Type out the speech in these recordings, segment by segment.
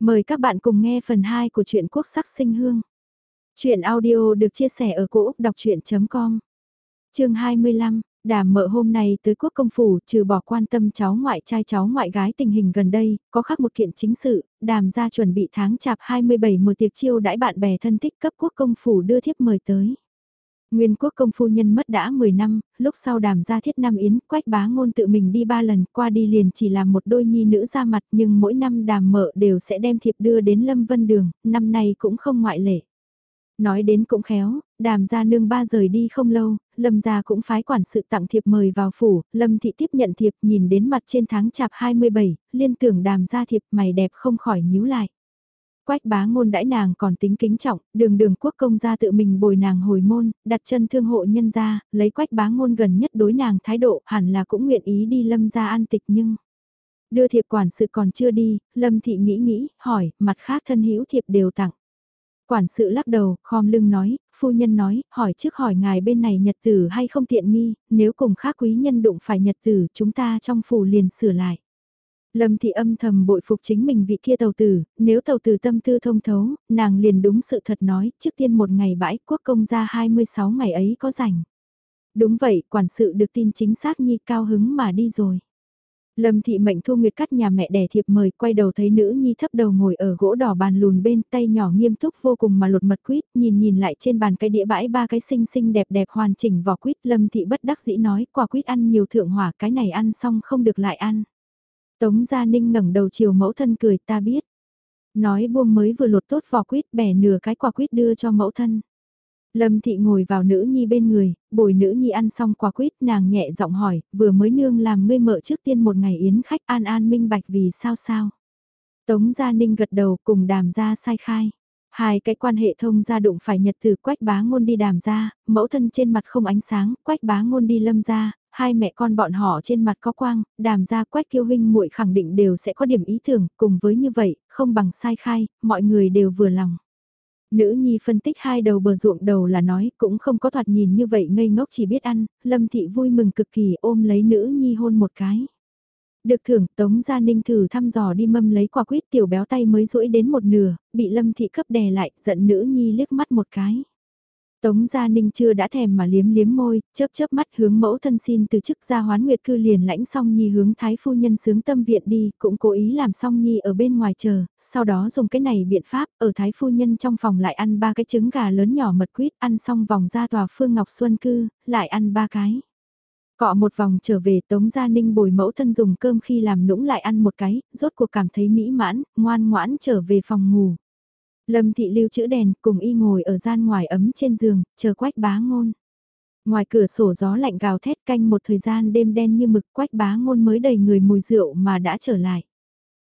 Mời các bạn cùng nghe phần 2 của truyện Quốc sắc sinh hương. Chuyện audio được chia sẻ ở cỗ đọc chuyện.com Trường 25, Đàm mợ hôm nay tới quốc công phủ trừ bỏ quan tâm cháu ngoại trai cháu ngoại gái tình hình gần đây, có khác một kiện chính sự, đàm ra chuẩn bị tháng chạp 27 một tiệc chiêu đãi bạn bè thân thích cấp quốc công phủ đưa thiếp mời tới. Nguyên quốc công phu nhân mất đã 10 năm, lúc sau đàm ra thiết năm yến, quách bá ngôn tự mình đi ba lần, qua đi liền chỉ là một đôi nhi nữ ra mặt nhưng mỗi năm đàm mợ đều sẽ đem thiệp đưa đến Lâm Vân Đường, năm nay cũng không ngoại lệ. Nói đến cũng khéo, đàm gia nương ba rời đi không lâu, lâm gia cũng phái quản sự tặng thiệp mời vào phủ, lâm thị tiếp nhận thiệp nhìn đến mặt trên tháng chạp 27, liên tưởng đàm gia thiệp mày đẹp không khỏi nhíu lại. Quách bá ngôn đãi nàng còn tính kính trọng, đường đường quốc công gia tự mình bồi nàng hồi môn, đặt chân thương hộ nhân gia, lấy quách bá ngôn gần nhất đối nàng thái độ hẳn là cũng nguyện ý đi lâm gia an tịch nhưng... Đưa thiệp quản sự còn chưa đi, lâm thị nghĩ nghĩ, hỏi, mặt khác thân hữu thiệp đều tặng. Quản sự lắc đầu, khom lưng nói, phu nhân nói, hỏi trước hỏi ngài bên này nhật tử hay không tiện nghi, nếu cùng khác quý nhân đụng phải nhật tử chúng ta trong phủ liền sửa lại. Lâm thị âm thầm bội phục chính mình vị kia tàu tử, nếu tàu tử tâm tư thông thấu, nàng liền đúng sự thật nói, trước tiên một ngày bãi quốc công ra 26 ngày ấy có rảnh. Đúng vậy, quản sự được tin chính xác nhi cao hứng mà đi rồi. Lâm thị mệnh thu nguyệt cắt nhà mẹ đẻ thiệp mời quay đầu thấy nữ nhi thấp đầu ngồi ở gỗ đỏ bàn lùn bên tay nhỏ nghiêm túc vô cùng mà lột mật quýt nhìn nhìn lại trên bàn cái đĩa bãi ba cái xinh xinh đẹp đẹp hoàn chỉnh vỏ quýt lâm thị bất đắc dĩ nói quả quýt ăn nhiều thượng hỏa cái này ăn xong không được lại ăn. Tống Gia Ninh ngẩng đầu chiều mẫu thân cười ta biết. Nói buông mới vừa lột tốt vỏ quýt bẻ nửa cái quả quýt đưa cho mẫu thân. Lâm thị ngồi vào nữ nhi bên người, bồi nữ nhi ăn xong quả quýt nàng nhẹ giọng hỏi, vừa mới nương làm ngươi mợ trước tiên một ngày yến khách an an minh bạch vì sao sao. Tống Gia Ninh gật đầu cùng đàm ra sai khai. Hai cái quan hệ thông gia đụng phải nhật từ quách bá ngôn đi đàm ra, mẫu thân trên mặt không ánh sáng, quách bá ngôn đi lâm ra, hai mẹ con bọn họ trên mặt có quang, đàm ra quách kiêu huynh muội khẳng định đều sẽ có điểm ý tưởng, cùng với như vậy, không bằng sai khai, mọi người đều vừa lòng. Nữ nhi phân tích hai đầu bờ ruộng đầu là nói cũng không có thoạt nhìn như vậy ngây ngốc chỉ biết ăn, lâm thị vui mừng cực kỳ ôm lấy nữ nhi hôn một cái. Được thưởng Tống Gia Ninh thử thăm dò đi mâm lấy quả quýt tiểu béo tay mới rũi đến một nửa, bị lâm thị cấp đè lại giận nữ nhi liếc mắt một cái. Tống Gia Ninh chưa đã thèm mà liếm liếm môi, chớp chớp mắt hướng mẫu thân xin từ chức gia hoán nguyệt cư liền lãnh song nhi hướng thái phu nhân sướng tâm viện đi, cũng cố ý làm song nhi ở bên ngoài chờ, sau đó dùng cái này biện pháp, ở thái phu nhân trong phòng lại ăn ba cái trứng gà lớn nhỏ mật quýt, ăn xong vòng ra tòa phương Ngọc Xuân cư, lại ăn ba cái. Cọ một vòng trở về Tống Gia Ninh bồi mẫu thân dùng cơm khi làm nũng lại ăn một cái, rốt cuộc cảm thấy mỹ mãn, ngoan ngoãn trở về phòng ngủ. Lâm thị lưu chữ đèn cùng y ngồi ở gian ngoài ấm trên giường, chờ quách bá ngôn. Ngoài cửa sổ gió lạnh gào thét canh một thời gian đêm đen như mực quách bá ngôn mới đầy người mùi rượu mà đã trở lại.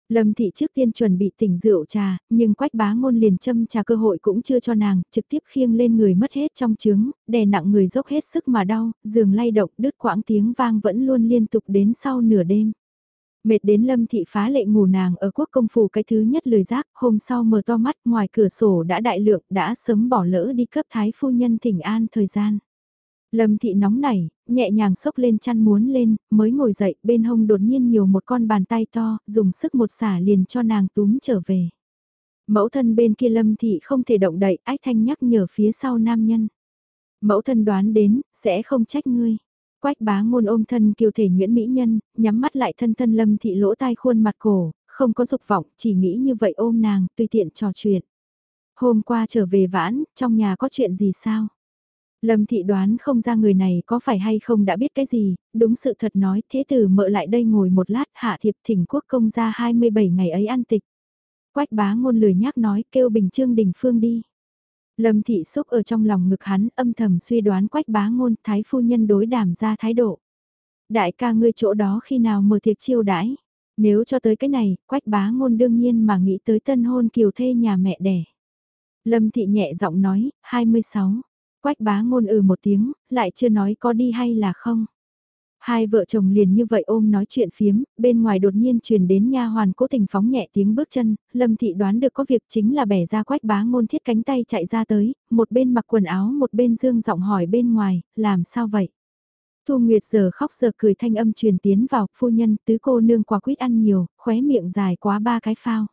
Lâm thị trước tiên chuẩn bị tỉnh rượu trà, nhưng quách bá ngôn liền châm trà cơ hội cũng chưa cho nàng, trực tiếp khiêng lên người mất hết trong trứng, đè nặng người dốc hết sức mà đau, giường lay động đứt quãng tiếng vang vẫn luôn liên tục đến sau nửa đêm. Mệt đến lâm thị phá lệ ngủ nàng ở quốc công phủ cái thứ nhất lười giác, hôm sau mở to mắt ngoài cửa sổ đã đại lượng đã sớm bỏ lỡ đi cấp thái phu nhân thỉnh an thời gian. Lâm thị nóng nảy, nhẹ nhàng sốc lên chăn muốn lên, mới ngồi dậy bên hông đột nhiên nhiều một con bàn tay to, dùng sức một xả liền cho nàng túm trở về. Mẫu thân bên kia lâm thị không thể động đậy, ách thanh nhắc nhở phía sau nam nhân. Mẫu thân đoán đến, sẽ không trách ngươi. Quách bá ngôn ôm thân kiều thể Nguyễn Mỹ Nhân, nhắm mắt lại thân thân lâm thị lỗ tai khuôn mặt cổ, không có dục vọng, chỉ nghĩ như vậy ôm nàng, tùy tiện trò chuyện. Hôm qua trở về vãn, trong nhà có chuyện gì sao? Lâm thị đoán không ra người này có phải hay không đã biết cái gì, đúng sự thật nói, thế tử mợ lại đây ngồi một lát hạ thiệp thỉnh quốc công ra 27 ngày ấy ăn tịch. Quách bá ngôn lười nhác nói kêu bình trương đình phương đi. Lâm thị xúc ở trong lòng ngực hắn âm thầm suy đoán quách bá ngôn thái phu nhân đối đảm ra thái độ. Đại ca ngươi chỗ đó khi nào mở tiệc chiêu đãi. Nếu cho tới cái này, quách bá ngôn đương nhiên mà nghĩ tới tân hôn kiều thê nhà mẹ đẻ. Lâm thị nhẹ giọng nói, 26. Quách bá ngôn ừ một tiếng, lại chưa nói có đi hay là không. Hai vợ chồng liền như vậy ôm nói chuyện phiếm, bên ngoài đột nhiên truyền đến nha hoàn cố tình phóng nhẹ tiếng bước chân, Lâm Thị đoán được có việc chính là bẻ ra quách bá ngôn thiết cánh tay chạy ra tới, một bên mặc quần áo một bên dương giọng hỏi bên ngoài, làm sao vậy? Thu Nguyệt giờ khóc giờ cười thanh âm truyền tiến vào, phu nhân tứ cô nương quả quýt ăn nhiều, khóe miệng dài quá ba cái phao.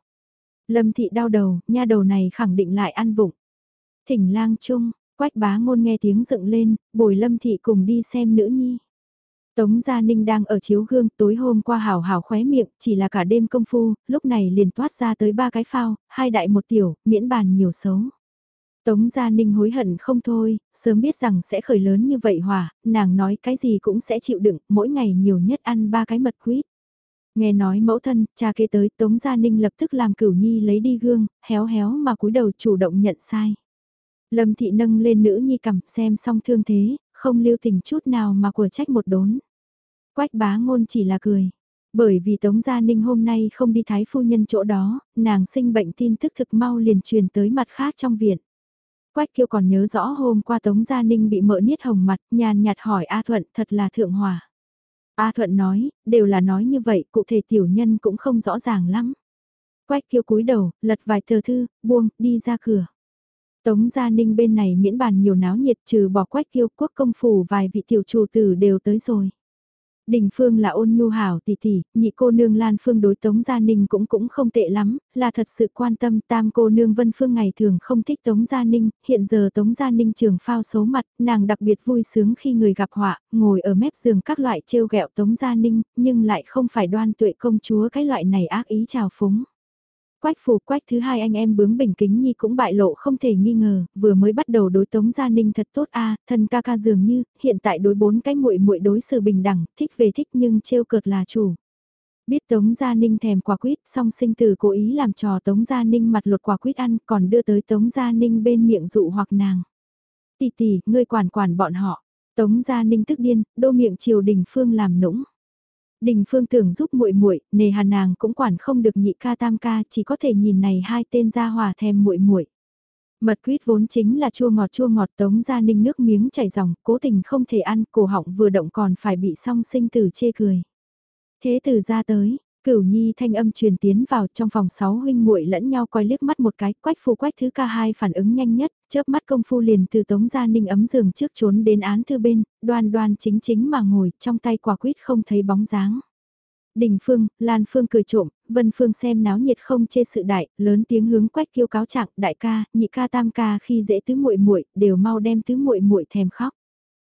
Lâm thị đau đầu, nha đầu này khẳng định lại ăn vụng. Thỉnh lang chung, quách bá ngôn nghe tiếng dựng lên, bồi lâm thị cùng đi xem nữ nhi. Tống Gia Ninh đang ở chiếu gương tối hôm qua hào hào khóe miệng, chỉ là cả đêm công phu, lúc này liền toát ra tới ba cái phao, hai đại một tiểu, miễn bàn nhiều xấu. Tống Gia Ninh hối hận không thôi, sớm biết rằng sẽ khởi lớn như vậy hòa, nàng nói cái gì cũng sẽ chịu đựng, mỗi ngày nhiều nhất ăn ba cái mật quýt. Nghe nói mẫu thân, cha kế tới, Tống Gia Ninh lập tức làm cửu nhi lấy đi gương, héo héo mà cúi đầu chủ động nhận sai. Lâm thị nâng lên nữ nhi cầm xem xong thương thế, không lưu tình chút nào mà của trách một đốn. Quách bá ngôn chỉ là cười. Bởi vì Tống Gia Ninh hôm nay không đi thái phu nhân chỗ đó, nàng sinh bệnh tin tức thực mau liền truyền tới mặt khác trong viện. Quách kiêu còn nhớ rõ hôm qua Tống Gia Ninh bị mỡ niết hồng mặt, nhàn nhạt hỏi A Thuận thật là thượng hòa. A Thuận nói, đều là nói như vậy, cụ thể tiểu nhân cũng không rõ ràng lắm. Quách kiêu cúi đầu, lật vài tờ thư, buông, đi ra cửa. Tống Gia Ninh bên này miễn bàn nhiều náo nhiệt trừ bỏ quách kiêu quốc công phủ vài vị tiểu chủ tử đều tới rồi. Đình Phương là ôn nhu hảo tỷ tỷ, nhị cô nương Lan Phương đối Tống Gia Ninh cũng cũng không tệ lắm, là thật sự quan tâm tam cô nương Vân Phương ngày thường không thích Tống Gia Ninh, hiện giờ Tống Gia Ninh trường phao số mặt, nàng đặc biệt vui sướng khi người gặp họa, ngồi ở mép giường các loại trêu ghẹo Tống Gia Ninh, nhưng lại không phải đoan tuệ công chúa cái loại này ác ý trào phúng. Quách phù quách thứ hai anh em bướng bình kính nhi cũng bại lộ không thể nghi ngờ, vừa mới bắt đầu đối tống gia ninh thật tốt a thân ca ca dường như, hiện tại đối bốn cái muội muội đối xử bình đẳng, thích về thích nhưng trêu cợt là chủ. Biết Tống Gia Ninh thèm quả quýt, song sinh tử cố ý làm trò Tống Gia Ninh mặt lột quả quýt ăn, còn đưa tới Tống Gia Ninh bên miệng dụ hoặc nàng. Tỷ tỷ, ngươi quản quản bọn họ. Tống Gia Ninh tức điên, đô miệng triều đình phương làm nũng. Đình Phương tưởng giúp muội muội, nề hà nàng cũng quản không được nhị ca tam ca, chỉ có thể nhìn này hai tên gia hòa thèm muội muội. Mật quýt vốn chính là chua ngọt chua ngọt tống ra ninh nước miếng chảy ròng, cố tình không thể ăn, cổ họng vừa động còn phải bị song sinh tử chê cười. Thế từ ra tới, Cửu Nhi thanh âm truyền tiến vào trong phòng sáu huynh muội lẫn nhau coi liếc mắt một cái, quách phu quách thứ ca hai phản ứng nhanh nhất, chớp mắt công phu liền từ tống gia ninh ấm giường trước trốn đến án thư bên, đoan đoan chính chính mà ngồi, trong tay quả quýt không thấy bóng dáng. Đình Phương, Lan Phương cười trộm, Vân Phương xem náo nhiệt không chê sự đại, lớn tiếng hướng quách kêu cáo trạng, đại ca, nhị ca tam ca khi dễ tứ muội muội, đều mau đem tứ muội muội thèm khóc.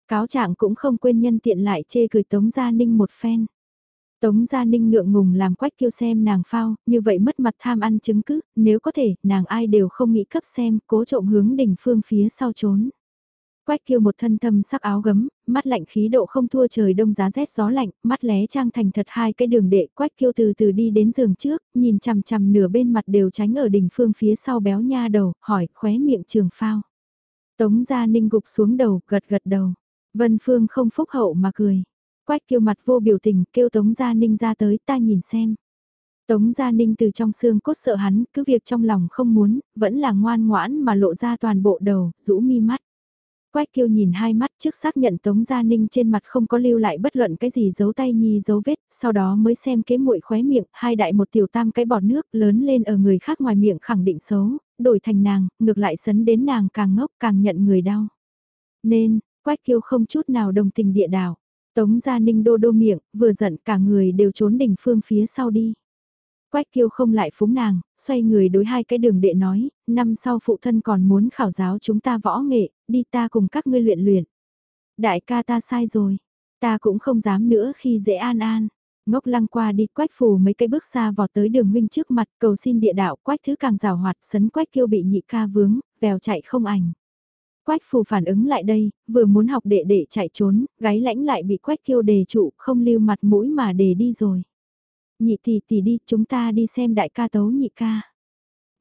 Cáo trạng cũng không quên nhân tiện lại chê cười Tống Gia Ninh một phen. Tống Gia Ninh ngượng ngùng làm quách kêu xem nàng phao, như vậy mất mặt tham ăn chứng cứ, nếu có thể, nàng ai đều không nghĩ cấp xem, cố trộm hướng đỉnh phương phía sau trốn. Quách kêu một thân thâm sắc áo gấm, mắt lạnh khí độ không thua trời đông giá rét gió lạnh, mắt lé trang thành thật hai cái đường đệ quách kêu từ từ đi đến giường trước, nhìn chằm chằm nửa bên mặt đều tránh ở đỉnh phương phía sau béo nha đầu, hỏi khóe miệng trường phao. Tống Gia Ninh gục xuống đầu, gật gật đầu. Vân Phương không phúc hậu mà cười. Quách kêu mặt vô biểu tình, kêu Tống Gia Ninh ra tới ta nhìn xem. Tống Gia Ninh từ trong xương cốt sợ hắn, cứ việc trong lòng không muốn, vẫn là ngoan ngoãn mà lộ ra toàn bộ đầu, rũ mi mắt. Quách kiêu nhìn hai mắt trước xác nhận Tống Gia Ninh trên mặt không có lưu lại bất luận cái gì giấu tay nhi dấu vết, sau đó mới xem kế muội khóe miệng, hai đại một tiểu tam cái bọt nước lớn lên ở người khác ngoài miệng khẳng định xấu, đổi thành nàng, ngược lại sấn đến nàng càng ngốc càng nhận người đau. Nên, Quách kiêu không chút nào đồng tình địa đảo. Tống Gia Ninh đô đô miệng, vừa giận cả người đều trốn đỉnh phương phía sau đi. Quách kiêu không lại phúng nàng, xoay người đối hai cái đường đệ nói, năm sau phụ thân còn muốn khảo giáo chúng ta võ nghệ, đi ta cùng các ngươi luyện luyện. Đại ca ta sai rồi, ta cũng không dám nữa khi dễ an an. Ngốc lăng qua đi quách phù mấy cái bước xa vọt tới đường huynh trước mặt cầu xin địa đạo quách thứ càng rào hoạt sấn quách kiêu bị nhị ca vướng, vèo chạy không ảnh. Quách phù phản ứng lại đây, vừa muốn học đệ đệ chạy trốn, gáy lãnh lại bị quách kiêu đề trụ, không lưu mặt mũi mà đề đi rồi. Nhị tỷ tỷ đi, chúng ta đi xem đại ca tấu nhị ca.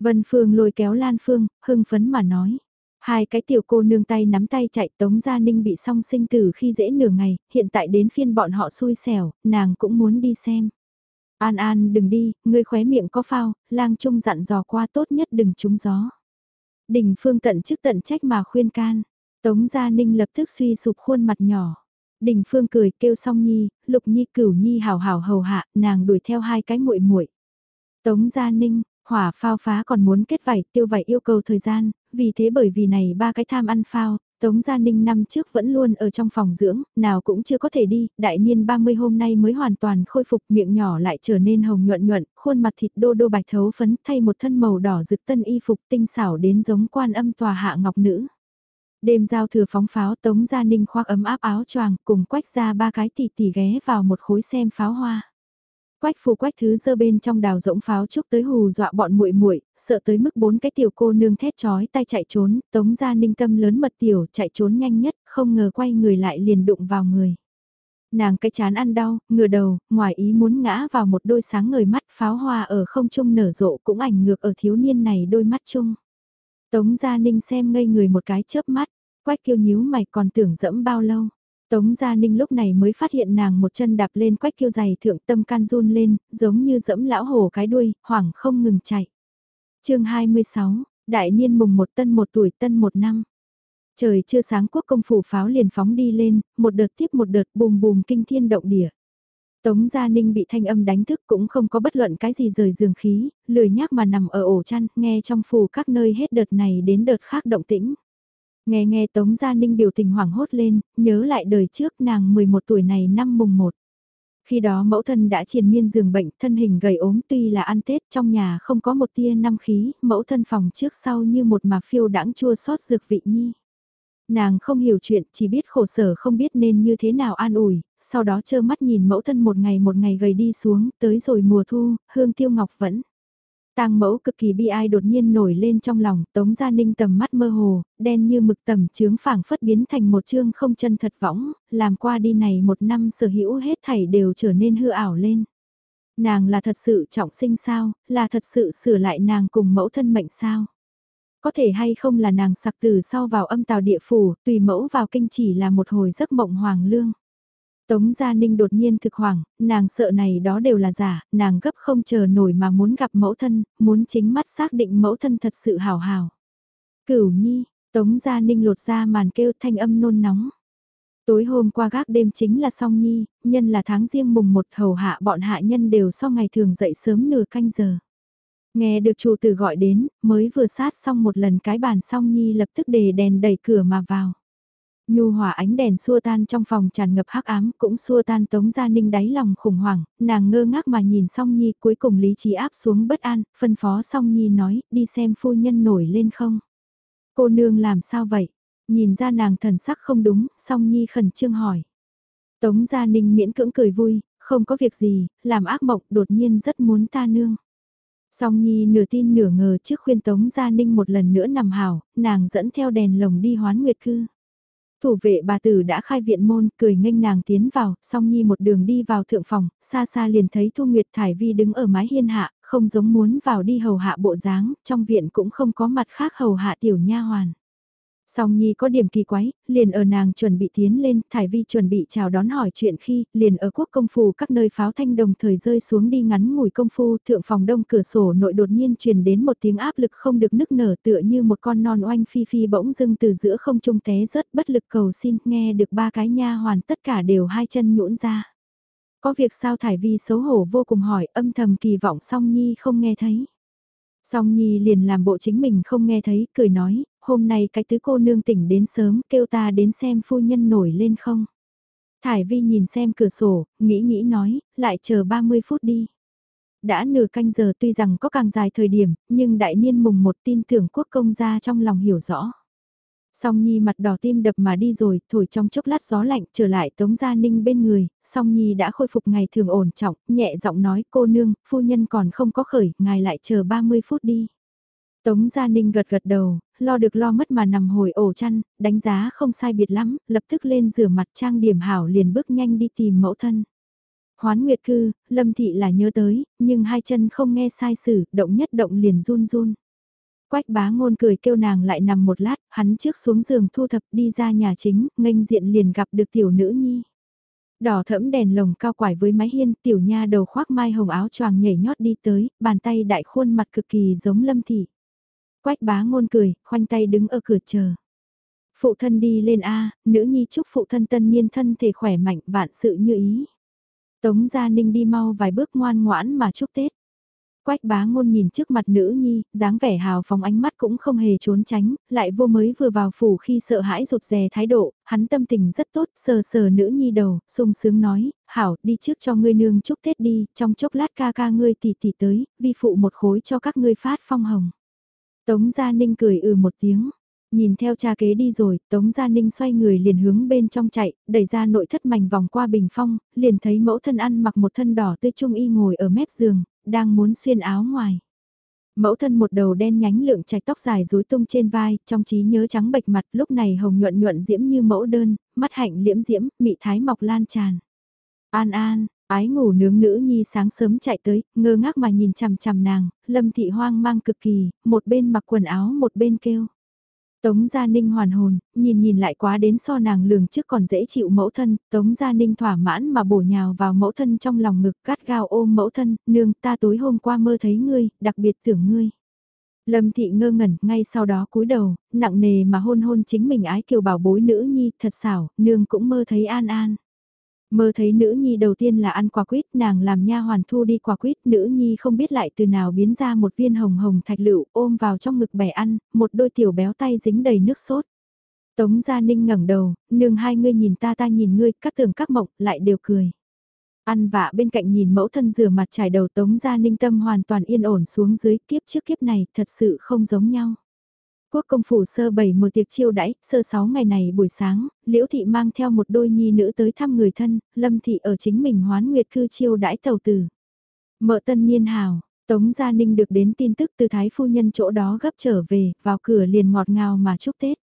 Vân Phương lôi kéo Lan Phương, hưng phấn mà nói. Hai cái tiểu cô nương tay nắm tay chạy Tống Gia Ninh bị song sinh tử khi dễ nửa ngày, hiện tại đến phiên bọn họ xui xẻo, nàng cũng muốn đi xem. An An đừng đi, ngươi khóe miệng có phao, lang trung dặn dò qua tốt nhất đừng trúng gió. Đình Phương tận chức tận trách mà khuyên can. Tống Gia Ninh lập tức suy sụp khuôn mặt nhỏ. Đình Phương cười kêu song Nhi, Lục Nhi cửu Nhi hào hào hầu hạ, nàng đuổi theo hai cái muội muội. Tống Gia Ninh, hỏa phao phá còn muốn kết vảy, tiêu vảy yêu cầu thời gian, vì thế bởi vì này ba cái tham ăn phao, Tống Gia Ninh năm trước vẫn luôn ở trong phòng dưỡng, nào cũng chưa có thể đi, đại niên 30 hôm nay mới hoàn toàn khôi phục miệng nhỏ lại trở nên hồng nhuận nhuận, khuôn mặt thịt đô đô bạch thấu phấn thay một thân màu đỏ rực tân y phục tinh xảo đến giống quan âm tòa hạ ngọc nữ. Đêm giao thừa phóng pháo Tống Gia Ninh khoác ấm áp áo choàng cùng quách ra ba cái tỷ tỷ ghé vào một khối xem pháo hoa. Quách phù quách thứ dơ bên trong đào rỗng pháo chúc tới hù dọa bọn muội muội, sợ tới mức bốn cái tiểu cô nương thét chói tay chạy trốn, tống ra ninh tâm lớn mật tiểu chạy trốn nhanh nhất, không ngờ quay người lại liền đụng vào người. Nàng cái chán ăn đau, ngửa đầu, ngoài ý muốn ngã vào một đôi sáng ngời mắt pháo hoa ở không trung nở rộ cũng ảnh ngược ở thiếu niên này đôi mắt chung. Tống Gia Ninh xem ngây người một cái chớp mắt, quách kiêu nhíu mày còn tưởng dẫm bao lâu. Tống Gia Ninh lúc này mới phát hiện nàng một chân đạp lên quách kiêu giày thượng tâm can run lên, giống như dẫm lão hổ cái đuôi, hoảng không ngừng chạy. chương 26, Đại Niên mùng một tân một tuổi tân một năm. Trời chưa sáng quốc công phủ pháo liền phóng đi lên, một đợt tiếp một đợt bùm bùm kinh thiên động địa. Tống Gia Ninh bị thanh âm đánh thức cũng không có bất luận cái gì rời giường khí, lười nhác mà nằm ở ổ chăn, nghe trong phủ các nơi hết đợt này đến đợt khác động tĩnh. Nghe nghe Tống Gia Ninh biểu tình hoảng hốt lên, nhớ lại đời trước nàng 11 tuổi này năm mùng 1. Khi đó mẫu thân đã triền miên giường bệnh, thân hình gầy ốm tuy là ăn Tết trong nhà không có một tia năm khí, mẫu thân phòng trước sau như một mà phiêu đãng chua xót dược vị nhi. Nàng không hiểu chuyện, chỉ biết khổ sở không biết nên như thế nào an ủi, sau đó trơ mắt nhìn mẫu thân một ngày một ngày gầy đi xuống, tới rồi mùa thu, hương tiêu ngọc vẫn. Tang mẫu cực kỳ bi ai đột nhiên nổi lên trong lòng, Tống Gia Ninh tầm mắt mơ hồ, đen như mực tầm chướng phảng phất biến thành một chương không chân thật võng, làm qua đi này một năm sở hữu hết thảy đều trở nên hư ảo lên. Nàng là thật sự trọng sinh sao, là thật sự sửa lại nàng cùng mẫu thân mệnh sao. Có thể hay không là nàng sặc từ sau vào âm tào địa phủ, tùy mẫu vào kinh chỉ là một hồi giấc mộng hoàng lương. Tống Gia Ninh đột nhiên thực hoảng, nàng sợ này đó đều là giả, nàng gấp không chờ nổi mà muốn gặp mẫu thân, muốn chính mắt xác định mẫu thân thật sự hảo hảo. Cửu nhi, Tống Gia Ninh lột ra màn kêu thanh âm nôn nóng. Tối hôm qua gác đêm chính là song nhi, nhân là tháng riêng mùng một hầu hạ bọn hạ nhân đều sau ngày thường dậy sớm nửa canh giờ. Nghe được chủ tử gọi đến, mới vừa sát xong một lần cái bàn song nhi lập tức đề đèn đẩy cửa mà vào. Nhu hòa ánh đèn xua tan trong phòng tràn ngập hắc ám cũng xua tan Tống Gia Ninh đáy lòng khủng hoảng, nàng ngơ ngác mà nhìn Song Nhi cuối cùng lý trí áp xuống bất an, phân phó Song Nhi nói, đi xem phu nhân nổi lên không. Cô nương làm sao vậy? Nhìn ra nàng thần sắc không đúng, Song Nhi khẩn trương hỏi. Tống Gia Ninh miễn cưỡng cười vui, không có việc gì, làm ác mộng đột nhiên rất muốn ta nương. Song Nhi nửa tin nửa ngờ trước khuyên Tống Gia Ninh một lần nữa nằm hảo, nàng dẫn theo đèn lồng đi hoán nguyệt cư. Thủ vệ bà tử đã khai viện môn, cười nghênh nàng tiến vào, song nhi một đường đi vào thượng phòng, xa xa liền thấy Thu Nguyệt Thải Vi đứng ở mái hiên hạ, không giống muốn vào đi hầu hạ bộ dáng, trong viện cũng không có mặt khác hầu hạ tiểu nha hoàn. Song Nhi có điểm kỳ quái, liền ở nàng chuẩn bị tiến lên, Thải Vi chuẩn bị chào đón hỏi chuyện khi, liền ở quốc công phu các nơi pháo thanh đồng thời rơi xuống đi ngắn ngủi công phu, thượng phòng đông cửa sổ nội đột nhiên truyền đến một tiếng áp lực không được nức nở tựa như một con non oanh phi phi bỗng dưng từ giữa không trung té rớt bất lực cầu xin, nghe được ba cái nha hoàn tất cả đều hai chân nhũn ra. Có việc sao Thải Vi xấu hổ vô cùng hỏi, âm thầm kỳ vọng Song Nhi không nghe thấy. Song Nhi liền làm bộ chính mình không nghe thấy, cười nói, hôm nay cái tứ cô nương tỉnh đến sớm, kêu ta đến xem phu nhân nổi lên không. Thải Vi nhìn xem cửa sổ, nghĩ nghĩ nói, lại chờ 30 phút đi. Đã nửa canh giờ tuy rằng có càng dài thời điểm, nhưng đại niên mùng một tin tưởng quốc công gia trong lòng hiểu rõ. Song Nhi mặt đỏ tim đập mà đi rồi, thổi trong chốc lát gió lạnh trở lại Tống Gia Ninh bên người, Song Nhi đã khôi phục ngày thường ổn trọng, nhẹ giọng nói cô nương, phu nhân còn không có khởi, ngài lại chờ 30 phút đi. Tống Gia Ninh gật gật đầu, lo được lo mất mà nằm hồi ổ chăn, đánh giá không sai biệt lắm, lập tức lên rửa mặt trang điểm hảo liền bước nhanh đi tìm mẫu thân. Hoán Nguyệt Cư, Lâm Thị là nhớ tới, nhưng hai chân không nghe sai sử, động nhất động liền run run. Quách bá ngôn cười kêu nàng lại nằm một lát, hắn trước xuống giường thu thập đi ra nhà chính, nghênh diện liền gặp được tiểu nữ nhi. Đỏ thẫm đèn lồng cao quải với mái hiên, tiểu nha đầu khoác mai hồng áo choàng nhảy nhót đi tới, bàn tay đại khuôn mặt cực kỳ giống lâm thị. Quách bá ngôn cười, khoanh tay đứng ở cửa chờ. Phụ thân đi lên A, nữ nhi chúc phụ thân tân niên thân thể khỏe mạnh vạn sự như ý. Tống Gia Ninh đi mau vài bước ngoan ngoãn mà chúc Tết. Quách bá ngôn nhìn trước mặt nữ nhi, dáng vẻ hào phóng ánh mắt cũng không hề trốn tránh, lại vô mới vừa vào phủ khi sợ hãi rụt rè thái độ, hắn tâm tình rất tốt, sờ sờ nữ nhi đầu, sung sướng nói, hảo, đi trước cho ngươi nương chúc Tết đi, trong chốc lát ca ca ngươi tỷ tỷ tới, vi phụ một khối cho các ngươi phát phong hồng. Tống Gia Ninh cười ừ một tiếng. Nhìn theo cha kế đi rồi, Tống Gia Ninh xoay người liền hướng bên trong chạy, đẩy ra nội thất mảnh vòng qua bình phong, liền thấy mẫu thân ăn mặc một thân đỏ tươi trung y ngồi ở mép giường, đang muốn xuyên áo ngoài. Mẫu thân một đầu đen nhánh lượng trạch tóc dài rối tung trên vai, trong trí nhớ trắng bệch mặt lúc này hồng nhuận nhuận diễm như mẫu đơn, mắt hạnh liễm diễm, mị thái mọc lan tràn. An an, ái ngủ nướng nữ nhi sáng sớm chạy tới, ngơ ngác mà nhìn chằm chằm nàng, lâm thị hoang mang cực kỳ, một bên mặc quần áo một bên kêu. Tống Gia Ninh hoàn hồn, nhìn nhìn lại quá đến so nàng lường trước còn dễ chịu mẫu thân, Tống Gia Ninh thỏa mãn mà bổ nhào vào mẫu thân trong lòng ngực cắt gao ôm mẫu thân, nương ta tối hôm qua mơ thấy ngươi, đặc biệt tưởng ngươi. Lâm Thị ngơ ngẩn, ngay sau đó cúi đầu, nặng nề mà hôn hôn chính mình ái kiều bảo bối nữ nhi, thật xảo, nương cũng mơ thấy an an. Mơ thấy nữ nhi đầu tiên là ăn quả quýt, nàng làm nha hoàn thu đi quả quýt, nữ nhi không biết lại từ nào biến ra một viên hồng hồng thạch lựu ôm vào trong ngực bẻ ăn, một đôi tiểu béo tay dính đầy nước sốt. Tống Gia Ninh ngẩng đầu, nương hai ngươi nhìn ta ta nhìn ngươi, các tường các mộng, lại đều cười. Ăn vạ bên cạnh nhìn mẫu thân rửa mặt trải đầu Tống Gia Ninh tâm hoàn toàn yên ổn xuống dưới kiếp trước kiếp này, thật sự không giống nhau. Quốc công phủ sơ bảy mở tiệc chiêu đãi, sơ sáu ngày này buổi sáng, Liễu Thị mang theo một đôi nhi nữ tới thăm người thân, Lâm Thị ở chính mình hoán nguyệt cư chiêu đãi tàu tử. Mợ tân niên hào, Tống Gia Ninh được đến tin tức từ Thái Phu Nhân chỗ đó gấp trở về, vào cửa liền ngọt ngào mà chúc Tết.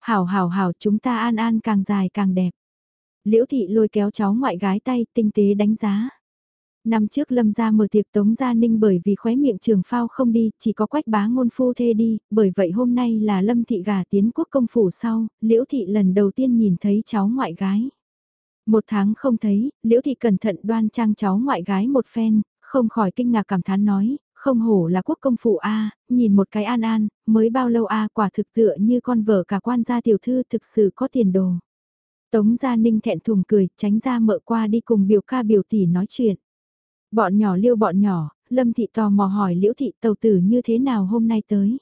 Hảo hảo hảo chúng ta an an càng dài càng đẹp. Liễu Thị lôi kéo cháu ngoại gái tay tinh tế đánh giá. Năm trước lâm gia mở tiệc tống gia ninh bởi vì khóe miệng trường phao không đi, chỉ có quách bá ngôn phu thê đi, bởi vậy hôm nay là lâm thị gà tiến quốc công phủ sau, liễu thị lần đầu tiên nhìn thấy cháu ngoại gái. Một tháng không thấy, liễu thị cẩn thận đoan trang cháu ngoại gái một phen, không khỏi kinh ngạc cảm thán nói, không hổ là quốc công phủ A, nhìn một cái an an, mới bao lâu A quả thực tựa như con vợ cả quan gia tiểu thư thực sự có tiền đồ. Tống Gia Ninh thẹn thùng cười, tránh ra mợ qua đi cùng biểu ca biểu tỷ nói chuyện. Bọn nhỏ liêu bọn nhỏ, Lâm Thị tò mò hỏi Liễu Thị tàu tử như thế nào hôm nay tới.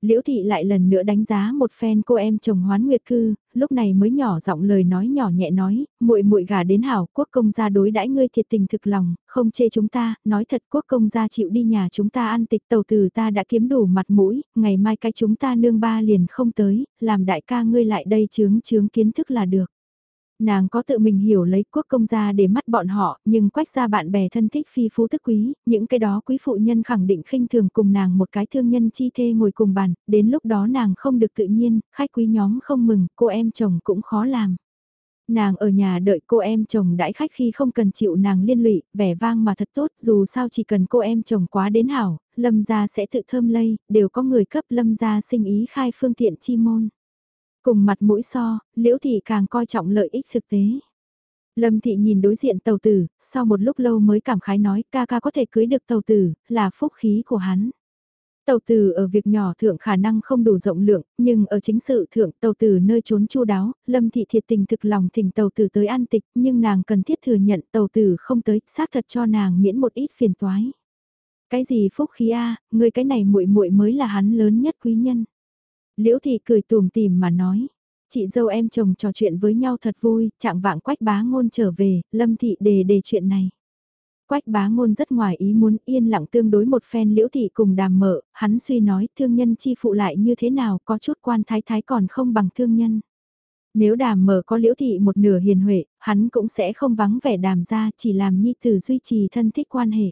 Liễu Thị lại lần nữa đánh giá một phen cô em chồng hoán nguyệt cư, lúc này mới nhỏ giọng lời nói nhỏ nhẹ nói, muội muội gà đến hảo quốc công gia đối đãi ngươi thiệt tình thực lòng, không chê chúng ta, nói thật quốc công gia chịu đi nhà chúng ta ăn tịch tàu tử ta đã kiếm đủ mặt mũi, ngày mai cái chúng ta nương ba liền không tới, làm đại ca ngươi lại đây chướng chướng kiến thức là được. Nàng có tự mình hiểu lấy quốc công gia để mắt bọn họ, nhưng quách ra bạn bè thân thích phi phú tức quý, những cái đó quý phụ nhân khẳng định khinh thường cùng nàng một cái thương nhân chi thê ngồi cùng bàn, đến lúc đó nàng không được tự nhiên, khách quý nhóm không mừng, cô em chồng cũng khó làm. Nàng ở nhà đợi cô em chồng đãi khách khi không cần chịu nàng liên lụy, vẻ vang mà thật tốt, dù sao chỉ cần cô em chồng quá đến hảo, lâm gia sẽ tự thơm lây, đều có người cấp lâm gia sinh ý khai phương tiện chi môn. Cùng mặt mũi so, liễu thị càng coi trọng lợi ích thực tế. Lâm thị nhìn đối diện tàu tử, sau một lúc lâu mới cảm khái nói ca ca có thể cưới được tàu tử, là phúc khí của hắn. Tàu tử ở việc nhỏ thượng khả năng không đủ rộng lượng, nhưng ở chính sự thượng tàu tử nơi trốn chu đáo, lâm thị thiệt tình thực lòng thỉnh tàu tử tới an tịch, nhưng nàng cần thiết thừa nhận tàu tử không tới, xác thật cho nàng miễn một ít phiền toái. Cái gì phúc khí a, người cái này muội muội mới là hắn lớn nhất quý nhân. Liễu Thị cười tùm tìm mà nói. Chị dâu em chồng trò chuyện với nhau thật vui, Chạng vạng quách bá ngôn trở về, Lâm Thị đề đề chuyện này. Quách bá ngôn rất ngoài ý muốn yên lặng tương đối một phen liễu thị cùng đàm mở, hắn suy nói thương nhân chi phụ lại như thế nào có chút quan thái thái còn không bằng thương nhân. Nếu đàm mở có liễu thị một nửa hiền huệ, hắn cũng sẽ không vắng vẻ đàm ra chỉ làm nhi tử duy trì thân thích quan hệ.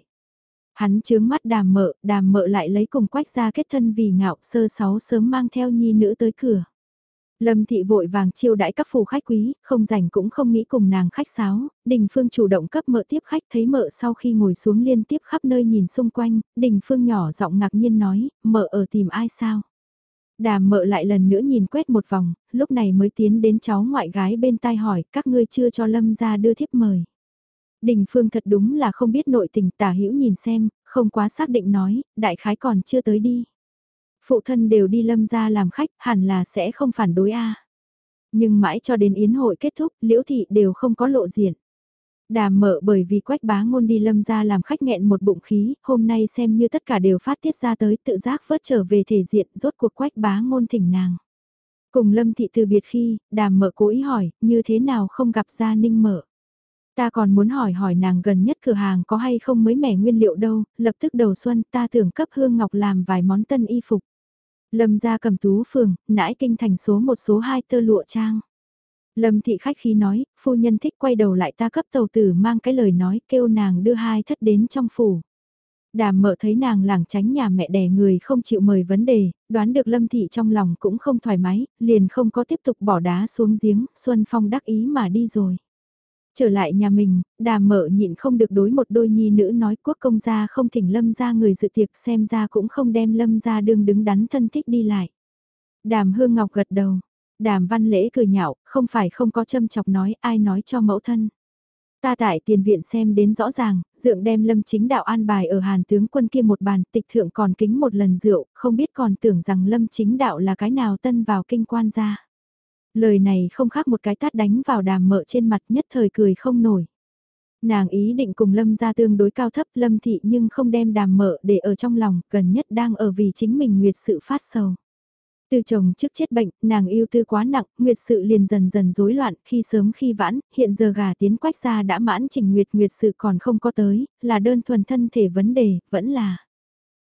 Hắn chướng mắt đàm mợ, đàm mợ lại lấy cùng quách ra kết thân vì ngạo sơ sáu sớm mang theo nhi nữ tới cửa. Lâm thị vội vàng chiêu đãi các phù khách quý, không rảnh cũng không nghĩ cùng nàng khách sáo, đình phương chủ động cấp mợ tiếp khách thấy mợ sau khi ngồi xuống liên tiếp khắp nơi nhìn xung quanh, đình phương nhỏ giọng ngạc nhiên nói, mợ ở tìm ai sao? Đàm mợ lại lần nữa nhìn quét một vòng, lúc này mới tiến đến cháu ngoại gái bên tai hỏi, các ngươi chưa cho Lâm ra đưa thiếp mời. Đình Phương thật đúng là không biết nội tình tả hữu nhìn xem, không quá xác định nói, đại khái còn chưa tới đi. Phụ thân đều đi lâm ra làm khách, hẳn là sẽ không phản đối a. Nhưng mãi cho đến yến hội kết thúc, liễu thị đều không có lộ diện. Đàm Mở bởi vì quách bá ngôn đi lâm ra làm khách nghẹn một bụng khí, hôm nay xem như tất cả đều phát tiết ra tới tự giác vớt trở về thể diện rốt cuộc quách bá ngôn thỉnh nàng. Cùng lâm thị từ biệt khi, đàm Mở cố ý hỏi, như thế nào không gặp gia ninh Mở. Ta còn muốn hỏi hỏi nàng gần nhất cửa hàng có hay không mới mẻ nguyên liệu đâu, lập tức đầu xuân ta tưởng cấp hương ngọc làm vài món tân y phục. Lâm ra cầm tú phường, nãi kinh thành số một số hai tơ lụa trang. Lâm thị khách khí nói, phu nhân thích quay đầu lại ta cấp tàu tử mang cái lời nói kêu nàng đưa hai thất đến trong phủ. Đàm mợ thấy nàng lảng tránh nhà mẹ đẻ người không chịu mời vấn đề, đoán được Lâm Thị trong lòng cũng không thoải mái, liền không có tiếp tục bỏ đá xuống giếng, Xuân Phong đắc ý mà đi rồi. Trở lại nhà mình, đàm Mở nhịn không được đối một đôi nhi nữ nói quốc công gia không thỉnh Lâm ra người dự tiệc xem ra cũng không đem Lâm ra đương đứng đắn thân thích đi lại. Đàm Hương Ngọc gật đầu, đàm văn lễ cười nhạo, không phải không có châm chọc nói ai nói cho mẫu thân. Ta tại tiền viện xem đến rõ ràng, dượng đem lâm chính đạo an bài ở hàn tướng quân kia một bàn tịch thượng còn kính một lần rượu, không biết còn tưởng rằng lâm chính đạo là cái nào tân vào kinh quan gia. Lời này không khác một cái tát đánh vào đàm mợ trên mặt nhất thời cười không nổi. Nàng ý định cùng lâm ra tương đối cao thấp lâm thị nhưng không đem đàm mợ để ở trong lòng, gần nhất đang ở vì chính mình nguyệt sự phát sầu. Từ chồng trước chết bệnh, nàng yêu tư quá nặng, nguyệt sự liền dần dần rối loạn, khi sớm khi vãn, hiện giờ gà tiến quách ra đã mãn trình nguyệt nguyệt sự còn không có tới, là đơn thuần thân thể vấn đề, vẫn là.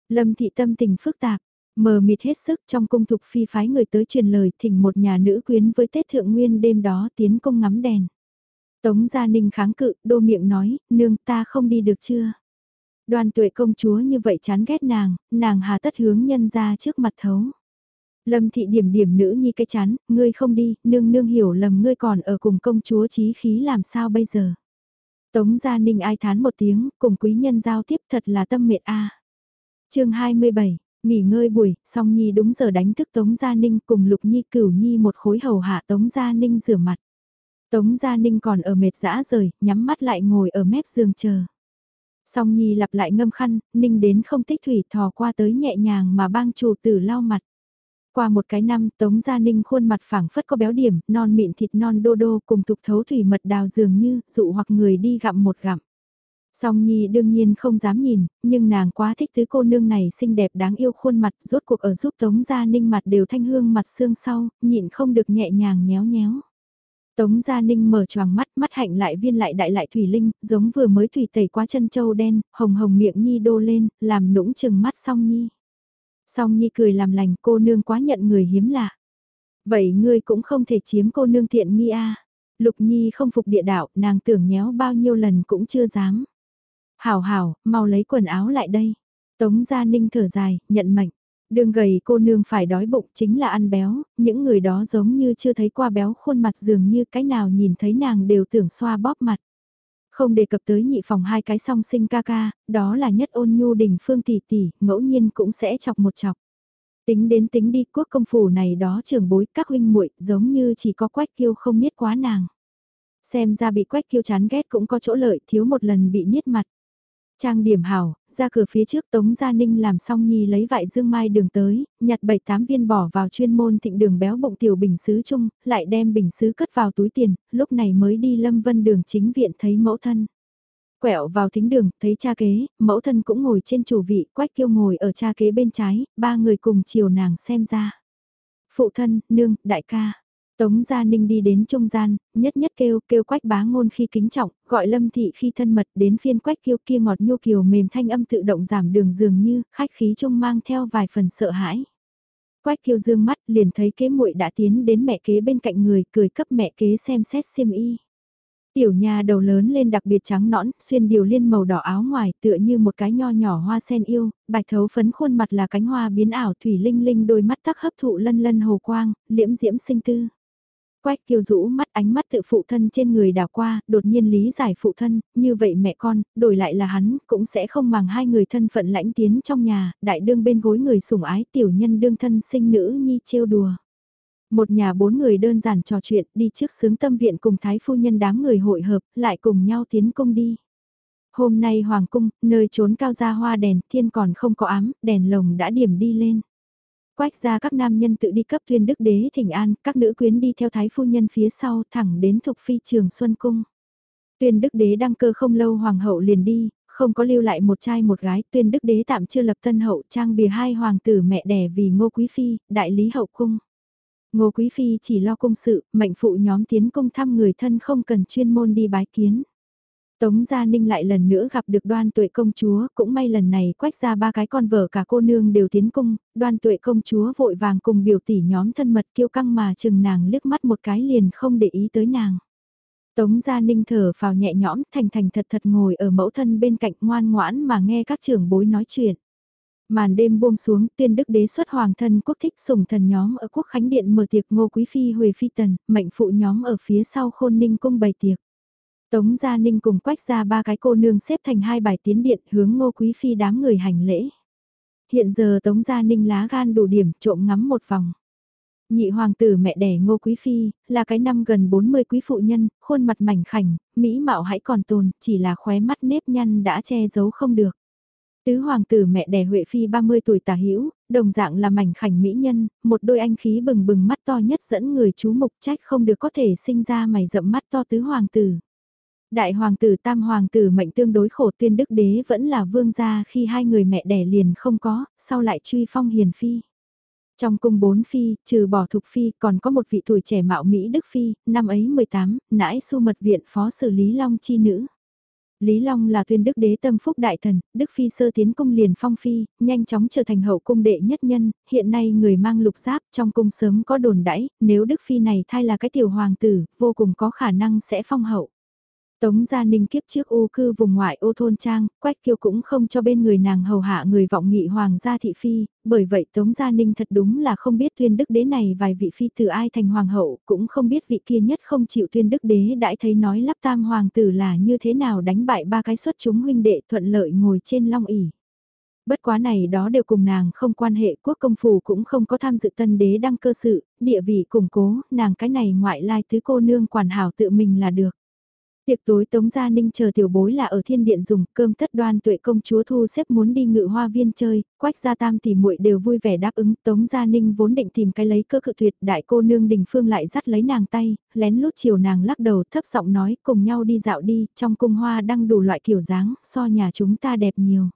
Lâm thị tâm tình phức tạp, mờ mịt hết sức trong cung thục phi phái người tới truyền lời thỉnh một nhà nữ quyến với Tết Thượng Nguyên đêm đó tiến công ngắm đèn. Tống Gia Ninh kháng cự, đô miệng nói, nương ta không đi được chưa? Đoàn tuệ công chúa như vậy chán ghét nàng, nàng hà tất hướng nhân ra trước mặt thấu. Lâm thị điểm điểm nữ nhi cái chán, ngươi không đi, nương nương hiểu lầm ngươi còn ở cùng công chúa trí khí làm sao bây giờ. Tống Gia Ninh ai thán một tiếng, cùng quý nhân giao tiếp thật là tâm mệt a. À. chương 27, nghỉ ngơi buổi, song Nhi đúng giờ đánh thức Tống Gia Ninh cùng Lục Nhi cửu Nhi một khối hầu hạ Tống Gia Ninh rửa mặt. Tống Gia Ninh còn ở mệt dã rời, nhắm mắt lại ngồi ở mép giường chờ. Song Nhi lặp lại ngâm khăn, Ninh đến không tích thủy thò qua tới nhẹ nhàng mà bang chủ tử lau mặt. Qua một cái năm, Tống Gia Ninh khuôn mặt phẳng phất có béo điểm, non mịn thịt non đô đô cùng tục thấu thủy mật đào dường như, dụ hoặc người đi gặm một gặm. Song Nhi đương nhiên không dám nhìn, nhưng nàng quá thích thứ cô nương này xinh đẹp đáng yêu khuôn mặt, rốt cuộc ở giúp Tống Gia Ninh mặt đều thanh hương mặt xương sau, nhịn không được nhẹ nhàng nhéo nhéo. Tống Gia Ninh mở choàng mắt, mắt hạnh lại viên lại đại lại thủy linh, giống vừa mới thủy tẩy qua chân châu đen, hồng hồng miệng Nhi đô lên, làm nũng chừng mắt Song Nhi. Song Nhi cười làm lành cô nương quá nhận người hiếm lạ. Vậy ngươi cũng không thể chiếm cô nương thiện nghi a. Lục Nhi không phục địa đạo, nàng tưởng nhéo bao nhiêu lần cũng chưa dám. Hảo hảo, mau lấy quần áo lại đây. Tống Gia Ninh thở dài, nhận mệnh. Đường gầy cô nương phải đói bụng chính là ăn béo, những người đó giống như chưa thấy qua béo khuôn mặt dường như cái nào nhìn thấy nàng đều tưởng xoa bóp mặt. Không đề cập tới nhị phòng hai cái song sinh ca ca, đó là nhất ôn nhu đình phương tỷ tỷ, ngẫu nhiên cũng sẽ chọc một chọc. Tính đến tính đi quốc công phủ này đó trường bối các huynh muội giống như chỉ có quách kiêu không biết quá nàng. Xem ra bị quách kiêu chán ghét cũng có chỗ lợi thiếu một lần bị niết mặt. Trang điểm hảo, ra cửa phía trước Tống Gia Ninh làm xong nhi lấy vại dương mai đường tới, nhặt bảy tám viên bỏ vào chuyên môn thịnh đường béo bụng tiểu bình sứ chung, lại đem bình sứ cất vào túi tiền, lúc này mới đi lâm vân đường chính viện thấy mẫu thân. Quẹo vào thính đường, thấy cha kế, mẫu thân cũng ngồi trên chủ vị, quách kiêu ngồi ở cha kế bên trái, ba người cùng chiều nàng xem ra. Phụ thân, nương, đại ca. Tống Gia Ninh đi đến trung gian, nhất nhất kêu, kêu quách bá ngôn khi kính trọng, gọi lâm thị khi thân mật đến phiên quách kiêu kia ngọt nhu kiều mềm thanh âm tự động giảm đường dường như, khách khí trung mang theo vài phần sợ hãi. Quách kiêu dương mắt liền thấy kế muội đã tiến đến mẹ kế bên cạnh người cười cấp mẹ kế xem xét xiêm y. Tiểu nhà đầu lớn lên đặc biệt trắng nõn, xuyên điều liên màu đỏ áo ngoài tựa như một cái nho nhỏ hoa sen yêu, bạch thấu phấn khuôn mặt là cánh hoa biến ảo thủy linh linh đôi mắt tắc hấp thụ lân lân hồ quang, liễm diễm sinh tư. Quách kiêu rũ mắt ánh mắt tự phụ thân trên người đảo qua, đột nhiên lý giải phụ thân, như vậy mẹ con, đổi lại là hắn, cũng sẽ không màng hai người thân phận lãnh tiến trong nhà, đại đương bên gối người sủng ái tiểu nhân đương thân sinh nữ nhi trêu đùa. Một nhà bốn người đơn giản trò chuyện đi trước sướng tâm viện cùng thái phu nhân đám người hội hợp, lại cùng nhau tiến công đi. Hôm nay Hoàng cung, nơi trốn cao ra hoa đèn, thiên còn không có ám, đèn lồng đã điểm đi lên. Quách ra các nam nhân tự đi cấp tuyên đức đế thỉnh an, các nữ quyến đi theo thái phu nhân phía sau thẳng đến thục phi trường Xuân Cung. Tuyên đức đế đăng cơ không lâu hoàng hậu liền đi, không có lưu lại một trai một gái, tuyên đức đế tạm chưa lập tân hậu trang bìa hai hoàng tử mẹ đẻ vì ngô quý phi, đại lý hậu cung. Ngô quý phi chỉ lo cung sự, mệnh phụ nhóm tiến cung thăm người thân không cần chuyên môn đi bái kiến. Tống Gia Ninh lại lần nữa gặp được đoan tuệ công chúa, cũng may lần này quách ra ba cái con vợ cả cô nương đều tiến cung, đoan tuệ công chúa vội vàng cùng biểu tỷ nhóm thân mật kiêu căng mà chừng nàng liếc mắt một cái liền không để ý tới nàng. Tống Gia Ninh thở vào nhẹ nhõm thành thành thật thật ngồi ở mẫu thân bên cạnh ngoan ngoãn mà nghe các trưởng bối nói chuyện. Màn đêm buông xuống tuyên đức đế xuất hoàng thân quốc thích sủng thần nhóm ở quốc khánh điện mở tiệc ngô quý phi huề phi tần, mệnh phụ nhóm ở phía sau khôn ninh cung bày tiệc. Tống Gia Ninh cùng quách ra ba cái cô nương xếp thành hai bài tiến điện hướng ngô quý phi đám người hành lễ. Hiện giờ Tống Gia Ninh lá gan đủ điểm trộm ngắm một vòng. Nhị hoàng tử mẹ đẻ ngô quý phi, là cái năm gần 40 quý phụ nhân, khuôn mặt mảnh khảnh, mỹ mạo hãy còn tồn, chỉ là khóe mắt nếp nhăn đã che giấu không được. Tứ hoàng tử mẹ đẻ Huệ Phi 30 tuổi tả hữu đồng dạng là mảnh khảnh mỹ nhân, một đôi anh khí bừng bừng mắt to nhất dẫn người chú mục trách không được có thể sinh ra mày rậm mắt to tứ hoàng tử. Đại hoàng tử tam hoàng tử mệnh tương đối khổ tuyên đức đế vẫn là vương gia khi hai người mẹ đẻ liền không có, sau lại truy phong hiền phi. Trong cung bốn phi, trừ bỏ thục phi, còn có một vị tuổi trẻ mạo Mỹ Đức Phi, năm ấy 18, nãi su mật viện phó xử Lý Long chi nữ. Lý Long là tuyên đức đế tâm phúc đại thần, Đức Phi sơ tiến cung liền phong phi, nhanh chóng trở thành hậu cung đệ nhất nhân, hiện nay người mang lục giáp trong cung sớm có đồn đãi, nếu Đức Phi này thay là cái tiểu hoàng tử, vô cùng có khả năng sẽ phong hậu. Tống Gia Ninh kiếp trước u cư vùng ngoại ô thôn trang, Quách Kiêu cũng không cho bên người nàng hầu hạ người vọng nghị hoàng gia thị phi, bởi vậy Tống Gia Ninh thật đúng là không biết tuyên đức đế này vài vị phi từ ai thành hoàng hậu, cũng không biết vị kia nhất không chịu tuyên đức đế đãi thấy nói lắp tam hoàng tử là như thế nào đánh bại ba cái xuất chúng huynh đệ thuận lợi ngồi trên long ỉ. Bất quá này đó đều cùng nàng không quan hệ quốc công phủ cũng không có tham dự tân đế đăng cơ sự, địa vị củng cố, nàng cái này ngoại lai tứ cô nương quản hảo tự mình là được. Tiệc tối Tống Gia Ninh chờ tiểu bối là ở thiên điện dùng cơm tất đoan tuệ công chúa thu xếp muốn đi ngự hoa viên chơi, quách gia tam thì muội đều vui vẻ đáp ứng Tống Gia Ninh vốn định tìm cái lấy cơ cự tuyệt đại cô nương đình phương lại dắt lấy nàng tay, lén lút chiều nàng lắc đầu thấp giọng nói cùng nhau đi dạo đi, trong cung hoa đang đủ loại kiểu dáng, so nhà chúng ta đẹp nhiều.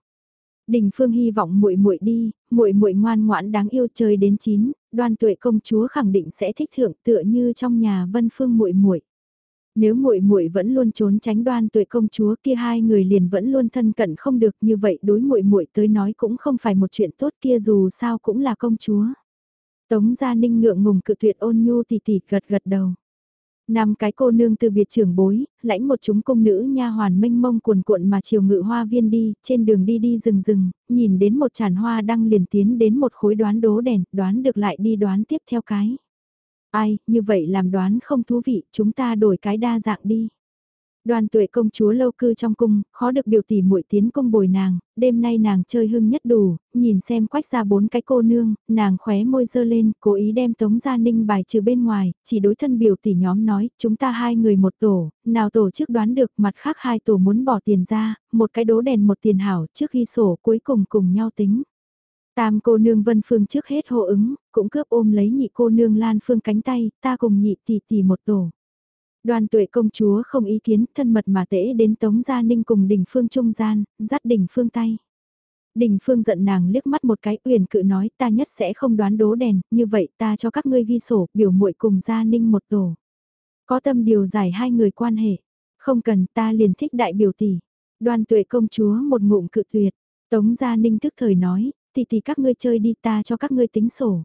Đình Phương hy vọng muội muội đi, muội muội ngoan ngoãn đáng yêu chơi đến chín, Đoan Tuệ công chúa khẳng định sẽ thích thượng tựa như trong nhà Vân Phương muội muội. Nếu muội muội vẫn luôn trốn tránh đoan tuệ công chúa kia hai người liền vẫn luôn thân cận không được như vậy đối muội muội tới nói cũng không phải một chuyện tốt kia dù sao cũng là công chúa. Tống Gia Ninh ngượng ngùng cự tuyệt ôn nhu tỉ tỉ gật gật đầu. Năm cái cô nương từ biệt trưởng bối, lãnh một chúng công nữ nha hoàn mênh mông cuồn cuộn mà chiều ngự hoa viên đi, trên đường đi đi rừng rừng, nhìn đến một tràn hoa đang liền tiến đến một khối đoán đố đèn, đoán được lại đi đoán tiếp theo cái. Ai, như vậy làm đoán không thú vị, chúng ta đổi cái đa dạng đi. Đoàn tuệ công chúa lâu cư trong cung, khó được biểu tỷ muội tiến cung bồi nàng, đêm nay nàng chơi hưng nhất đủ, nhìn xem quách ra bốn cái cô nương, nàng khóe môi dơ lên, cố ý đem tống gia ninh bài trừ bên ngoài, chỉ đối thân biểu tỷ nhóm nói, chúng ta hai người một tổ, nào tổ trước đoán được mặt khác hai tổ muốn bỏ tiền ra, một cái đố đèn một tiền hảo trước khi sổ cuối cùng cùng nhau tính. Tam cô nương Vân Phương trước hết hô ứng, cũng cướp ôm lấy nhị cô nương Lan Phương cánh tay, ta cùng nhị tỷ tỷ một tổ. Đoàn tuệ công chúa không ý kiến, thân mật mà tễ đến Tống Gia Ninh cùng đỉnh Phương trung gian, dắt đỉnh Phương tay. Đình Phương giận nàng liếc mắt một cái uyển cự nói ta nhất sẽ không đoán đố đèn, như vậy ta cho các ngươi ghi sổ, biểu muội cùng Gia Ninh một tổ. Có tâm điều giải hai người quan hệ, không cần ta liền thích đại biểu tỷ. Đoàn tuệ công chúa một ngụm cự tuyệt, Tống Gia Ninh tức thời nói, thì thì các ngươi chơi đi ta cho các ngươi tính sổ.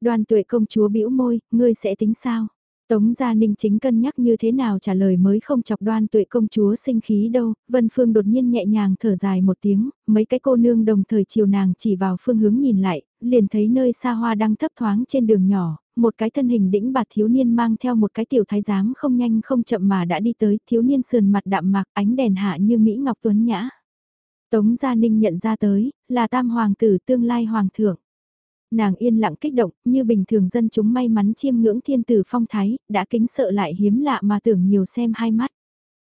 Đoàn tuệ công chúa bĩu môi, ngươi sẽ tính sao? Tống Gia Ninh chính cân nhắc như thế nào trả lời mới không chọc đoan tuệ công chúa sinh khí đâu, Vân Phương đột nhiên nhẹ nhàng thở dài một tiếng, mấy cái cô nương đồng thời chiều nàng chỉ vào phương hướng nhìn lại, liền thấy nơi xa hoa đang thấp thoáng trên đường nhỏ, một cái thân hình đĩnh bạt thiếu niên mang theo một cái tiểu thái giám không nhanh không chậm mà đã đi tới, thiếu niên sườn mặt đạm mạc ánh đèn hạ như Mỹ Ngọc Tuấn Nhã. Tống Gia Ninh nhận ra tới, là tam hoàng tử tương lai hoàng thượng. Nàng yên lặng kích động, như bình thường dân chúng may mắn chiêm ngưỡng thiên tử phong thái, đã kính sợ lại hiếm lạ mà tưởng nhiều xem hai mắt.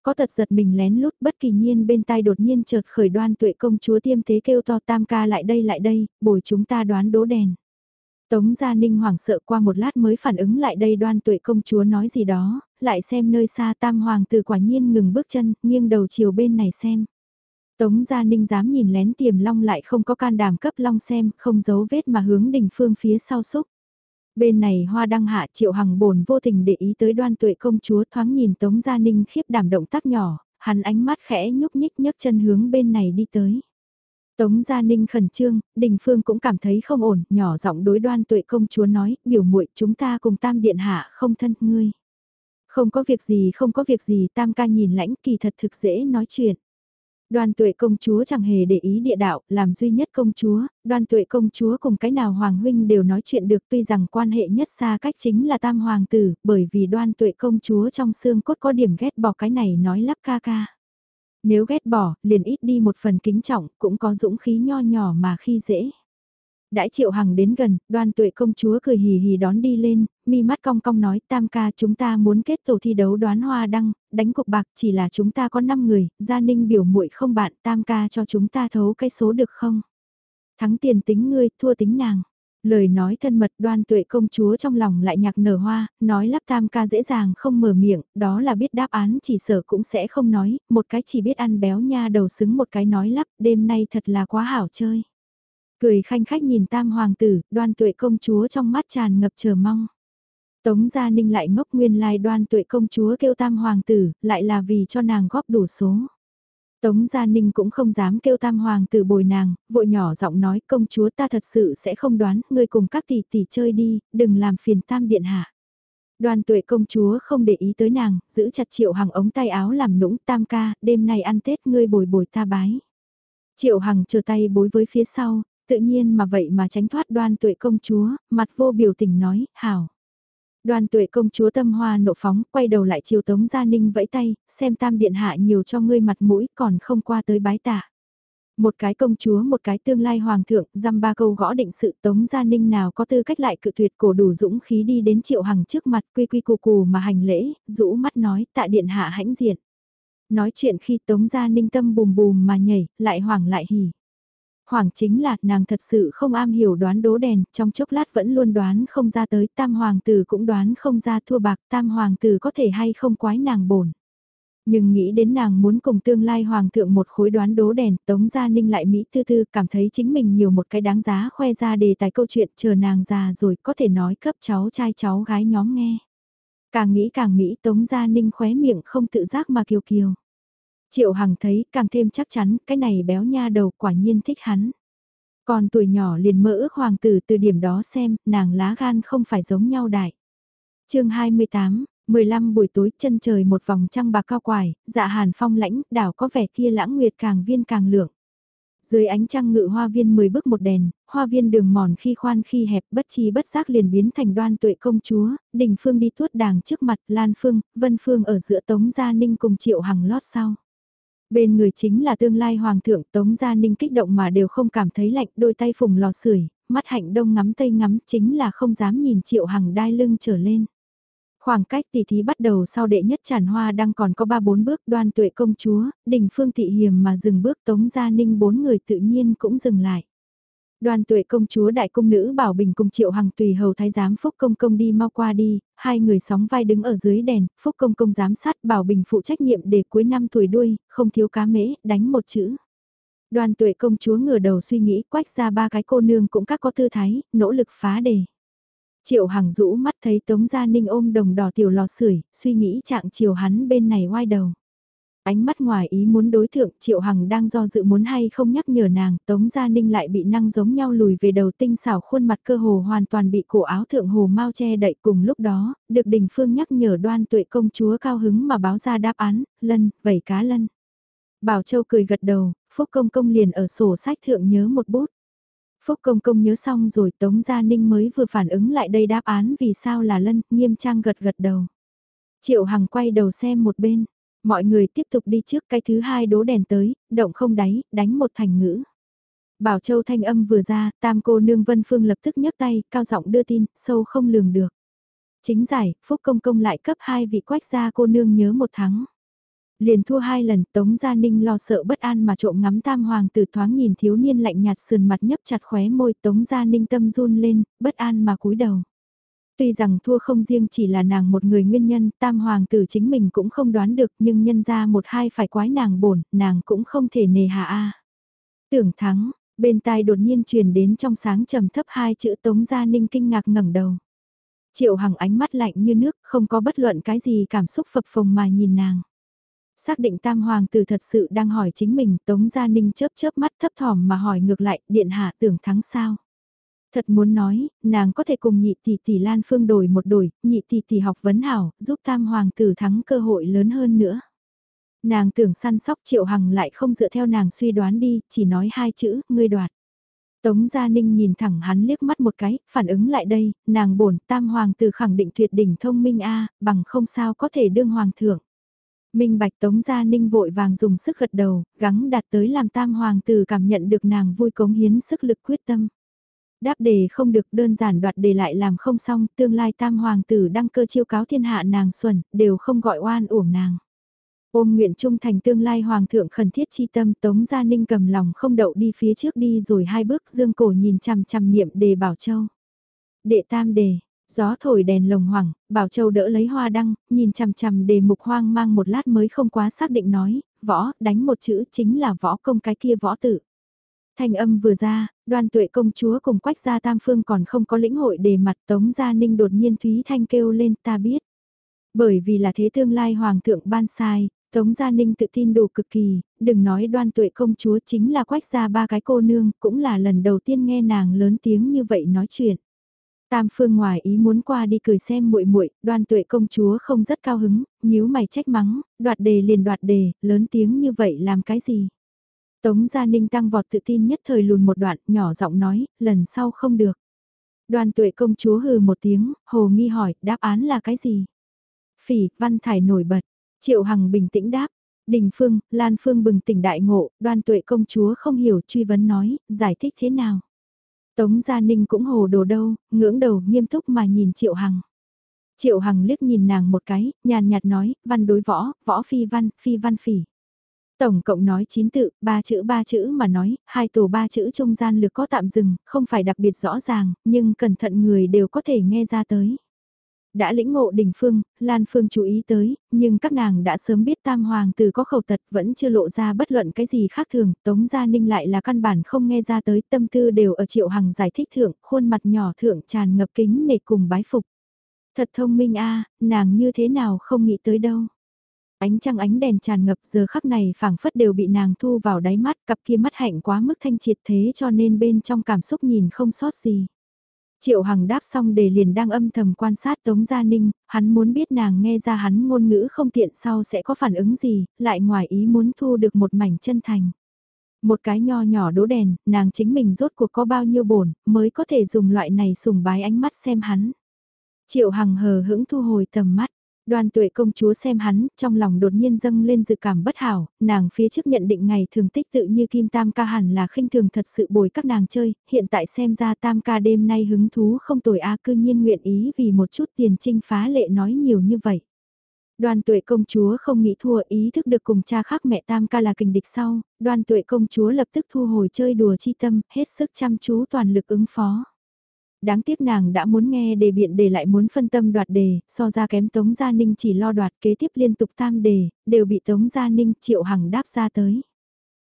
Có tật giật mình lén lút bất kỳ nhiên bên tai đột nhiên chợt khởi đoan tuệ công chúa tiêm thế kêu to tam ca lại đây lại đây, bồi chúng ta đoán đố đèn. Tống Gia Ninh hoảng sợ qua một lát mới phản ứng lại đây đoan tuệ công chúa nói gì đó, lại xem nơi xa tam hoàng tử quả nhiên ngừng bước chân, nghiêng đầu chiều bên này xem. Tống Gia Ninh dám nhìn lén tiềm long lại không có can đảm cấp long xem, không giấu vết mà hướng đỉnh phương phía sau xúc. Bên này hoa đăng hạ triệu hằng bồn vô tình để ý tới đoan tuệ công chúa thoáng nhìn Tống Gia Ninh khiếp đảm động tác nhỏ, hắn ánh mắt khẽ nhúc nhích nhấc chân hướng bên này đi tới. Tống Gia Ninh khẩn trương, Đình Phương cũng cảm thấy không ổn, nhỏ giọng đối đoan tuệ công chúa nói, biểu muội chúng ta cùng tam điện hạ không thân ngươi. Không có việc gì không có việc gì tam ca nhìn lãnh kỳ thật thực dễ nói chuyện. Đoan tuệ công chúa chẳng hề để ý địa đạo, làm duy nhất công chúa, đoan tuệ công chúa cùng cái nào hoàng huynh đều nói chuyện được tuy rằng quan hệ nhất xa cách chính là tam hoàng tử, bởi vì đoan tuệ công chúa trong xương cốt có điểm ghét bỏ cái này nói lắp ca ca. Nếu ghét bỏ, liền ít đi một phần kính trọng, cũng có dũng khí nho nhỏ mà khi dễ. Đãi triệu hằng đến gần, đoan tuệ công chúa cười hì hì đón đi lên, mi mắt cong cong nói tam ca chúng ta muốn kết tổ thi đấu đoán hoa đăng, đánh cuộc bạc chỉ là chúng ta có 5 người, gia ninh biểu muội không bạn tam ca cho chúng ta thấu cái số được không? Thắng tiền tính ngươi, thua tính nàng. Lời nói thân mật đoan tuệ công chúa trong lòng lại nhạc nở hoa, nói lắp tam ca dễ dàng không mở miệng, đó là biết đáp án chỉ sở cũng sẽ không nói, một cái chỉ biết ăn béo nha đầu xứng một cái nói lắp, đêm nay thật là quá hảo chơi. Cười khanh khách nhìn tam hoàng tử, đoan tuệ công chúa trong mắt tràn ngập chờ mong. Tống Gia Ninh lại ngốc nguyên lai đoan tuệ công chúa kêu tam hoàng tử, lại là vì cho nàng góp đủ số. Tống Gia Ninh cũng không dám kêu tam hoàng tử bồi nàng, vội nhỏ giọng nói công chúa ta thật sự sẽ không đoán, ngươi cùng các tỷ tỷ chơi đi, đừng làm phiền tam điện hạ. Đoàn tuệ công chúa không để ý tới nàng, giữ chặt triệu hằng ống tay áo làm nũng tam ca, đêm nay ăn Tết ngươi bồi bồi ta bái. Triệu hằng chờ tay bối với phía sau, tự nhiên mà vậy mà tránh thoát đoan tuệ công chúa, mặt vô biểu tình nói, hảo. Đoàn tuệ công chúa tâm hoa nộ phóng, quay đầu lại chiều Tống Gia Ninh vẫy tay, xem tam điện hạ nhiều cho ngươi mặt mũi còn không qua tới bái tạ. Một cái công chúa một cái tương lai hoàng thượng, dăm ba câu gõ định sự Tống Gia Ninh nào có tư cách lại cự tuyệt cổ đủ dũng khí đi đến triệu hằng trước mặt quy quy cù cù mà hành lễ, rũ mắt nói tạ điện hạ hãnh diện. Nói chuyện khi Tống Gia Ninh tâm bùm bùm mà nhảy, lại hoảng lại hỉ. Hoàng chính là nàng thật sự không am hiểu đoán đố đèn, trong chốc lát vẫn luôn đoán không ra tới, tam hoàng tử cũng đoán không ra thua bạc, tam hoàng tử có thể hay không quái nàng bổn. Nhưng nghĩ đến nàng muốn cùng tương lai hoàng thượng một khối đoán đố đèn, tống gia ninh lại Mỹ tư tư cảm thấy chính mình nhiều một cái đáng giá khoe ra đề tài câu chuyện chờ nàng già rồi có thể nói cấp cháu trai cháu gái nhóm nghe. Càng nghĩ càng Mỹ tống gia ninh khóe miệng không tự giác mà kiều kiều. Triệu Hằng thấy càng thêm chắc chắn cái này béo nha đầu quả nhiên thích hắn. Còn tuổi nhỏ liền mơ ước hoàng tử từ điểm đó xem, nàng lá gan không phải giống nhau đại. chương 28, 15 buổi tối chân trời một vòng trăng bạc cao quải, dạ hàn phong lãnh, đảo có vẻ kia lãng nguyệt càng viên càng lượng. Dưới ánh trăng ngự hoa viên 10 bước một đèn, hoa viên đường mòn khi khoan khi hẹp bất chi bất giác liền biến thành đoan tuệ công chúa, đình phương đi tuốt đàng trước mặt Lan Phương, Vân Phương ở giữa Tống Gia Ninh cùng Triệu Hằng lót sau. Bên người chính là tương lai hoàng thượng Tống Gia Ninh kích động mà đều không cảm thấy lạnh đôi tay phùng lò sưởi mắt hạnh đông ngắm tây ngắm chính là không dám nhìn triệu hằng đai lưng trở lên. Khoảng cách tỷ thí bắt đầu sau đệ nhất tràn hoa đang còn có ba bốn bước đoan tuệ công chúa, đình phương thị hiểm mà dừng bước Tống Gia Ninh bốn người tự nhiên cũng dừng lại. Đoàn tuệ công chúa đại cung nữ Bảo Bình cùng Triệu Hằng tùy hầu thái giám Phúc Công Công đi mau qua đi, hai người sóng vai đứng ở dưới đèn, Phúc Công Công giám sát Bảo Bình phụ trách nhiệm để cuối năm tuổi đuôi, không thiếu cá mễ, đánh một chữ. Đoàn tuệ công chúa ngửa đầu suy nghĩ quách ra ba cái cô nương cũng các có tư thái, nỗ lực phá đề. Triệu Hằng rũ mắt thấy Tống Gia Ninh ôm đồng đỏ tiểu lò sưởi, suy nghĩ trạng chiều hắn bên này oai đầu. Ánh mắt ngoài ý muốn đối thượng Triệu Hằng đang do dự muốn hay không nhắc nhở nàng, Tống Gia Ninh lại bị năng giống nhau lùi về đầu tinh xảo khuôn mặt cơ hồ hoàn toàn bị cổ áo thượng hồ mau che đậy cùng lúc đó, được đình phương nhắc nhở đoan tuệ công chúa cao hứng mà báo ra đáp án, lân, vẩy cá lân. Bảo Châu cười gật đầu, Phúc Công Công liền ở sổ sách thượng nhớ một bút. Phúc Công Công nhớ xong rồi Tống Gia Ninh mới vừa phản ứng lại đây đáp án vì sao là lân, nghiêm trang gật gật đầu. Triệu Hằng quay đầu xem một bên, Mọi người tiếp tục đi trước cái thứ hai đố đèn tới, động không đáy, đánh một thành ngữ. Bảo Châu thanh âm vừa ra, tam cô nương Vân Phương lập tức nhấc tay, cao giọng đưa tin, sâu không lường được. Chính giải, Phúc Công Công lại cấp hai vị quách gia cô nương nhớ một thắng. Liền thua hai lần, Tống Gia Ninh lo sợ bất an mà trộm ngắm tam hoàng tử thoáng nhìn thiếu niên lạnh nhạt sườn mặt nhấp chặt khóe môi Tống Gia Ninh tâm run lên, bất an mà cúi đầu. Tuy rằng thua không riêng chỉ là nàng một người nguyên nhân, tam hoàng tử chính mình cũng không đoán được nhưng nhân ra một hai phải quái nàng bổn, nàng cũng không thể nề hạ a. Tưởng thắng, bên tai đột nhiên truyền đến trong sáng trầm thấp hai chữ Tống Gia Ninh kinh ngạc ngẩng đầu. Triệu Hằng ánh mắt lạnh như nước, không có bất luận cái gì cảm xúc phập phồng mà nhìn nàng. Xác định tam hoàng tử thật sự đang hỏi chính mình, Tống Gia Ninh chớp chớp mắt thấp thỏm mà hỏi ngược lại, điện hạ tưởng thắng sao. Thật muốn nói, nàng có thể cùng nhị tỷ tỷ Lan Phương đổi một đổi, nhị tỷ tỷ học vấn hảo, giúp tam hoàng tử thắng cơ hội lớn hơn nữa. Nàng tưởng săn sóc triệu hằng lại không dựa theo nàng suy đoán đi, chỉ nói hai chữ, ngươi đoạt. Tống Gia Ninh nhìn thẳng hắn liếc mắt một cái, phản ứng lại đây, nàng bổn tam hoàng tử khẳng định tuyệt đỉnh thông minh a bằng không sao có thể đương hoàng thượng. Minh Bạch Tống Gia Ninh vội vàng dùng sức gật đầu, gắng đạt tới làm tam hoàng tử cảm nhận được nàng vui cống hiến sức lực quyết tâm. Đáp đề không được đơn giản đoạt đề lại làm không xong, tương lai tam hoàng tử đăng cơ chiêu cáo thiên hạ nàng xuẩn, đều không gọi oan uổng nàng. Ôm nguyện trung thành tương lai hoàng thượng khẩn thiết chi tâm Tống Gia Ninh cầm lòng không đậu đi phía trước đi rồi hai bước dương cổ nhìn chằm chằm niệm đề Bảo Châu. Đệ tam đề, gió thổi đèn lồng hoàng, Bảo Châu đỡ lấy hoa đăng, nhìn chằm chằm đề mục hoang mang một lát mới không quá xác định nói, võ, đánh một chữ chính là võ công cái kia võ tử. Thanh âm vừa ra, đoan tuệ công chúa cùng quách gia tam phương còn không có lĩnh hội đề mặt Tống Gia Ninh đột nhiên Thúy Thanh kêu lên ta biết. Bởi vì là thế tương lai hoàng thượng ban sai, Tống Gia Ninh tự tin đủ cực kỳ, đừng nói đoan tuệ công chúa chính là quách gia ba cái cô nương, cũng là lần đầu tiên nghe nàng lớn tiếng như vậy nói chuyện. Tam Phương ngoài ý muốn qua đi cười xem muội muội, Đoan Tuệ công chúa không rất cao hứng, nhíu mày trách mắng, đoạt đề liền đoạt đề, lớn tiếng như vậy làm cái gì? Tống Gia Ninh tăng vọt tự tin nhất thời lùn một đoạn, nhỏ giọng nói, lần sau không được. Đoàn Tuệ công chúa hừ một tiếng, hồ nghi hỏi, đáp án là cái gì? Phỉ, văn thải nổi bật, Triệu Hằng bình tĩnh đáp, Đình Phương, Lan Phương bừng tỉnh đại ngộ, đoàn tuệ công chúa không hiểu truy vấn nói, giải thích thế nào. Tống Gia Ninh cũng hồ đồ đâu, ngưỡng đầu nghiêm túc mà nhìn Triệu Hằng. Triệu Hằng liếc nhìn nàng một cái, nhàn nhạt nói, văn đối võ, võ phi văn, phi văn phỉ. Tổng cộng nói 9 tự, ba chữ ba chữ mà nói, hai tổ ba chữ trung gian lược có tạm dừng, không phải đặc biệt rõ ràng, nhưng cẩn thận người đều có thể nghe ra tới đã lĩnh ngộ đình phương, Lan Phương chú ý tới, nhưng các nàng đã sớm biết tam hoàng từ có khẩu tật vẫn chưa lộ ra bất luận cái gì khác thường, Tống Gia Ninh lại là căn bản không nghe ra tới tâm tư đều ở triệu hằng giải thích thượng, khuôn mặt nhỏ thượng tràn ngập kính nể cùng bái phục. Thật thông minh a nàng như thế nào không nghĩ tới đâu. Ánh trăng ánh đèn tràn ngập giờ khắc này phảng phất đều bị nàng thu vào đáy mắt, cặp kia mắt hạnh quá mức thanh triệt thế cho nên bên trong cảm xúc nhìn không sót gì. Triệu Hằng đáp xong để liền đang âm thầm quan sát Tống Gia Ninh, hắn muốn biết nàng nghe ra hắn ngôn ngữ không tiện sau sẽ có phản ứng gì, lại ngoài ý muốn thu được một mảnh chân thành. Một cái nho nhỏ đố đèn, nàng chính mình rốt cuộc có bao nhiêu bổn, mới có thể dùng loại này sùng bái ánh mắt xem hắn. Triệu Hằng hờ hững thu hồi tầm mắt. Đoan tuệ công chúa xem hắn, trong lòng đột nhiên dâng lên dự cảm bất hảo, nàng phía trước nhận định ngày thường tích tự như kim tam ca hẳn là khinh thường thật sự bồi các nàng chơi, hiện tại xem ra tam ca đêm nay hứng thú không tồi a cư nhiên nguyện ý vì một chút tiền trinh phá lệ nói nhiều như vậy. Đoan tuệ công chúa không nghĩ thua ý thức được cùng cha khác mẹ tam ca là kình địch sau, đoan tuệ công chúa lập tức thu hồi chơi đùa chi tâm, hết sức chăm chú toàn lực ứng phó. Đáng tiếc nàng đã muốn nghe đề biện đề lại muốn phân tâm đoạt đề, so ra kém Tống Gia Ninh chỉ lo đoạt kế tiếp liên tục tam đề, đều bị Tống Gia Ninh triệu hằng đáp ra tới.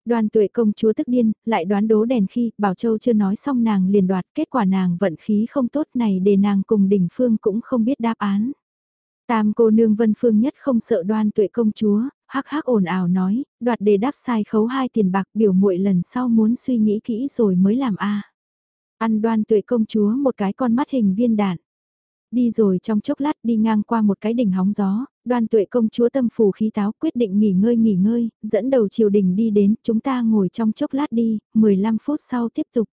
Đoàn tuệ công chúa tức điên, lại đoán đố đèn khi Bảo Châu chưa nói xong nàng liền đoạt kết quả nàng vận khí không tốt này để nàng cùng đỉnh phương cũng không biết đáp án. Tam cô nương vân phương nhất không sợ đoan tuệ công chúa, hắc hắc ồn ào nói, đoạt đề đáp sai khấu hai tiền bạc biểu muội lần sau muốn suy nghĩ kỹ rồi mới làm a Ăn đoan tuệ công chúa một cái con mắt hình viên đạn. Đi rồi trong chốc lát đi ngang qua một cái đỉnh hóng gió, đoan tuệ công chúa tâm phù khí táo quyết định nghỉ ngơi nghỉ ngơi, dẫn đầu triều đình đi đến, chúng ta ngồi trong chốc lát đi, 15 phút sau tiếp tục.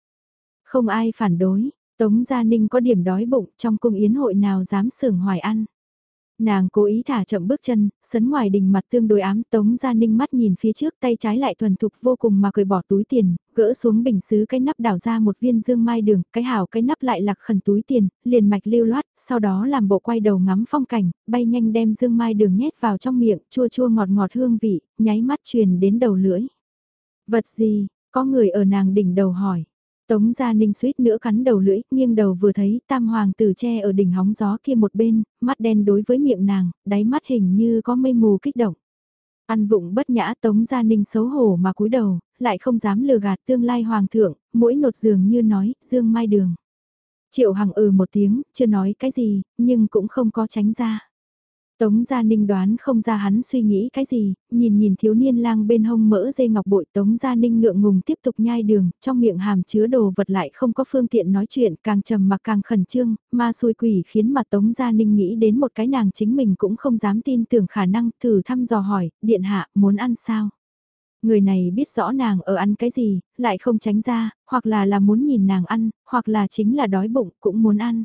Không ai phản đối, Tống Gia Ninh có điểm đói bụng trong cung yến hội nào dám sưởng hoài ăn. Nàng cố ý thả chậm bước chân, sấn ngoài đình mặt tương đối ám tống ra ninh mắt nhìn phía trước tay trái lại thuần thục vô cùng mà cười bỏ túi tiền, gỡ xuống bình xứ cái nắp đảo ra một viên dương mai đường, cái hảo cái nắp lại lạc khẩn túi tiền, liền mạch lưu loát, sau đó làm bộ quay đầu ngắm phong cảnh, bay nhanh đem dương mai đường nhét vào trong miệng, chua chua ngọt ngọt hương vị, nháy mắt truyền đến đầu lưỡi. Vật gì, có người ở nàng đỉnh đầu hỏi. Tống Gia Ninh suýt nữa cắn đầu lưỡi, nghiêng đầu vừa thấy tam hoàng tử che ở đỉnh hóng gió kia một bên, mắt đen đối với miệng nàng, đáy mắt hình như có mây mù kích động. Ăn vụng bất nhã Tống Gia Ninh xấu hổ mà cúi đầu, lại không dám lừa gạt tương lai hoàng thượng, mỗi nột giường như nói, dương mai đường. Triệu Hằng ừ một tiếng, chưa nói cái gì, nhưng cũng không có tránh ra. Tống Gia Ninh đoán không ra hắn suy nghĩ cái gì, nhìn nhìn thiếu niên lang bên hông mỡ dây ngọc bội Tống Gia Ninh ngượng ngùng tiếp tục nhai đường, trong miệng hàm chứa đồ vật lại không có phương tiện nói chuyện, càng trầm mà càng khẩn trương, ma xui quỷ khiến mà Tống Gia Ninh nghĩ đến một cái nàng chính mình cũng không dám tin tưởng khả năng, thử thăm dò hỏi, điện hạ, muốn ăn sao? Người này biết rõ nàng ở ăn cái gì, lại không tránh ra, hoặc là là muốn nhìn nàng ăn, hoặc là chính là đói bụng cũng muốn ăn.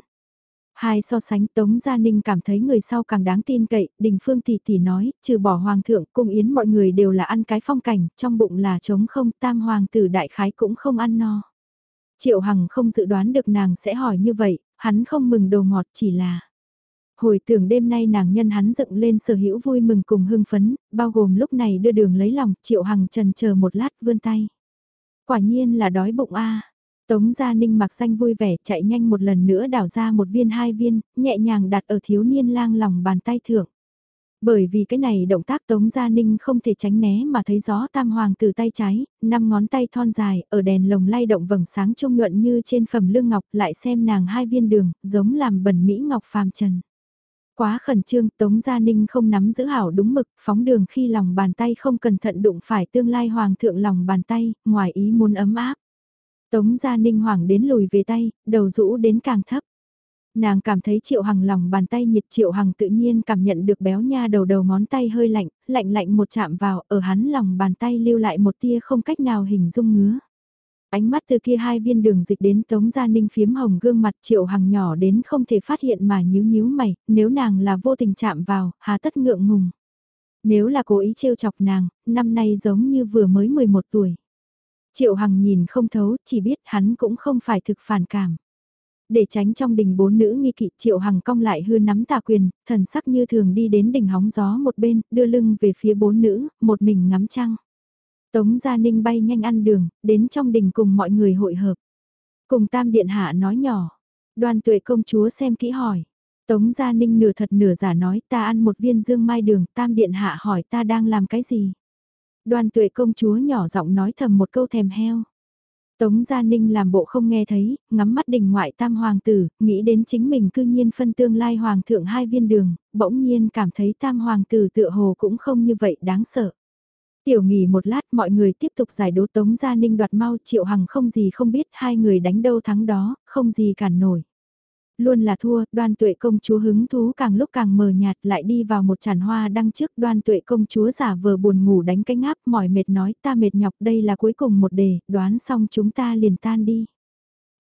Hai so sánh Tống Gia Ninh cảm thấy người sau càng đáng tin cậy, Đình Phương tỷ tỷ nói, trừ bỏ hoàng thượng, cung yến mọi người đều là ăn cái phong cảnh, trong bụng là trống không, tam hoàng tử đại khái cũng không ăn no. Triệu Hằng không dự đoán được nàng sẽ hỏi như vậy, hắn không mừng đồ ngọt chỉ là... Hồi tưởng đêm nay nàng nhân hắn dựng lên sở hữu vui mừng cùng hưng phấn, bao gồm lúc này đưa đường lấy lòng, Triệu Hằng trần chờ một lát vươn tay. Quả nhiên là đói bụng a Tống Gia Ninh mặc xanh vui vẻ chạy nhanh một lần nữa đảo ra một viên hai viên, nhẹ nhàng đặt ở thiếu niên lang lòng bàn tay thượng. Bởi vì cái này động tác Tống Gia Ninh không thể tránh né mà thấy gió tam hoàng từ tay trái, năm ngón tay thon dài, ở đèn lồng lay động vầng sáng trung nhuận như trên phẩm lương ngọc lại xem nàng hai viên đường, giống làm bẩn mỹ ngọc phàm trần. Quá khẩn trương, Tống Gia Ninh không nắm giữ hảo đúng mực, phóng đường khi lòng bàn tay không cẩn thận đụng phải tương lai hoàng thượng lòng bàn tay, ngoài ý muốn ấm áp. Tống Gia Ninh hoảng đến lùi về tay, đầu rũ đến càng thấp. Nàng cảm thấy Triệu Hằng lòng bàn tay nhiệt Triệu Hằng tự nhiên cảm nhận được béo nha đầu đầu ngón tay hơi lạnh, lạnh lạnh một chạm vào, ở hắn lòng bàn tay lưu lại một tia không cách nào hình dung ngứa. Ánh mắt từ kia hai viên đường dịch đến Tống Gia Ninh phiếm hồng gương mặt Triệu Hằng nhỏ đến không thể phát hiện mà nhíu nhíu mày, nếu nàng là vô tình chạm vào, hà tất ngượng ngùng. Nếu là cố ý trêu chọc nàng, năm nay giống như vừa mới 11 tuổi. Triệu Hằng nhìn không thấu, chỉ biết hắn cũng không phải thực phản cảm. Để tránh trong đình bốn nữ nghi kỵ Triệu Hằng cong lại hư nắm tà quyền, thần sắc như thường đi đến đỉnh hóng gió một bên, đưa lưng về phía bốn nữ, một mình ngắm trăng. Tống Gia Ninh bay nhanh ăn đường, đến trong đình cùng mọi người hội hợp. Cùng Tam Điện Hạ nói nhỏ, đoàn tuệ công chúa xem kỹ hỏi. Tống Gia Ninh nửa thật nửa giả nói ta ăn một viên dương mai đường, Tam Điện Hạ hỏi ta đang làm cái gì. Đoan tuệ công chúa nhỏ giọng nói thầm một câu thèm heo. Tống Gia Ninh làm bộ không nghe thấy, ngắm mắt đình ngoại tam hoàng tử, nghĩ đến chính mình cư nhiên phân tương lai hoàng thượng hai viên đường, bỗng nhiên cảm thấy tam hoàng tử tựa hồ cũng không như vậy đáng sợ. Tiểu nghỉ một lát mọi người tiếp tục giải đố Tống Gia Ninh đoạt mau triệu hằng không gì không biết hai người đánh đâu thắng đó, không gì cản nổi. Luôn là thua, đoan tuệ công chúa hứng thú càng lúc càng mờ nhạt lại đi vào một chản hoa đăng trước đoan tuệ công chúa giả vờ buồn ngủ đánh cái ngáp mỏi mệt nói ta mệt nhọc đây là cuối cùng một đề, đoán xong chúng ta liền tan đi.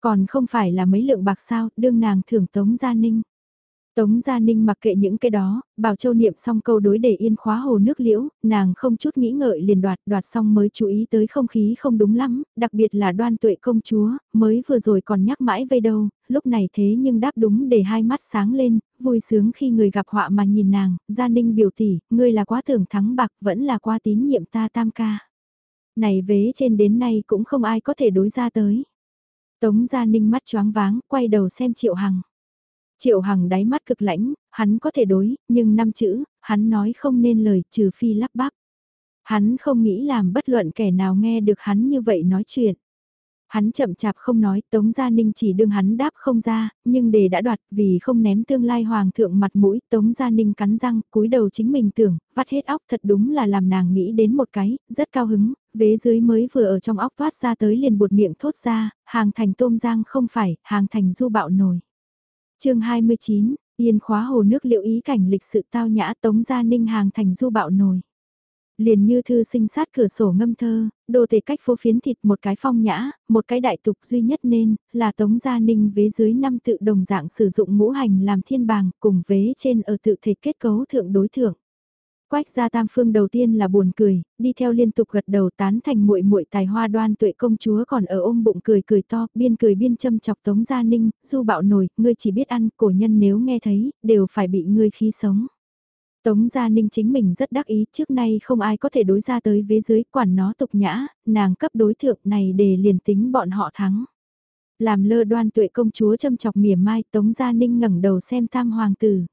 Còn không phải là mấy lượng bạc sao, đương nàng thưởng tống gia ninh. Tống Gia Ninh mặc kệ những cái đó, Bảo Châu niệm xong câu đối để yên khóa hồ nước liễu, nàng không chút nghĩ ngợi liền đoạt, đoạt xong mới chú ý tới không khí không đúng lắm, đặc biệt là đoan tuệ công chúa, mới vừa rồi còn nhắc mãi vây đâu, lúc này thế nhưng đáp đúng để hai mắt sáng lên, vui sướng khi người gặp họa mà nhìn nàng, Gia Ninh biểu tỷ, ngươi là quá tưởng thắng bạc vẫn là qua tín nhiệm ta tam ca. Này vế trên đến nay cũng không ai có thể đối ra tới. Tống Gia Ninh mắt choáng váng, quay đầu xem Triệu Hằng. Triệu Hằng đáy mắt cực lãnh, hắn có thể đối, nhưng năm chữ, hắn nói không nên lời trừ phi lắp bắp. Hắn không nghĩ làm bất luận kẻ nào nghe được hắn như vậy nói chuyện. Hắn chậm chạp không nói, Tống Gia Ninh chỉ đương hắn đáp không ra, nhưng để đã đoạt vì không ném tương lai hoàng thượng mặt mũi, Tống Gia Ninh cắn răng, cúi đầu chính mình tưởng, vắt hết óc thật đúng là làm nàng nghĩ đến một cái, rất cao hứng, vế dưới mới vừa ở trong óc thoát ra tới liền buột miệng thốt ra, hàng thành tôm giang không phải, hàng thành du bạo nổi chương 29, yên khóa hồ nước liệu ý cảnh lịch sự tao nhã tống gia ninh hàng thành du bạo nổi. Liền như thư sinh sát cửa sổ ngâm thơ, đồ tề cách phố phiến thịt một cái phong nhã, một cái đại tục duy nhất nên, là tống gia ninh vế dưới năm tự đồng dạng sử dụng ngũ hành làm thiên bàng, cùng vế trên ở tự thể kết cấu thượng đối thượng. Quách gia tam phương đầu tiên là buồn cười, đi theo liên tục gật đầu tán thành muội muội tài hoa đoan tuệ công chúa còn ở ôm bụng cười cười to, biên cười biên châm chọc tống gia ninh, du bạo nổi, ngươi chỉ biết ăn, cổ nhân nếu nghe thấy, đều phải bị ngươi khí sống. Tống Gia Ninh chính mình rất đắc ý, trước nay không ai có thể đối ra tới vế dưới, quản nó tục nhã, nàng cấp đối thượng này để liền tính bọn họ thắng. Làm lơ đoan tuệ công chúa châm chọc mỉa mai Tống Gia Ninh ngẩng đầu xem tam hoàng tử.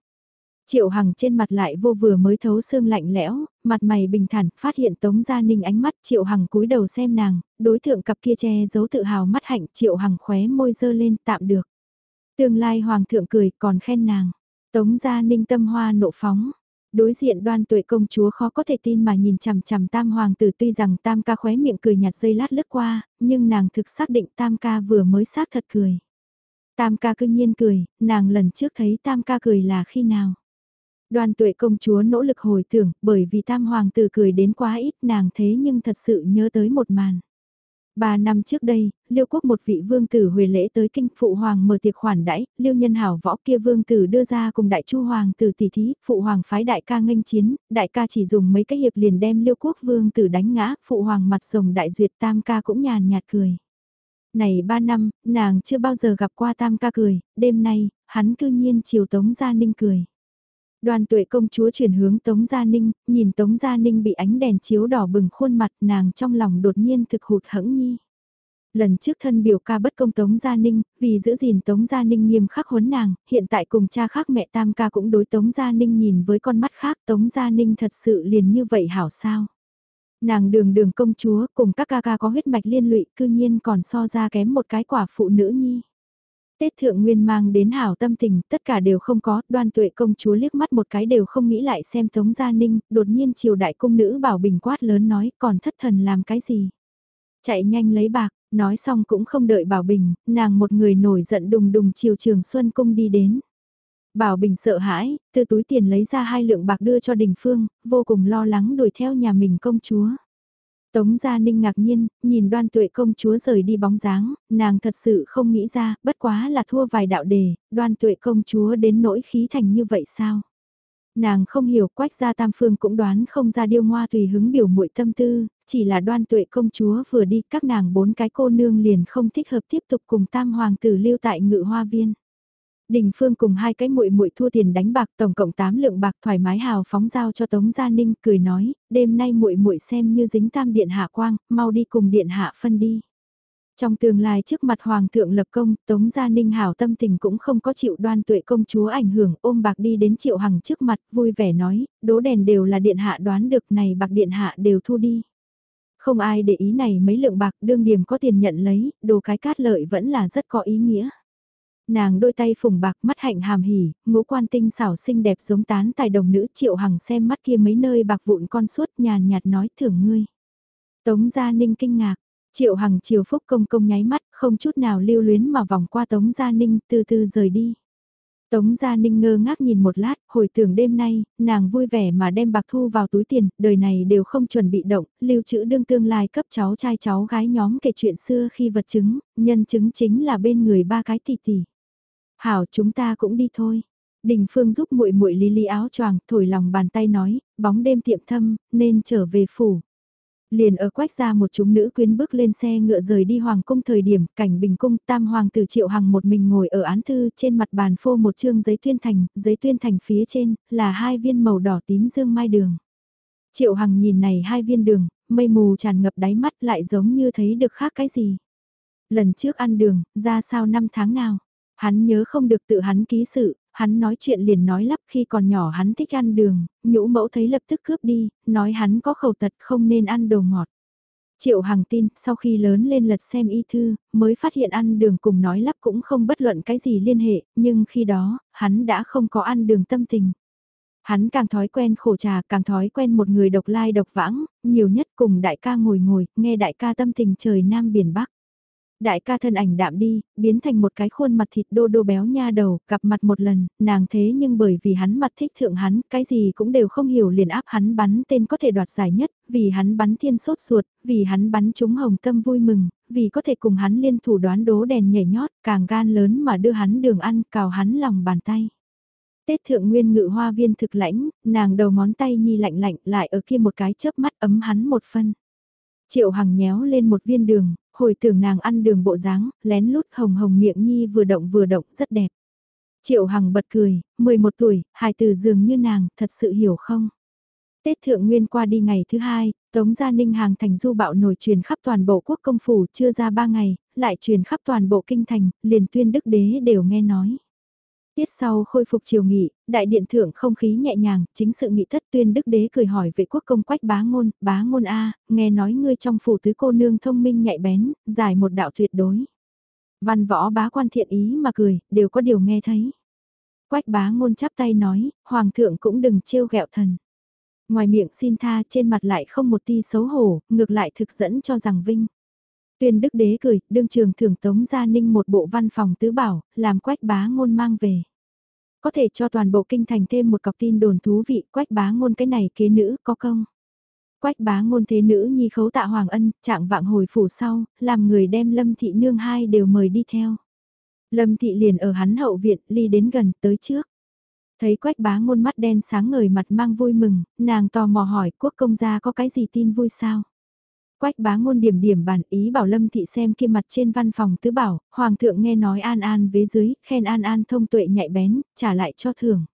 Triệu Hằng trên mặt lại vô vừa mới thấu xương lạnh lẽo, mặt mày bình thản, phát hiện Tống Gia Ninh ánh mắt Triệu Hằng cúi đầu xem nàng, đối thượng cặp kia che giấu tự hào mắt hạnh Triệu Hằng khóe môi dơ lên tạm được. Tương lai Hoàng thượng cười còn khen nàng, Tống Gia Ninh tâm hoa nộ phóng. Đối diện đoan tuệ công chúa khó có thể tin mà nhìn chằm chằm tam hoàng tử tuy rằng tam ca khóe miệng cười nhạt dây lát lướt qua, nhưng nàng thực xác định tam ca vừa mới xác thật cười. Tam ca cương nhiên cười, nàng lần trước thấy tam ca cười là khi nào? Đoan tuệ công chúa nỗ lực hồi tưởng, bởi vì tam hoàng tử cười đến quá ít nàng thế nhưng thật sự nhớ tới một màn. Ba năm trước đây, Liêu quốc một vị vương tử huề lễ tới kinh phụ hoàng mở tiệc khoản đãi, Liêu nhân hảo võ kia vương tử đưa ra cùng đại chu hoàng tử tỷ thí, phụ hoàng phái đại ca nghênh chiến, đại ca chỉ dùng mấy cái hiệp liền đem Liêu quốc vương tử đánh ngã, phụ hoàng mặt rồng đại duyệt tam ca cũng nhàn nhạt cười. Này ba năm, nàng chưa bao giờ gặp qua tam ca cười, đêm nay, hắn cư nhiên chiều tống gia ninh cười. Đoàn tuệ công chúa chuyển hướng Tống Gia Ninh, nhìn Tống Gia Ninh bị ánh đèn chiếu đỏ bừng khuôn mặt nàng trong lòng đột nhiên thực hụt hẫng nhi. Lần trước thân biểu ca bất công Tống Gia Ninh, vì giữ gìn Tống Gia Ninh nghiêm khắc huấn nàng, hiện tại cùng cha khác mẹ tam ca cũng đối Tống Gia Ninh nhìn với con mắt khác Tống Gia Ninh thật sự liền như vậy hảo sao. Nàng đường đường công chúa cùng các ca ca có huyết mạch liên lụy cư nhiên còn so ra kém một cái quả phụ nữ nhi. Tết thượng nguyên mang đến hảo tâm tình, tất cả đều không có, đoan tuệ công chúa liếc mắt một cái đều không nghĩ lại xem Tống Gia Ninh, đột nhiên triều đại cung nữ bảo bình quát lớn nói còn thất thần làm cái gì. Chạy nhanh lấy bạc, nói xong cũng không đợi Bảo Bình, nàng một người nổi giận đùng đùng chiều trường Xuân Cung đi đến. Bảo Bình sợ hãi, từ túi tiền lấy ra hai lượng bạc đưa cho Đình Phương, vô cùng lo lắng đuổi theo nhà mình công chúa. Tống Gia Ninh ngạc nhiên, nhìn đoan tuệ công chúa rời đi bóng dáng, nàng thật sự không nghĩ ra, bất quá là thua vài đạo đề, đoan tuệ công chúa đến nỗi khí thành như vậy sao? Nàng không hiểu quách gia tam phương cũng đoán không ra điêu ngoa tùy hứng biểu muội tâm tư, chỉ là đoan tuệ công chúa vừa đi các nàng bốn cái cô nương liền không thích hợp tiếp tục cùng tam hoàng tử lưu tại ngự hoa viên. Đình Phương cùng hai cái muội muội thua tiền đánh bạc tổng cộng 8 lượng bạc thoải mái hào phóng giao cho Tống Gia Ninh, cười nói, đêm nay muội muội xem như dính tam điện hạ quang, mau đi cùng điện hạ phân đi. Trong tương lai trước mặt hoàng thượng lập công, Tống Gia Ninh hảo tâm tình cũng không có chịu đoan tuệ công chúa ảnh hưởng, ôm bạc đi đến triệu hằng trước mặt, vui vẻ nói, đố đèn đều là điện hạ đoán được này bạc điện hạ đều thu đi. Không ai để ý này mấy lượng bạc đương điểm có tiền nhận lấy, đồ cái cát lợi vẫn là rất có ý nghĩa. Nàng đôi tay phùng bạc mắt hạnh hàm hỉ, ngũ quan tinh xảo xinh đẹp giống tán tài đồng nữ triệu hằng xem mắt kia mấy nơi bạc vụn con suốt nhàn nhạt nói thưởng ngươi. Tống Gia Ninh kinh ngạc, triệu hằng chiều phúc công công nháy mắt không chút nào lưu luyến mà vòng qua Tống Gia Ninh từ từ rời đi. Tống Gia Ninh ngơ ngác nhìn một lát, hồi tưởng đêm nay, nàng vui vẻ mà đem bạc thu vào túi tiền, đời này đều không chuẩn bị động, lưu trữ đương tương lai cấp cháu trai cháu gái nhóm kể chuyện xưa khi vật chứng, nhân chứng chính là bên người ba cái tỷ tỷ. Hảo chúng ta cũng đi thôi. Đình Phương giúp muội muội lý lý áo choàng, thổi lòng bàn tay nói, bóng đêm tiệm thâm, nên trở về phủ. Liền ở quách ra một chúng nữ quyến bước lên xe ngựa rời đi hoàng cung thời điểm, cảnh bình cung tam hoàng tử triệu hằng một mình ngồi ở án thư trên mặt bàn phô một chương giấy tuyên thành, giấy tuyên thành phía trên, là hai viên màu đỏ tím dương mai đường. Triệu hằng nhìn này hai viên đường, mây mù tràn ngập đáy mắt lại giống như thấy được khác cái gì. Lần trước ăn đường, ra sao năm tháng nào? Hắn nhớ không được tự hắn ký sự, hắn nói chuyện liền nói lắp khi còn nhỏ hắn thích ăn đường, nhũ mẫu thấy lập tức cướp đi, nói hắn có khẩu tật không nên ăn đồ ngọt. Triệu Hằng tin, sau khi lớn lên lật xem y thư, mới phát hiện ăn đường cùng nói lắp cũng không bất luận cái gì liên hệ, nhưng khi đó, hắn đã không có ăn đường tâm tình. Hắn càng thói quen khổ trà, càng thói quen một người độc lai độc vãng, nhiều nhất cùng đại ca ngồi ngồi, nghe đại ca tâm tình trời Nam Biển Bắc. Đại ca thân ảnh đạm đi, biến thành một cái khuôn mặt thịt đô đô béo nha đầu, gặp mặt một lần, nàng thế nhưng bởi vì hắn mặt thích thượng hắn, cái gì cũng đều không hiểu liền áp hắn bắn tên có thể đoạt giải nhất, vì hắn bắn thiên sốt ruột, vì hắn bắn trúng hồng tâm vui mừng, vì có thể cùng hắn liên thủ đoán đố đèn nhảy nhót, càng gan lớn mà đưa hắn đường ăn, cào hắn lòng bàn tay. Tết thượng nguyên ngự hoa viên thực lãnh, nàng đầu ngón tay nhi lạnh lạnh lại ở kia một cái chớp mắt ấm hắn một phân. Triệu Hằng nhéo lên một viên đường, hồi tưởng nàng ăn đường bộ dáng, lén lút hồng hồng miệng nhi vừa động vừa động rất đẹp. Triệu Hằng bật cười, 11 tuổi, hài từ dường như nàng, thật sự hiểu không? Tết Thượng Nguyên qua đi ngày thứ hai, Tống Gia Ninh hàng thành du bạo nổi truyền khắp toàn bộ quốc công phủ chưa ra ba ngày, lại truyền khắp toàn bộ kinh thành, liền tuyên đức đế đều nghe nói. Tiết sau khôi phục triều nghị, đại điện thượng không khí nhẹ nhàng, chính sự nghị thất tuyên đức đế cười hỏi vệ quốc công quách bá ngôn, bá ngôn A, nghe nói ngươi trong phủ tứ cô nương thông minh nhạy bén, giải một đạo tuyệt đối. Văn võ bá quan thiện ý mà cười, đều có điều nghe thấy. Quách bá ngôn chắp tay nói, hoàng thượng cũng đừng trêu ghẹo thần. Ngoài miệng xin tha trên mặt lại không một ti xấu hổ, ngược lại thực dẫn cho rằng vinh. Tuyên đức đế cười, đương trường thưởng tống gia ninh một bộ văn phòng tứ bảo, làm quách bá ngôn mang về. Có thể cho toàn bộ kinh thành thêm một cọc tin đồn thú vị, quách bá ngôn cái này kế nữ có công. Quách bá ngôn thế nữ nhi khấu tạ Hoàng Ân, trạng vạng hồi phủ sau, làm người đem Lâm Thị Nương hai đều mời đi theo. Lâm Thị liền ở hắn hậu viện, ly đến gần, tới trước. Thấy quách bá ngôn mắt đen sáng ngời mặt mang vui mừng, nàng tò mò hỏi quốc công gia có cái gì tin vui sao? Quách bá ngôn điểm điểm bản ý bảo Lâm Thị xem kia mặt trên văn phòng tứ bảo, Hoàng thượng nghe nói An An vế dưới, khen An An thông tuệ nhạy bén, trả lại cho thưởng.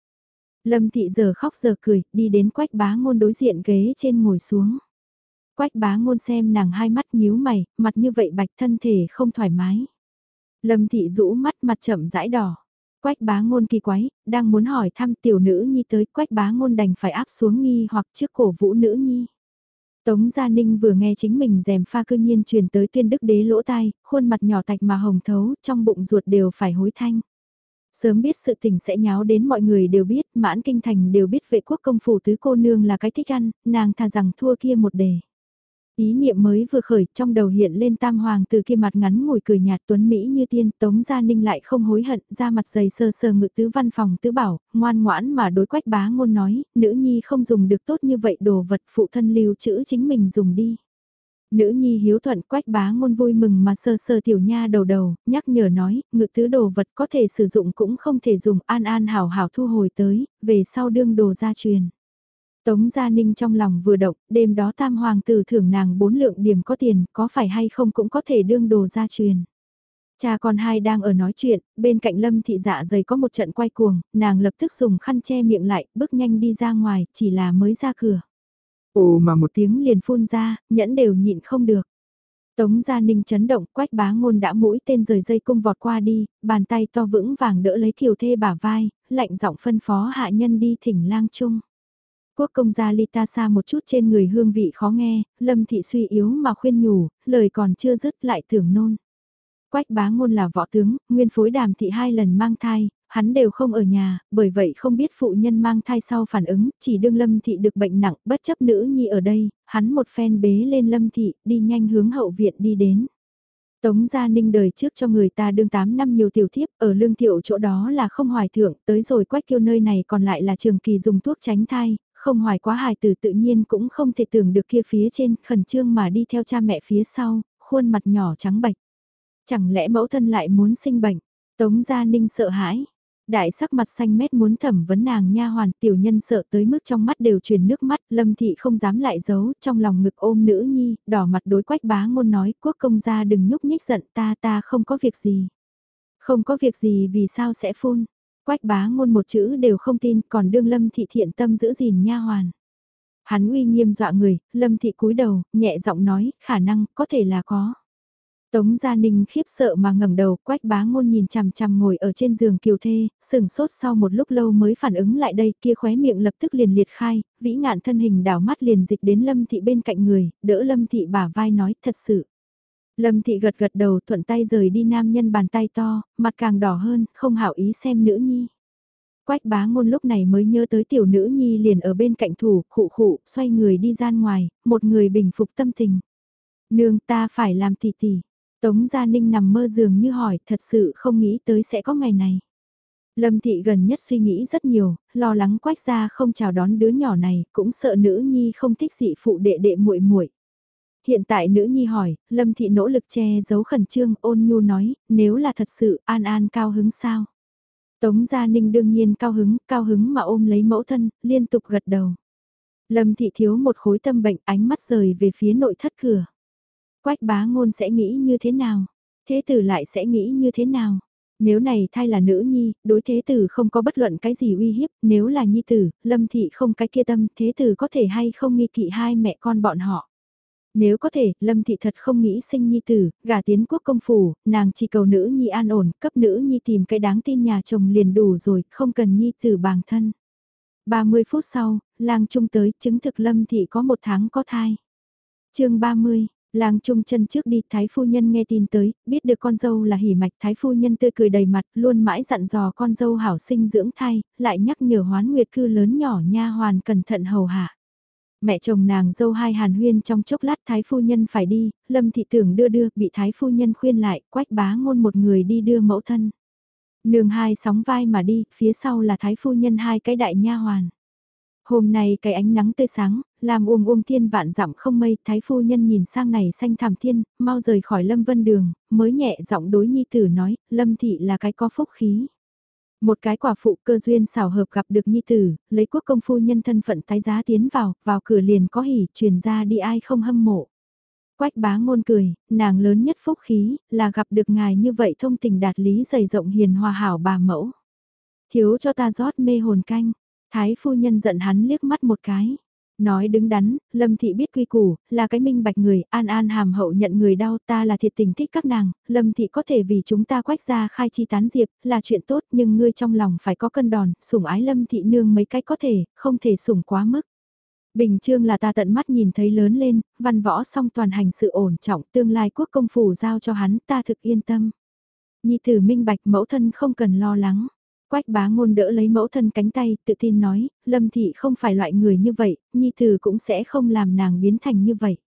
Lâm Thị giờ khóc giờ cười, đi đến quách bá ngôn đối diện ghế trên ngồi xuống. Quách bá ngôn xem nàng hai mắt nhíu mày, mặt như vậy bạch thân thể không thoải mái. Lâm Thị rũ mắt mặt chậm rãi đỏ. Quách bá ngôn kỳ quái, đang muốn hỏi thăm tiểu nữ nhi tới quách bá ngôn đành phải áp xuống nghi hoặc trước cổ vũ nữ nhi. Tống Gia Ninh vừa nghe chính mình rèm pha cư nhiên truyền tới tuyên đức đế lỗ tai, khuôn mặt nhỏ tạch mà hồng thấu, trong bụng ruột đều phải hối thanh. Sớm biết sự tình sẽ nháo đến mọi người đều biết, mãn kinh thành đều biết vệ quốc công phủ tứ cô nương là cái thích ăn, nàng thà rằng thua kia một đề. Ý niệm mới vừa khởi trong đầu hiện lên tam hoàng từ kia mặt ngắn ngồi cười nhạt tuấn Mỹ như tiên tống gia ninh lại không hối hận ra mặt dày sơ sơ ngự tứ văn phòng tứ bảo, ngoan ngoãn mà đối quách bá ngôn nói, nữ nhi không dùng được tốt như vậy đồ vật phụ thân lưu chữ chính mình dùng đi. Nữ nhi hiếu thuận quách bá ngôn vui mừng mà sơ sơ tiểu nha đầu đầu, nhắc nhở nói, ngự tứ đồ vật có thể sử dụng cũng không thể dùng an an hảo hảo thu hồi tới, về sau đương đồ gia truyền. Tống Gia Ninh trong lòng vừa động, đêm đó tam hoàng tử thưởng nàng bốn lượng điểm có tiền, có phải hay không cũng có thể đương đồ gia truyền. Cha con hai đang ở nói chuyện, bên cạnh lâm thị dạ dày có một trận quay cuồng, nàng lập tức dùng khăn che miệng lại, bước nhanh đi ra ngoài, chỉ là mới ra cửa. Ồ mà một tiếng liền phun ra, nhẫn đều nhịn không được. Tống Gia Ninh chấn động, quách bá ngôn đã mũi tên rời dây cung vọt qua đi, bàn tay to vững vàng đỡ lấy kiều thê bả vai, lạnh giọng phân phó hạ nhân đi thỉnh lang chung. Quốc công gia ly ta xa một chút trên người hương vị khó nghe, lâm thị suy yếu mà khuyên nhủ, lời còn chưa dứt lại tưởng nôn. Quách bá ngôn là võ tướng, nguyên phối đàm thị hai lần mang thai, hắn đều không ở nhà, bởi vậy không biết phụ nhân mang thai sau phản ứng, chỉ đương lâm thị được bệnh nặng, bất chấp nữ nhi ở đây, hắn một phen bế lên lâm thị, đi nhanh hướng hậu viện đi đến. Tống Gia Ninh đời trước cho người ta đương 8 năm nhiều tiểu thiếp, ở lương thiệu chỗ đó là không hoài thượng, tới rồi quách kiêu nơi này còn lại là trường kỳ dùng thuốc tránh thai, không hoài quá hài tử tự nhiên cũng không thể tưởng được kia phía trên, khẩn trương mà đi theo cha mẹ phía sau, khuôn mặt nhỏ trắng bệch. Chẳng lẽ mẫu thân lại muốn sinh bệnh? Tống Gia Ninh sợ hãi. Đại sắc mặt xanh mét muốn thẩm vấn nàng nha hoàn tiểu nhân sợ tới mức trong mắt đều truyền nước mắt, lâm thị không dám lại giấu, trong lòng ngực ôm nữ nhi, đỏ mặt đối quách bá ngôn nói, quốc công gia đừng nhúc nhích giận ta ta không có việc gì. Không có việc gì vì sao sẽ phun, Quách bá ngôn một chữ đều không tin, còn đương lâm thị thiện tâm giữ gìn nha hoàn. Hắn uy nghiêm dọa người, lâm thị cúi đầu, nhẹ giọng nói, khả năng, có thể là có. Tống Gia Ninh khiếp sợ mà ngẩng đầu, quách bá ngôn nhìn chằm chằm ngồi ở trên giường kiều thê, sừng sốt sau một lúc lâu mới phản ứng lại đây, kia khóe miệng lập tức liền liệt khai, vĩ ngạn thân hình đảo mắt liền dịch đến lâm thị bên cạnh người, đỡ lâm thị bả vai nói thật sự. Lâm thị gật gật đầu thuận tay rời đi nam nhân bàn tay to, mặt càng đỏ hơn, không hảo ý xem nữ nhi. Quách bá ngôn lúc này mới nhớ tới tiểu nữ nhi liền ở bên cạnh thủ, khụ khụ, xoay người đi ra ngoài, một người bình phục tâm tình. Nương ta phải làm tỷ tỷ. Tống Gia Ninh nằm mơ giường như hỏi, thật sự không nghĩ tới sẽ có ngày này. Lâm thị gần nhất suy nghĩ rất nhiều, lo lắng quách gia không chào đón đứa nhỏ này, cũng sợ nữ nhi không thích dị phụ đệ đệ muội muội. Hiện tại nữ nhi hỏi, Lâm Thị nỗ lực che giấu khẩn trương, ôn nhu nói, nếu là thật sự, An An cao hứng sao? Tống Gia Ninh đương nhiên cao hứng, cao hứng mà ôm lấy mẫu thân, liên tục gật đầu. Lâm Thị thiếu một khối tâm bệnh ánh mắt rời về phía nội thất cửa. Quách bá ngôn sẽ nghĩ như thế nào? Thế tử lại sẽ nghĩ như thế nào? Nếu này thay là nữ nhi, đối thế tử không có bất luận cái gì uy hiếp, nếu là nhi tử, lâm thị không cái kia tâm, thế tử có thể hay không nghi kỵ hai mẹ con bọn họ. Nếu có thể, Lâm Thị thật không nghĩ sinh nhi tử, gả tiến quốc công phủ, nàng chỉ cầu nữ nhi an ổn, cấp nữ nhi tìm cái đáng tin nhà chồng liền đủ rồi, không cần nhi tử bàng thân. 30 phút sau, lang trung tới, chứng thực Lâm Thị có một tháng có thai. chương 30, Lang Trung chân trước đi, Thái Phu Nhân nghe tin tới, biết được con dâu là hỉ mạch, Thái Phu Nhân tươi cười đầy mặt, luôn mãi dặn dò con dâu hảo sinh dưỡng thai, lại nhắc nhở hoán nguyệt cư lớn nhỏ nha hoàn cẩn thận hầu hạ. Mẹ chồng nàng dâu hai hàn huyên trong chốc lát Thái Phu Nhân phải đi, Lâm Thị Tưởng đưa đưa, bị Thái Phu Nhân khuyên lại, quách bá ngôn một người đi đưa mẫu thân. Nương hai sóng vai mà đi, phía sau là Thái Phu Nhân hai cái đại nha hoàn. Hôm nay cái ánh nắng tươi sáng, làm uông uông thiên vạn dặm không mây, thái phu nhân nhìn sang này xanh thảm thiên, mau rời khỏi lâm vân đường, mới nhẹ giọng đối nhi tử nói, lâm thị là cái có phúc khí. Một cái quả phụ cơ duyên xảo hợp gặp được nhi tử, lấy quốc công phu nhân thân phận tái giá tiến vào, vào cửa liền có hỉ, truyền ra đi ai không hâm mộ. Quách bá ngôn cười, nàng lớn nhất phúc khí, là gặp được ngài như vậy thông tình đạt lý dày rộng hiền hòa hảo bà mẫu. Thiếu cho ta rót mê hồn canh, thái phu nhân giận hắn liếc mắt một cái. Nói đứng đắn, Lâm Thị biết quy củ, là cái minh bạch người, an an hàm hậu nhận người đau ta là thiệt tình thích các nàng, Lâm Thị có thể vì chúng ta quách ra khai chi tán diệp, là chuyện tốt nhưng ngươi trong lòng phải có cân đòn, sủng ái Lâm Thị nương mấy cách có thể, không thể sủng quá mức. Bình Trương là ta tận mắt nhìn thấy lớn lên, văn võ song toàn hành sự ổn trọng tương lai quốc công phủ giao cho hắn ta thực yên tâm. Nhi tử minh bạch mẫu thân không cần lo lắng. Quách bá ngôn đỡ lấy mẫu thân cánh tay, tự tin nói, Lâm Thị không phải loại người như vậy, Nhi Tử cũng sẽ không làm nàng biến thành như vậy.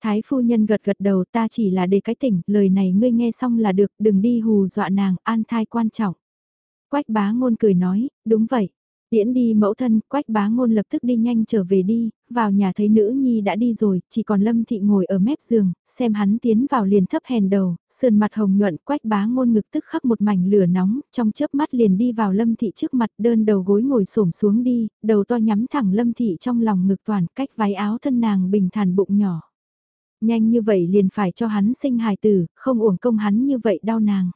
Thái phu nhân gật gật đầu ta chỉ là để cái tỉnh, lời này ngươi nghe xong là được, đừng đi hù dọa nàng, an thai quan trọng. Quách bá ngôn cười nói, đúng vậy. Tiễn đi mẫu thân, quách bá ngôn lập tức đi nhanh trở về đi, vào nhà thấy nữ nhi đã đi rồi, chỉ còn lâm thị ngồi ở mép giường, xem hắn tiến vào liền thấp hèn đầu, sườn mặt hồng nhuận quách bá ngôn ngực tức khắc một mảnh lửa nóng, trong chớp mắt liền đi vào lâm thị trước mặt đơn đầu gối ngồi xổm xuống đi, đầu to nhắm thẳng lâm thị trong lòng ngực toàn cách váy áo thân nàng bình thản bụng nhỏ. Nhanh như vậy liền phải cho hắn sinh hài tử, không uổng công hắn như vậy đau nàng.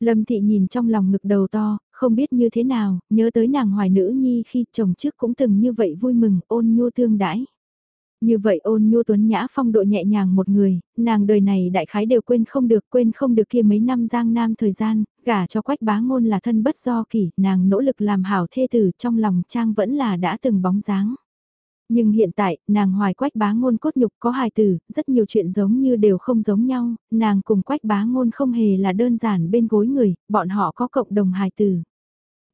Lâm thị nhìn trong lòng ngực đầu to, không biết như thế nào, nhớ tới nàng hoài nữ nhi khi chồng trước cũng từng như vậy vui mừng, ôn nhu thương đãi. Như vậy ôn nhu tuấn nhã phong độ nhẹ nhàng một người, nàng đời này đại khái đều quên không được quên không được kia mấy năm giang nam thời gian, gả cho quách bá ngôn là thân bất do kỷ, nàng nỗ lực làm hảo thê tử trong lòng trang vẫn là đã từng bóng dáng. Nhưng hiện tại, nàng hoài quách bá ngôn cốt nhục có hài tử, rất nhiều chuyện giống như đều không giống nhau, nàng cùng quách bá ngôn không hề là đơn giản bên gối người, bọn họ có cộng đồng hài tử.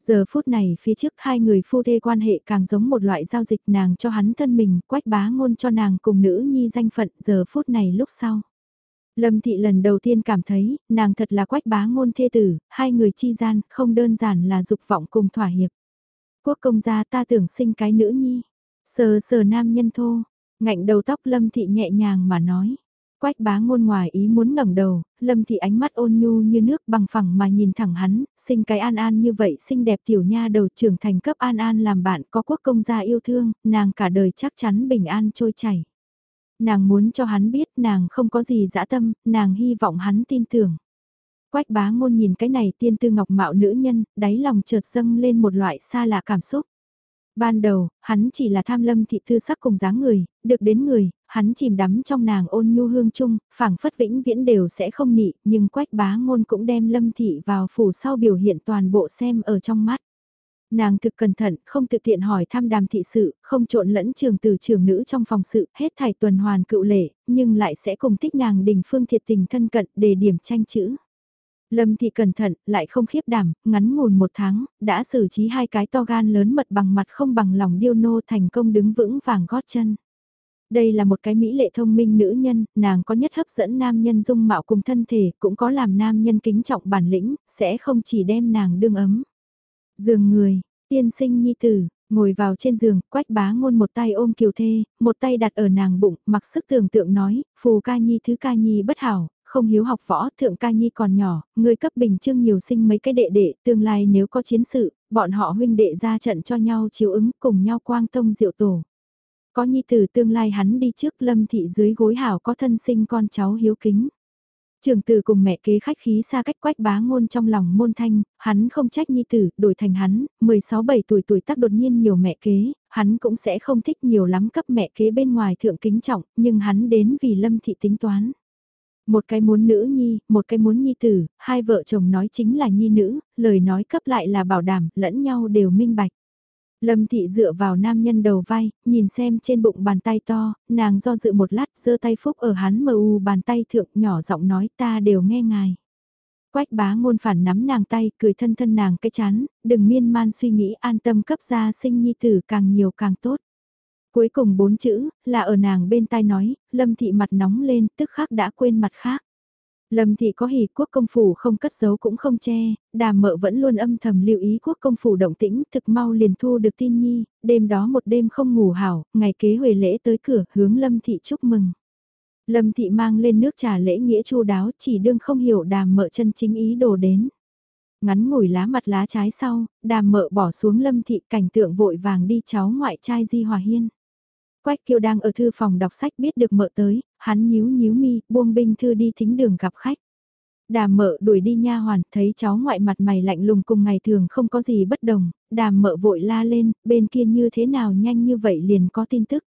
Giờ phút này phía trước hai người phu thê quan hệ càng giống một loại giao dịch nàng cho hắn thân mình, quách bá ngôn cho nàng cùng nữ nhi danh phận giờ phút này lúc sau. Lâm thị lần đầu tiên cảm thấy, nàng thật là quách bá ngôn thê tử, hai người chi gian, không đơn giản là dục vọng cùng thỏa hiệp. Quốc công gia ta tưởng sinh cái nữ nhi. Sờ sờ nam nhân thô, ngạnh đầu tóc Lâm Thị nhẹ nhàng mà nói. Quách bá ngôn ngoài ý muốn ngẩng đầu, Lâm Thị ánh mắt ôn nhu như nước bằng phẳng mà nhìn thẳng hắn, sinh cái an an như vậy xinh đẹp tiểu nha đầu trưởng thành cấp an an làm bạn có quốc công gia yêu thương, nàng cả đời chắc chắn bình an trôi chảy. Nàng muốn cho hắn biết nàng không có gì dã tâm, nàng hy vọng hắn tin tưởng. Quách bá ngôn nhìn cái này tiên tư ngọc mạo nữ nhân, đáy lòng chợt dâng lên một loại xa lạ cảm xúc. Ban đầu, hắn chỉ là tham lâm thị thư sắc cùng dáng người, được đến người, hắn chìm đắm trong nàng ôn nhu hương chung, phảng phất vĩnh viễn đều sẽ không nị, nhưng quách bá ngôn cũng đem lâm thị vào phủ sau biểu hiện toàn bộ xem ở trong mắt. Nàng thực cẩn thận, không thực tiện hỏi tham đàm thị sự, không trộn lẫn trường từ trường nữ trong phòng sự, hết thảy tuần hoàn cựu lệ, nhưng lại sẽ cùng thích nàng đình phương thiệt tình thân cận để điểm tranh chữ. Lâm Thị cẩn thận, lại không khiếp đảm, ngắn ngủn một tháng, đã xử trí hai cái to gan lớn mật bằng mặt không bằng lòng điêu nô thành công đứng vững vàng gót chân. Đây là một cái mỹ lệ thông minh nữ nhân, nàng có nhất hấp dẫn nam nhân dung mạo cùng thân thể, cũng có làm nam nhân kính trọng bản lĩnh, sẽ không chỉ đem nàng đương ấm. Giường người, tiên sinh nhi tử, ngồi vào trên giường, quách bá ngôn một tay ôm kiều thê, một tay đặt ở nàng bụng, mặc sức tưởng tượng nói, phù ca nhi thứ ca nhi bất hảo, không hiếu học võ, thượng ca nhi còn nhỏ, người cấp bình trương nhiều sinh mấy cái đệ đệ, tương lai nếu có chiến sự, bọn họ huynh đệ ra trận cho nhau chiếu ứng cùng nhau quang tông diệu tổ. Có nhi tử tương lai hắn đi trước lâm thị dưới gối hảo có thân sinh con cháu hiếu kính. Trường tử cùng mẹ kế khách khí xa cách quách bá ngôn trong lòng môn thanh, hắn không trách nhi tử, đổi thành hắn, 16-17 tuổi tuổi tác đột nhiên nhiều mẹ kế, hắn cũng sẽ không thích nhiều lắm cấp mẹ kế bên ngoài thượng kính trọng, nhưng hắn đến vì lâm thị tính toán. Một cái muốn nữ nhi, một cái muốn nhi tử, hai vợ chồng nói chính là nhi nữ, lời nói cấp lại là bảo đảm, lẫn nhau đều minh bạch. Lâm thị dựa vào nam nhân đầu vai, nhìn xem trên bụng bàn tay to, nàng do dự một lát giơ tay phúc ở hắn mờ u bàn tay thượng nhỏ giọng nói ta đều nghe ngài. Quách bá ngôn phản nắm nàng tay, cười thân thân nàng cái chán, đừng miên man suy nghĩ an tâm cấp gia sinh nhi tử càng nhiều càng tốt. Cuối cùng bốn chữ, là ở nàng bên tai nói, lâm thị mặt nóng lên, tức khắc đã quên mặt khác. Lâm thị có hỉ quốc công phủ không cất giấu cũng không che, đàm mợ vẫn luôn âm thầm lưu ý quốc công phủ động tĩnh thực mau liền thu được tin nhi, đêm đó một đêm không ngủ hảo, ngày kế huề lễ tới cửa hướng lâm thị chúc mừng. Lâm thị mang lên nước trà lễ nghĩa chu đáo chỉ đương không hiểu đàm mợ chân chính ý đồ đến. Ngắn ngủi lá mặt lá trái sau, đàm mợ bỏ xuống lâm thị cảnh tượng vội vàng đi cháu ngoại trai di hòa hiên. Quách kiều đang ở thư phòng đọc sách biết được mợ tới, hắn nhíu nhíu mi, buông binh thư đi thính đường gặp khách. Đàm mợ đuổi đi nha hoàn, thấy cháu ngoại mặt mày lạnh lùng cùng ngày thường không có gì bất đồng, đàm mợ vội la lên, bên kia như thế nào nhanh như vậy liền có tin tức.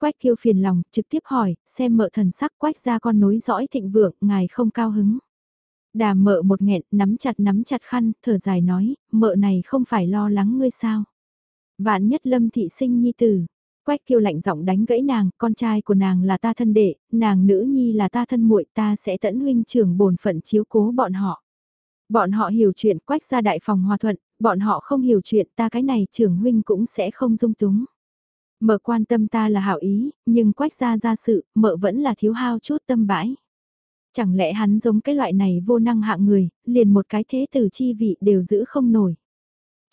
Quách kiêu phiền lòng, trực tiếp hỏi, xem mợ thần sắc quách ra con nối dõi thịnh vượng, ngài không cao hứng. Đàm mợ một nghẹn, nắm chặt nắm chặt khăn, thở dài nói, mợ này không phải lo lắng ngươi sao. Vạn nhất lâm thị sinh nhi tử, Quách kiêu lạnh giọng đánh gãy nàng, con trai của nàng là ta thân đệ, nàng nữ nhi là ta thân muội ta sẽ tẫn huynh trưởng bổn phận chiếu cố bọn họ. Bọn họ hiểu chuyện quách ra đại phòng hòa thuận, bọn họ không hiểu chuyện ta cái này trưởng huynh cũng sẽ không dung túng. Mợ quan tâm ta là hảo ý, nhưng quách ra ra sự, mợ vẫn là thiếu hao chút tâm bãi. Chẳng lẽ hắn giống cái loại này vô năng hạng người, liền một cái thế tử chi vị đều giữ không nổi.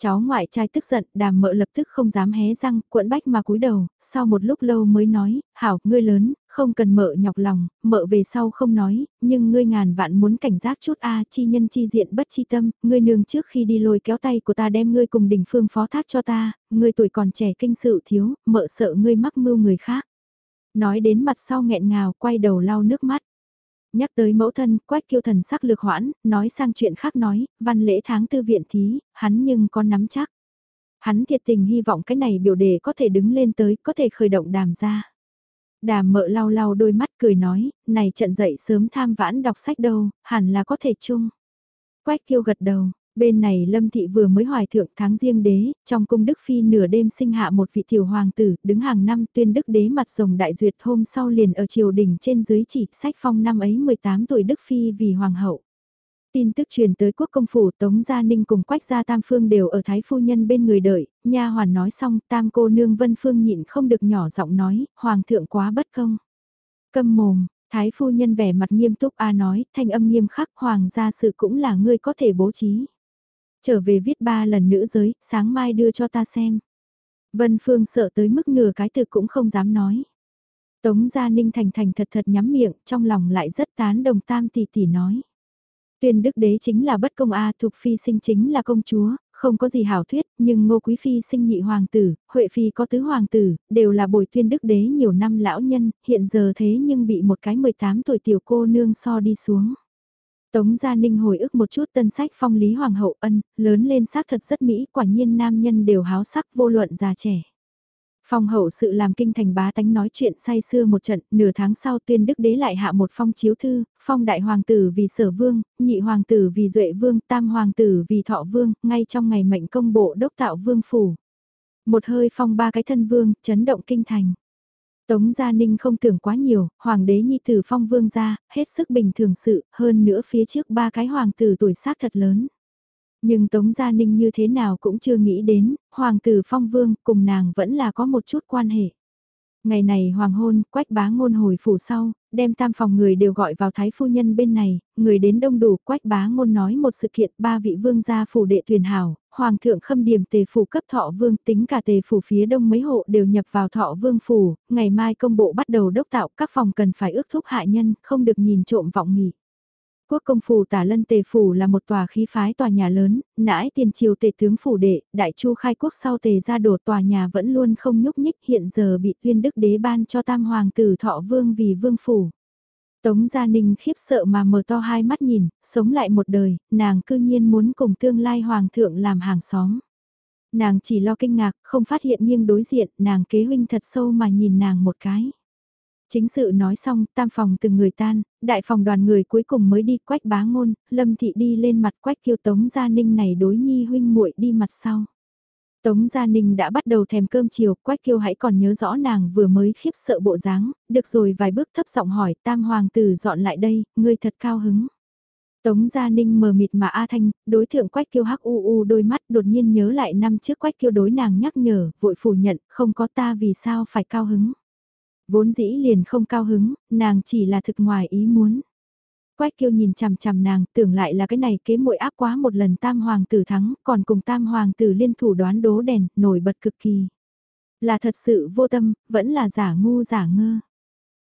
Cháu ngoại trai tức giận, đàm mợ lập tức không dám hé răng, cuộn bách mà cúi đầu, sau một lúc lâu mới nói, hảo, ngươi lớn, không cần mợ nhọc lòng, mợ về sau không nói, nhưng ngươi ngàn vạn muốn cảnh giác chút a chi nhân chi diện bất chi tâm, ngươi nương trước khi đi lôi kéo tay của ta đem ngươi cùng đỉnh phương phó thác cho ta, ngươi tuổi còn trẻ kinh sự thiếu, mợ sợ ngươi mắc mưu người khác. Nói đến mặt sau nghẹn ngào, quay đầu lau nước mắt. Nhắc tới mẫu thân, quách kiêu thần sắc lược hoãn, nói sang chuyện khác nói, văn lễ tháng tư viện thí, hắn nhưng có nắm chắc. Hắn thiệt tình hy vọng cái này biểu đề có thể đứng lên tới, có thể khởi động đàm ra. Đàm mợ lau lau đôi mắt cười nói, này trận dậy sớm tham vãn đọc sách đâu, hẳn là có thể chung. Quách kiêu gật đầu, Bên này Lâm Thị vừa mới hoài thượng tháng riêng đế, trong cung Đức Phi nửa đêm sinh hạ một vị tiểu hoàng tử, đứng hàng năm tuyên Đức đế mặt rồng đại duyệt hôm sau liền ở triều đình trên dưới chỉ sách phong năm ấy 18 tuổi Đức Phi vì hoàng hậu. Tin tức truyền tới quốc công phủ Tống Gia Ninh cùng Quách Gia Tam Phương đều ở Thái Phu Nhân bên người đợi, nha hoàn nói xong Tam cô nương Vân Phương nhịn không được nhỏ giọng nói, Hoàng thượng quá bất công. Câm mồm, Thái Phu Nhân vẻ mặt nghiêm túc A nói, thanh âm nghiêm khắc Hoàng gia sự cũng là ngươi có thể bố trí. Trở về viết ba lần nữ giới, sáng mai đưa cho ta xem. Vân Phương sợ tới mức nửa cái từ cũng không dám nói. Tống Gia Ninh thành thành thật thật nhắm miệng, trong lòng lại rất tán đồng tam tỷ tỷ nói. Tuyên đức đế chính là bất công A, thuộc phi sinh chính là công chúa, không có gì hảo thuyết, nhưng ngô quý phi sinh nhị hoàng tử, huệ phi có tứ hoàng tử, đều là bồi tuyên đức đế nhiều năm lão nhân, hiện giờ thế nhưng bị một cái 18 tuổi tiểu cô nương so đi xuống. Tống Gia Ninh hồi ức một chút tân sách phong lý hoàng hậu ân, lớn lên xác thật rất mỹ, quả nhiên nam nhân đều háo sắc vô luận già trẻ. Phong hậu sự làm kinh thành bá tánh nói chuyện say xưa một trận, nửa tháng sau tuyên đức đế lại hạ một phong chiếu thư, phong đại hoàng tử vì sở vương, nhị hoàng tử vì duệ vương, tam hoàng tử vì thọ vương, ngay trong ngày mệnh công bộ đốc tạo vương phủ. Một hơi phong ba cái thân vương, chấn động kinh thành. Tống Gia Ninh không tưởng quá nhiều, hoàng đế nhi tử phong vương gia, hết sức bình thường sự, hơn nữa phía trước ba cái hoàng tử tuổi tác thật lớn. Nhưng Tống Gia Ninh như thế nào cũng chưa nghĩ đến, hoàng tử phong vương cùng nàng vẫn là có một chút quan hệ. Ngày này hoàng hôn, quách bá ngôn hồi phủ sau, đem tam phòng người đều gọi vào thái phu nhân bên này, người đến đông đủ quách bá ngôn nói một sự kiện ba vị vương gia phủ đệ tuyển hảo, hoàng thượng khâm điểm tề phủ cấp thọ vương tính cả tề phủ phía đông mấy hộ đều nhập vào thọ vương phủ, ngày mai công bộ bắt đầu đốc tạo các phòng cần phải ước thúc hạ nhân, không được nhìn trộm vọng nghỉ. Quốc công phủ tả lân tề phủ là một tòa khí phái tòa nhà lớn, nãi tiền triều tề tướng phủ đệ, đại chu khai quốc sau tề ra đổ tòa nhà vẫn luôn không nhúc nhích hiện giờ bị tuyên đức đế ban cho tam hoàng tử thọ vương vì vương phủ. Tống Gia Ninh khiếp sợ mà mở to hai mắt nhìn, sống lại một đời, nàng cư nhiên muốn cùng tương lai hoàng thượng làm hàng xóm. Nàng chỉ lo kinh ngạc, không phát hiện nghiêng đối diện, nàng kế huynh thật sâu mà nhìn nàng một cái. Chính sự nói xong, tam phòng từng người tan, đại phòng đoàn người cuối cùng mới đi quách bá ngôn, lâm thị đi lên mặt quách kiêu tống gia ninh này đối nhi huynh muội đi mặt sau. Tống Gia Ninh đã bắt đầu thèm cơm chiều, Quách Kiêu hãy còn nhớ rõ nàng vừa mới khiếp sợ bộ dáng, được rồi vài bước thấp giọng hỏi tam hoàng tử dọn lại đây, ngươi thật cao hứng. Tống Gia Ninh mờ mịt mà A Thanh, đối thượng Quách Kiêu hắc u u đôi mắt đột nhiên nhớ lại năm trước Quách Kiêu đối nàng nhắc nhở, vội phủ nhận, không có ta vì sao phải cao hứng. Vốn dĩ liền không cao hứng, nàng chỉ là thực ngoài ý muốn. Quách kiêu nhìn chằm chằm nàng, tưởng lại là cái này kế muội áp quá một lần tam hoàng tử thắng, còn cùng tam hoàng tử liên thủ đoán đố đèn, nổi bật cực kỳ. Là thật sự vô tâm, vẫn là giả ngu giả ngơ.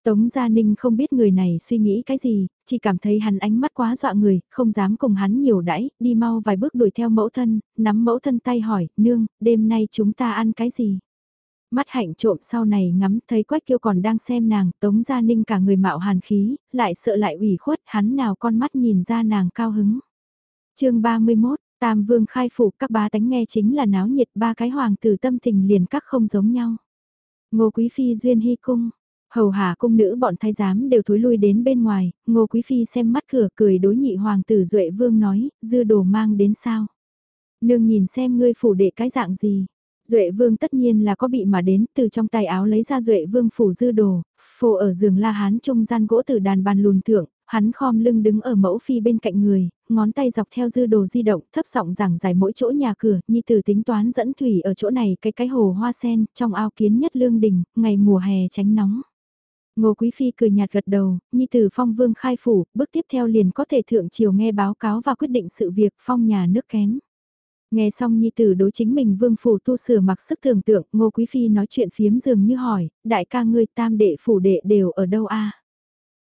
Tống Gia Ninh không biết người này suy nghĩ cái gì, chỉ cảm thấy hắn ánh mắt quá dọa người, không dám cùng hắn nhiều đãi, đi mau vài bước đuổi theo mẫu thân, nắm mẫu thân tay hỏi, nương, đêm nay chúng ta ăn cái gì? Mắt hạnh trộm sau này ngắm thấy quách kiêu còn đang xem nàng, tống gia ninh cả người mạo hàn khí, lại sợ lại ủy khuất, hắn nào con mắt nhìn ra nàng cao hứng. chương 31, Tam Vương khai phủ các bá tánh nghe chính là náo nhiệt ba cái hoàng tử tâm tình liền các không giống nhau. Ngô Quý Phi duyên hy cung, hầu hà cung nữ bọn thái giám đều thối lui đến bên ngoài, Ngô Quý Phi xem mắt cửa cười đối nhị hoàng tử Duệ Vương nói, dư đồ mang đến sao. Nương nhìn xem ngươi phủ đệ cái dạng gì. Duệ vương tất nhiên là có bị mà đến, từ trong tay áo lấy ra Duệ vương phủ dư đồ, phô ở giường la hán trung gian gỗ từ đàn bàn lùn thượng, hắn khom lưng đứng ở mẫu phi bên cạnh người, ngón tay dọc theo dư đồ di động, thấp giọng giảng giải mỗi chỗ nhà cửa, nhi tử tính toán dẫn thủy ở chỗ này cái cái hồ hoa sen, trong ao kiến nhất lương đình, ngày mùa hè tránh nóng. Ngô Quý Phi cười nhạt gật đầu, nhi tử phong vương khai phủ, bước tiếp theo liền có thể thượng triều nghe báo cáo và quyết định sự việc phong nhà nước kém. Nghe xong nhi tử đối chính mình vương phủ tu sửa mặc sức tưởng tượng, ngô quý phi nói chuyện phiếm dường như hỏi, đại ca ngươi tam đệ phủ đệ đều ở đâu a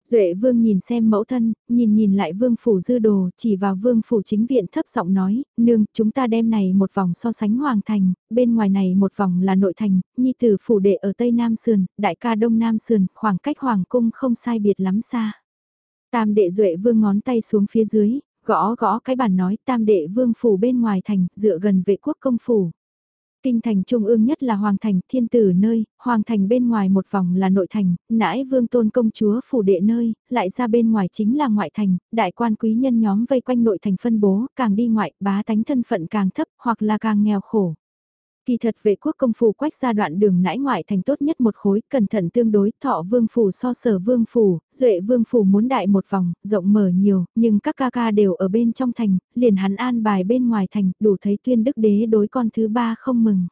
Duệ vương nhìn xem mẫu thân, nhìn nhìn lại vương phủ dư đồ, chỉ vào vương phủ chính viện thấp giọng nói, nương, chúng ta đem này một vòng so sánh hoàng thành, bên ngoài này một vòng là nội thành, nhi tử phủ đệ ở tây nam sườn, đại ca đông nam sườn, khoảng cách hoàng cung không sai biệt lắm xa. Tam đệ duệ vương ngón tay xuống phía dưới, Gõ gõ cái bàn nói tam đệ vương phủ bên ngoài thành, dựa gần vệ quốc công phủ. Kinh thành trung ương nhất là Hoàng thành, thiên tử nơi, Hoàng thành bên ngoài một vòng là nội thành, nãi vương tôn công chúa phủ đệ nơi, lại ra bên ngoài chính là ngoại thành, đại quan quý nhân nhóm vây quanh nội thành phân bố, càng đi ngoại, bá tánh thân phận càng thấp hoặc là càng nghèo khổ. Kỳ thật vệ quốc công phủ quách ra đoạn đường nãi ngoại thành tốt nhất một khối, cẩn thận tương đối, thọ vương phủ so sở vương phủ, duệ vương phủ muốn đại một vòng, rộng mở nhiều, nhưng các ca ca đều ở bên trong thành, liền hắn an bài bên ngoài thành, đủ thấy tuyên đức đế đối con thứ ba không mừng.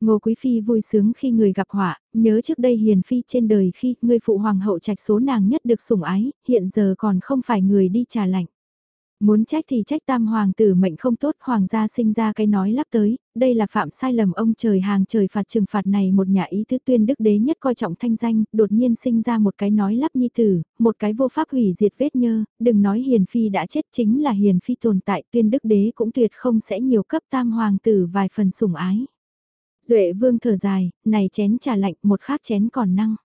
Ngô Quý Phi vui sướng khi người gặp họa, nhớ trước đây hiền phi trên đời khi người phụ hoàng hậu trạch số nàng nhất được sủng ái, hiện giờ còn không phải người đi trà lạnh. Muốn trách thì trách tam hoàng tử mệnh không tốt hoàng gia sinh ra cái nói lắp tới, đây là phạm sai lầm ông trời hàng trời phạt trừng phạt này một nhà ý tứ tuyên đức đế nhất coi trọng thanh danh, đột nhiên sinh ra một cái nói lắp nhi tử, một cái vô pháp hủy diệt vết nhơ, đừng nói hiền phi đã chết chính là hiền phi tồn tại tuyên đức đế cũng tuyệt không sẽ nhiều cấp tam hoàng tử vài phần sủng ái. Duệ vương thở dài, này chén trà lạnh một khác chén còn năng.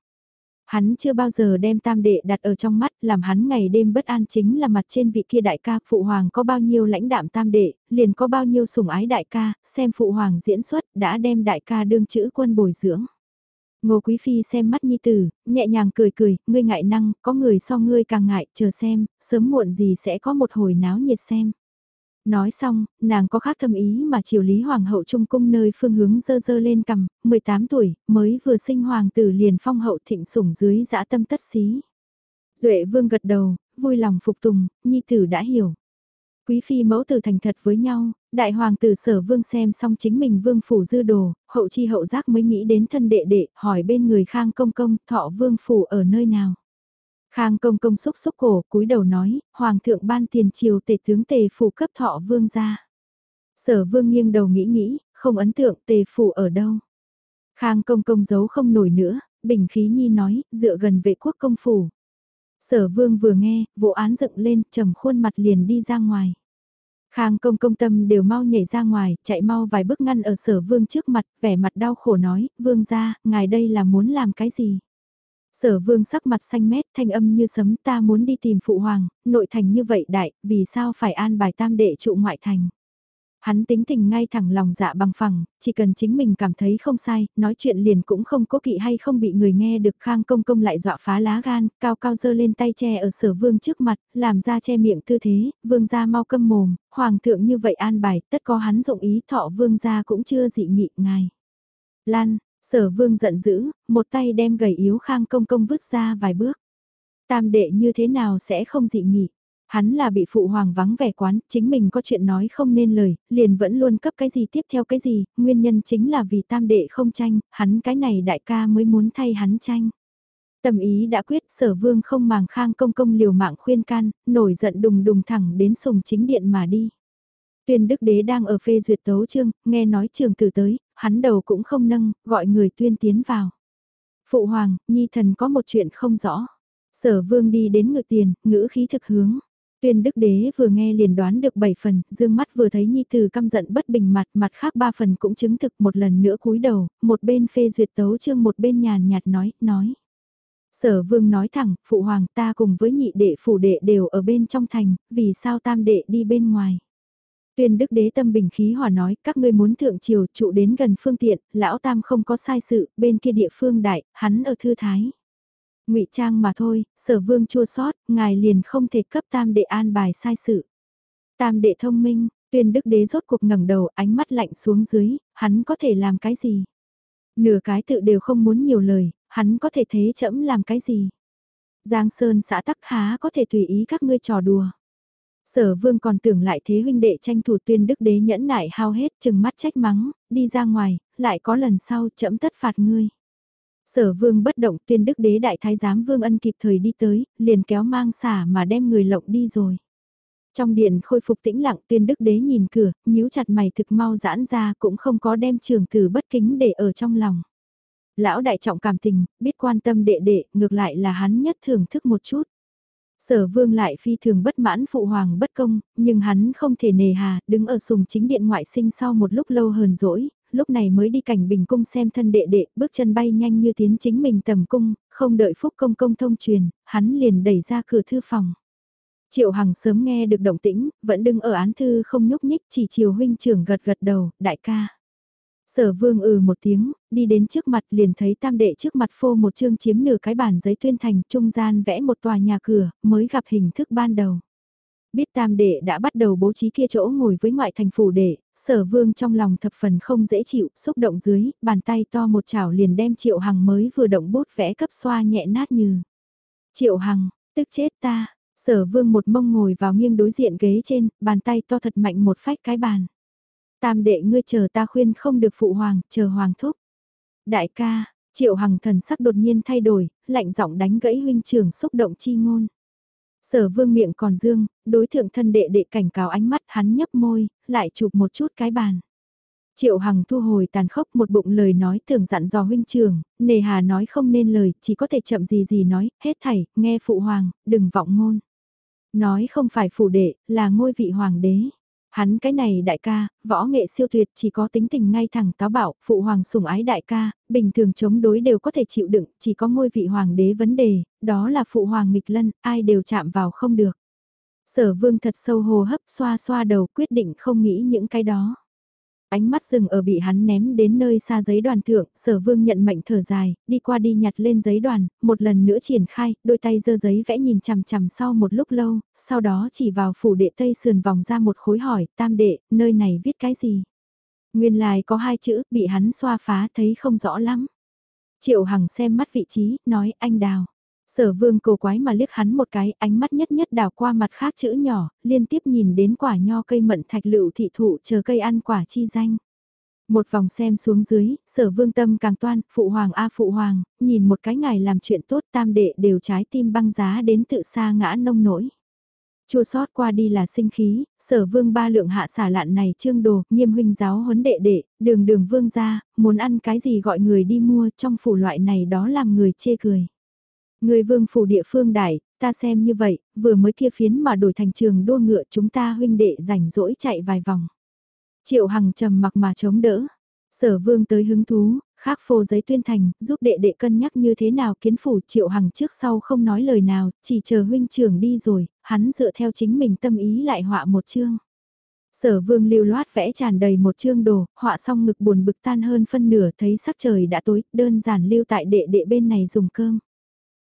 Hắn chưa bao giờ đem tam đệ đặt ở trong mắt, làm hắn ngày đêm bất an chính là mặt trên vị kia đại ca, phụ hoàng có bao nhiêu lãnh đạm tam đệ, liền có bao nhiêu sủng ái đại ca, xem phụ hoàng diễn xuất, đã đem đại ca đương chữ quân bồi dưỡng. Ngô Quý Phi xem mắt nhi tử, nhẹ nhàng cười cười, ngươi ngại năng, có người so ngươi càng ngại, chờ xem, sớm muộn gì sẽ có một hồi náo nhiệt xem. Nói xong, nàng có khác thâm ý mà triều lý hoàng hậu trung cung nơi phương hướng dơ dơ lên cầm, 18 tuổi, mới vừa sinh hoàng tử liền phong hậu thịnh sủng dưới dã tâm tất xí. Duệ vương gật đầu, vui lòng phục tùng, nhi tử đã hiểu. Quý phi mẫu tử thành thật với nhau, đại hoàng tử sở vương xem xong chính mình vương phủ dư đồ, hậu chi hậu giác mới nghĩ đến thân đệ đệ, hỏi bên người khang công công, thọ vương phủ ở nơi nào. Khang công công xúc xúc cổ, cúi đầu nói, Hoàng thượng ban tiền triều tề tướng tề phủ cấp thọ vương ra. Sở vương nghiêng đầu nghĩ nghĩ, không ấn tượng tề phủ ở đâu. Khang công công giấu không nổi nữa, bình khí nhi nói, dựa gần vệ quốc công phủ. Sở vương vừa nghe, vụ án dựng lên, trầm khuôn mặt liền đi ra ngoài. Khang công công tâm đều mau nhảy ra ngoài, chạy mau vài bước ngăn ở sở vương trước mặt, vẻ mặt đau khổ nói, vương ra, ngài đây là muốn làm cái gì? Sở vương sắc mặt xanh mét thanh âm như sấm ta muốn đi tìm phụ hoàng, nội thành như vậy đại, vì sao phải an bài tam đệ trụ ngoại thành. Hắn tính tình ngay thẳng lòng dạ bằng phẳng, chỉ cần chính mình cảm thấy không sai, nói chuyện liền cũng không cố kỵ hay không bị người nghe được khang công công lại dọa phá lá gan, cao cao dơ lên tay che ở sở vương trước mặt, làm ra che miệng tư thế, vương gia mau câm mồm, hoàng thượng như vậy an bài, tất có hắn dụng ý thọ vương gia cũng chưa dị nghị ngài. Lan, sở vương giận dữ, một tay đem gầy yếu khang công công vứt ra vài bước. Tam đệ như thế nào sẽ không dị nghị. Hắn là bị phụ hoàng vắng vẻ quán, chính mình có chuyện nói không nên lời, liền vẫn luôn cấp cái gì tiếp theo cái gì, nguyên nhân chính là vì tam đệ không tranh, hắn cái này đại ca mới muốn thay hắn tranh. Tâm ý đã quyết sở vương không màng khang công công liều mạng khuyên can, nổi giận đùng đùng thẳng đến sùng chính điện mà đi. Tuyên đức đế đang ở phê duyệt tấu chương, nghe nói trường tử tới, hắn đầu cũng không nâng, gọi người tuyên tiến vào. Phụ hoàng, nhi thần có một chuyện không rõ. Sở vương đi đến ngự tiền, ngữ khí thực hướng. Tuyên đức đế vừa nghe liền đoán được 7 phần, dương mắt vừa thấy nhi tử căm giận bất bình mặt, mặt khác 3 phần cũng chứng thực một lần nữa cúi đầu, một bên phê duyệt tấu chương một bên nhàn nhạt nói, nói. Sở vương nói thẳng, phụ hoàng ta cùng với nhị đệ phủ đệ đều ở bên trong thành, vì sao tam đệ đi bên ngoài. Tuyên đức đế tâm bình khí hòa nói, các ngươi muốn thượng triều trụ đến gần phương tiện, lão tam không có sai sự, bên kia địa phương đại, hắn ở thư thái ngụy trang mà thôi, sở vương chua sót, ngài liền không thể cấp tam đệ an bài sai sự. Tam đệ thông minh, tuyên đức đế rốt cuộc ngẩng đầu ánh mắt lạnh xuống dưới, hắn có thể làm cái gì? Nửa cái tự đều không muốn nhiều lời, hắn có thể thế chẫm làm cái gì? Giang Sơn xã tắc há có thể tùy ý các ngươi trò đùa. Sở vương còn tưởng lại thế huynh đệ tranh thủ tuyên đức đế nhẫn nại hao hết chừng mắt trách mắng, đi ra ngoài, lại có lần sau chậm tất phạt ngươi. Sở vương bất động tuyên đức đế đại thái giám vương ân kịp thời đi tới, liền kéo mang xả mà đem người lộng đi rồi. Trong điện khôi phục tĩnh lặng tuyên đức đế nhìn cửa, nhíu chặt mày thực mau giãn ra cũng không có đem trường tử bất kính để ở trong lòng. Lão đại trọng cảm tình, biết quan tâm đệ đệ, ngược lại là hắn nhất thưởng thức một chút. Sở vương lại phi thường bất mãn phụ hoàng bất công, nhưng hắn không thể nề hà, đứng ở sùng chính điện ngoại sinh sau một lúc lâu hờn dỗi, lúc này mới đi cảnh bình cung xem thân đệ đệ, bước chân bay nhanh như tiến chính mình tầm cung, không đợi phúc công công thông truyền, hắn liền đẩy ra cửa thư phòng. Triệu Hằng sớm nghe được động tĩnh, vẫn đứng ở án thư không nhúc nhích chỉ chiều huynh trưởng gật gật đầu, đại ca. Sở vương ừ một tiếng, đi đến trước mặt liền thấy tam đệ trước mặt phô một chương chiếm nửa cái bản giấy tuyên thành, trung gian vẽ một tòa nhà cửa, mới gặp hình thức ban đầu. Biết tam đệ đã bắt đầu bố trí kia chỗ ngồi với ngoại thành phủ đệ, sở vương trong lòng thập phần không dễ chịu, xúc động dưới, bàn tay to một chảo liền đem triệu hằng mới vừa động bút vẽ cấp xoa nhẹ nát như. Triệu hằng, tức chết ta, sở vương một mông ngồi vào nghiêng đối diện ghế trên, bàn tay to thật mạnh một phách cái bàn. Tam đệ ngươi chờ ta khuyên không được phụ hoàng, chờ hoàng thúc. Đại ca, triệu hằng thần sắc đột nhiên thay đổi, lạnh giọng đánh gãy huynh trường xúc động chi ngôn. Sở vương miệng còn dương, đối thượng thân đệ đệ cảnh cáo ánh mắt hắn nhấp môi, lại chụp một chút cái bàn. Triệu Hằng thu hồi tàn khốc một bụng lời nói tưởng dặn dò huynh trường, nề hà nói không nên lời, chỉ có thể chậm gì gì nói, hết thảy, nghe phụ hoàng, đừng vọng ngôn. Nói không phải phụ đệ, là ngôi vị hoàng đế. Hắn cái này đại ca, võ nghệ siêu tuyệt chỉ có tính tình ngay thẳng táo bạo, phụ hoàng sủng ái đại ca, bình thường chống đối đều có thể chịu đựng, chỉ có ngôi vị hoàng đế vấn đề, đó là phụ hoàng nghịch lân, ai đều chạm vào không được. Sở vương thật sâu hồ hấp xoa xoa đầu quyết định không nghĩ những cái đó. Ánh mắt dừng ở bị hắn ném đến nơi xa giấy đoàn thượng, sở vương nhận mệnh thở dài, đi qua đi nhặt lên giấy đoàn, một lần nữa triển khai, đôi tay giơ giấy vẽ nhìn chằm chằm sau một lúc lâu, sau đó chỉ vào phủ đệ tây sườn vòng ra một khối hỏi, tam đệ, nơi này viết cái gì? Nguyên lai có hai chữ, bị hắn xoa phá thấy không rõ lắm. Triệu Hằng xem mắt vị trí, nói anh đào. Sở vương cổ quái mà liếc hắn một cái, ánh mắt nhất nhất đào qua mặt khác chữ nhỏ, liên tiếp nhìn đến quả nho cây mận thạch lựu thị thụ chờ cây ăn quả chi danh. Một vòng xem xuống dưới, sở vương tâm càng toan, phụ hoàng a phụ hoàng, nhìn một cái ngài làm chuyện tốt tam đệ đều trái tim băng giá đến tự xa ngã nông nổi. Chua sót qua đi là sinh khí, sở vương ba lượng hạ xả lạn này trương đồ, nghiêm huynh giáo huấn đệ đệ, đường đường vương ra, muốn ăn cái gì gọi người đi mua trong phủ loại này đó làm người chê cười. Người vương phủ địa phương đại, ta xem như vậy, vừa mới kia phiến mà đổi thành trường đua ngựa chúng ta huynh đệ rảnh rỗi chạy vài vòng. Triệu Hằng trầm mặc mà chống đỡ. Sở vương tới hứng thú, Khác phô giấy tuyên thành, giúp đệ đệ cân nhắc như thế nào kiến phủ triệu hằng trước sau không nói lời nào, chỉ chờ huynh trưởng đi rồi, hắn dựa theo chính mình tâm ý lại họa một chương. Sở vương lưu loát vẽ tràn đầy một chương đồ, họa xong ngực buồn bực tan hơn phân nửa thấy sắc trời đã tối, đơn giản lưu tại đệ đệ bên này dùng cơm.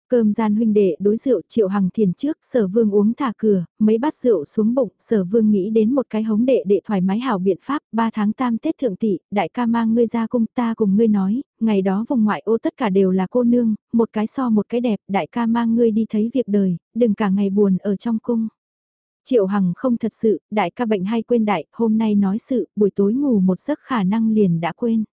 Cơm gian huynh đệ đối rượu triệu hằng thiền trước, sở vương uống thả cửa, mấy bát rượu xuống bụng, sở vương nghĩ đến một cái hống đệ để thoải mái hảo biện pháp, ba tháng tam Tết thượng tỷ, đại ca mang ngươi ra cung ta cùng ngươi nói, ngày đó vùng ngoại ô tất cả đều là cô nương, một cái so một cái đẹp, đại ca mang ngươi đi thấy việc đời, đừng cả ngày buồn ở trong cung. Triệu Hằng không thật sự, đại ca bệnh hay quên đại, hôm nay nói sự, buổi tối ngủ một giấc khả năng liền đã quên.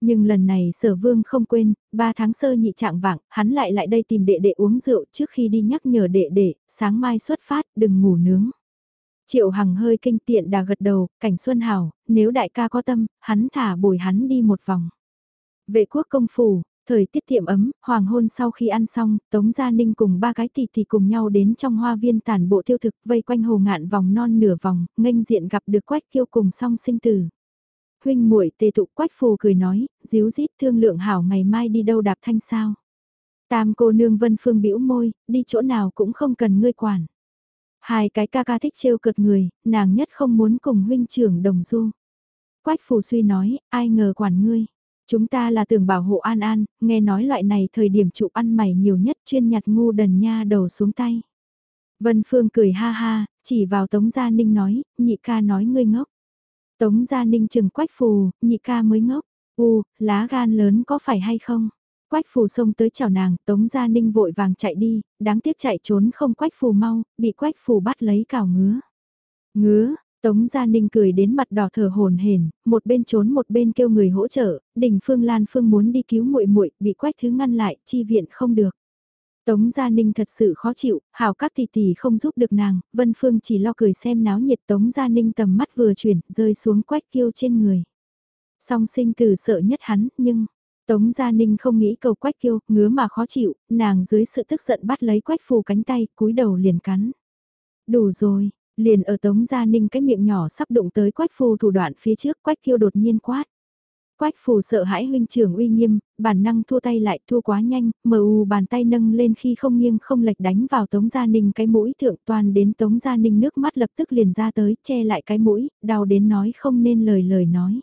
Nhưng lần này sở vương không quên, ba tháng sơ nhị trạng vạng, hắn lại lại đây tìm đệ đệ uống rượu trước khi đi nhắc nhở đệ đệ, sáng mai xuất phát, đừng ngủ nướng. Triệu Hằng hơi kinh tiện đà gật đầu, cảnh xuân hảo, nếu đại ca có tâm, hắn thả bồi hắn đi một vòng. Vệ quốc công phủ, Thời tiết tiệm ấm, hoàng hôn sau khi ăn xong, Tống Gia Ninh cùng ba cái tỷ tỷ cùng nhau đến trong hoa viên tản bộ tiêu thực vây quanh hồ ngạn vòng non nửa vòng, nghênh diện gặp được quách kiêu cùng song sinh tử. Huynh muội tề tụ quách phù cười nói, díu dít thương lượng hảo ngày mai đi đâu đạp thanh sao. Tam cô nương vân phương bĩu môi, đi chỗ nào cũng không cần ngươi quản. Hai cái ca ca thích trêu cợt người, nàng nhất không muốn cùng huynh trưởng đồng du. Quách phù suy nói, ai ngờ quản ngươi. Chúng ta là tưởng bảo hộ An An, nghe nói loại này thời điểm chụp ăn mày nhiều nhất chuyên nhặt ngu đần nha đầu xuống tay. Vân Phương cười ha ha, chỉ vào Tống Gia Ninh nói, nhị ca nói ngươi ngốc. Tống Gia Ninh chừng quách phù, nhị ca mới ngốc. U, lá gan lớn có phải hay không? Quách phù xông tới chào nàng, Tống Gia Ninh vội vàng chạy đi, đáng tiếc chạy trốn không quách phù mau, bị quách phù bắt lấy cào ngứa. Ngứa, Tống Gia Ninh cười đến mặt đỏ thở hồn hển, một bên trốn một bên kêu người hỗ trợ, Đình Phương Lan Phương muốn đi cứu muội muội, bị Quách Thứ ngăn lại, chi viện không được. Tống Gia Ninh thật sự khó chịu, hảo các tỷ tỷ không giúp được nàng, Vân Phương chỉ lo cười xem náo nhiệt Tống Gia Ninh tầm mắt vừa chuyển, rơi xuống Quách Kiêu trên người. Song sinh tử sợ nhất hắn, nhưng... Tống Gia Ninh không nghĩ cầu Quách Kiêu, ngứa mà khó chịu, nàng dưới sự tức giận bắt lấy Quách Phù cánh tay, cúi đầu liền cắn. Đủ rồi, Liền ở Tống Gia Ninh cái miệng nhỏ sắp đụng tới Quách Phù thủ đoạn phía trước Quách Kiêu đột nhiên quát. Quách Phù sợ hãi huynh trưởng uy nghiêm, bản năng thua tay lại thua quá nhanh, mờ u bàn tay nâng lên khi không nghiêng không lệch đánh vào Tống Gia Ninh cái mũi thượng toàn đến Tống Gia Ninh nước mắt lập tức liền ra tới, che lại cái mũi, đau đến nói không nên lời lời nói.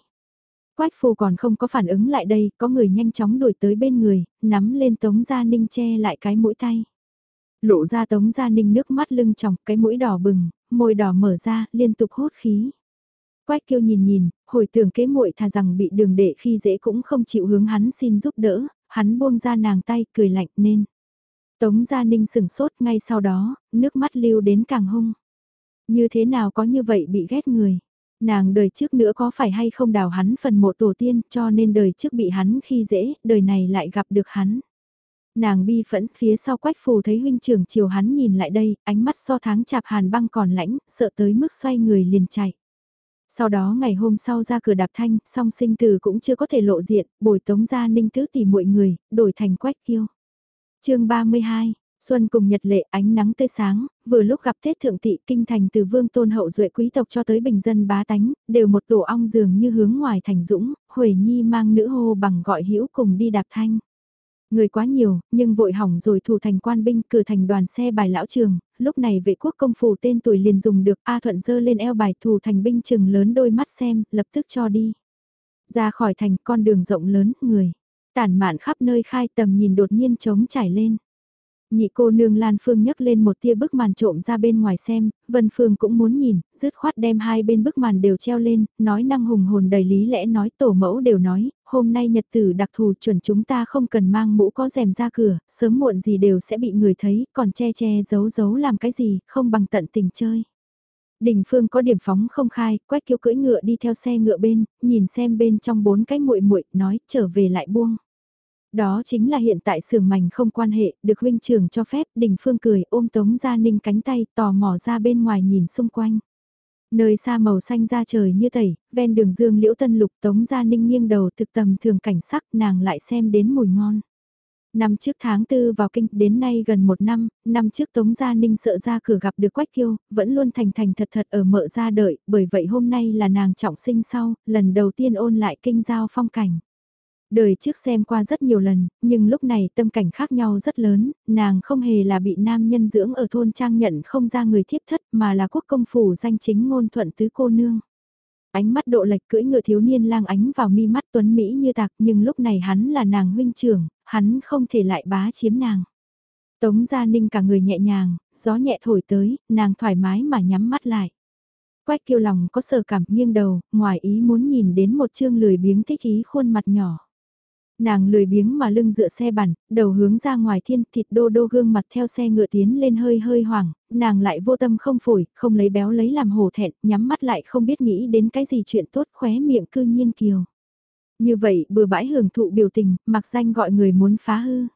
Quách Phù còn không có phản ứng lại đây, có người nhanh chóng đuổi tới bên người, nắm lên Tống Gia Ninh che lại cái mũi tay. Lộ ra Tống Gia Ninh nước mắt lưng tròng, cái mũi đỏ bừng, môi đỏ mở ra, liên tục hốt khí. Quách kiêu nhìn nhìn, hồi tưởng kế muội thà rằng bị đường đệ khi dễ cũng không chịu hướng hắn xin giúp đỡ, hắn buông ra nàng tay, cười lạnh nên. Tống Gia Ninh sừng sốt ngay sau đó, nước mắt lưu đến càng hung. Như thế nào có như vậy bị ghét người. Nàng đời trước nữa có phải hay không đào hắn phần mộ tổ tiên cho nên đời trước bị hắn khi dễ, đời này lại gặp được hắn. Nàng bi phẫn phía sau quách phù thấy huynh trưởng chiều hắn nhìn lại đây, ánh mắt so tháng chạp hàn băng còn lãnh, sợ tới mức xoay người liền chạy. Sau đó ngày hôm sau ra cửa đạp thanh, song sinh tử cũng chưa có thể lộ diện, bồi tống ra ninh tứ tỷ muội người, đổi thành quách kiêu. chương 32 Xuân cùng nhật lệ ánh nắng tươi sáng, vừa lúc gặp Tết Thượng Thị kinh thành từ vương tôn hậu duệ quý tộc cho tới bình dân bá tánh, đều một tổ ong dường như hướng ngoài thành dũng, Huệ Nhi mang nữ hô bằng gọi hữu cùng đi đạp thanh. Người quá nhiều, nhưng vội hỏng rồi thủ thành quan binh cử thành đoàn xe bài lão trường, lúc này vệ quốc công phủ tên tuổi liền dùng được A Thuận dơ lên eo bài thủ thành binh chừng lớn đôi mắt xem, lập tức cho đi. Ra khỏi thành con đường rộng lớn, người, tản mạn khắp nơi khai tầm nhìn đột nhiên trống trải lên. Nhị cô nương Lan Phương nhấc lên một tia bức màn trộm ra bên ngoài xem, Vân Phương cũng muốn nhìn, dứt khoát đem hai bên bức màn đều treo lên, nói năng hùng hồn đầy lý lẽ nói tổ mẫu đều nói, hôm nay nhật tử đặc thù chuẩn chúng ta không cần mang mũ có rèm ra cửa, sớm muộn gì đều sẽ bị người thấy, còn che che giấu giấu làm cái gì, không bằng tận tình chơi. Đình Phương có điểm phóng không khai, quét kiêu cưỡi ngựa đi theo xe ngựa bên, nhìn xem bên trong bốn cái muội muội nói trở về lại buông. Đó chính là hiện tại sườn mảnh không quan hệ, được huynh trưởng cho phép, Đình Phương cười ôm Tống Gia Ninh cánh tay, tò mò ra bên ngoài nhìn xung quanh. Nơi xa màu xanh ra trời như tẩy, ven đường dương liễu tân lục Tống Gia Ninh nghiêng đầu thực tầm thường cảnh sắc nàng lại xem đến mùi ngon. Năm trước tháng tư vào kinh đến nay gần một năm, năm trước Tống Gia Ninh sợ ra cửa gặp được Quách Kiêu, vẫn luôn thành thành thật thật ở mợ ra đợi, bởi vậy hôm nay là nàng trọng sinh sau, lần đầu tiên ôn lại kinh giao phong cảnh. Đời trước xem qua rất nhiều lần, nhưng lúc này tâm cảnh khác nhau rất lớn, nàng không hề là bị nam nhân dưỡng ở thôn trang nhận không ra người thiếp thất mà là quốc công phủ danh chính ngôn thuận tứ cô nương. Ánh mắt độ lệch cưỡi ngựa thiếu niên lang ánh vào mi mắt tuấn Mỹ như tạc nhưng lúc này hắn là nàng huynh trưởng, hắn không thể lại bá chiếm nàng. Tống Gia Ninh cả người nhẹ nhàng, gió nhẹ thổi tới, nàng thoải mái mà nhắm mắt lại. Quách kiêu lòng có sờ cảm nghiêng đầu, ngoài ý muốn nhìn đến một chương lười biếng thích ý khuôn mặt nhỏ. Nàng lười biếng mà lưng dựa xe bản, đầu hướng ra ngoài thiên thịt đô đô gương mặt theo xe ngựa tiến lên hơi hơi hoảng, nàng lại vô tâm không phổi, không lấy béo lấy làm hổ thẹn, nhắm mắt lại không biết nghĩ đến cái gì chuyện tốt khóe miệng cư nhiên kiều. Như vậy bừa bãi hưởng thụ biểu tình, mặc danh gọi người muốn phá hư.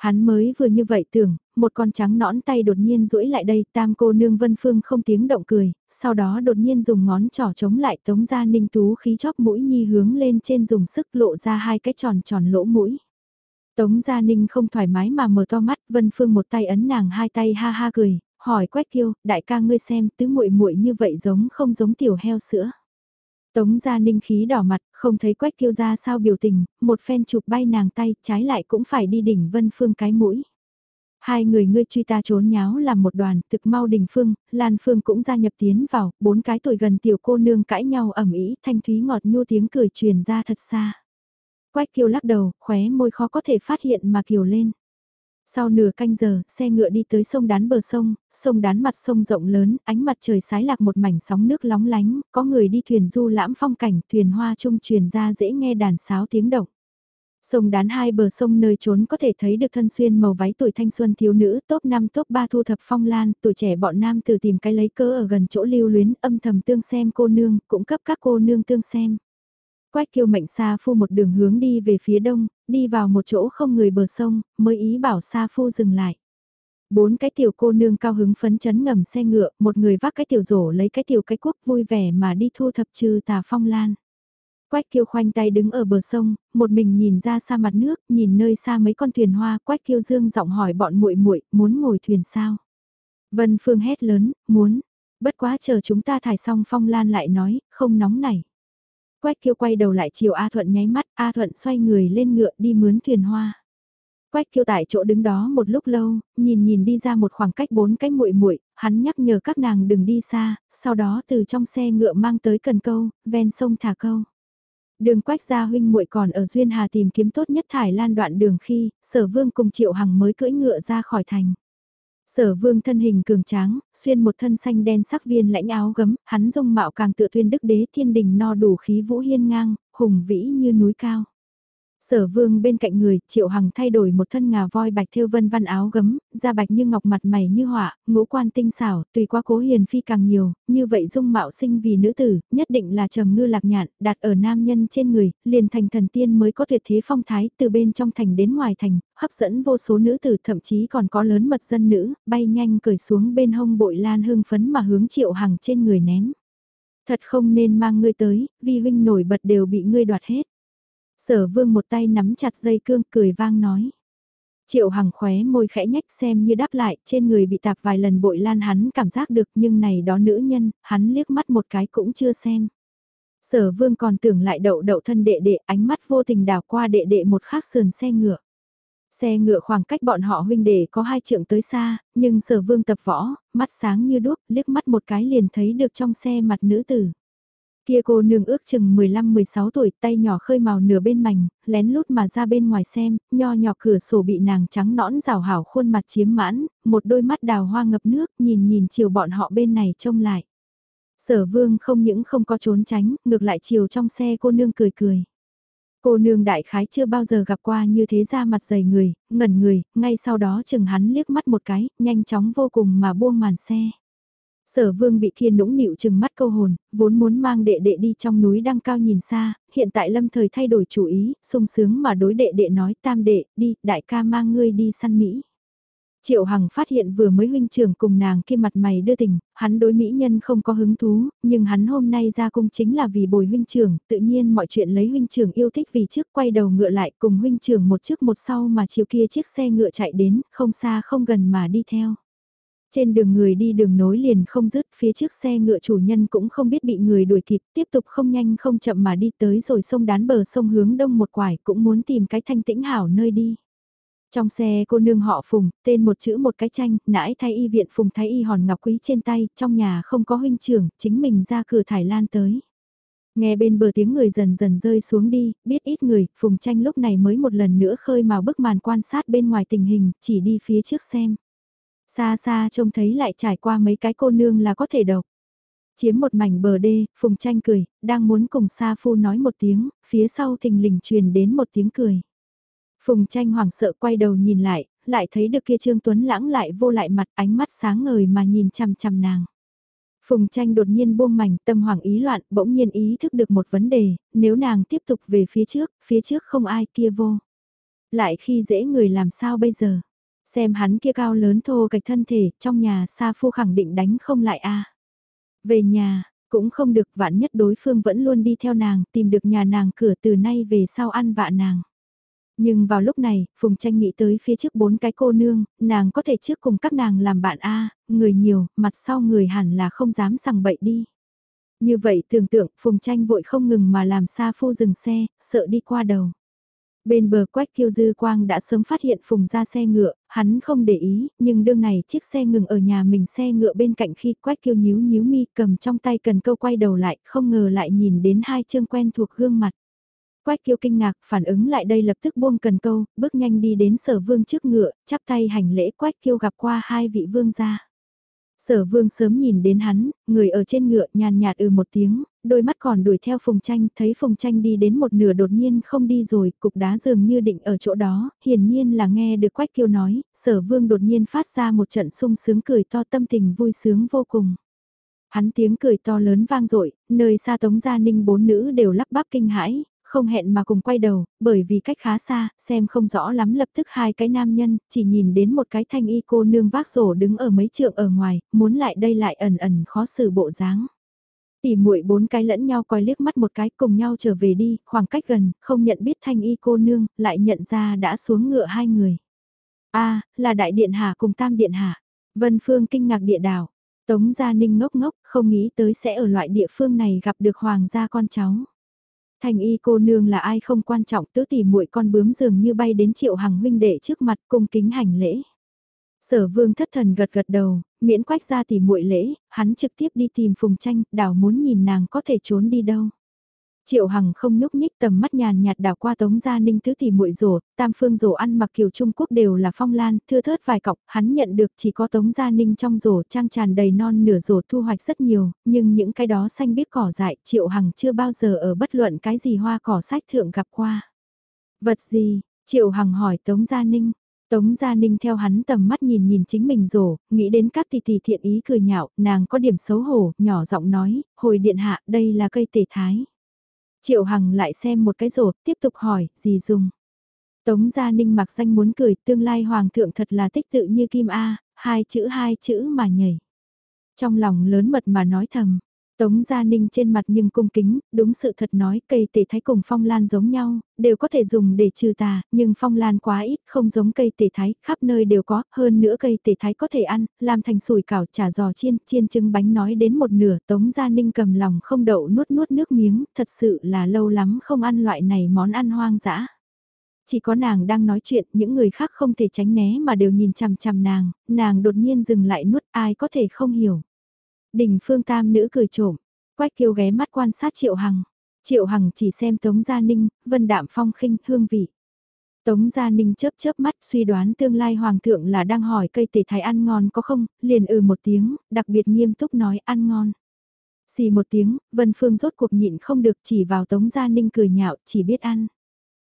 Hắn mới vừa như vậy tưởng, một con trắng nõn tay đột nhiên duỗi lại đây, tam cô nương vân phương không tiếng động cười, sau đó đột nhiên dùng ngón trỏ chống lại tống ra ninh tú khí chóp mũi nhi hướng lên trên dùng sức lộ ra hai cái tròn tròn lỗ mũi. Tống Gia Ninh không thoải mái mà mở to mắt, Vân Phương một tay ấn nàng hai tay ha ha cười, hỏi Quách Kiêu, đại ca ngươi xem, tứ muội muội như vậy giống không giống tiểu heo sữa. Tống Gia Ninh khí đỏ mặt, không thấy Quách Kiêu ra sao biểu tình, một phen chụp bay nàng tay, trái lại cũng phải đi đỉnh Vân Phương cái mũi. Hai người ngươi truy ta trốn nháo làm một đoàn, thực mau đình phương, Lan Phương cũng gia nhập tiến vào, bốn cái tuổi gần tiểu cô nương cãi nhau ẩm ý, thanh thúy ngọt nhu tiếng cười truyền ra thật xa. Quách kiều lắc đầu, khóe môi khó có thể phát hiện mà kiều lên. Sau nửa canh giờ, xe ngựa đi tới sông đán bờ sông, sông đán mặt sông rộng lớn, ánh mặt trời sái lạc một mảnh sóng nước lóng lánh, có người đi thuyền du lãm phong cảnh, thuyền hoa trung truyền ra dễ nghe đàn sáo tiếng động. Sông đán hai bờ sông nơi trốn có thể thấy được thân xuyên màu váy tuổi thanh xuân thiếu nữ top 5 top 3 thu thập phong lan, tuổi trẻ bọn nam từ tìm cái lấy cớ ở gần chỗ lưu luyến âm thầm tương xem cô nương, cũng cấp các cô nương tương xem. Quách kiêu mệnh Sa Phu một đường hướng đi về phía đông, đi vào một chỗ không người bờ sông, mới ý bảo Sa Phu dừng lại. Bốn cái tiểu cô nương cao hứng phấn chấn ngầm xe ngựa, một người vác cái tiểu rổ lấy cái tiểu cái quốc vui vẻ mà đi thu thập trừ tà phong lan. Quách kiêu khoanh tay đứng ở bờ sông, một mình nhìn ra xa mặt nước, nhìn nơi xa mấy con thuyền hoa, quách kiêu dương giọng hỏi bọn muội muội muốn ngồi thuyền sao. Vân Phương hét lớn, muốn, bất quá chờ chúng ta thải xong phong lan lại nói, không nóng nảy. Quách kiêu quay đầu lại chiều A Thuận nháy mắt, A Thuận xoay người lên ngựa đi mướn thuyền hoa. Quách kiêu tại chỗ đứng đó một lúc lâu, nhìn nhìn đi ra một khoảng cách bốn cái muội muội, hắn nhắc nhở các nàng đừng đi xa, sau đó từ trong xe ngựa mang tới cần câu, ven sông thả câu. Đường quách gia huynh muội còn ở Duyên Hà tìm kiếm tốt nhất thải lan đoạn đường khi, sở vương cùng triệu hằng mới cưỡi ngựa ra khỏi thành. Sở vương thân hình cường tráng, xuyên một thân xanh đen sắc viên lãnh áo gấm, hắn dung mạo càng tựa tuyên đức đế thiên đình no đủ khí vũ hiên ngang, hùng vĩ như núi cao. Sở vương bên cạnh người, triệu hằng thay đổi một thân ngà voi bạch thêu vân văn áo gấm, da bạch như ngọc mặt mày như họa, ngũ quan tinh xảo, tùy qua cố hiền phi càng nhiều, như vậy dung mạo sinh vì nữ tử, nhất định là trầm ngư lạc nhạn, đặt ở nam nhân trên người, liền thành thần tiên mới có tuyệt thế phong thái, từ bên trong thành đến ngoài thành, hấp dẫn vô số nữ tử thậm chí còn có lớn mật dân nữ, bay nhanh cởi xuống bên hông bội lan hương phấn mà hướng triệu hằng trên người ném. Thật không nên mang ngươi tới, vi huynh nổi bật đều bị ngươi đoạt hết. Sở vương một tay nắm chặt dây cương cười vang nói. Triệu Hằng khóe môi khẽ nhách xem như đáp lại, trên người bị tạp vài lần bội lan hắn cảm giác được nhưng này đó nữ nhân, hắn liếc mắt một cái cũng chưa xem. Sở vương còn tưởng lại đậu đậu thân đệ đệ, ánh mắt vô tình đảo qua đệ đệ một khắc sườn xe ngựa. Xe ngựa khoảng cách bọn họ huynh đệ có hai trượng tới xa, nhưng sở vương tập võ, mắt sáng như đuốc, liếc mắt một cái liền thấy được trong xe mặt nữ tử. Kia cô nương ước chừng 15-16 tuổi, tay nhỏ khơi màu nửa bên mảnh, lén lút mà ra bên ngoài xem, nho nhỏ cửa sổ bị nàng trắng nõn rào hảo khuôn mặt chiếm mãn, một đôi mắt đào hoa ngập nước, nhìn nhìn chiều bọn họ bên này trông lại. Sở vương không những không có trốn tránh, ngược lại chiều trong xe cô nương cười cười. Cô nương đại khái chưa bao giờ gặp qua như thế ra mặt dày người, ngẩn người, ngay sau đó chừng hắn liếc mắt một cái, nhanh chóng vô cùng mà buông màn xe. Sở vương bị kia nũng nịu chừng mắt câu hồn, vốn muốn mang đệ đệ đi trong núi đăng cao nhìn xa, hiện tại lâm thời thay đổi chủ ý, sung sướng mà đối đệ đệ nói tam đệ, đi, đại ca mang ngươi đi săn Mỹ. Triệu Hằng phát hiện vừa mới huynh trưởng cùng nàng kia mặt mày đưa tình, hắn đối mỹ nhân không có hứng thú, nhưng hắn hôm nay ra cung chính là vì bồi huynh trưởng, tự nhiên mọi chuyện lấy huynh trưởng yêu thích vì trước quay đầu ngựa lại cùng huynh trưởng một trước một sau mà chiều kia chiếc xe ngựa chạy đến, không xa không gần mà đi theo. Trên đường người đi đường nối liền không dứt, phía trước xe ngựa chủ nhân cũng không biết bị người đuổi kịp, tiếp tục không nhanh không chậm mà đi tới rồi sông đán bờ sông hướng đông một quải cũng muốn tìm cái thanh tĩnh hảo nơi đi. Trong xe cô nương họ Phùng, tên một chữ một cái tranh, nãi thái y viện Phùng thái y hòn ngọc quý trên tay, trong nhà không có huynh trưởng, chính mình ra cửa thải lan tới. Nghe bên bờ tiếng người dần dần rơi xuống đi, biết ít người, Phùng tranh lúc này mới một lần nữa khơi màu bức màn quan sát bên ngoài tình hình, chỉ đi phía trước xem. Xa xa trông thấy lại trải qua mấy cái cô nương là có thể độc. Chiếm một mảnh bờ đê, Phùng tranh cười, đang muốn cùng Sa Phu nói một tiếng, phía sau thình lình truyền đến một tiếng cười. Phùng tranh hoảng sợ quay đầu nhìn lại, lại thấy được kia Trương Tuấn lãng lại vô lại mặt ánh mắt sáng ngời mà nhìn chằm chằm nàng. Phùng tranh đột nhiên buông mảnh tâm hoảng ý loạn bỗng nhiên ý thức được một vấn đề, nếu nàng tiếp tục về phía trước, phía trước không ai kia vô. Lại khi dễ người làm sao bây giờ? Xem hắn kia cao lớn thô cạch thân thể, trong nhà xa phu khẳng định đánh không lại a Về nhà, cũng không được vạn nhất đối phương vẫn luôn đi theo nàng, tìm được nhà nàng cửa từ nay về sau ăn vạ nàng. Nhưng vào lúc này, Phùng Tranh nghĩ tới phía trước bốn cái cô nương, nàng có thể trước cùng các nàng làm bạn A, người nhiều, mặt sau người hẳn là không dám sằng bậy đi. Như vậy tưởng tượng, Phùng Tranh vội không ngừng mà làm xa phu dừng xe, sợ đi qua đầu. Bên bờ quách kiêu dư quang đã sớm phát hiện Phùng ra xe ngựa, hắn không để ý, nhưng đương này chiếc xe ngừng ở nhà mình xe ngựa bên cạnh khi quách kiêu nhíu nhíu mi cầm trong tay cần câu quay đầu lại, không ngờ lại nhìn đến hai chương quen thuộc gương mặt. Quách kiêu kinh ngạc, phản ứng lại đây lập tức buông cần câu, bước nhanh đi đến sở vương trước ngựa, chắp tay hành lễ quách kiêu gặp qua hai vị vương gia. Sở vương sớm nhìn đến hắn, người ở trên ngựa nhàn nhạt ừ một tiếng, đôi mắt còn đuổi theo phùng tranh, thấy phùng tranh đi đến một nửa đột nhiên không đi rồi, cục đá dường như định ở chỗ đó, hiển nhiên là nghe được quách kiêu nói, sở vương đột nhiên phát ra một trận sung sướng cười to tâm tình vui sướng vô cùng. Hắn tiếng cười to lớn vang dội nơi xa tống gia ninh bốn nữ đều lắp bắp kinh hãi, không hẹn mà cùng quay đầu, bởi vì cách khá xa, xem không rõ lắm lập tức hai cái nam nhân, chỉ nhìn đến một cái thanh y cô nương vác rổ đứng ở mấy trượng ở ngoài, muốn lại đây lại ẩn ẩn khó xử bộ dáng. Tỉ muội bốn cái lẫn nhau coi liếc mắt một cái cùng nhau trở về đi, khoảng cách gần, không nhận biết thanh y cô nương, lại nhận ra đã xuống ngựa hai người. a là đại điện hạ cùng tam điện hạ. Vân Phương kinh ngạc địa đảo. Tống Gia Ninh ngốc ngốc, không nghĩ tới sẽ ở loại địa phương này gặp được hoàng gia con cháu. Thành y cô nương là ai không quan trọng tứ tỷ muội con bướm dường như bay đến triệu hằng huynh đệ trước mặt cung kính hành lễ. Sở vương thất thần gật gật đầu, miễn quách ra tỷ muội lễ, hắn trực tiếp đi tìm phùng tranh, đảo muốn nhìn nàng có thể trốn đi đâu. Triệu Hằng không nhúc nhích tầm mắt nhàn nhạt đảo qua Tống Gia Ninh tứ tỷ muội rổ, tam phương rổ ăn mặc kiểu Trung Quốc đều là phong lan, thưa thớt vài cọc, hắn nhận được chỉ có Tống Gia Ninh trong rổ trang tràn đầy non nửa rổ thu hoạch rất nhiều, nhưng những cái đó xanh biết cỏ dại Triệu Hằng chưa bao giờ ở bất luận cái gì hoa cỏ sách thượng gặp qua. Vật gì? Triệu Hằng hỏi Tống Gia Ninh. Tống Gia Ninh theo hắn tầm mắt nhìn nhìn chính mình rổ, nghĩ đến các tỷ tỷ thiện ý cười nhạo, nàng có điểm xấu hổ, nhỏ giọng nói, hồi điện hạ, đây là cây tể thái. Triệu Hằng lại xem một cái rổ, tiếp tục hỏi, gì dùng. Tống Gia Ninh mặc danh muốn cười, tương lai Hoàng thượng thật là tích tự như Kim A, hai chữ hai chữ mà nhảy. Trong lòng lớn mật mà nói thầm, Tống Gia Ninh trên mặt nhưng cung kính, đúng sự thật nói cây tể thái cùng phong lan giống nhau, đều có thể dùng để trừ tà, nhưng phong lan quá ít, không giống cây tể thái, khắp nơi đều có, hơn nữa cây tể thái có thể ăn, làm thành sủi cảo chả giò chiên, chiên trứng bánh nói đến một nửa, Tống Gia Ninh cầm lòng không đậu nuốt nuốt nước miếng, thật sự là lâu lắm không ăn loại này món ăn hoang dã. Chỉ có nàng đang nói chuyện, những người khác không thể tránh né mà đều nhìn chằm chằm nàng, nàng đột nhiên dừng lại nuốt ai có thể không hiểu. Đình phương tam nữ cười trộm, quách kiêu ghé mắt quan sát triệu hằng. Triệu hằng chỉ xem Tống Gia Ninh, vân đạm phong khinh, hương vị. Tống Gia Ninh chớp chớp mắt suy đoán tương lai hoàng thượng là đang hỏi cây tể thái ăn ngon có không, liền ừ một tiếng, đặc biệt nghiêm túc nói ăn ngon. Xì một tiếng, Vân Phương rốt cuộc nhịn không được chỉ vào Tống Gia Ninh cười nhạo, chỉ biết ăn.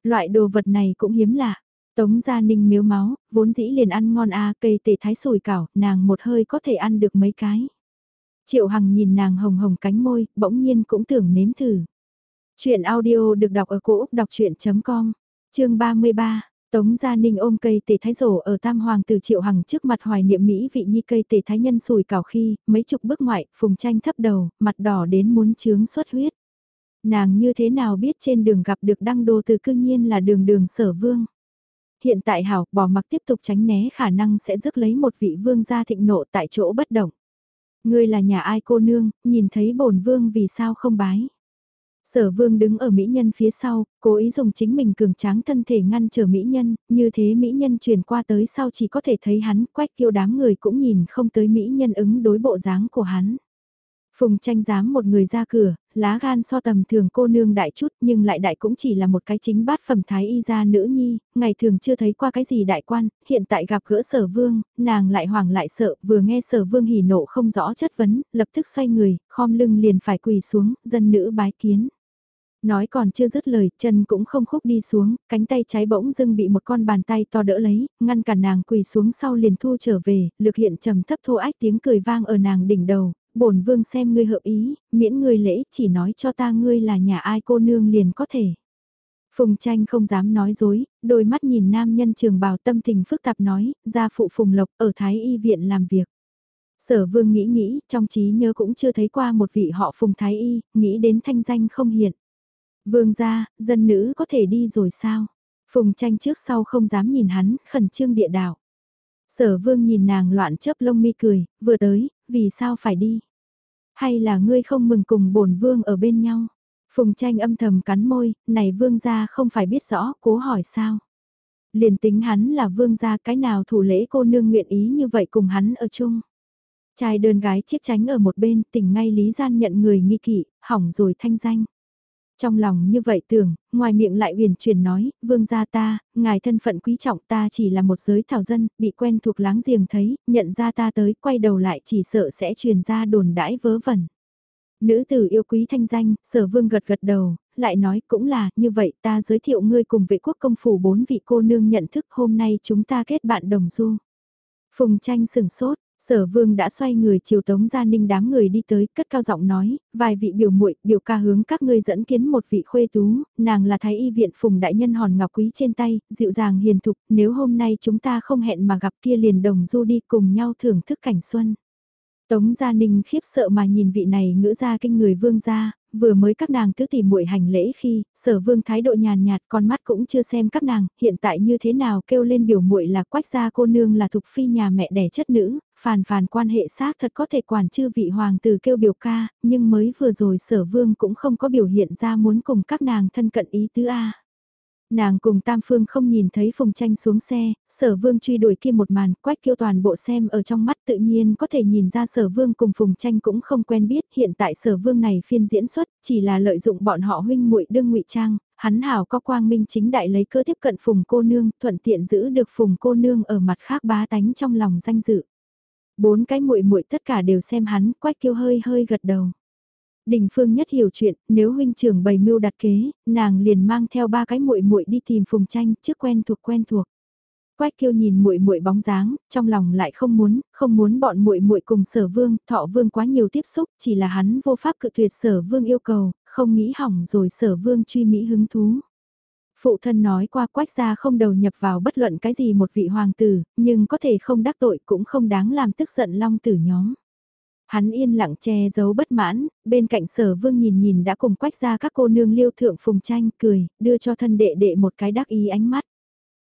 Loại đồ vật này cũng hiếm lạ. Tống Gia Ninh miếu máu, vốn dĩ liền ăn ngon a cây tể thái sùi cảo, nàng một hơi có thể ăn được mấy cái. Triệu Hằng nhìn nàng hồng hồng cánh môi, bỗng nhiên cũng tưởng nếm thử. Chuyện audio được đọc ở cổ Úc đọc chuyện.com, chương 33. Tống Gia Ninh ôm cây tề thái rổ ở Tam Hoàng từ Triệu Hằng trước mặt hoài niệm Mỹ vị nhi cây tề thái nhân sùi cảo khi, mấy chục bước ngoại, phùng tranh thấp đầu, mặt đỏ đến muốn chướng xuất huyết. Nàng như thế nào biết trên đường gặp được đăng đô từ cương nhiên là đường đường sở vương. hiện tại hảo, bỏ mặc tiếp tục tránh né khả năng sẽ rước lấy một vị vương gia thịnh nộ tại chỗ bất động. Ngươi là nhà ai cô nương, nhìn thấy bổn vương vì sao không bái. Sở vương đứng ở mỹ nhân phía sau, cố ý dùng chính mình cường tráng thân thể ngăn trở mỹ nhân, như thế mỹ nhân truyền qua tới sau chỉ có thể thấy hắn quách kiêu đám người cũng nhìn không tới mỹ nhân ứng đối bộ dáng của hắn. Phùng tranh dám một người ra cửa, lá gan so tầm thường cô nương đại chút nhưng lại đại cũng chỉ là một cái chính bát phẩm thái y gia nữ nhi, ngày thường chưa thấy qua cái gì đại quan, hiện tại gặp gỡ sở vương, nàng lại hoảng lại sợ, vừa nghe sở vương hỉ nộ không rõ chất vấn, lập tức xoay người, khom lưng liền phải quỳ xuống, dân nữ bái kiến. Nói còn chưa dứt lời, chân cũng không khúc đi xuống, cánh tay trái bỗng dưng bị một con bàn tay to đỡ lấy, ngăn cản nàng quỳ xuống sau liền thu trở về, lực hiện trầm thấp thô ách tiếng cười vang ở nàng đỉnh đầu, bổn vương xem ngươi hợp ý, miễn ngươi lễ chỉ nói cho ta ngươi là nhà ai cô nương liền có thể. Phùng tranh không dám nói dối, đôi mắt nhìn nam nhân trường bào tâm tình phức tạp nói, gia phụ Phùng Lộc ở Thái Y viện làm việc. Sở vương nghĩ nghĩ, trong trí nhớ cũng chưa thấy qua một vị họ Phùng Thái Y, nghĩ đến thanh danh không hiện. Vương gia, dân nữ có thể đi rồi sao? Phùng tranh trước sau không dám nhìn hắn, khẩn trương địa đạo. Sở vương nhìn nàng loạn chớp lông mi cười, vừa tới, vì sao phải đi? Hay là ngươi không mừng cùng bổn vương ở bên nhau? Phùng tranh âm thầm cắn môi, này vương gia không phải biết rõ, cố hỏi sao? Liền tính hắn là vương gia cái nào thủ lễ cô nương nguyện ý như vậy cùng hắn ở chung. Trai đơn gái chiếc tránh ở một bên, tỉnh ngay lý gian nhận người nghi kỵ, hỏng rồi thanh danh. Trong lòng như vậy tưởng, ngoài miệng lại uyển truyền nói, vương gia ta, ngài thân phận quý trọng ta chỉ là một giới thảo dân, bị quen thuộc láng giềng thấy, nhận ra ta tới, quay đầu lại chỉ sợ sẽ truyền ra đồn đãi vớ vẩn. Nữ tử yêu quý thanh danh, sở vương gật gật đầu, lại nói cũng là, như vậy ta giới thiệu ngươi cùng vệ quốc công phủ bốn vị cô nương nhận thức hôm nay chúng ta kết bạn đồng du. Phùng tranh sừng sốt, Sở Vương đã xoay người chiều Tống Gia Ninh đám người đi tới, cất cao giọng nói, vài vị biểu muội, biểu ca hướng các ngươi dẫn kiến một vị khuê tú, nàng là thái y viện Phùng đại nhân hòn ngọc quý trên tay, dịu dàng hiền thục, nếu hôm nay chúng ta không hẹn mà gặp kia liền đồng du đi cùng nhau thưởng thức cảnh xuân. Tống Gia Ninh khiếp sợ mà nhìn vị này ngữ gia kinh người vương gia, vừa mới các nàng tứ tỷ muội hành lễ khi, sở vương thái độ nhàn nhạt con mắt cũng chưa xem các nàng, hiện tại như thế nào kêu lên biểu muội là quách gia cô nương là thục phi nhà mẹ đẻ chất nữ, phàn phàn quan hệ xác thật có thể quản chư vị hoàng tử kêu biểu ca, nhưng mới vừa rồi sở vương cũng không có biểu hiện ra muốn cùng các nàng thân cận ý tứ A. Nàng cùng Tam Phương không nhìn thấy Phùng Tranh xuống xe, sở vương truy đuổi kia một màn, quách kiêu toàn bộ xem ở trong mắt tự nhiên có thể nhìn ra sở vương cùng Phùng Tranh cũng không quen biết, hiện tại sở vương này phiên diễn xuất, chỉ là lợi dụng bọn họ huynh muội đương ngụy trang, hắn hảo có quang minh chính đại lấy cơ tiếp cận Phùng cô nương, thuận tiện giữ được Phùng cô nương ở mặt khác bá tánh trong lòng danh dự. Bốn cái muội muội tất cả đều xem hắn, quách kiêu hơi hơi gật đầu. Đình Phương nhất hiểu chuyện, nếu huynh trưởng bày mưu đặt kế, nàng liền mang theo ba cái muội muội đi tìm Phùng Tranh, trước quen thuộc quen thuộc. Quách Kiêu nhìn muội muội bóng dáng, trong lòng lại không muốn, không muốn bọn muội muội cùng Sở Vương, Thọ Vương quá nhiều tiếp xúc, chỉ là hắn vô pháp cự tuyệt Sở Vương yêu cầu, không nghĩ hỏng rồi Sở Vương truy mỹ hứng thú. Phụ thân nói qua quách gia không đầu nhập vào bất luận cái gì một vị hoàng tử, nhưng có thể không đắc tội cũng không đáng làm tức giận long tử nhóm. Hắn yên lặng che giấu bất mãn, bên cạnh sở vương nhìn nhìn đã cùng quách ra các cô nương liêu thượng phùng tranh cười, đưa cho thân đệ đệ một cái đắc ý ánh mắt.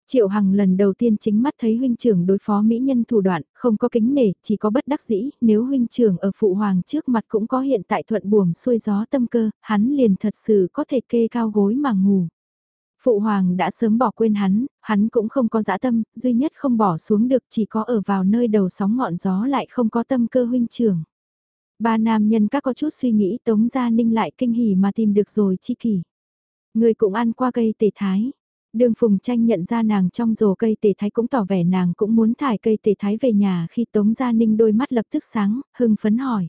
Triệu Hằng lần đầu tiên chính mắt thấy huynh trưởng đối phó mỹ nhân thủ đoạn, không có kính nể, chỉ có bất đắc dĩ, nếu huynh trưởng ở phụ hoàng trước mặt cũng có hiện tại thuận buồm xuôi gió tâm cơ, hắn liền thật sự có thể kê cao gối mà ngủ. Phụ hoàng đã sớm bỏ quên hắn, hắn cũng không có dã tâm, duy nhất không bỏ xuống được chỉ có ở vào nơi đầu sóng ngọn gió lại không có tâm cơ huynh trưởng. Ba nam nhân các có chút suy nghĩ Tống Gia Ninh lại kinh hỉ mà tìm được rồi chi kỷ. Người cũng ăn qua cây tề thái. Đường Phùng Tranh nhận ra nàng trong rổ cây tề thái cũng tỏ vẻ nàng cũng muốn thải cây tề thái về nhà khi Tống Gia Ninh đôi mắt lập tức sáng, hưng phấn hỏi.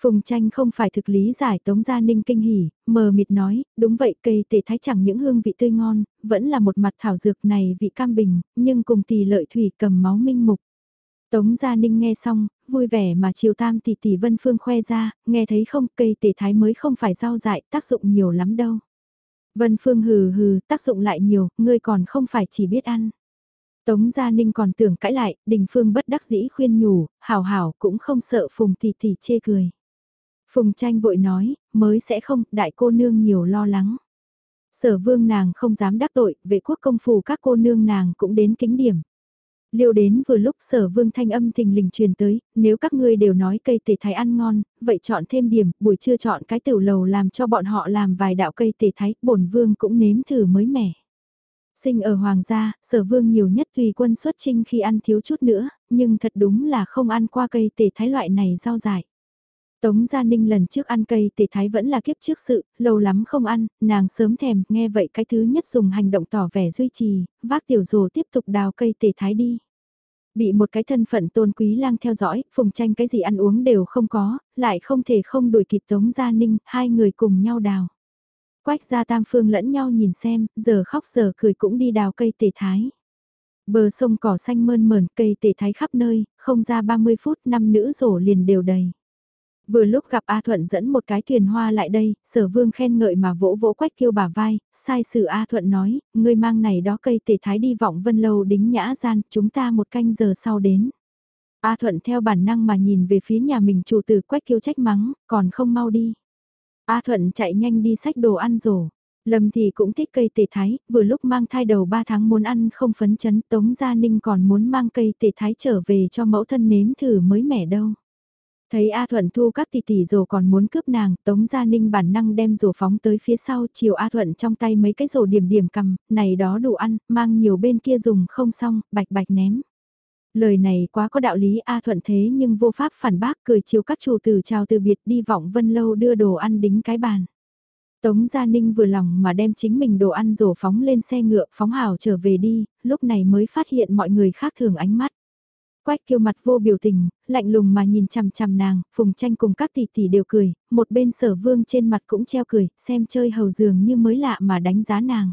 Phùng tranh không phải thực lý giải Tống Gia Ninh kinh hỉ, mờ mịt nói, đúng vậy cây tề thái chẳng những hương vị tươi ngon, vẫn là một mặt thảo dược này vị cam bình, nhưng cùng tỷ lợi thủy cầm máu minh mục. Tống Gia Ninh nghe xong, vui vẻ mà chiều tam tỷ tỷ Vân Phương khoe ra, nghe thấy không cây tề thái mới không phải rau dại, tác dụng nhiều lắm đâu. Vân Phương hừ hừ, tác dụng lại nhiều, ngươi còn không phải chỉ biết ăn. Tống Gia Ninh còn tưởng cãi lại, Đình Phương bất đắc dĩ khuyên nhủ, hảo hảo cũng không sợ Phùng tỷ tỷ chê cười. Phùng tranh vội nói, mới sẽ không, đại cô nương nhiều lo lắng. Sở vương nàng không dám đắc tội, vệ quốc công phủ các cô nương nàng cũng đến kính điểm. Liêu đến vừa lúc sở vương thanh âm thình lình truyền tới, nếu các ngươi đều nói cây tể thái ăn ngon, vậy chọn thêm điểm, buổi trưa chọn cái tiểu lầu làm cho bọn họ làm vài đạo cây tể thái, bổn vương cũng nếm thử mới mẻ. Sinh ở hoàng gia, sở vương nhiều nhất tùy quân xuất trinh khi ăn thiếu chút nữa, nhưng thật đúng là không ăn qua cây tể thái loại này rau dại. Tống Gia Ninh lần trước ăn cây tể thái vẫn là kiếp trước sự, lâu lắm không ăn, nàng sớm thèm, nghe vậy cái thứ nhất dùng hành động tỏ vẻ duy trì, vác tiểu rồ tiếp tục đào cây tể thái đi. Bị một cái thân phận tôn quý lang theo dõi, phùng tranh cái gì ăn uống đều không có, lại không thể không đuổi kịp Tống Gia Ninh, hai người cùng nhau đào. Quách gia tam phương lẫn nhau nhìn xem, giờ khóc giờ cười cũng đi đào cây tể thái. Bờ sông cỏ xanh mơn mờn cây tể thái khắp nơi, không ra 30 phút năm nữ rổ liền đều đầy. Vừa lúc gặp A Thuận dẫn một cái thuyền hoa lại đây, sở vương khen ngợi mà vỗ vỗ quách kêu bà vai, sai sự A Thuận nói, ngươi mang này đó cây tể thái đi vọng vân lâu đính nhã gian, chúng ta một canh giờ sau đến. A Thuận theo bản năng mà nhìn về phía nhà mình chủ tử quách kêu trách mắng, còn không mau đi. A Thuận chạy nhanh đi sách đồ ăn rổ. Lâm thì cũng thích cây tể thái, vừa lúc mang thai đầu 3 tháng muốn ăn không phấn chấn Tống Gia Ninh còn muốn mang cây tể thái trở về cho mẫu thân nếm thử mới mẻ đâu. Thấy A Thuận thu các tỷ tỷ rồ còn muốn cướp nàng, Tống Gia Ninh bản năng đem rổ phóng tới phía sau, chiều A Thuận trong tay mấy cái rổ điểm điểm cầm, này đó đủ ăn, mang nhiều bên kia dùng không xong, bạch bạch ném. Lời này quá có đạo lý A Thuận thế nhưng vô pháp phản bác cười chiều các chủ tử chào từ biệt đi vọng vân lâu đưa đồ ăn đính cái bàn. Tống Gia Ninh vừa lòng mà đem chính mình đồ ăn rổ phóng lên xe ngựa phóng hào trở về đi, lúc này mới phát hiện mọi người khác thường ánh mắt. Quách kiêu mặt vô biểu tình, lạnh lùng mà nhìn chằm chằm nàng, phùng tranh cùng các tỷ tỷ đều cười, một bên sở vương trên mặt cũng treo cười, xem chơi hầu dường như mới lạ mà đánh giá nàng.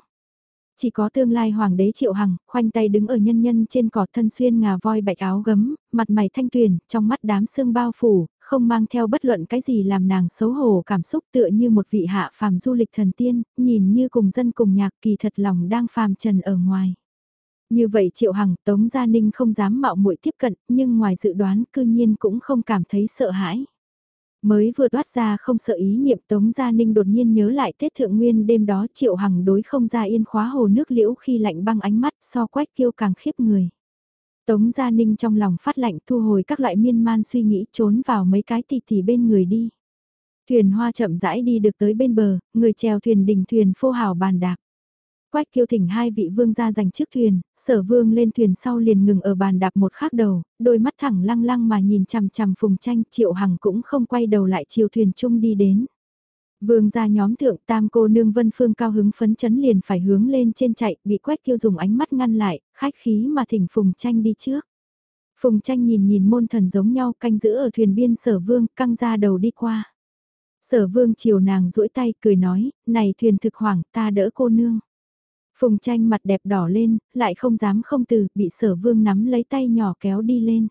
Chỉ có tương lai hoàng đế triệu hằng, khoanh tay đứng ở nhân nhân trên cỏ thân xuyên ngà voi bạch áo gấm, mặt mày thanh tuyền, trong mắt đám xương bao phủ, không mang theo bất luận cái gì làm nàng xấu hổ cảm xúc tựa như một vị hạ phàm du lịch thần tiên, nhìn như cùng dân cùng nhạc kỳ thật lòng đang phàm trần ở ngoài. Như vậy Triệu Hằng, Tống Gia Ninh không dám mạo muội tiếp cận, nhưng ngoài dự đoán cư nhiên cũng không cảm thấy sợ hãi. Mới vừa toát ra không sợ ý niệm Tống Gia Ninh đột nhiên nhớ lại Tết Thượng Nguyên đêm đó Triệu Hằng đối không ra yên khóa hồ nước liễu khi lạnh băng ánh mắt so quách kiêu càng khiếp người. Tống Gia Ninh trong lòng phát lạnh thu hồi các loại miên man suy nghĩ trốn vào mấy cái tì tì bên người đi. Thuyền hoa chậm rãi đi được tới bên bờ, người chèo thuyền đình thuyền phô hào bàn đạp. Quách kiêu thỉnh hai vị vương ra giành trước thuyền, sở vương lên thuyền sau liền ngừng ở bàn đạp một khắc đầu, đôi mắt thẳng lăng lăng mà nhìn chằm chằm phùng tranh, triệu hằng cũng không quay đầu lại chiều thuyền chung đi đến. Vương ra nhóm thượng tam cô nương vân phương cao hứng phấn chấn liền phải hướng lên trên chạy, bị quách kiêu dùng ánh mắt ngăn lại, khách khí mà thỉnh phùng tranh đi trước. Phùng tranh nhìn nhìn môn thần giống nhau canh giữ ở thuyền biên sở vương căng ra đầu đi qua. Sở vương chiều nàng duỗi tay cười nói, này thuyền thực hoảng ta đỡ cô nương. Phùng tranh mặt đẹp đỏ lên, lại không dám không từ, bị sở vương nắm lấy tay nhỏ kéo đi lên.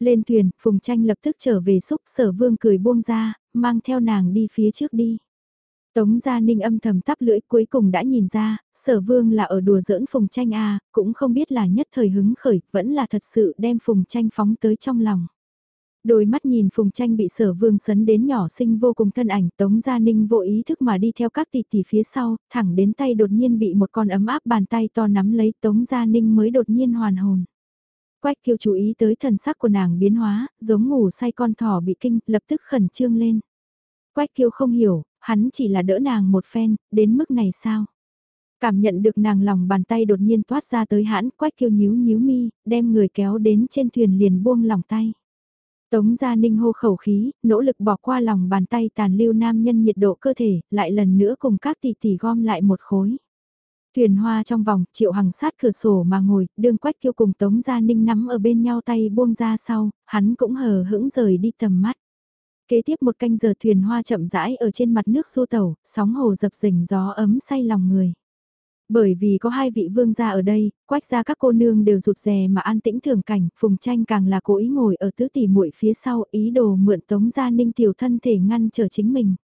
Lên thuyền, Phùng tranh lập tức trở về xúc sở vương cười buông ra, mang theo nàng đi phía trước đi. Tống Gia Ninh âm thầm tắp lưỡi cuối cùng đã nhìn ra, sở vương là ở đùa giỡn Phùng tranh à, cũng không biết là nhất thời hứng khởi, vẫn là thật sự đem Phùng tranh phóng tới trong lòng. Đôi mắt nhìn Phùng Tranh bị sở vương sấn đến nhỏ sinh vô cùng thân ảnh Tống Gia Ninh vô ý thức mà đi theo các tỷ tỷ phía sau, thẳng đến tay đột nhiên bị một con ấm áp bàn tay to nắm lấy Tống Gia Ninh mới đột nhiên hoàn hồn. Quách kiêu chú ý tới thần sắc của nàng biến hóa, giống ngủ say con thỏ bị kinh, lập tức khẩn trương lên. Quách kiêu không hiểu, hắn chỉ là đỡ nàng một phen, đến mức này sao? Cảm nhận được nàng lòng bàn tay đột nhiên toát ra tới hãn, quách kiêu nhíu nhíu mi, đem người kéo đến trên thuyền liền buông lòng tay. Tống Gia Ninh hô khẩu khí, nỗ lực bỏ qua lòng bàn tay tàn lưu nam nhân nhiệt độ cơ thể, lại lần nữa cùng các tỷ tỷ gom lại một khối. Thuyền hoa trong vòng, triệu hằng sát cửa sổ mà ngồi, đương quách kêu cùng Tống Gia Ninh nắm ở bên nhau tay buông ra sau, hắn cũng hờ hững rời đi tầm mắt. Kế tiếp một canh giờ thuyền hoa chậm rãi ở trên mặt nước xô tàu, sóng hồ dập dình gió ấm say lòng người. Bởi vì có hai vị vương gia ở đây, quách ra các cô nương đều rụt rè mà an tĩnh thường cảnh, phùng tranh càng là cố ý ngồi ở tứ tỷ muội phía sau ý đồ mượn tống gia ninh tiểu thân thể ngăn trở chính mình.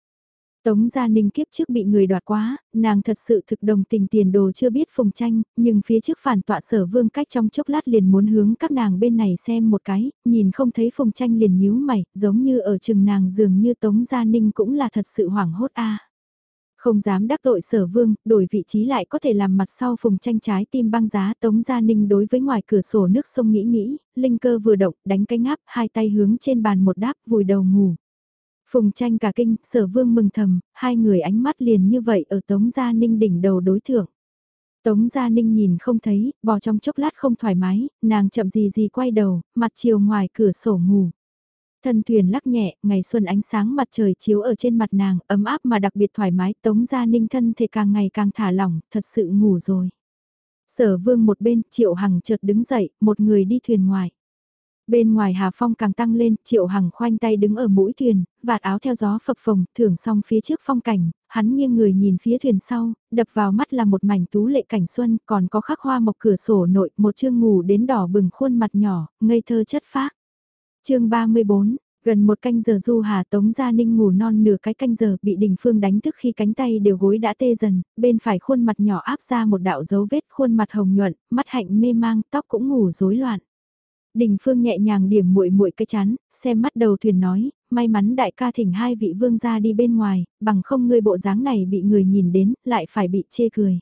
Tống Gia Ninh kiếp trước bị người đoạt quá, nàng thật sự thực đồng tình tiền đồ chưa biết phùng tranh, nhưng phía trước phản tọa sở vương cách trong chốc lát liền muốn hướng các nàng bên này xem một cái, nhìn không thấy phùng tranh liền nhíu mày, giống như ở chừng nàng dường như Tống Gia Ninh cũng là thật sự hoảng hốt a không dám đắc tội sở vương, đổi vị trí lại có thể làm mặt sau phùng tranh trái tim băng giá Tống Gia Ninh đối với ngoài cửa sổ nước sông nghĩ nghĩ, linh cơ vừa động, đánh cái ngáp, hai tay hướng trên bàn một đáp, vùi đầu ngủ. Phùng tranh cả kinh, sở vương mừng thầm, hai người ánh mắt liền như vậy ở Tống Gia Ninh đỉnh đầu đối thượng. Tống Gia Ninh nhìn không thấy, bò trong chốc lát không thoải mái, nàng chậm gì gì quay đầu, mặt chiều ngoài cửa sổ ngủ. Thân thuyền lắc nhẹ, ngày xuân ánh sáng mặt trời chiếu ở trên mặt nàng, ấm áp mà đặc biệt thoải mái, Tống Gia Ninh thân thể càng ngày càng thả lỏng, thật sự ngủ rồi. Sở vương một bên, Triệu Hằng chợt đứng dậy, một người đi thuyền ngoài. Bên ngoài Hà Phong càng tăng lên, Triệu Hằng khoanh tay đứng ở mũi thuyền, vạt áo theo gió phập phồng, thưởng xong phía trước phong cảnh, hắn nghiêng người nhìn phía thuyền sau, đập vào mắt là một mảnh tú lệ cảnh xuân, còn có khắc hoa mộc cửa sổ nội, một chương ngủ đến đỏ bừng khuôn mặt nhỏ, ngây thơ chất phác chương 34 Gần một canh giờ du hà tống gia ninh ngủ non nửa cái canh giờ bị đình phương đánh thức khi cánh tay đều gối đã tê dần, bên phải khuôn mặt nhỏ áp ra một đạo dấu vết khuôn mặt hồng nhuận, mắt hạnh mê mang, tóc cũng ngủ rối loạn. Đình Phương nhẹ nhàng điểm muội muội cái chán, xem mắt đầu thuyền nói, may mắn đại ca thỉnh hai vị vương gia đi bên ngoài, bằng không ngươi bộ dáng này bị người nhìn đến, lại phải bị chê cười.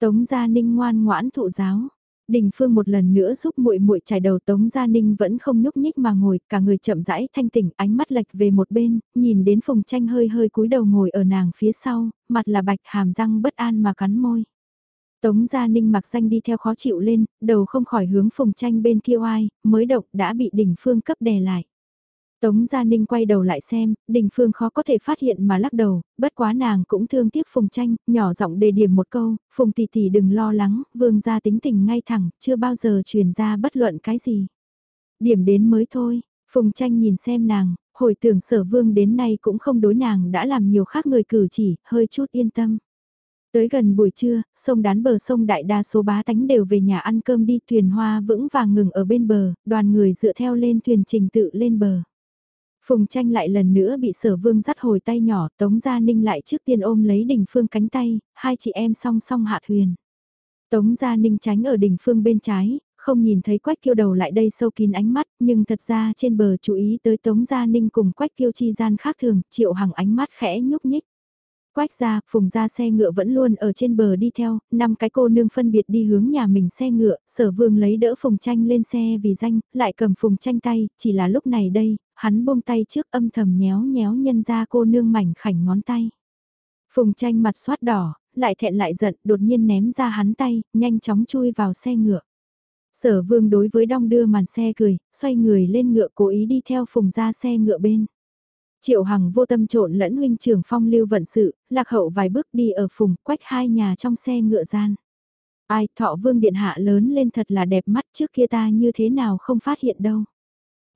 Tống Gia Ninh ngoan ngoãn thụ giáo. Đình Phương một lần nữa giúp muội muội trải đầu Tống Gia Ninh vẫn không nhúc nhích mà ngồi, cả người chậm rãi thanh tỉnh, ánh mắt lệch về một bên, nhìn đến Phùng Tranh hơi hơi cúi đầu ngồi ở nàng phía sau, mặt là bạch hàm răng bất an mà cắn môi. Tống Gia Ninh mặc danh đi theo khó chịu lên, đầu không khỏi hướng phùng tranh bên kia oai, mới động đã bị đình phương cấp đè lại. Tống Gia Ninh quay đầu lại xem, đình phương khó có thể phát hiện mà lắc đầu, bất quá nàng cũng thương tiếc Phùng Tranh, nhỏ giọng đề điểm một câu, Phùng tỷ tỷ đừng lo lắng, vương gia tính tình ngay thẳng, chưa bao giờ truyền ra bất luận cái gì. Điểm đến mới thôi, Phùng Tranh nhìn xem nàng, hồi tưởng sở vương đến nay cũng không đối nàng đã làm nhiều khác người cử chỉ, hơi chút yên tâm. Tới gần buổi trưa, sông đán bờ sông đại đa số bá tánh đều về nhà ăn cơm đi thuyền hoa vững vàng ngừng ở bên bờ, đoàn người dựa theo lên thuyền trình tự lên bờ. Phùng tranh lại lần nữa bị sở vương dắt hồi tay nhỏ, Tống Gia Ninh lại trước tiên ôm lấy đỉnh phương cánh tay, hai chị em song song hạ thuyền. Tống Gia Ninh tránh ở đỉnh phương bên trái, không nhìn thấy quách kiêu đầu lại đây sâu kín ánh mắt, nhưng thật ra trên bờ chú ý tới Tống Gia Ninh cùng quách kiêu chi gian khác thường, triệu hằng ánh mắt khẽ nhúc nhích. Quách ra, phùng ra xe ngựa vẫn luôn ở trên bờ đi theo, năm cái cô nương phân biệt đi hướng nhà mình xe ngựa, sở vương lấy đỡ phùng tranh lên xe vì danh, lại cầm phùng tranh tay, chỉ là lúc này đây, hắn buông tay trước âm thầm nhéo nhéo nhân ra cô nương mảnh khảnh ngón tay. Phùng tranh mặt xoát đỏ, lại thẹn lại giận, đột nhiên ném ra hắn tay, nhanh chóng chui vào xe ngựa. Sở vương đối với đong đưa màn xe cười, xoay người lên ngựa cố ý đi theo phùng ra xe ngựa bên. Triệu Hằng vô tâm trộn lẫn huynh trưởng phong lưu vận sự, lạc hậu vài bước đi ở phùng quách hai nhà trong xe ngựa gian. Ai, thọ vương điện hạ lớn lên thật là đẹp mắt trước kia ta như thế nào không phát hiện đâu.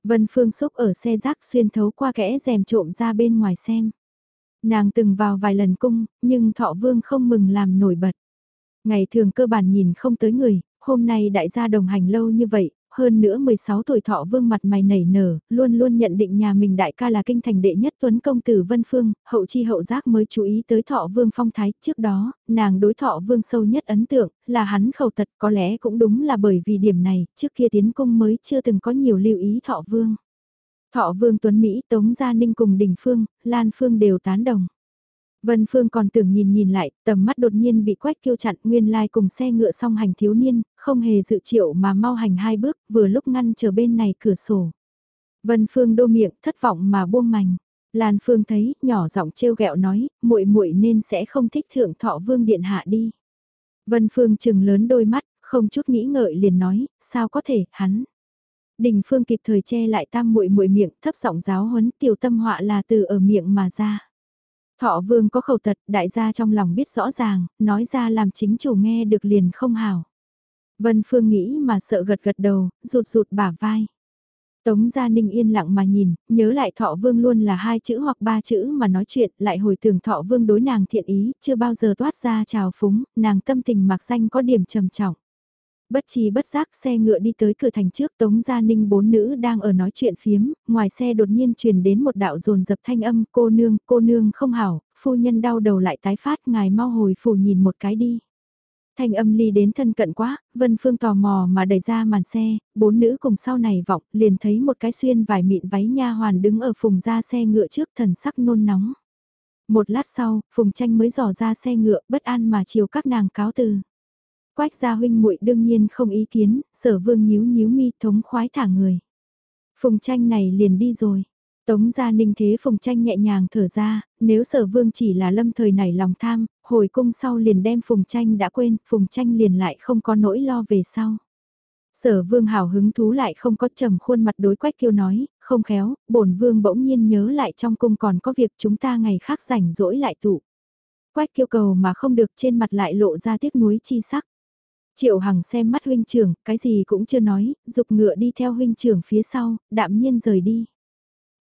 Vân Phương xúc ở xe rác xuyên thấu qua kẽ rèm trộm ra bên ngoài xem. Nàng từng vào vài lần cung, nhưng thọ vương không mừng làm nổi bật. Ngày thường cơ bản nhìn không tới người, hôm nay đại gia đồng hành lâu như vậy, hơn nữa 16 tuổi thọ vương mặt mày nảy nở, luôn luôn nhận định nhà mình đại ca là kinh thành đệ nhất tuấn công tử Vân Phương, hậu chi hậu giác mới chú ý tới thọ vương phong thái, trước đó, nàng đối thọ vương sâu nhất ấn tượng, là hắn khẩu tật có lẽ cũng đúng là bởi vì điểm này, trước kia tiến cung mới chưa từng có nhiều lưu ý thọ vương. Thọ vương Tuấn Mỹ, Tống Gia Ninh cùng Đình Phương, Lan Phương đều tán đồng. Vân Phương còn tưởng nhìn nhìn lại, tầm mắt đột nhiên bị quách kêu chặn nguyên lai cùng xe ngựa song hành thiếu niên, không hề dự triệu mà mau hành hai bước, vừa lúc ngăn chờ bên này cửa sổ. Vân Phương đô miệng, thất vọng mà buông mành. Lan Phương thấy, nhỏ giọng trêu ghẹo nói, muội muội nên sẽ không thích thượng thọ vương điện hạ đi. Vân Phương chừng lớn đôi mắt, không chút nghĩ ngợi liền nói, sao có thể, hắn. Đình Phương kịp thời che lại tam muội muội miệng, thấp giọng giáo huấn tiểu tâm họa là từ ở miệng mà ra. Thọ vương có khẩu tật, đại gia trong lòng biết rõ ràng, nói ra làm chính chủ nghe được liền không hảo. Vân Phương nghĩ mà sợ gật gật đầu, rụt rụt bả vai. Tống Gia Ninh yên lặng mà nhìn, nhớ lại Thọ Vương luôn là hai chữ hoặc ba chữ mà nói chuyện, lại hồi tưởng Thọ Vương đối nàng thiện ý, chưa bao giờ toát ra trào phúng, nàng tâm tình mặc danh có điểm trầm trọng. Bất chi bất giác xe ngựa đi tới cửa thành trước Tống Gia Ninh bốn nữ đang ở nói chuyện phiếm, ngoài xe đột nhiên truyền đến một đạo dồn dập thanh âm cô nương, cô nương không hảo, phu nhân đau đầu lại tái phát ngài mau hồi phủ nhìn một cái đi. Thanh âm ly đến thân cận quá, Vân Phương tò mò mà đẩy ra màn xe, bốn nữ cùng sau này vọng, liền thấy một cái xuyên vải mịn váy nha hoàn đứng ở phùng ra xe ngựa trước thần sắc nôn nóng. Một lát sau, Phùng Tranh mới dò ra xe ngựa bất an mà chiều các nàng cáo từ. Quách gia huynh muội đương nhiên không ý kiến, sở vương nhíu nhíu mi thống khoái thả người. Phùng tranh này liền đi rồi. Tống gia ninh thế phùng tranh nhẹ nhàng thở ra, nếu sở vương chỉ là lâm thời nảy lòng tham, hồi cung sau liền đem phùng tranh đã quên, phùng tranh liền lại không có nỗi lo về sau. Sở vương hào hứng thú lại không có trầm khuôn mặt đối quách kiêu nói, không khéo, bổn vương bỗng nhiên nhớ lại trong cung còn có việc chúng ta ngày khác rảnh rỗi lại tụ. Quách kiêu cầu mà không được trên mặt lại lộ ra tiếc nuối chi sắc. Triệu Hằng xem mắt huynh trưởng, cái gì cũng chưa nói, dục ngựa đi theo huynh trưởng phía sau, đạm nhiên rời đi.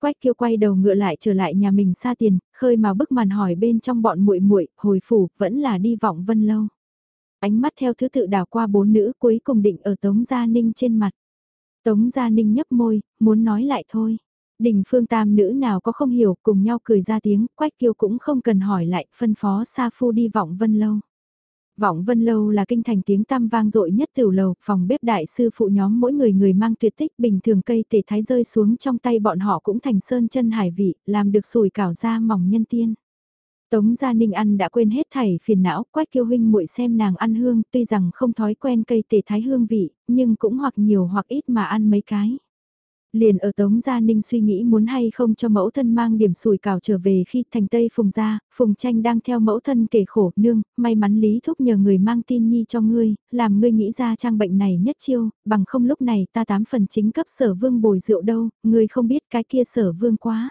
Quách kiêu quay đầu ngựa lại trở lại nhà mình xa tiền, khơi mà bức màn hỏi bên trong bọn muội muội hồi phủ, vẫn là đi vọng vân lâu. Ánh mắt theo thứ tự đảo qua bốn nữ cuối cùng định ở Tống Gia Ninh trên mặt. Tống Gia Ninh nhấp môi, muốn nói lại thôi. Đình phương tam nữ nào có không hiểu cùng nhau cười ra tiếng, quách kiêu cũng không cần hỏi lại, phân phó Sa Phu đi vọng vân lâu. Vọng Vân Lâu là kinh thành tiếng tăm vang dội nhất tiểu lầu, phòng bếp đại sư phụ nhóm mỗi người người mang tuyệt tích bình thường cây tể thái rơi xuống trong tay bọn họ cũng thành sơn chân hải vị, làm được sùi cảo ra mỏng nhân tiên. Tống Gia Ninh ăn đã quên hết thảy phiền não, quách kiêu huynh muội xem nàng ăn hương, tuy rằng không thói quen cây tể thái hương vị, nhưng cũng hoặc nhiều hoặc ít mà ăn mấy cái. Liền ở Tống Gia Ninh suy nghĩ muốn hay không cho mẫu thân mang điểm sùi cào trở về khi thành Tây Phùng ra, Phùng Tranh đang theo mẫu thân kể khổ, nương, may mắn Lý Thúc nhờ người mang tin nhi cho ngươi, làm ngươi nghĩ ra trang bệnh này nhất chiêu, bằng không lúc này ta tám phần chính cấp sở vương bồi rượu đâu, ngươi không biết cái kia sở vương quá.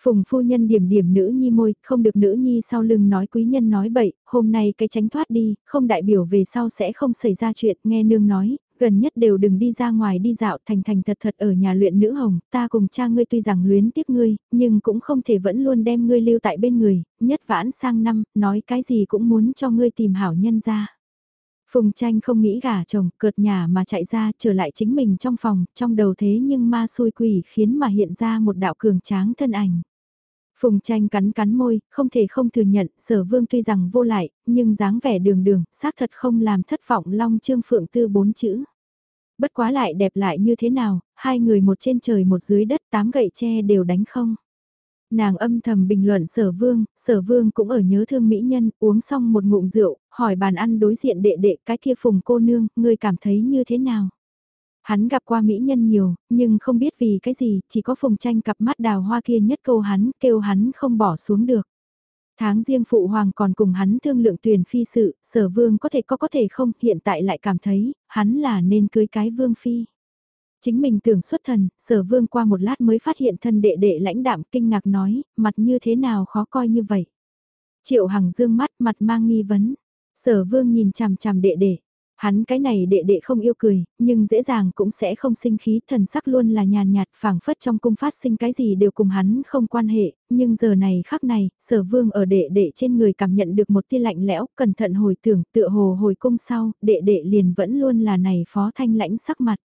Phùng phu nhân điểm điểm nữ nhi môi, không được nữ nhi sau lưng nói quý nhân nói bậy, hôm nay cái tránh thoát đi, không đại biểu về sau sẽ không xảy ra chuyện, nghe nương nói, gần nhất đều đừng đi ra ngoài đi dạo thành thành thật thật ở nhà luyện nữ hồng, ta cùng cha ngươi tuy rằng luyến tiếc ngươi, nhưng cũng không thể vẫn luôn đem ngươi lưu tại bên người, nhất vãn sang năm, nói cái gì cũng muốn cho ngươi tìm hảo nhân ra. Phùng tranh không nghĩ gả chồng, cợt nhà mà chạy ra trở lại chính mình trong phòng, trong đầu thế nhưng ma xui quỷ khiến mà hiện ra một đạo cường tráng thân ảnh. Phùng tranh cắn cắn môi, không thể không thừa nhận, sở vương tuy rằng vô lại, nhưng dáng vẻ đường đường, xác thật không làm thất vọng long trương phượng tư bốn chữ. Bất quá lại đẹp lại như thế nào, hai người một trên trời một dưới đất tám gậy tre đều đánh không. Nàng âm thầm bình luận sở vương, sở vương cũng ở nhớ thương mỹ nhân, uống xong một ngụm rượu, hỏi bàn ăn đối diện đệ đệ cái kia phùng cô nương, ngươi cảm thấy như thế nào? Hắn gặp qua mỹ nhân nhiều, nhưng không biết vì cái gì, chỉ có phùng tranh cặp mắt đào hoa kia nhất câu hắn, kêu hắn không bỏ xuống được. Tháng riêng phụ hoàng còn cùng hắn thương lượng tuyển phi sự, sở vương có thể có có thể không, hiện tại lại cảm thấy, hắn là nên cưới cái vương phi. Chính mình tưởng xuất thần, sở vương qua một lát mới phát hiện thân đệ đệ lãnh đạm kinh ngạc nói, mặt như thế nào khó coi như vậy. Triệu hằng dương mắt mặt mang nghi vấn, sở vương nhìn chằm chằm đệ đệ, Hắn cái này đệ đệ không yêu cười, nhưng dễ dàng cũng sẽ không sinh khí, thần sắc luôn là nhàn nhạt, phảng phất trong cung phát sinh cái gì đều cùng hắn không quan hệ, nhưng giờ này khắc này, sở vương ở đệ đệ trên người cảm nhận được một tia lạnh lẽo, cẩn thận hồi tưởng, tựa hồ hồi cung sau, đệ đệ liền vẫn luôn là này phó thanh lãnh sắc mặt.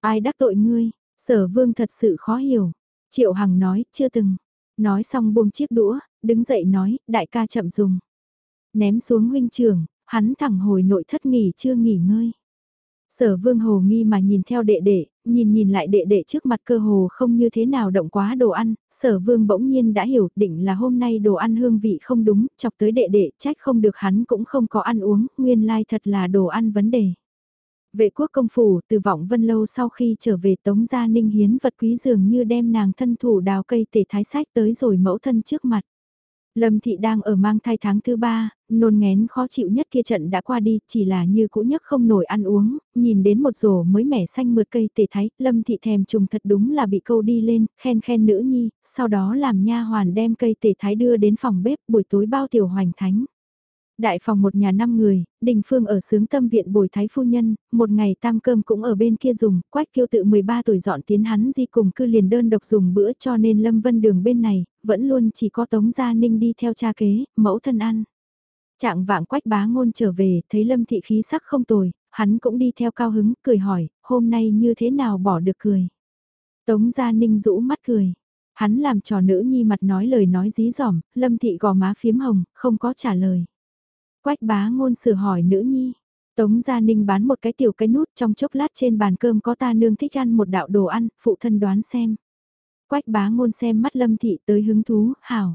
Ai đắc tội ngươi, sở vương thật sự khó hiểu. Triệu Hằng nói, chưa từng. Nói xong buông chiếc đũa, đứng dậy nói, đại ca chậm dùng. Ném xuống huynh trường, hắn thẳng hồi nội thất nghỉ chưa nghỉ ngơi. Sở vương hồ nghi mà nhìn theo đệ đệ, nhìn nhìn lại đệ đệ trước mặt cơ hồ không như thế nào động quá đồ ăn, sở vương bỗng nhiên đã hiểu định là hôm nay đồ ăn hương vị không đúng, chọc tới đệ đệ trách không được hắn cũng không có ăn uống, nguyên lai thật là đồ ăn vấn đề. Vệ quốc công phủ từ vọng vân lâu sau khi trở về tống gia ninh hiến vật quý dường như đem nàng thân thủ đào cây tể thái sách tới rồi mẫu thân trước mặt. Lâm Thị đang ở mang thai tháng thứ ba, nôn ngén khó chịu nhất kia trận đã qua đi, chỉ là như cũ nhất không nổi ăn uống, nhìn đến một rổ mới mẻ xanh mượt cây tề thái, Lâm Thị thèm trùng thật đúng là bị câu đi lên, khen khen nữ nhi, sau đó làm nha hoàn đem cây tề thái đưa đến phòng bếp buổi tối bao tiểu hoành thánh. Đại phòng một nhà năm người, Đình Phương ở sướng tâm viện bồi thái phu nhân, một ngày tam cơm cũng ở bên kia dùng, quách kiêu tự 13 tuổi dọn tiến hắn di cùng cư liền đơn độc dùng bữa cho nên Lâm Vân Đường bên này, vẫn luôn chỉ có Tống Gia Ninh đi theo cha kế, mẫu thân ăn. Trạng vạng quách bá ngôn trở về, thấy Lâm thị khí sắc không tồi, hắn cũng đi theo cao hứng, cười hỏi, hôm nay như thế nào bỏ được cười. Tống Gia Ninh rũ mắt cười. Hắn làm trò nữ nhi mặt nói lời nói dí dỏm, Lâm thị gò má phiếm hồng, không có trả lời. Quách bá ngôn sửa hỏi nữ nhi. Tống Gia Ninh bán một cái tiểu cái nút trong chốc lát trên bàn cơm có ta nương thích ăn một đạo đồ ăn, phụ thân đoán xem. Quách bá ngôn xem mắt lâm thị tới hứng thú, hảo.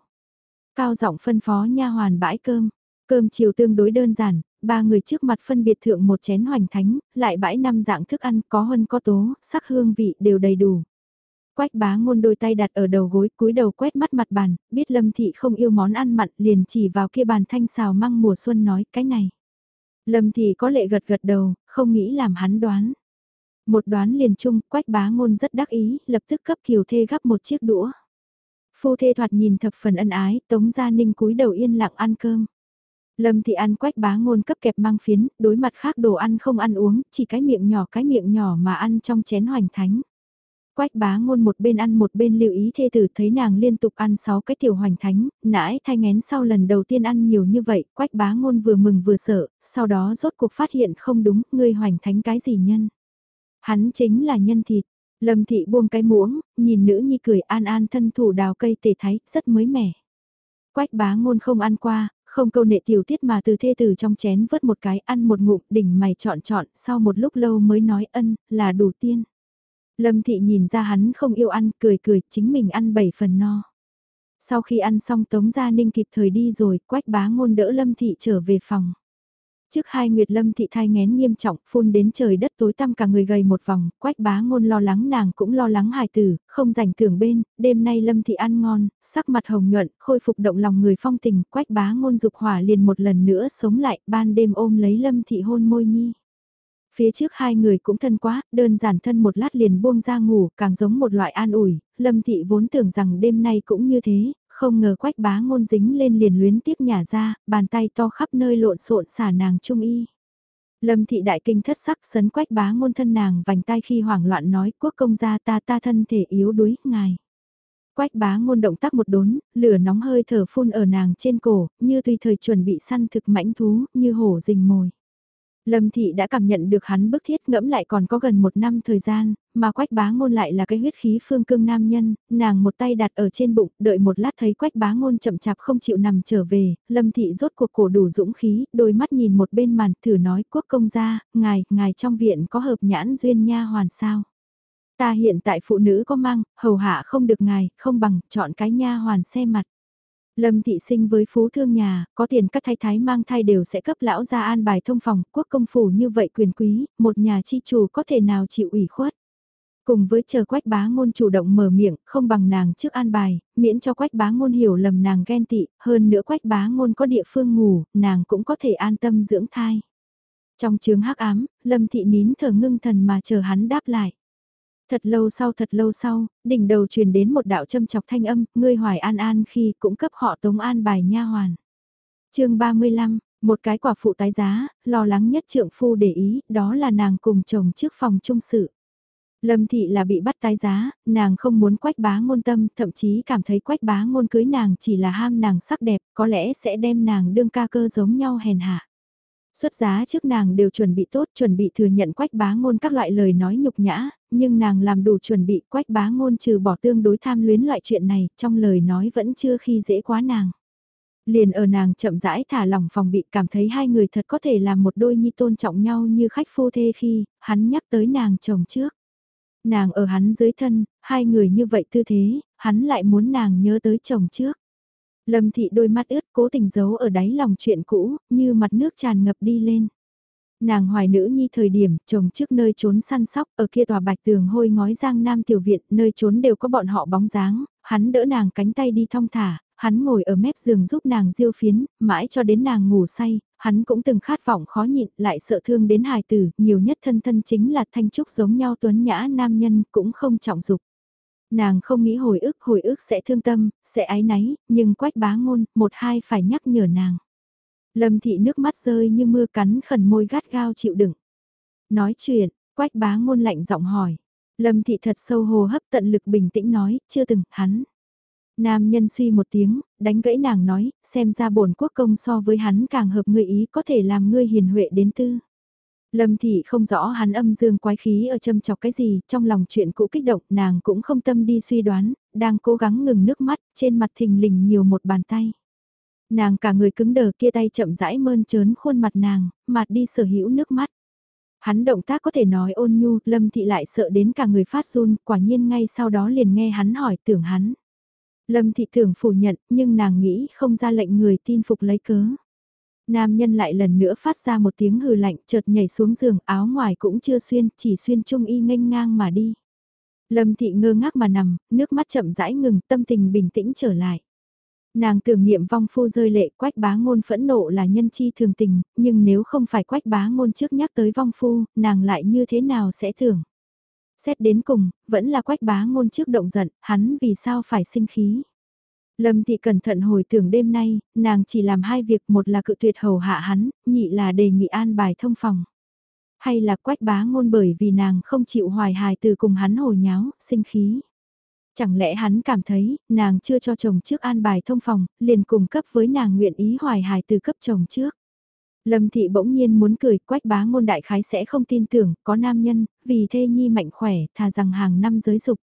Cao giọng phân phó nha hoàn bãi cơm. Cơm chiều tương đối đơn giản, ba người trước mặt phân biệt thượng một chén hoành thánh, lại bãi năm dạng thức ăn có hơn có tố, sắc hương vị đều đầy đủ. Quách bá ngôn đôi tay đặt ở đầu gối cúi đầu quét mắt mặt bàn, biết Lâm Thị không yêu món ăn mặn liền chỉ vào kia bàn thanh xào măng mùa xuân nói cái này. Lâm Thị có lệ gật gật đầu, không nghĩ làm hắn đoán. Một đoán liền chung, quách bá ngôn rất đắc ý, lập tức cấp kiều thê gắp một chiếc đũa. Phu thê thoạt nhìn thập phần ân ái, tống gia ninh cúi đầu yên lặng ăn cơm. Lâm Thị ăn quách bá ngôn cấp kẹp mang phiến, đối mặt khác đồ ăn không ăn uống, chỉ cái miệng nhỏ cái miệng nhỏ mà ăn trong chén hoành thánh. Quách bá ngôn một bên ăn một bên lưu ý thê tử thấy nàng liên tục ăn 6 cái tiểu hoành thánh, nãi thay ngén sau lần đầu tiên ăn nhiều như vậy, quách bá ngôn vừa mừng vừa sợ, sau đó rốt cuộc phát hiện không đúng, ngươi hoành thánh cái gì nhân. Hắn chính là nhân thịt, lâm thị buông cái muỗng, nhìn nữ nhi cười an an thân thủ đào cây tề thái, rất mới mẻ. Quách bá ngôn không ăn qua, không câu nệ tiểu tiết mà từ thê tử trong chén vớt một cái ăn một ngụm đỉnh mày chọn chọn, sau một lúc lâu mới nói ân, là đủ tiên. Lâm Thị nhìn ra hắn không yêu ăn, cười cười, chính mình ăn bảy phần no. Sau khi ăn xong Tống Gia Ninh kịp thời đi rồi, quách bá ngôn đỡ Lâm Thị trở về phòng. Trước hai Nguyệt Lâm Thị thai ngén nghiêm trọng, phun đến trời đất tối tăm cả người gầy một vòng, quách bá ngôn lo lắng nàng cũng lo lắng hài tử, không rảnh tưởng bên, đêm nay Lâm Thị ăn ngon, sắc mặt hồng nhuận, khôi phục động lòng người phong tình, quách bá ngôn dục hỏa liền một lần nữa sống lại, ban đêm ôm lấy Lâm Thị hôn môi nhi. Phía trước hai người cũng thân quá, đơn giản thân một lát liền buông ra ngủ, càng giống một loại an ủi, Lâm Thị vốn tưởng rằng đêm nay cũng như thế, không ngờ quách bá ngôn dính lên liền luyến tiếc nhả ra, bàn tay to khắp nơi lộn xộn xả nàng trung y. Lâm Thị đại kinh thất sắc sấn quách bá ngôn thân nàng vành tay khi hoảng loạn nói quốc công gia ta ta thân thể yếu đuối, ngài. Quách bá ngôn động tác một đốn, lửa nóng hơi thở phun ở nàng trên cổ, như tùy thời chuẩn bị săn thực mãnh thú, như hổ rình mồi. Lâm Thị đã cảm nhận được hắn bức thiết ngẫm lại còn có gần một năm thời gian, mà quách bá ngôn lại là cái huyết khí phương cương nam nhân, nàng một tay đặt ở trên bụng, đợi một lát thấy quách bá ngôn chậm chạp không chịu nằm trở về, Lâm Thị rốt cuộc cổ đủ dũng khí, đôi mắt nhìn một bên màn, thử nói quốc công gia, ngài, ngài trong viện có hợp nhãn duyên nha hoàn sao. Ta hiện tại phụ nữ có mang, hầu hạ không được ngài, không bằng, chọn cái nha hoàn xe mặt. Lâm thị sinh với phú thương nhà, có tiền các thái thái mang thai đều sẽ cấp lão ra an bài thông phòng, quốc công phủ như vậy quyền quý, một nhà chi chủ có thể nào chịu ủy khuất. Cùng với chờ quách bá ngôn chủ động mở miệng, không bằng nàng trước an bài, miễn cho quách bá ngôn hiểu lầm nàng ghen tị, hơn nữa quách bá ngôn có địa phương ngủ, nàng cũng có thể an tâm dưỡng thai. Trong trường hắc ám, lâm thị nín thở ngưng thần mà chờ hắn đáp lại. Thật lâu sau thật lâu sau, đỉnh đầu truyền đến một đạo châm chọc thanh âm, ngươi hoài an an khi cũng cấp họ tống an bài nha hoàn. chương 35, một cái quả phụ tái giá, lo lắng nhất trượng phu để ý, đó là nàng cùng chồng trước phòng trung sự. Lâm thị là bị bắt tái giá, nàng không muốn quách bá ngôn tâm, thậm chí cảm thấy quách bá ngôn cưới nàng chỉ là ham nàng sắc đẹp, có lẽ sẽ đem nàng đương ca cơ giống nhau hèn hạ. Xuất giá trước nàng đều chuẩn bị tốt, chuẩn bị thừa nhận quách bá ngôn các loại lời nói nhục nhã, nhưng nàng làm đủ chuẩn bị quách bá ngôn trừ bỏ tương đối tham luyến loại chuyện này, trong lời nói vẫn chưa khi dễ quá nàng. Liền ở nàng chậm rãi thả lỏng phòng bị cảm thấy hai người thật có thể làm một đôi nhi tôn trọng nhau như khách phu thê khi, hắn nhắc tới nàng chồng trước. Nàng ở hắn dưới thân, hai người như vậy tư thế, hắn lại muốn nàng nhớ tới chồng trước. Lâm thị đôi mắt ướt cố tình giấu ở đáy lòng chuyện cũ, như mặt nước tràn ngập đi lên. Nàng hoài nữ nhi thời điểm, chồng trước nơi trốn săn sóc, ở kia tòa bạch tường hôi ngói giang nam tiểu viện, nơi trốn đều có bọn họ bóng dáng, hắn đỡ nàng cánh tay đi thong thả, hắn ngồi ở mép giường giúp nàng diêu phiến, mãi cho đến nàng ngủ say, hắn cũng từng khát vọng khó nhịn, lại sợ thương đến hài tử, nhiều nhất thân thân chính là thanh trúc giống nhau tuấn nhã nam nhân, cũng không trọng dục. Nàng không nghĩ hồi ức, hồi ức sẽ thương tâm, sẽ ái náy, nhưng quách bá ngôn, một hai phải nhắc nhở nàng. Lâm thị nước mắt rơi như mưa cắn khẩn môi gắt gao chịu đựng. Nói chuyện, quách bá ngôn lạnh giọng hỏi. Lâm thị thật sâu hồ hấp tận lực bình tĩnh nói, chưa từng, hắn. Nam nhân suy một tiếng, đánh gãy nàng nói, xem ra bổn quốc công so với hắn càng hợp người ý có thể làm ngươi hiền huệ đến tư. Lâm Thị không rõ hắn âm dương quái khí ở châm chọc cái gì, trong lòng chuyện cũ kích động nàng cũng không tâm đi suy đoán, đang cố gắng ngừng nước mắt, trên mặt thình lình nhiều một bàn tay. Nàng cả người cứng đờ kia tay chậm rãi mơn trớn khuôn mặt nàng, mặt đi sở hữu nước mắt. Hắn động tác có thể nói ôn nhu, Lâm Thị lại sợ đến cả người phát run, quả nhiên ngay sau đó liền nghe hắn hỏi tưởng hắn. Lâm thị tưởng phủ nhận, nhưng nàng nghĩ không ra lệnh người tin phục lấy cớ. Nam nhân lại lần nữa phát ra một tiếng hừ lạnh, chợt nhảy xuống giường, áo ngoài cũng chưa xuyên, chỉ xuyên trung y nghênh ngang mà đi. Lâm thị ngơ ngác mà nằm, nước mắt chậm rãi ngừng, tâm tình bình tĩnh trở lại. Nàng tưởng niệm vong phu rơi lệ quách bá ngôn phẫn nộ là nhân chi thường tình, nhưng nếu không phải quách bá ngôn trước nhắc tới vong phu, nàng lại như thế nào sẽ tưởng. Xét đến cùng, vẫn là quách bá ngôn trước động giận, hắn vì sao phải sinh khí. Lâm Thị cẩn thận hồi tưởng đêm nay, nàng chỉ làm hai việc, một là cự tuyệt hầu hạ hắn, nhị là đề nghị an bài thông phòng. Hay là quách bá ngôn bởi vì nàng không chịu hoài hài từ cùng hắn hồ nháo, sinh khí. Chẳng lẽ hắn cảm thấy, nàng chưa cho chồng trước an bài thông phòng, liền cùng cấp với nàng nguyện ý hoài hài từ cấp chồng trước. Lâm thị bỗng nhiên muốn cười, quách bá ngôn đại khái sẽ không tin tưởng, có nam nhân, vì thê nhi mạnh khỏe, thà rằng hàng năm giới dục.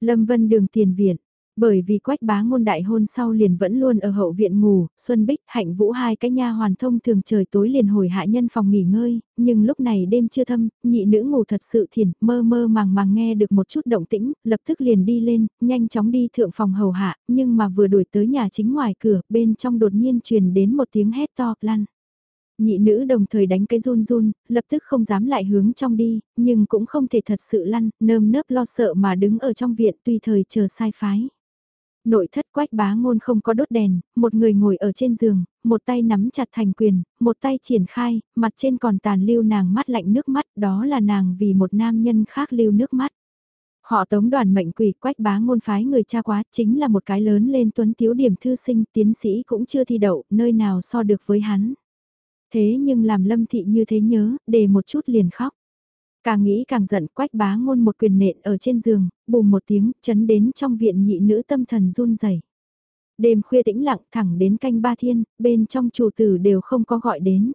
Lâm vân đường tiền viện, bởi vì quách bá ngôn đại hôn sau liền vẫn luôn ở hậu viện ngủ, Xuân Bích, Hạnh Vũ hai cái nha hoàn thông thường trời tối liền hồi hạ nhân phòng nghỉ ngơi, nhưng lúc này đêm chưa thâm, nhị nữ ngủ thật sự thiền, mơ mơ màng màng nghe được một chút động tĩnh, lập tức liền đi lên, nhanh chóng đi thượng phòng hầu hạ, nhưng mà vừa đuổi tới nhà chính ngoài cửa, bên trong đột nhiên truyền đến một tiếng hét to, lăn. Nhị nữ đồng thời đánh cái run run, lập tức không dám lại hướng trong đi, nhưng cũng không thể thật sự lăn, nơm nớp lo sợ mà đứng ở trong viện tùy thời chờ sai phái. Nội thất quách bá ngôn không có đốt đèn, một người ngồi ở trên giường, một tay nắm chặt thành quyền, một tay triển khai, mặt trên còn tàn lưu nàng mắt lạnh nước mắt, đó là nàng vì một nam nhân khác lưu nước mắt. Họ tống đoàn mệnh quỷ quách bá ngôn phái người cha quá chính là một cái lớn lên tuấn tiếu điểm thư sinh tiến sĩ cũng chưa thi đậu nơi nào so được với hắn. Thế nhưng làm lâm thị như thế nhớ, để một chút liền khóc. Càng nghĩ càng giận quách bá ngôn một quyền nện ở trên giường, bùm một tiếng, chấn đến trong viện nhị nữ tâm thần run rẩy. Đêm khuya tĩnh lặng thẳng đến canh ba thiên, bên trong chủ tử đều không có gọi đến.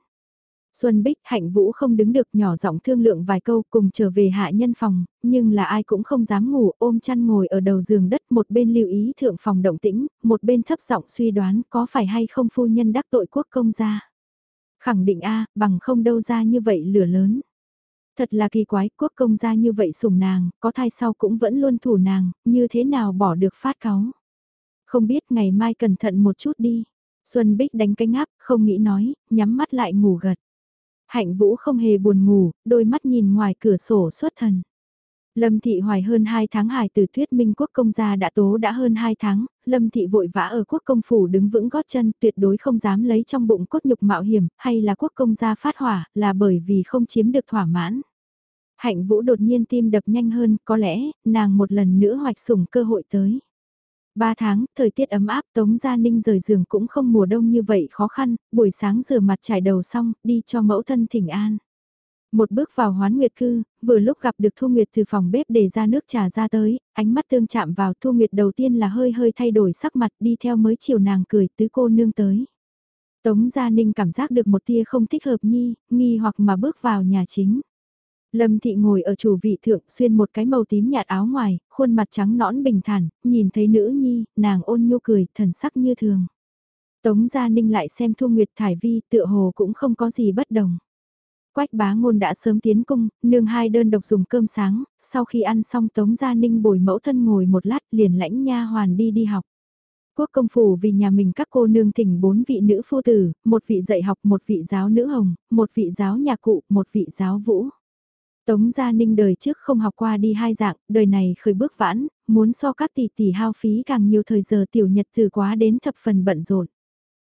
Xuân Bích hạnh vũ không đứng được nhỏ giọng thương lượng vài câu cùng trở về hạ nhân phòng, nhưng là ai cũng không dám ngủ ôm chăn ngồi ở đầu giường đất một bên lưu ý thượng phòng động tĩnh, một bên thấp giọng suy đoán có phải hay không phu nhân đắc tội quốc công gia. Khẳng định a bằng không đâu ra như vậy lửa lớn. Thật là kỳ quái, quốc công gia như vậy sủng nàng, có thai sau cũng vẫn luôn thủ nàng, như thế nào bỏ được phát cáu. Không biết ngày mai cẩn thận một chút đi. Xuân Bích đánh cái ngáp, không nghĩ nói, nhắm mắt lại ngủ gật. Hạnh Vũ không hề buồn ngủ, đôi mắt nhìn ngoài cửa sổ xuất thần. Lâm Thị hoài hơn 2 tháng hài từ thuyết minh quốc công gia đã tố đã hơn 2 tháng, Lâm Thị vội vã ở quốc công phủ đứng vững gót chân tuyệt đối không dám lấy trong bụng cốt nhục mạo hiểm, hay là quốc công gia phát hỏa, là bởi vì không chiếm được thỏa mãn. Hạnh Vũ đột nhiên tim đập nhanh hơn, có lẽ, nàng một lần nữa hoạch sủng cơ hội tới. Ba tháng, thời tiết ấm áp Tống Gia Ninh rời giường cũng không mùa đông như vậy khó khăn, buổi sáng rửa mặt trải đầu xong, đi cho mẫu thân thỉnh an. Một bước vào hoán nguyệt cư, vừa lúc gặp được Thu Nguyệt từ phòng bếp để ra nước trà ra tới, ánh mắt tương chạm vào Thu Nguyệt đầu tiên là hơi hơi thay đổi sắc mặt đi theo mới chiều nàng cười tứ cô nương tới. Tống Gia Ninh cảm giác được một tia không thích hợp nhi, nghi hoặc mà bước vào nhà chính. Lâm Thị ngồi ở chủ vị thượng xuyên một cái màu tím nhạt áo ngoài, khuôn mặt trắng nõn bình thản, nhìn thấy nữ nhi, nàng ôn nhu cười, thần sắc như thường. Tống Gia Ninh lại xem Thu Nguyệt Thải Vi tựa hồ cũng không có gì bất đồng. Quách bá ngôn đã sớm tiến cung, nương hai đơn độc dùng cơm sáng, sau khi ăn xong Tống Gia Ninh bồi mẫu thân ngồi một lát liền lãnh nha hoàn đi đi học. Quốc công phủ vì nhà mình các cô nương thỉnh bốn vị nữ phu tử, một vị dạy học, một vị giáo nữ hồng, một vị giáo nhà cụ, một vị giáo vũ. Tống Gia Ninh đời trước không học qua đi hai dạng, đời này khởi bước vãn, muốn so các tỷ tỷ hao phí càng nhiều thời giờ tiểu nhật thử quá đến thập phần bận rộn.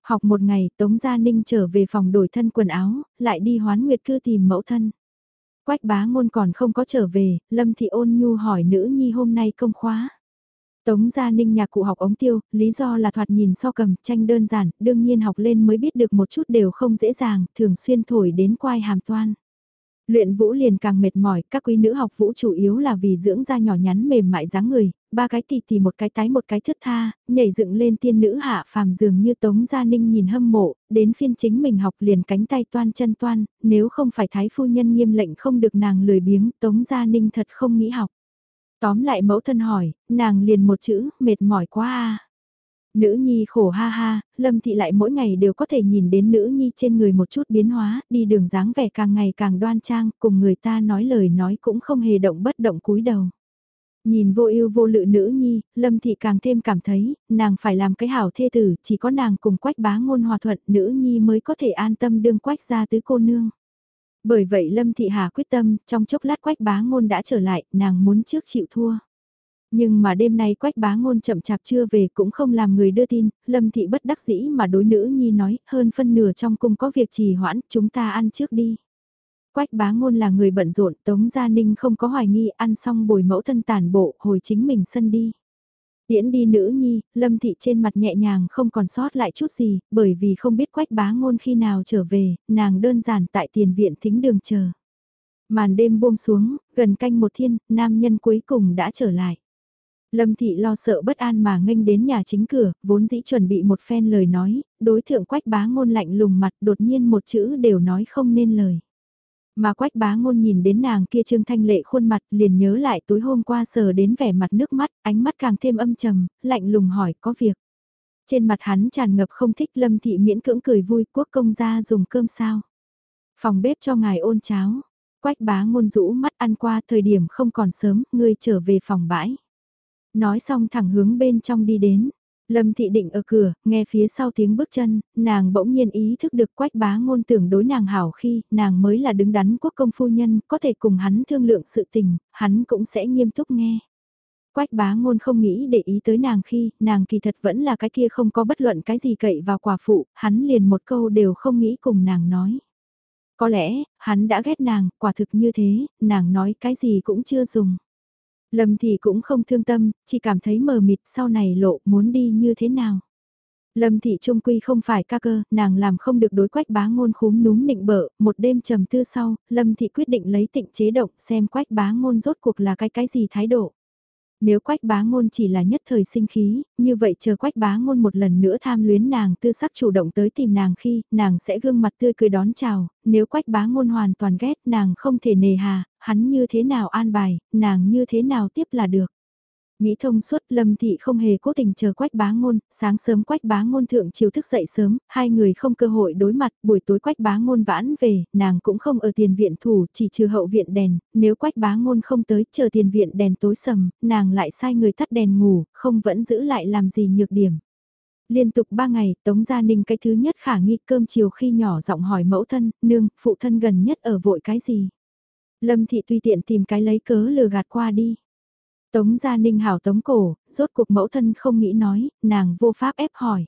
Học một ngày, Tống Gia Ninh trở về phòng đổi thân quần áo, lại đi hoán nguyệt cư tìm mẫu thân. Quách bá ngôn còn không có trở về, Lâm Thị ôn nhu hỏi nữ nhi hôm nay công khóa. Tống Gia Ninh nhà cụ học ống tiêu, lý do là thoạt nhìn so cầm, tranh đơn giản, đương nhiên học lên mới biết được một chút đều không dễ dàng, thường xuyên thổi đến quai hàm toan. Luyện vũ liền càng mệt mỏi, các quý nữ học vũ chủ yếu là vì dưỡng da nhỏ nhắn mềm mại dáng người, ba cái tì tì một cái tái một cái thước tha, nhảy dựng lên tiên nữ hạ phàm dường như Tống Gia Ninh nhìn hâm mộ, đến phiên chính mình học liền cánh tay toan chân toan, nếu không phải thái phu nhân nghiêm lệnh không được nàng lười biếng, Tống Gia Ninh thật không nghĩ học. Tóm lại mẫu thân hỏi, nàng liền một chữ, mệt mỏi quá a. Nữ nhi khổ ha ha, Lâm Thị lại mỗi ngày đều có thể nhìn đến nữ nhi trên người một chút biến hóa, đi đường dáng vẻ càng ngày càng đoan trang, cùng người ta nói lời nói cũng không hề động bất động cúi đầu. Nhìn vô ưu vô lự nữ nhi, Lâm Thị càng thêm cảm thấy, nàng phải làm cái hảo thê tử, chỉ có nàng cùng quách bá ngôn hòa thuận nữ nhi mới có thể an tâm đương quách ra tứ cô nương. Bởi vậy Lâm Thị Hà quyết tâm, trong chốc lát quách bá ngôn đã trở lại, nàng muốn trước chịu thua. Nhưng mà đêm nay quách bá ngôn chậm chạp chưa về cũng không làm người đưa tin, Lâm Thị bất đắc dĩ mà đối nữ nhi nói, hơn phân nửa trong cung có việc trì hoãn, chúng ta ăn trước đi. Quách bá ngôn là người bận rộn, Tống Gia Ninh không có hoài nghi ăn xong bồi mẫu thân tàn bộ, hồi chính mình sân đi. Điễn đi nữ nhi, lâm thị trên mặt nhẹ nhàng không còn sót lại chút gì, bởi vì không biết quách bá ngôn khi nào trở về, nàng đơn giản tại tiền viện thính đường chờ. Màn đêm buông xuống, gần canh một thiên, nam nhân cuối cùng đã trở lại. Lâm thị lo sợ bất an mà nghênh đến nhà chính cửa, vốn dĩ chuẩn bị một phen lời nói, đối thượng quách bá ngôn lạnh lùng mặt đột nhiên một chữ đều nói không nên lời. Mà quách bá ngôn nhìn đến nàng kia trương thanh lệ khuôn mặt liền nhớ lại tối hôm qua sờ đến vẻ mặt nước mắt, ánh mắt càng thêm âm trầm, lạnh lùng hỏi có việc. Trên mặt hắn tràn ngập không thích lâm thị miễn cưỡng cười vui quốc công gia dùng cơm sao. Phòng bếp cho ngài ôn cháo. Quách bá ngôn rũ mắt ăn qua thời điểm không còn sớm, ngươi trở về phòng bãi. Nói xong thẳng hướng bên trong đi đến. Lâm Thị Định ở cửa, nghe phía sau tiếng bước chân, nàng bỗng nhiên ý thức được quách bá ngôn tưởng đối nàng hảo khi nàng mới là đứng đắn quốc công phu nhân, có thể cùng hắn thương lượng sự tình, hắn cũng sẽ nghiêm túc nghe. Quách bá ngôn không nghĩ để ý tới nàng khi, nàng kỳ thật vẫn là cái kia không có bất luận cái gì cậy vào quả phụ, hắn liền một câu đều không nghĩ cùng nàng nói. Có lẽ, hắn đã ghét nàng, quả thực như thế, nàng nói cái gì cũng chưa dùng. Lâm Thị cũng không thương tâm, chỉ cảm thấy mờ mịt sau này lộ muốn đi như thế nào. Lâm Thị Trung Quy không phải ca cơ, nàng làm không được đối quách bá ngôn khúm núm nịnh bợ, một đêm trầm tư sau, Lâm Thị quyết định lấy tịnh chế động xem quách bá ngôn rốt cuộc là cái cái gì thái độ. Nếu quách bá ngôn chỉ là nhất thời sinh khí, như vậy chờ quách bá ngôn một lần nữa tham luyến nàng tư sắc chủ động tới tìm nàng khi, nàng sẽ gương mặt tươi cười đón chào, nếu quách bá ngôn hoàn toàn ghét nàng không thể nề hà, hắn như thế nào an bài, nàng như thế nào tiếp là được. Nghĩ thông suốt Lâm Thị không hề cố tình chờ Quách Bá Ngôn, sáng sớm Quách Bá Ngôn thượng chiều thức dậy sớm, hai người không cơ hội đối mặt, buổi tối Quách Bá Ngôn vãn về, nàng cũng không ở tiền viện thủ, chỉ trừ hậu viện đèn, nếu Quách Bá Ngôn không tới, chờ tiền viện đèn tối sầm, nàng lại sai người tắt đèn ngủ, không vẫn giữ lại làm gì nhược điểm. Liên tục ba ngày, Tống Gia Ninh cái thứ nhất khả nghi cơm chiều khi nhỏ giọng hỏi mẫu thân, nương, phụ thân gần nhất ở vội cái gì. Lâm Thị tùy tiện tìm cái lấy cớ lừa gạt qua đi. Tống Gia Ninh hảo tống cổ, rốt cuộc mẫu thân không nghĩ nói, nàng vô pháp ép hỏi.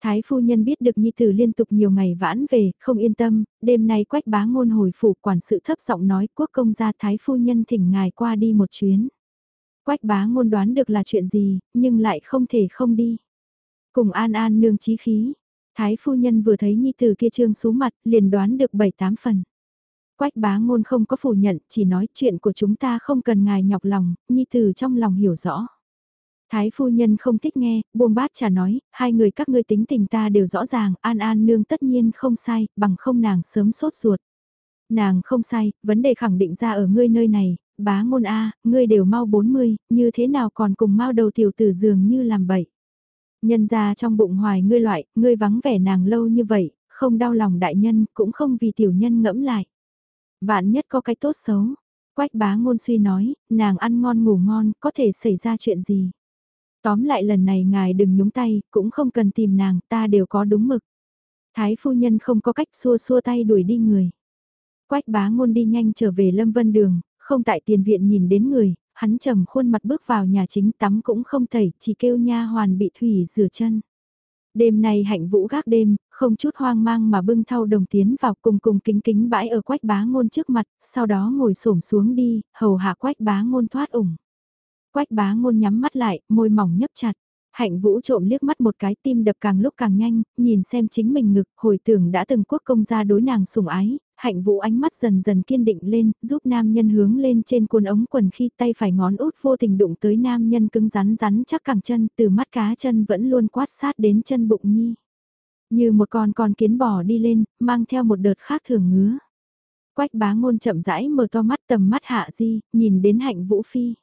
Thái phu nhân biết được nhi tử liên tục nhiều ngày vãn về, không yên tâm, đêm nay quách bá ngôn hồi phủ quản sự thấp giọng nói quốc công gia thái phu nhân thỉnh ngài qua đi một chuyến. Quách bá ngôn đoán được là chuyện gì, nhưng lại không thể không đi. Cùng an an nương trí khí, thái phu nhân vừa thấy nhi tử kia trương xuống mặt, liền đoán được bảy tám phần. Quách bá ngôn không có phủ nhận, chỉ nói chuyện của chúng ta không cần ngài nhọc lòng, nhi từ trong lòng hiểu rõ. Thái phu nhân không thích nghe, buông bát trà nói, hai người các ngươi tính tình ta đều rõ ràng, an an nương tất nhiên không sai, bằng không nàng sớm sốt ruột. Nàng không sai, vấn đề khẳng định ra ở ngươi nơi này, bá ngôn A, ngươi đều mau 40, như thế nào còn cùng mau đầu tiểu tử dường như làm bậy. Nhân ra trong bụng hoài ngươi loại, ngươi vắng vẻ nàng lâu như vậy, không đau lòng đại nhân, cũng không vì tiểu nhân ngẫm lại. Vạn nhất có cái tốt xấu. Quách bá ngôn suy nói, nàng ăn ngon ngủ ngon, có thể xảy ra chuyện gì. Tóm lại lần này ngài đừng nhúng tay, cũng không cần tìm nàng, ta đều có đúng mực. Thái phu nhân không có cách xua xua tay đuổi đi người. Quách bá ngôn đi nhanh trở về Lâm Vân Đường, không tại tiền viện nhìn đến người, hắn trầm khuôn mặt bước vào nhà chính tắm cũng không thầy, chỉ kêu nha hoàn bị thủy rửa chân. Đêm nay hạnh vũ gác đêm, không chút hoang mang mà bưng thau đồng tiến vào cùng cùng kính kính bãi ở quách bá ngôn trước mặt, sau đó ngồi xổm xuống đi, hầu hạ quách bá ngôn thoát ủng. Quách bá ngôn nhắm mắt lại, môi mỏng nhấp chặt. Hạnh vũ trộm liếc mắt một cái tim đập càng lúc càng nhanh, nhìn xem chính mình ngực, hồi tưởng đã từng quốc công gia đối nàng sủng ái, hạnh vũ ánh mắt dần dần kiên định lên, giúp nam nhân hướng lên trên cuốn ống quần khi tay phải ngón út vô tình đụng tới nam nhân cứng rắn rắn chắc càng chân, từ mắt cá chân vẫn luôn quát sát đến chân bụng nhi. Như một con con kiến bò đi lên, mang theo một đợt khác thường ngứa. Quách bá ngôn chậm rãi mở to mắt tầm mắt hạ di, nhìn đến hạnh vũ phi.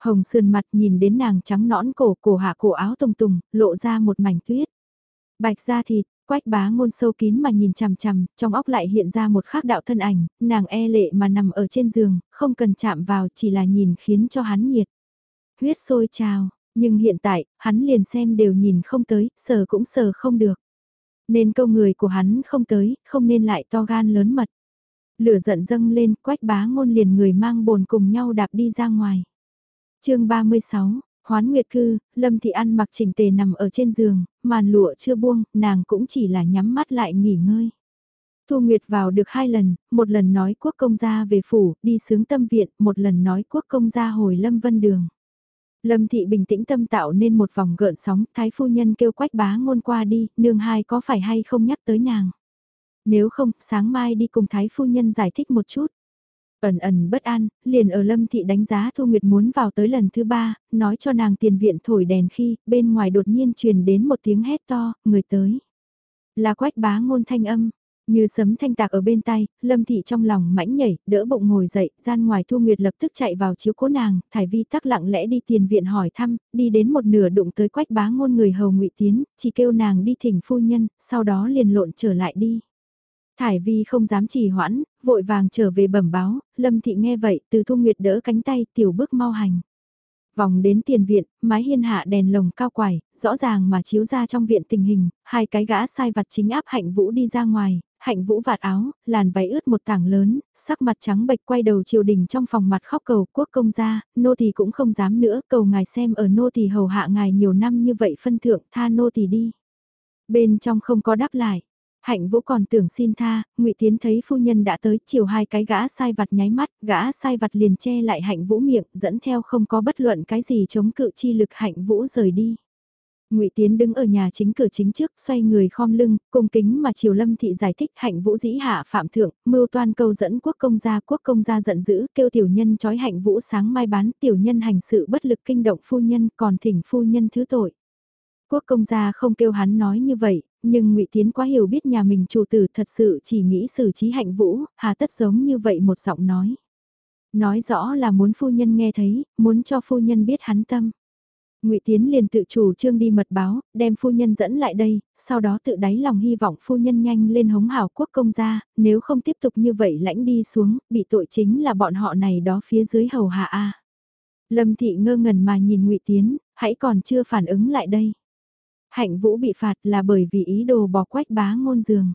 Hồng sườn mặt nhìn đến nàng trắng nõn cổ cổ hạ cổ áo tùng tùng, lộ ra một mảnh tuyết. Bạch da thịt, quách bá ngôn sâu kín mà nhìn chằm chằm, trong óc lại hiện ra một khác đạo thân ảnh, nàng e lệ mà nằm ở trên giường, không cần chạm vào chỉ là nhìn khiến cho hắn nhiệt. huyết sôi trào, nhưng hiện tại, hắn liền xem đều nhìn không tới, sờ cũng sờ không được. Nên câu người của hắn không tới, không nên lại to gan lớn mật. Lửa giận dâng lên, quách bá ngôn liền người mang bồn cùng nhau đạp đi ra ngoài. chương 36, Hoán Nguyệt Cư, Lâm Thị An mặc chỉnh tề nằm ở trên giường, màn lụa chưa buông, nàng cũng chỉ là nhắm mắt lại nghỉ ngơi. Thu Nguyệt vào được hai lần, một lần nói quốc công gia về phủ, đi sướng tâm viện, một lần nói quốc công gia hồi Lâm Vân Đường. Lâm Thị bình tĩnh tâm tạo nên một vòng gợn sóng, thái phu nhân kêu quách bá ngôn qua đi, nương hai có phải hay không nhắc tới nàng. Nếu không, sáng mai đi cùng thái phu nhân giải thích một chút. Ẩn ẩn bất an, liền ở Lâm Thị đánh giá Thu Nguyệt muốn vào tới lần thứ ba, nói cho nàng tiền viện thổi đèn khi, bên ngoài đột nhiên truyền đến một tiếng hét to, người tới. Là quách bá ngôn thanh âm, như sấm thanh tạc ở bên tay, Lâm Thị trong lòng mãnh nhảy, đỡ bụng ngồi dậy, gian ngoài Thu Nguyệt lập tức chạy vào chiếu cố nàng, Thải Vi tắc lặng lẽ đi tiền viện hỏi thăm, đi đến một nửa đụng tới quách bá ngôn người hầu ngụy Tiến, chỉ kêu nàng đi thỉnh phu nhân, sau đó liền lộn trở lại đi. Thải Vi không dám trì hoãn, vội vàng trở về bẩm báo, Lâm Thị nghe vậy từ Thu Nguyệt đỡ cánh tay tiểu bước mau hành. Vòng đến tiền viện, mái hiên hạ đèn lồng cao quải, rõ ràng mà chiếu ra trong viện tình hình, hai cái gã sai vặt chính áp hạnh vũ đi ra ngoài, hạnh vũ vạt áo, làn váy ướt một tảng lớn, sắc mặt trắng bệch quay đầu triều đình trong phòng mặt khóc cầu quốc công gia, nô thì cũng không dám nữa, cầu ngài xem ở nô thì hầu hạ ngài nhiều năm như vậy phân thượng tha nô thì đi. Bên trong không có đáp lại, Hạnh Vũ còn tưởng xin tha, Ngụy Tiến thấy phu nhân đã tới, chiều hai cái gã sai vặt nháy mắt, gã sai vặt liền che lại Hạnh Vũ miệng, dẫn theo không có bất luận cái gì chống cự chi lực Hạnh Vũ rời đi. Ngụy Tiến đứng ở nhà chính cửa chính trước, xoay người khom lưng, cung kính mà Triều Lâm thị giải thích Hạnh Vũ dĩ hạ phạm thượng, mưu toan câu dẫn quốc công gia, quốc công gia giận dữ, kêu tiểu nhân trói Hạnh Vũ sáng mai bán, tiểu nhân hành sự bất lực kinh động phu nhân, còn thỉnh phu nhân thứ tội. Quốc công gia không kêu hắn nói như vậy, nhưng ngụy Tiến quá hiểu biết nhà mình chủ tử thật sự chỉ nghĩ xử trí hạnh vũ, hà tất giống như vậy một giọng nói. Nói rõ là muốn phu nhân nghe thấy, muốn cho phu nhân biết hắn tâm. Ngụy Tiến liền tự chủ trương đi mật báo, đem phu nhân dẫn lại đây, sau đó tự đáy lòng hy vọng phu nhân nhanh lên hống hảo quốc công gia, nếu không tiếp tục như vậy lãnh đi xuống, bị tội chính là bọn họ này đó phía dưới hầu hạ a. Lâm thị ngơ ngẩn mà nhìn Ngụy Tiến, hãy còn chưa phản ứng lại đây. Hạnh Vũ bị phạt là bởi vì ý đồ bỏ quách bá ngôn giường.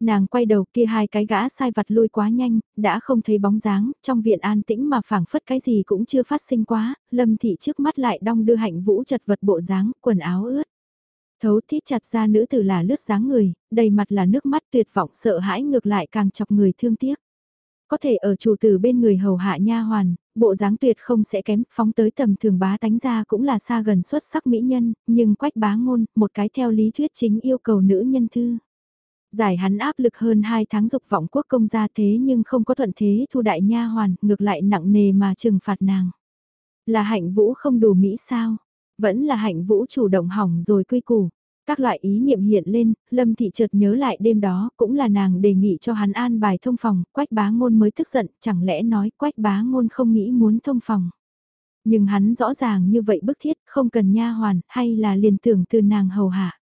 Nàng quay đầu kia hai cái gã sai vặt lui quá nhanh, đã không thấy bóng dáng, trong viện an tĩnh mà phảng phất cái gì cũng chưa phát sinh quá, lâm thị trước mắt lại đong đưa hạnh vũ chật vật bộ dáng, quần áo ướt. Thấu thít chặt ra nữ tử là lướt dáng người, đầy mặt là nước mắt tuyệt vọng sợ hãi ngược lại càng chọc người thương tiếc. Có thể ở chủ tử bên người hầu hạ nha hoàn, bộ dáng tuyệt không sẽ kém, phóng tới tầm thường bá tánh ra cũng là xa gần xuất sắc mỹ nhân, nhưng quách bá ngôn, một cái theo lý thuyết chính yêu cầu nữ nhân thư. Giải hắn áp lực hơn 2 tháng dục vọng quốc công gia thế nhưng không có thuận thế thu đại nha hoàn, ngược lại nặng nề mà trừng phạt nàng. Là hạnh vũ không đủ mỹ sao? Vẫn là hạnh vũ chủ động hỏng rồi quy củ. Các loại ý niệm hiện lên, Lâm Thị chợt nhớ lại đêm đó, cũng là nàng đề nghị cho hắn an bài thông phòng, quách bá ngôn mới tức giận, chẳng lẽ nói quách bá ngôn không nghĩ muốn thông phòng. Nhưng hắn rõ ràng như vậy bức thiết, không cần nha hoàn, hay là liền tưởng từ nàng hầu hạ.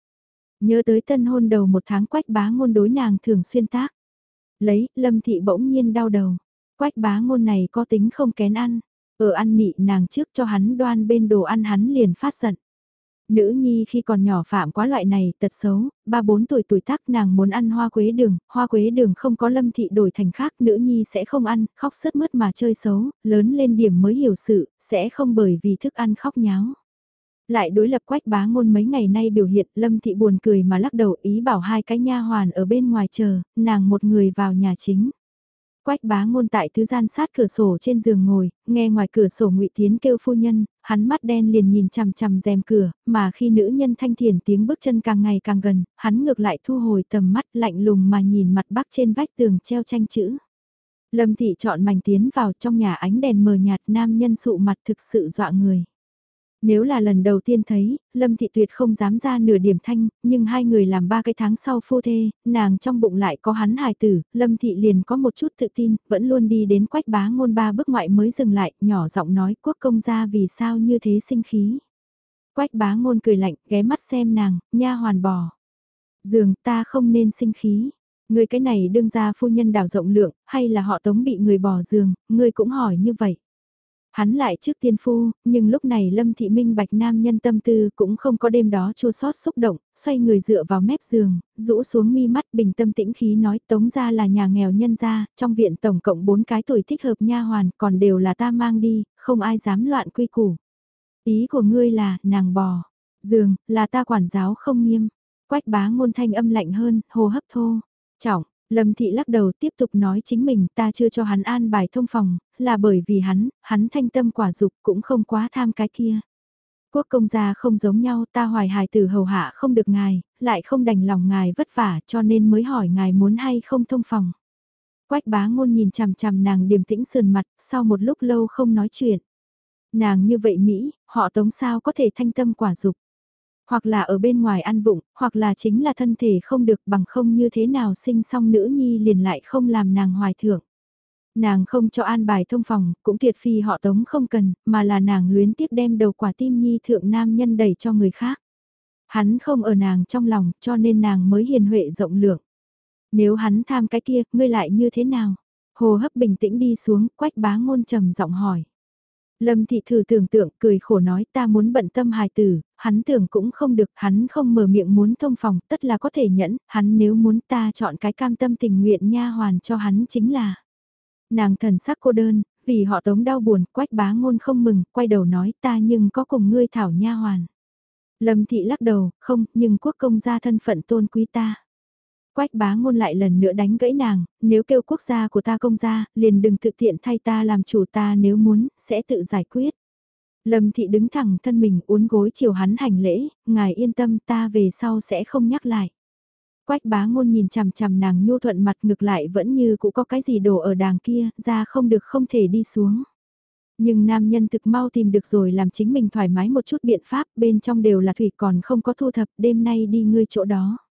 Nhớ tới tân hôn đầu một tháng quách bá ngôn đối nàng thường xuyên tác. Lấy, Lâm Thị bỗng nhiên đau đầu. Quách bá ngôn này có tính không kén ăn. Ở ăn nị nàng trước cho hắn đoan bên đồ ăn hắn liền phát giận. Nữ nhi khi còn nhỏ phạm quá loại này, tật xấu, ba bốn tuổi tuổi tác nàng muốn ăn hoa quế đường, hoa quế đường không có lâm thị đổi thành khác, nữ nhi sẽ không ăn, khóc sướt mướt mà chơi xấu, lớn lên điểm mới hiểu sự, sẽ không bởi vì thức ăn khóc nháo. Lại đối lập quách bá ngôn mấy ngày nay biểu hiện lâm thị buồn cười mà lắc đầu ý bảo hai cái nha hoàn ở bên ngoài chờ, nàng một người vào nhà chính. Quách bá ngôn tại thứ gian sát cửa sổ trên giường ngồi, nghe ngoài cửa sổ ngụy Tiến kêu phu nhân, hắn mắt đen liền nhìn chằm chằm rèm cửa, mà khi nữ nhân thanh thiền tiếng bước chân càng ngày càng gần, hắn ngược lại thu hồi tầm mắt lạnh lùng mà nhìn mặt bắc trên vách tường treo tranh chữ. Lâm thị chọn mảnh tiến vào trong nhà ánh đèn mờ nhạt nam nhân sụ mặt thực sự dọa người. Nếu là lần đầu tiên thấy, Lâm Thị Tuyệt không dám ra nửa điểm thanh, nhưng hai người làm ba cái tháng sau phu thê, nàng trong bụng lại có hắn hài tử, Lâm Thị liền có một chút tự tin, vẫn luôn đi đến quách bá ngôn ba bước ngoại mới dừng lại, nhỏ giọng nói quốc công gia vì sao như thế sinh khí. Quách bá ngôn cười lạnh, ghé mắt xem nàng, nha hoàn bò. Dường ta không nên sinh khí. Người cái này đương ra phu nhân đảo rộng lượng, hay là họ tống bị người bỏ giường, người cũng hỏi như vậy. Hắn lại trước tiên phu, nhưng lúc này Lâm Thị Minh bạch nam nhân tâm tư cũng không có đêm đó chua sót xúc động, xoay người dựa vào mép giường, rũ xuống mi mắt bình tâm tĩnh khí nói tống ra là nhà nghèo nhân gia, trong viện tổng cộng 4 cái tuổi thích hợp nha hoàn, còn đều là ta mang đi, không ai dám loạn quy củ. Ý của ngươi là, nàng bò, giường, là ta quản giáo không nghiêm, quách bá ngôn thanh âm lạnh hơn, hô hấp thô, trọng, Lâm Thị lắc đầu tiếp tục nói chính mình ta chưa cho hắn an bài thông phòng, là bởi vì hắn, hắn thanh tâm quả dục cũng không quá tham cái kia. Quốc công gia không giống nhau ta hoài hài tử hầu hạ không được ngài, lại không đành lòng ngài vất vả cho nên mới hỏi ngài muốn hay không thông phòng. Quách bá ngôn nhìn chằm chằm nàng điềm tĩnh sườn mặt, sau một lúc lâu không nói chuyện. Nàng như vậy Mỹ, họ tống sao có thể thanh tâm quả dục hoặc là ở bên ngoài ăn vụng, hoặc là chính là thân thể không được bằng không như thế nào sinh xong nữ nhi liền lại không làm nàng hoài thưởng. Nàng không cho an bài thông phòng, cũng tuyệt phi họ tống không cần, mà là nàng luyến tiếc đem đầu quả tim nhi thượng nam nhân đẩy cho người khác. Hắn không ở nàng trong lòng, cho nên nàng mới hiền huệ rộng lượng. Nếu hắn tham cái kia, ngươi lại như thế nào? Hồ hấp bình tĩnh đi xuống, quách bá ngôn trầm giọng hỏi. Lâm thị thử tưởng tượng cười khổ nói ta muốn bận tâm hài tử, hắn tưởng cũng không được, hắn không mở miệng muốn thông phòng, tất là có thể nhẫn, hắn nếu muốn ta chọn cái cam tâm tình nguyện nha hoàn cho hắn chính là. Nàng thần sắc cô đơn, vì họ tống đau buồn, quách bá ngôn không mừng, quay đầu nói ta nhưng có cùng ngươi thảo nha hoàn. Lâm thị lắc đầu, không, nhưng quốc công gia thân phận tôn quý ta. Quách bá ngôn lại lần nữa đánh gãy nàng, nếu kêu quốc gia của ta công gia, liền đừng tự tiện thay ta làm chủ ta nếu muốn, sẽ tự giải quyết. Lâm thị đứng thẳng thân mình uốn gối chiều hắn hành lễ, ngài yên tâm ta về sau sẽ không nhắc lại. Quách bá ngôn nhìn chằm chằm nàng nhu thuận mặt ngược lại vẫn như cũng có cái gì đổ ở đàng kia, ra không được không thể đi xuống. Nhưng nam nhân thực mau tìm được rồi làm chính mình thoải mái một chút biện pháp, bên trong đều là thủy còn không có thu thập, đêm nay đi ngươi chỗ đó.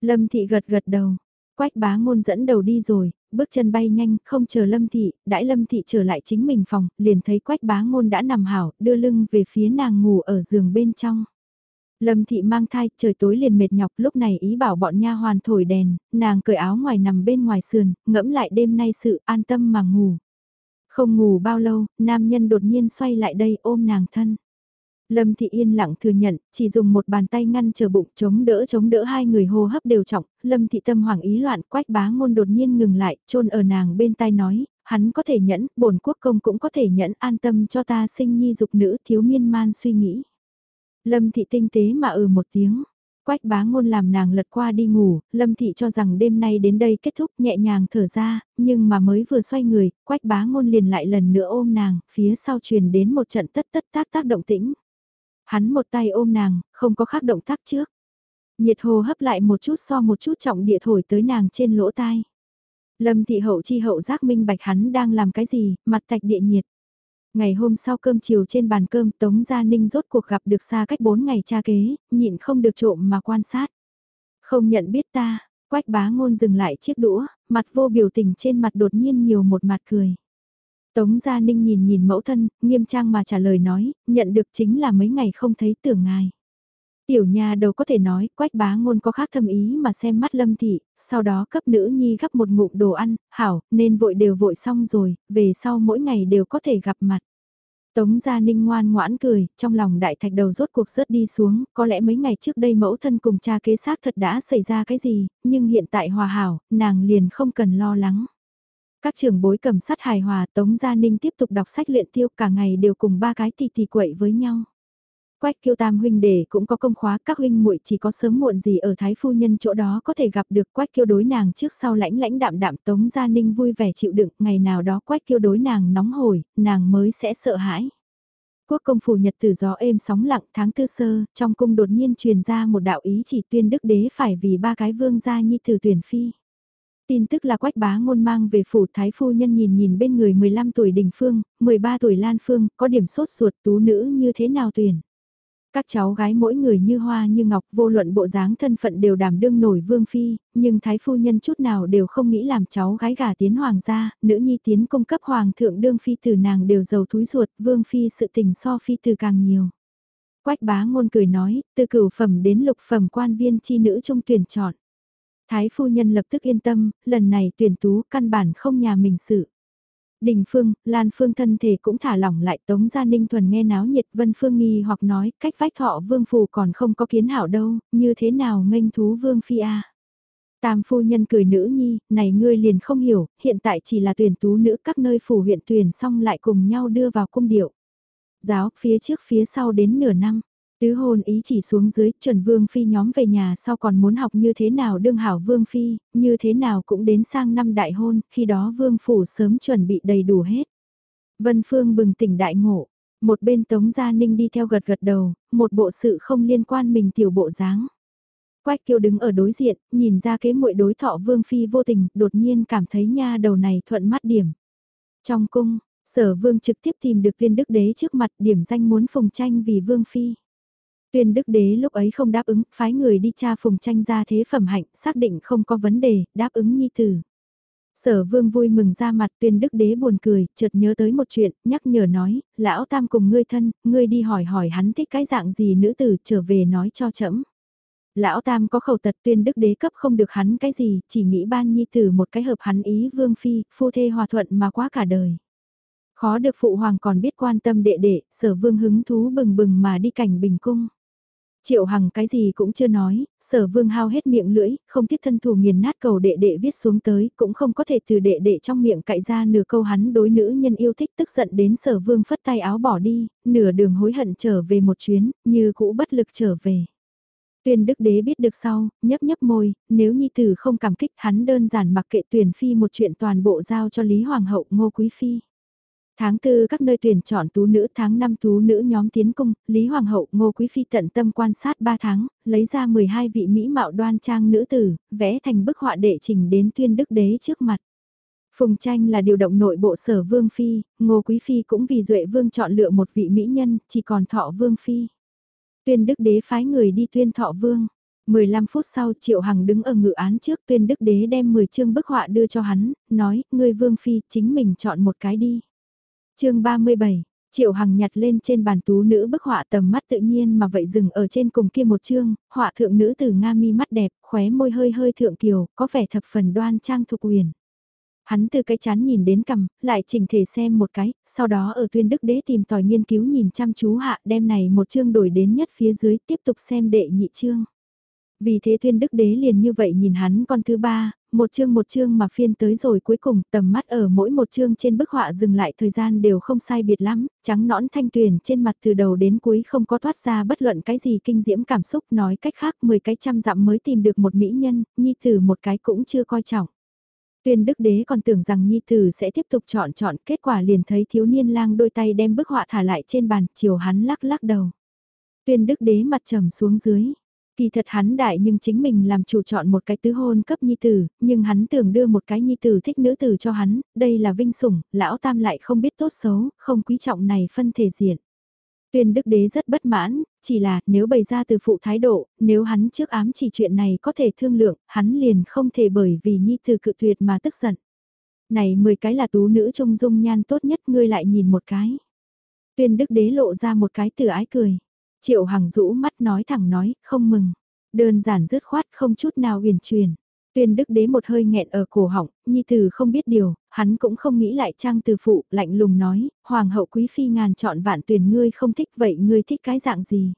Lâm thị gật gật đầu, quách bá ngôn dẫn đầu đi rồi, bước chân bay nhanh, không chờ Lâm thị, đãi Lâm thị trở lại chính mình phòng, liền thấy quách bá ngôn đã nằm hảo, đưa lưng về phía nàng ngủ ở giường bên trong. Lâm thị mang thai, trời tối liền mệt nhọc, lúc này ý bảo bọn nha hoàn thổi đèn, nàng cởi áo ngoài nằm bên ngoài sườn, ngẫm lại đêm nay sự an tâm mà ngủ. Không ngủ bao lâu, nam nhân đột nhiên xoay lại đây ôm nàng thân. Lâm Thị yên lặng thừa nhận, chỉ dùng một bàn tay ngăn chờ bụng chống đỡ chống đỡ hai người hô hấp đều trọng, Lâm Thị tâm hoảng ý loạn quách bá ngôn đột nhiên ngừng lại, trôn ở nàng bên tai nói, hắn có thể nhẫn, bổn quốc công cũng có thể nhẫn an tâm cho ta sinh nhi dục nữ thiếu miên man suy nghĩ. Lâm Thị tinh tế mà ừ một tiếng. Quách bá ngôn làm nàng lật qua đi ngủ, Lâm Thị cho rằng đêm nay đến đây kết thúc nhẹ nhàng thở ra, nhưng mà mới vừa xoay người, quách bá ngôn liền lại lần nữa ôm nàng, phía sau truyền đến một trận tất tất tác tác động tĩnh. Hắn một tay ôm nàng, không có khác động tác trước. Nhiệt hồ hấp lại một chút so một chút trọng địa thổi tới nàng trên lỗ tai. Lâm thị hậu chi hậu giác minh bạch hắn đang làm cái gì, mặt tạch địa nhiệt. Ngày hôm sau cơm chiều trên bàn cơm Tống Gia Ninh rốt cuộc gặp được xa cách 4 ngày cha kế, nhịn không được trộm mà quan sát. Không nhận biết ta, quách bá ngôn dừng lại chiếc đũa, mặt vô biểu tình trên mặt đột nhiên nhiều một mặt cười. Tống Gia Ninh nhìn nhìn mẫu thân, nghiêm trang mà trả lời nói, nhận được chính là mấy ngày không thấy tưởng ngài. Tiểu nhà đầu có thể nói, quách bá ngôn có khác thâm ý mà xem mắt lâm thị, sau đó cấp nữ nhi gấp một ngụm đồ ăn, hảo, nên vội đều vội xong rồi, về sau mỗi ngày đều có thể gặp mặt. Tống Gia Ninh ngoan ngoãn cười, trong lòng đại thạch đầu rốt cuộc rớt đi xuống, có lẽ mấy ngày trước đây mẫu thân cùng cha kế xác thật đã xảy ra cái gì, nhưng hiện tại hòa hảo, nàng liền không cần lo lắng. Các trường bối cầm sắt hài hòa, Tống Gia Ninh tiếp tục đọc sách luyện tiêu, cả ngày đều cùng ba cái tỷ tỷ quậy với nhau. Quách kiêu tam huynh đệ cũng có công khóa, các huynh muội chỉ có sớm muộn gì ở thái phu nhân chỗ đó có thể gặp được quách kiêu đối nàng trước sau lãnh lãnh đạm đạm, tống gia ninh vui vẻ chịu đựng, ngày nào đó quách kiêu đối nàng nóng hổi, nàng mới sẽ sợ hãi quốc công phủ nhật tử gió êm sóng lặng, tháng tư sơ, trong cung đột nhiên truyền ra một đạo ý chỉ tuyên đức đế phải vì ba cái vương gia nhi tử tuyển phi Tin tức là quách bá ngôn mang về phủ thái phu nhân nhìn nhìn bên người 15 tuổi đình phương, 13 tuổi lan phương, có điểm sốt ruột tú nữ như thế nào tuyển. Các cháu gái mỗi người như hoa như ngọc vô luận bộ dáng thân phận đều đảm đương nổi vương phi, nhưng thái phu nhân chút nào đều không nghĩ làm cháu gái gả tiến hoàng gia, nữ nhi tiến cung cấp hoàng thượng đương phi từ nàng đều giàu túi ruột, vương phi sự tình so phi từ càng nhiều. Quách bá ngôn cười nói, từ cửu phẩm đến lục phẩm quan viên chi nữ trong tuyển chọn. Thái phu nhân lập tức yên tâm, lần này tuyển tú căn bản không nhà mình sự. Đình Phương, Lan Phương thân thể cũng thả lỏng lại Tống Gia Ninh Thuần nghe náo nhiệt Vân Phương nghi hoặc nói cách vách thọ Vương Phù còn không có kiến hảo đâu, như thế nào nghênh thú Vương Phi A. Tam phu nhân cười nữ nhi, này ngươi liền không hiểu, hiện tại chỉ là tuyển tú nữ các nơi phủ huyện tuyển xong lại cùng nhau đưa vào cung điệu. Giáo phía trước phía sau đến nửa năm, tứ hôn ý chỉ xuống dưới, chuẩn vương phi nhóm về nhà sau còn muốn học như thế nào đương hảo vương phi, như thế nào cũng đến sang năm đại hôn, khi đó vương phủ sớm chuẩn bị đầy đủ hết. Vân Phương bừng tỉnh đại ngộ, một bên Tống Gia Ninh đi theo gật gật đầu, một bộ sự không liên quan mình tiểu bộ dáng. Quách kiêu đứng ở đối diện, nhìn ra kế muội đối thọ vương phi vô tình, đột nhiên cảm thấy nha đầu này thuận mắt điểm. Trong cung, sở vương trực tiếp tìm được viên đức đế trước mặt điểm danh muốn phùng tranh vì vương phi. Tuyên đức đế lúc ấy không đáp ứng, phái người đi tra phùng tranh ra thế phẩm hạnh, xác định không có vấn đề, đáp ứng nhi tử. Sở vương vui mừng ra mặt tuyên đức đế buồn cười, chợt nhớ tới một chuyện, nhắc nhở nói, lão tam cùng ngươi thân, ngươi đi hỏi hỏi hắn thích cái dạng gì nữ tử trở về nói cho trẫm Lão Tam có khẩu tật tuyên đức đế cấp không được hắn cái gì, chỉ nghĩ ban nhi tử một cái hợp hắn ý vương phi, phu thê hòa thuận mà quá cả đời. Khó được phụ hoàng còn biết quan tâm đệ đệ, sở vương hứng thú bừng bừng mà đi cảnh bình cung. Triệu Hằng cái gì cũng chưa nói, sở vương hao hết miệng lưỡi, không tiếc thân thủ nghiền nát cầu đệ đệ viết xuống tới, cũng không có thể từ đệ đệ trong miệng cạy ra nửa câu hắn đối nữ nhân yêu thích tức giận đến sở vương phất tay áo bỏ đi, nửa đường hối hận trở về một chuyến, như cũ bất lực trở về. Tuyên đức đế biết được sau, nhấp nhấp môi, nếu nhi tử không cảm kích hắn đơn giản mặc kệ tuyển phi một chuyện toàn bộ giao cho Lý Hoàng hậu ngô quý phi. Tháng tư các nơi tuyển chọn tú nữ tháng năm tú nữ nhóm tiến cung, Lý Hoàng hậu ngô quý phi tận tâm quan sát 3 tháng, lấy ra 12 vị mỹ mạo đoan trang nữ tử, vẽ thành bức họa đệ trình đến tuyên đức đế trước mặt. Phùng tranh là điều động nội bộ sở vương phi, ngô quý phi cũng vì duệ vương chọn lựa một vị mỹ nhân, chỉ còn thọ vương phi. Tuyên đức đế phái người đi tuyên thọ vương. 15 phút sau Triệu Hằng đứng ở ngự án trước tuyên đức đế đem 10 chương bức họa đưa cho hắn, nói, ngươi vương phi, chính mình chọn một cái đi chương 37, Triệu Hằng nhặt lên trên bàn tú nữ bức họa tầm mắt tự nhiên mà vậy dừng ở trên cùng kia một chương, họa thượng nữ từ Nga mi mắt đẹp, khóe môi hơi hơi thượng kiều, có vẻ thập phần đoan trang thục quyền. Hắn từ cái chán nhìn đến cầm, lại chỉnh thể xem một cái, sau đó ở tuyên đức đế tìm tòi nghiên cứu nhìn chăm chú hạ đem này một chương đổi đến nhất phía dưới tiếp tục xem đệ nhị chương. Vì thế tuyên đức đế liền như vậy nhìn hắn con thứ ba, một chương một chương mà phiên tới rồi cuối cùng tầm mắt ở mỗi một chương trên bức họa dừng lại thời gian đều không sai biệt lắm, trắng nõn thanh tuyền trên mặt từ đầu đến cuối không có thoát ra bất luận cái gì kinh diễm cảm xúc nói cách khác 10 cái trăm dặm mới tìm được một mỹ nhân, nhi tử một cái cũng chưa coi trọng. Tuyên đức đế còn tưởng rằng nhi tử sẽ tiếp tục chọn chọn kết quả liền thấy thiếu niên lang đôi tay đem bức họa thả lại trên bàn, chiều hắn lắc lắc đầu. Tuyên đức đế mặt trầm xuống dưới. Kỳ thật hắn đại nhưng chính mình làm chủ chọn một cái tứ hôn cấp nhi tử, nhưng hắn tưởng đưa một cái nhi tử thích nữ tử cho hắn, đây là vinh sủng, lão tam lại không biết tốt xấu, không quý trọng này phân thể diện. Tuyên đức đế rất bất mãn, chỉ là nếu bày ra từ phụ thái độ, nếu hắn trước ám chỉ chuyện này có thể thương lượng, hắn liền không thể bởi vì nhi tử cự tuyệt mà tức giận. Này 10 cái là tú nữ trông dung nhan tốt nhất ngươi lại nhìn một cái. Tuyên đức đế lộ ra một cái từ ái cười. Triệu Hằng rũ mắt nói thẳng nói, không mừng. Đơn giản dứt khoát không chút nào huyền truyền. Tuyên đức đế một hơi nghẹn ở cổ họng, nhi tử không biết điều, hắn cũng không nghĩ lại trang từ phụ, lạnh lùng nói, hoàng hậu quý phi ngàn chọn vạn tuyển ngươi không thích vậy ngươi thích cái dạng gì.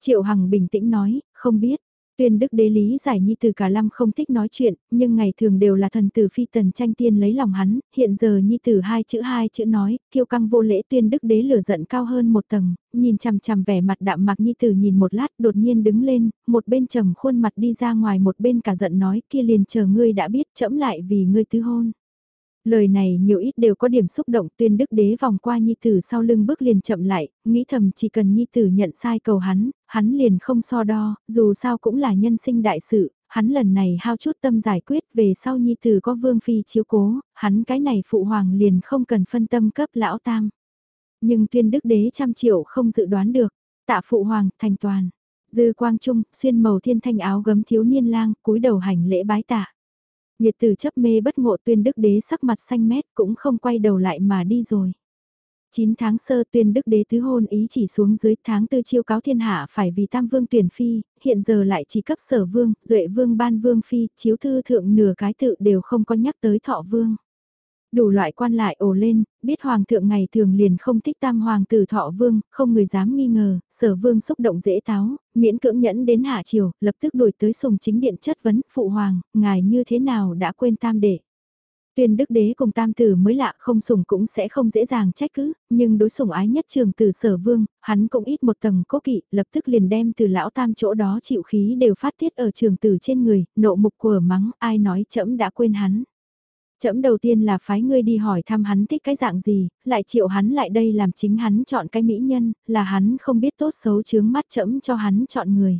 Triệu Hằng bình tĩnh nói, không biết, Tuyên đức đế lý giải nhi từ cả lâm không thích nói chuyện, nhưng ngày thường đều là thần tử phi tần tranh tiên lấy lòng hắn, hiện giờ nhi tử hai chữ hai chữ nói, kiêu căng vô lễ tuyên đức đế lửa giận cao hơn một tầng, nhìn chằm chằm vẻ mặt đạm mạc nhi tử nhìn một lát đột nhiên đứng lên, một bên trầm khuôn mặt đi ra ngoài một bên cả giận nói kia liền chờ ngươi đã biết chẫm lại vì ngươi tứ hôn. Lời này nhiều ít đều có điểm xúc động tuyên đức đế vòng qua Nhi Tử sau lưng bước liền chậm lại, nghĩ thầm chỉ cần Nhi Tử nhận sai cầu hắn, hắn liền không so đo, dù sao cũng là nhân sinh đại sự, hắn lần này hao chút tâm giải quyết về sau Nhi Tử có vương phi chiếu cố, hắn cái này phụ hoàng liền không cần phân tâm cấp lão tam. Nhưng tuyên đức đế trăm triệu không dự đoán được, tạ phụ hoàng thành toàn. Dư quang trung, xuyên màu thiên thanh áo gấm thiếu niên lang, cúi đầu hành lễ bái tạ. Nhiệt tử chấp mê bất ngộ tuyên đức đế sắc mặt xanh mét cũng không quay đầu lại mà đi rồi. 9 tháng sơ tuyên đức đế tứ hôn ý chỉ xuống dưới tháng tư chiêu cáo thiên hạ phải vì tam vương tuyển phi, hiện giờ lại chỉ cấp sở vương, duệ vương ban vương phi, chiếu thư thượng nửa cái tự đều không có nhắc tới thọ vương. Đủ loại quan lại ồ lên, biết hoàng thượng ngày thường liền không thích tam hoàng tử thọ vương, không người dám nghi ngờ, sở vương xúc động dễ táo, miễn cưỡng nhẫn đến hạ chiều, lập tức đuổi tới sùng chính điện chất vấn, phụ hoàng, ngài như thế nào đã quên tam đệ. Tuyên đức đế cùng tam tử mới lạ không sủng cũng sẽ không dễ dàng trách cứ, nhưng đối sủng ái nhất trường tử sở vương, hắn cũng ít một tầng cố kỵ, lập tức liền đem từ lão tam chỗ đó chịu khí đều phát tiết ở trường tử trên người, nộ mục của mắng, ai nói chậm đã quên hắn. Chậm đầu tiên là phái ngươi đi hỏi thăm hắn thích cái dạng gì, lại chịu hắn lại đây làm chính hắn chọn cái mỹ nhân, là hắn không biết tốt xấu chướng mắt chấm cho hắn chọn người.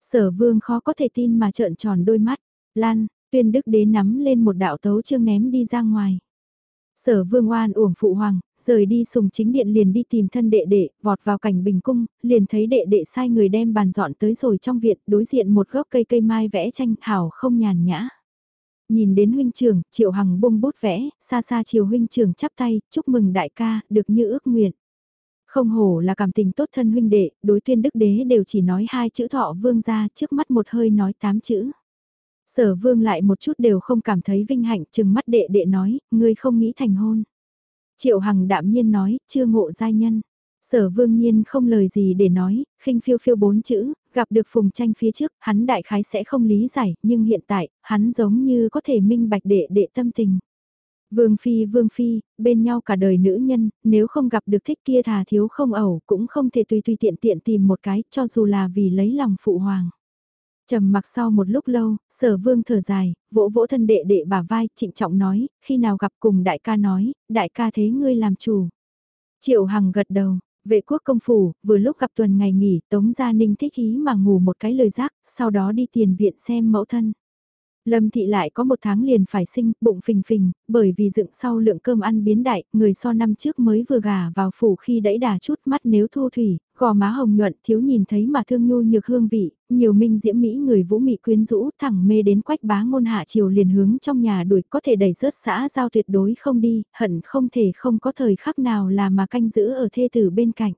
Sở vương khó có thể tin mà trợn tròn đôi mắt, lan, Tuyên đức đế nắm lên một đạo tấu chương ném đi ra ngoài. Sở vương oan uổng phụ hoàng, rời đi sùng chính điện liền đi tìm thân đệ đệ, vọt vào cảnh bình cung, liền thấy đệ đệ sai người đem bàn dọn tới rồi trong viện, đối diện một gốc cây cây mai vẽ tranh hảo không nhàn nhã. Nhìn đến huynh trưởng, triệu hằng bông bút vẽ, xa xa chiều huynh trưởng chắp tay, chúc mừng đại ca, được như ước nguyện. Không hổ là cảm tình tốt thân huynh đệ, đối tuyên đức đế đều chỉ nói hai chữ thọ vương ra trước mắt một hơi nói tám chữ. Sở vương lại một chút đều không cảm thấy vinh hạnh chừng mắt đệ đệ nói, ngươi không nghĩ thành hôn. Triệu Hằng đạm nhiên nói, chưa ngộ giai nhân. Sở vương nhiên không lời gì để nói, khinh phiêu phiêu bốn chữ, gặp được phùng tranh phía trước, hắn đại khái sẽ không lý giải, nhưng hiện tại, hắn giống như có thể minh bạch đệ đệ tâm tình. Vương phi vương phi, bên nhau cả đời nữ nhân, nếu không gặp được thích kia thà thiếu không ẩu, cũng không thể tùy tùy tiện tiện tìm một cái, cho dù là vì lấy lòng phụ hoàng trầm mặc sau một lúc lâu, sở vương thở dài, vỗ vỗ thân đệ đệ bà vai, trịnh trọng nói, khi nào gặp cùng đại ca nói, đại ca thế ngươi làm chủ. Triệu Hằng gật đầu, vệ quốc công phủ, vừa lúc gặp tuần ngày nghỉ, Tống Gia Ninh thích ý mà ngủ một cái lời giác, sau đó đi tiền viện xem mẫu thân. Lâm thị lại có một tháng liền phải sinh, bụng phình phình, bởi vì dựng sau lượng cơm ăn biến đại, người so năm trước mới vừa gà vào phủ khi đẫy đà chút mắt nếu thu thủy, gò má hồng nhuận thiếu nhìn thấy mà thương nhu nhược hương vị, nhiều minh diễm mỹ người vũ mị quyến rũ thẳng mê đến quách bá ngôn hạ chiều liền hướng trong nhà đuổi có thể đẩy rớt xã giao tuyệt đối không đi, hận không thể không có thời khắc nào là mà canh giữ ở thê tử bên cạnh.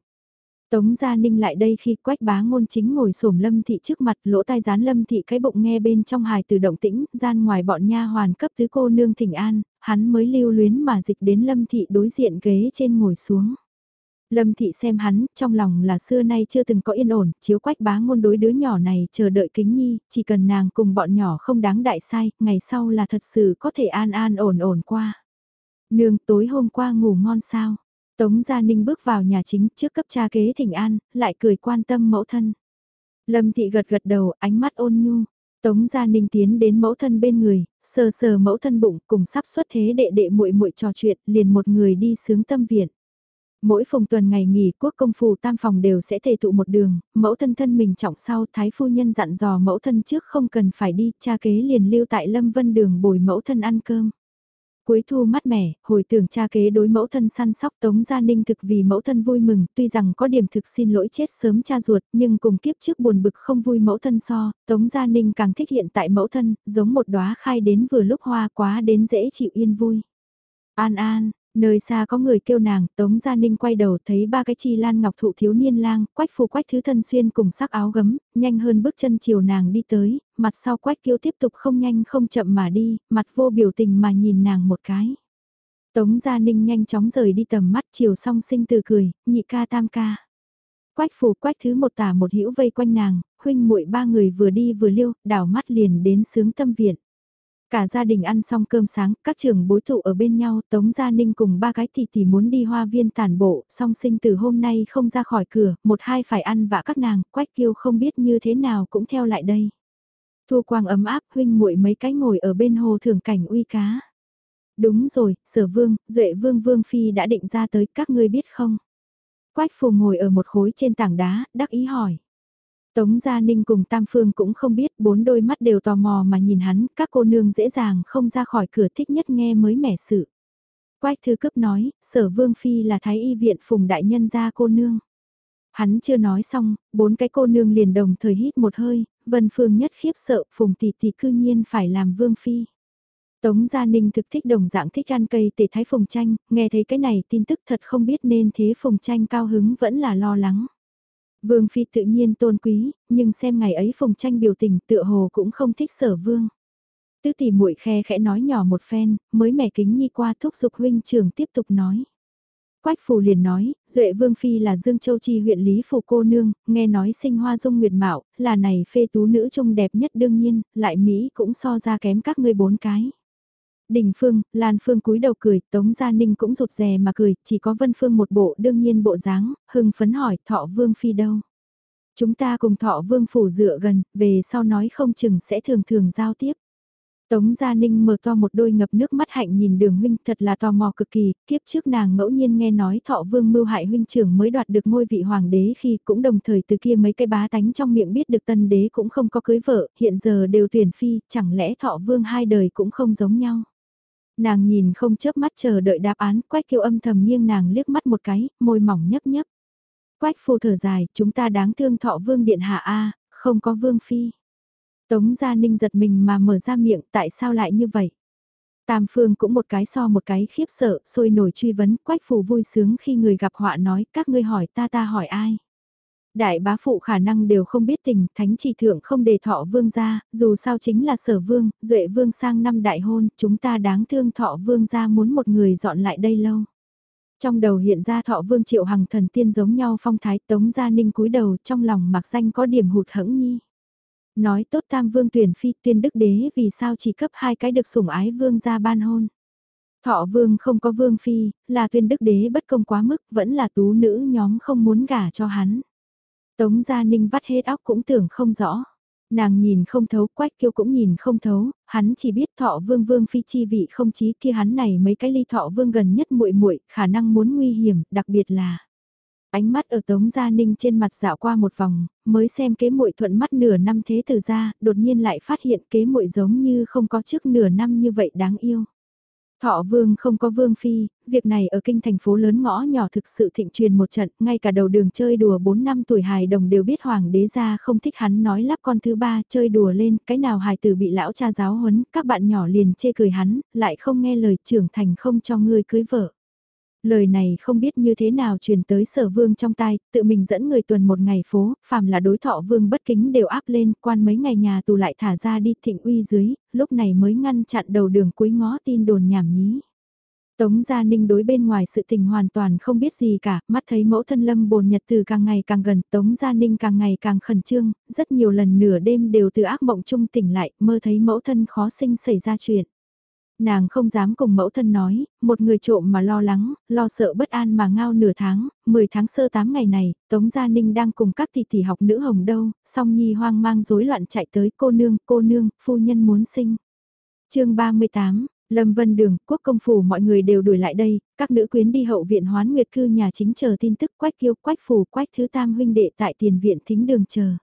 Tống Gia Ninh lại đây khi quách bá ngôn chính ngồi xổm lâm thị trước mặt lỗ tai dán lâm thị cái bụng nghe bên trong hài từ động tĩnh, gian ngoài bọn nha hoàn cấp tứ cô nương thỉnh an, hắn mới lưu luyến mà dịch đến lâm thị đối diện ghế trên ngồi xuống. Lâm thị xem hắn, trong lòng là xưa nay chưa từng có yên ổn, chiếu quách bá ngôn đối đứa nhỏ này chờ đợi kính nhi, chỉ cần nàng cùng bọn nhỏ không đáng đại sai, ngày sau là thật sự có thể an an ổn ổn qua. Nương tối hôm qua ngủ ngon sao? Tống Gia Ninh bước vào nhà chính trước cấp cha kế thỉnh an, lại cười quan tâm mẫu thân. Lâm Thị gật gật đầu, ánh mắt ôn nhu. Tống Gia Ninh tiến đến mẫu thân bên người, sờ sờ mẫu thân bụng cùng sắp xuất thế đệ đệ muội muội trò chuyện, liền một người đi sướng tâm viện. Mỗi phòng tuần ngày nghỉ quốc công phủ tam phòng đều sẽ thể tụ một đường, mẫu thân thân mình trọng sau thái phu nhân dặn dò mẫu thân trước không cần phải đi, cha kế liền lưu tại lâm vân đường bồi mẫu thân ăn cơm. Cuối thu mát mẻ, hồi tưởng cha kế đối mẫu thân săn sóc Tống Gia Ninh thực vì mẫu thân vui mừng, tuy rằng có điểm thực xin lỗi chết sớm cha ruột, nhưng cùng kiếp trước buồn bực không vui mẫu thân so, Tống Gia Ninh càng thích hiện tại mẫu thân, giống một đóa khai đến vừa lúc hoa quá đến dễ chịu yên vui. An An, Nơi xa có người kêu nàng, Tống Gia Ninh quay đầu thấy ba cái chi lan ngọc thụ thiếu niên lang, quách phù quách thứ thân xuyên cùng sắc áo gấm, nhanh hơn bước chân chiều nàng đi tới, mặt sau quách kiêu tiếp tục không nhanh không chậm mà đi, mặt vô biểu tình mà nhìn nàng một cái. Tống Gia Ninh nhanh chóng rời đi tầm mắt chiều song sinh từ cười, nhị ca tam ca. Quách phù quách thứ một tả một hữu vây quanh nàng, huynh muội ba người vừa đi vừa liêu, đảo mắt liền đến sướng tâm viện. Cả gia đình ăn xong cơm sáng, các trường bối tụ ở bên nhau, Tống Gia Ninh cùng ba cái tỷ tỷ muốn đi hoa viên tản bộ, song sinh từ hôm nay không ra khỏi cửa, một hai phải ăn vạ các nàng, quách kiêu không biết như thế nào cũng theo lại đây. Thu quang ấm áp huynh muội mấy cái ngồi ở bên hồ thưởng cảnh uy cá. Đúng rồi, sở vương, duệ vương vương phi đã định ra tới các ngươi biết không? Quách phù ngồi ở một khối trên tảng đá, đắc ý hỏi. Tống Gia Ninh cùng Tam Phương cũng không biết, bốn đôi mắt đều tò mò mà nhìn hắn, các cô nương dễ dàng không ra khỏi cửa thích nhất nghe mới mẻ sự. Quách thư cấp nói, sở vương phi là thái y viện phùng đại nhân gia cô nương. Hắn chưa nói xong, bốn cái cô nương liền đồng thời hít một hơi, vân phương nhất khiếp sợ phùng tỷ tỷ cư nhiên phải làm vương phi. Tống Gia Ninh thực thích đồng dạng thích ăn cây tể thái phùng tranh, nghe thấy cái này tin tức thật không biết nên thế phùng tranh cao hứng vẫn là lo lắng. Vương Phi tự nhiên tôn quý, nhưng xem ngày ấy phùng tranh biểu tình tựa hồ cũng không thích sở vương. Tứ tỷ muội khe khẽ nói nhỏ một phen, mới mẻ kính nhi qua thúc giục huynh trưởng tiếp tục nói. Quách phù liền nói, Duệ Vương Phi là Dương Châu Chi huyện Lý Phủ cô nương, nghe nói sinh hoa dung nguyệt mạo, là này phê tú nữ trông đẹp nhất đương nhiên, lại Mỹ cũng so ra kém các ngươi bốn cái. Đình Phương, Lan Phương cúi đầu cười, Tống Gia Ninh cũng rụt rè mà cười, chỉ có Vân Phương một bộ đương nhiên bộ dáng, hưng phấn hỏi Thọ Vương Phi đâu. Chúng ta cùng Thọ Vương Phủ dựa gần, về sau nói không chừng sẽ thường thường giao tiếp. Tống Gia Ninh mở to một đôi ngập nước mắt hạnh nhìn đường huynh thật là tò mò cực kỳ, kiếp trước nàng ngẫu nhiên nghe nói thọ vương mưu hại huynh trưởng mới đoạt được ngôi vị hoàng đế khi cũng đồng thời từ kia mấy cái bá tánh trong miệng biết được tân đế cũng không có cưới vợ, hiện giờ đều tuyển phi, chẳng lẽ thọ vương hai đời cũng không giống nhau. Nàng nhìn không chớp mắt chờ đợi đáp án, quách kiêu âm thầm nghiêng nàng liếc mắt một cái, môi mỏng nhấp nhấp. Quách phu thở dài, chúng ta đáng thương thọ vương điện hạ A, không có vương phi. Tống Gia Ninh giật mình mà mở ra miệng tại sao lại như vậy? Tam Phương cũng một cái so một cái khiếp sợ, sôi nổi truy vấn, quách phù vui sướng khi người gặp họa nói, các ngươi hỏi ta ta hỏi ai? Đại bá phụ khả năng đều không biết tình, thánh chỉ thượng không đề thọ vương gia dù sao chính là sở vương, duệ vương sang năm đại hôn, chúng ta đáng thương thọ vương gia muốn một người dọn lại đây lâu. Trong đầu hiện ra thọ vương triệu hằng thần tiên giống nhau phong thái tống gia ninh cúi đầu trong lòng mặc danh có điểm hụt hẫng nhi. Nói tốt tam vương tuyển phi tuyên đức đế vì sao chỉ cấp hai cái được sủng ái vương gia ban hôn. Thọ vương không có vương phi, là tuyên đức đế bất công quá mức, vẫn là tú nữ nhóm không muốn gả cho hắn. Tống Gia Ninh vắt hết óc cũng tưởng không rõ. Nàng nhìn không thấu, quách kiêu cũng nhìn không thấu, hắn chỉ biết thọ vương vương phi chi vị không chí kia hắn này mấy cái ly thọ vương gần nhất muội muội khả năng muốn nguy hiểm, đặc biệt là Ánh mắt ở Tống Gia Ninh trên mặt dạo qua một vòng, mới xem kế muội thuận mắt nửa năm thế từ ra, đột nhiên lại phát hiện kế muội giống như không có trước nửa năm như vậy đáng yêu. Thọ vương không có vương phi, việc này ở kinh thành phố lớn ngõ nhỏ thực sự thịnh truyền một trận, ngay cả đầu đường chơi đùa 4 năm tuổi hài đồng đều biết hoàng đế gia không thích hắn nói lắp con thứ ba chơi đùa lên, cái nào hài tử bị lão cha giáo huấn, các bạn nhỏ liền chê cười hắn, lại không nghe lời trưởng thành không cho ngươi cưới vợ. Lời này không biết như thế nào truyền tới sở vương trong tai, tự mình dẫn người tuần một ngày phố, phàm là đối thọ vương bất kính đều áp lên, quan mấy ngày nhà tù lại thả ra đi thịnh uy dưới, lúc này mới ngăn chặn đầu đường cuối ngó tin đồn nhảm nhí. Tống Gia Ninh đối bên ngoài sự tình hoàn toàn không biết gì cả, mắt thấy mẫu thân lâm bồn nhật từ càng ngày càng gần, Tống Gia Ninh càng ngày càng khẩn trương, rất nhiều lần nửa đêm đều từ ác mộng chung tỉnh lại, mơ thấy mẫu thân khó sinh xảy ra chuyện. Nàng không dám cùng mẫu thân nói, một người trộm mà lo lắng, lo sợ bất an mà ngao nửa tháng, 10 tháng sơ 8 ngày này, Tống Gia Ninh đang cùng các tỷ tỷ học nữ hồng đâu, song nhi hoang mang rối loạn chạy tới cô nương, cô nương, phu nhân muốn sinh. chương 38 Lâm Vân Đường, quốc công phủ mọi người đều đuổi lại đây, các nữ quyến đi hậu viện hoán nguyệt cư nhà chính chờ tin tức quách kiêu quách phủ quách thứ tam huynh đệ tại tiền viện thính đường chờ.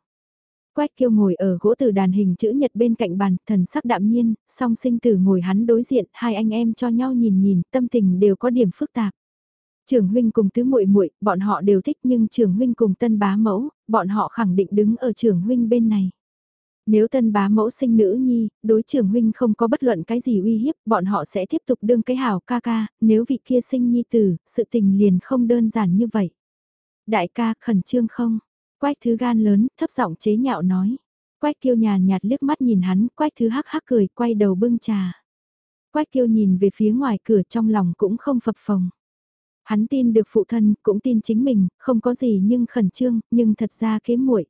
Quách kiêu ngồi ở gỗ từ đàn hình chữ nhật bên cạnh bàn, thần sắc đạm nhiên, song sinh tử ngồi hắn đối diện, hai anh em cho nhau nhìn nhìn, tâm tình đều có điểm phức tạp. Trường huynh cùng tứ muội muội, bọn họ đều thích nhưng trường huynh cùng tân bá mẫu, bọn họ khẳng định đứng ở trường huynh bên này. Nếu tân bá mẫu sinh nữ nhi, đối trường huynh không có bất luận cái gì uy hiếp, bọn họ sẽ tiếp tục đương cái hào ca ca, nếu vị kia sinh nhi tử, sự tình liền không đơn giản như vậy. Đại ca khẩn trương không? Quách thứ gan lớn, thấp giọng chế nhạo nói. Quách kiêu nhàn nhạt liếc mắt nhìn hắn, quách thứ hắc hắc cười, quay đầu bưng trà. Quách kiêu nhìn về phía ngoài cửa trong lòng cũng không phập phồng. Hắn tin được phụ thân, cũng tin chính mình, không có gì nhưng khẩn trương, nhưng thật ra kế muội.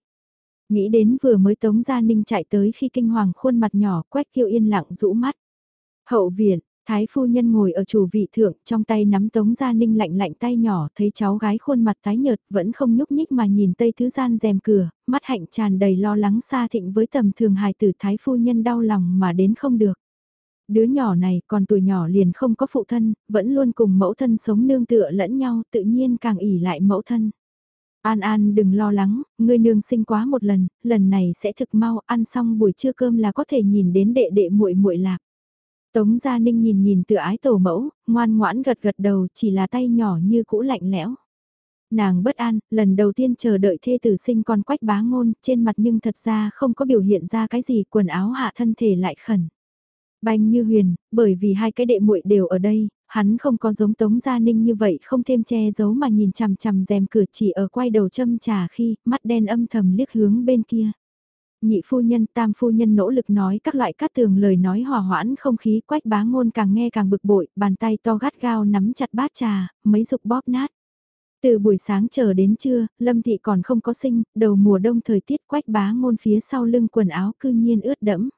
Nghĩ đến vừa mới Tống Gia Ninh chạy tới khi kinh hoàng khuôn mặt nhỏ quách kiêu yên lặng rũ mắt. Hậu viện, Thái phu nhân ngồi ở chủ vị thượng, trong tay nắm tống gia ninh lạnh lạnh tay nhỏ, thấy cháu gái khuôn mặt tái nhợt, vẫn không nhúc nhích mà nhìn tây thứ gian rèm cửa, mắt hạnh tràn đầy lo lắng xa thịnh với tầm thường hài tử thái phu nhân đau lòng mà đến không được. Đứa nhỏ này còn tuổi nhỏ liền không có phụ thân, vẫn luôn cùng mẫu thân sống nương tựa lẫn nhau, tự nhiên càng ỉ lại mẫu thân. An An đừng lo lắng, ngươi nương sinh quá một lần, lần này sẽ thực mau, ăn xong buổi trưa cơm là có thể nhìn đến đệ đệ muội muội lạc. Tống Gia Ninh nhìn nhìn từ ái tổ mẫu, ngoan ngoãn gật gật đầu chỉ là tay nhỏ như cũ lạnh lẽo. Nàng bất an, lần đầu tiên chờ đợi thê tử sinh con quách bá ngôn, trên mặt nhưng thật ra không có biểu hiện ra cái gì, quần áo hạ thân thể lại khẩn. Banh như huyền, bởi vì hai cái đệ muội đều ở đây, hắn không có giống Tống Gia Ninh như vậy không thêm che giấu mà nhìn chằm chằm rèm cửa chỉ ở quay đầu châm trà khi mắt đen âm thầm liếc hướng bên kia nhị phu nhân, tam phu nhân nỗ lực nói các loại cát tường lời nói hòa hoãn không khí quách bá ngôn càng nghe càng bực bội, bàn tay to gắt gao nắm chặt bát trà, mấy dục bóp nát. Từ buổi sáng chờ đến trưa, Lâm Thị còn không có sinh, đầu mùa đông thời tiết quách bá ngôn phía sau lưng quần áo cư nhiên ướt đẫm.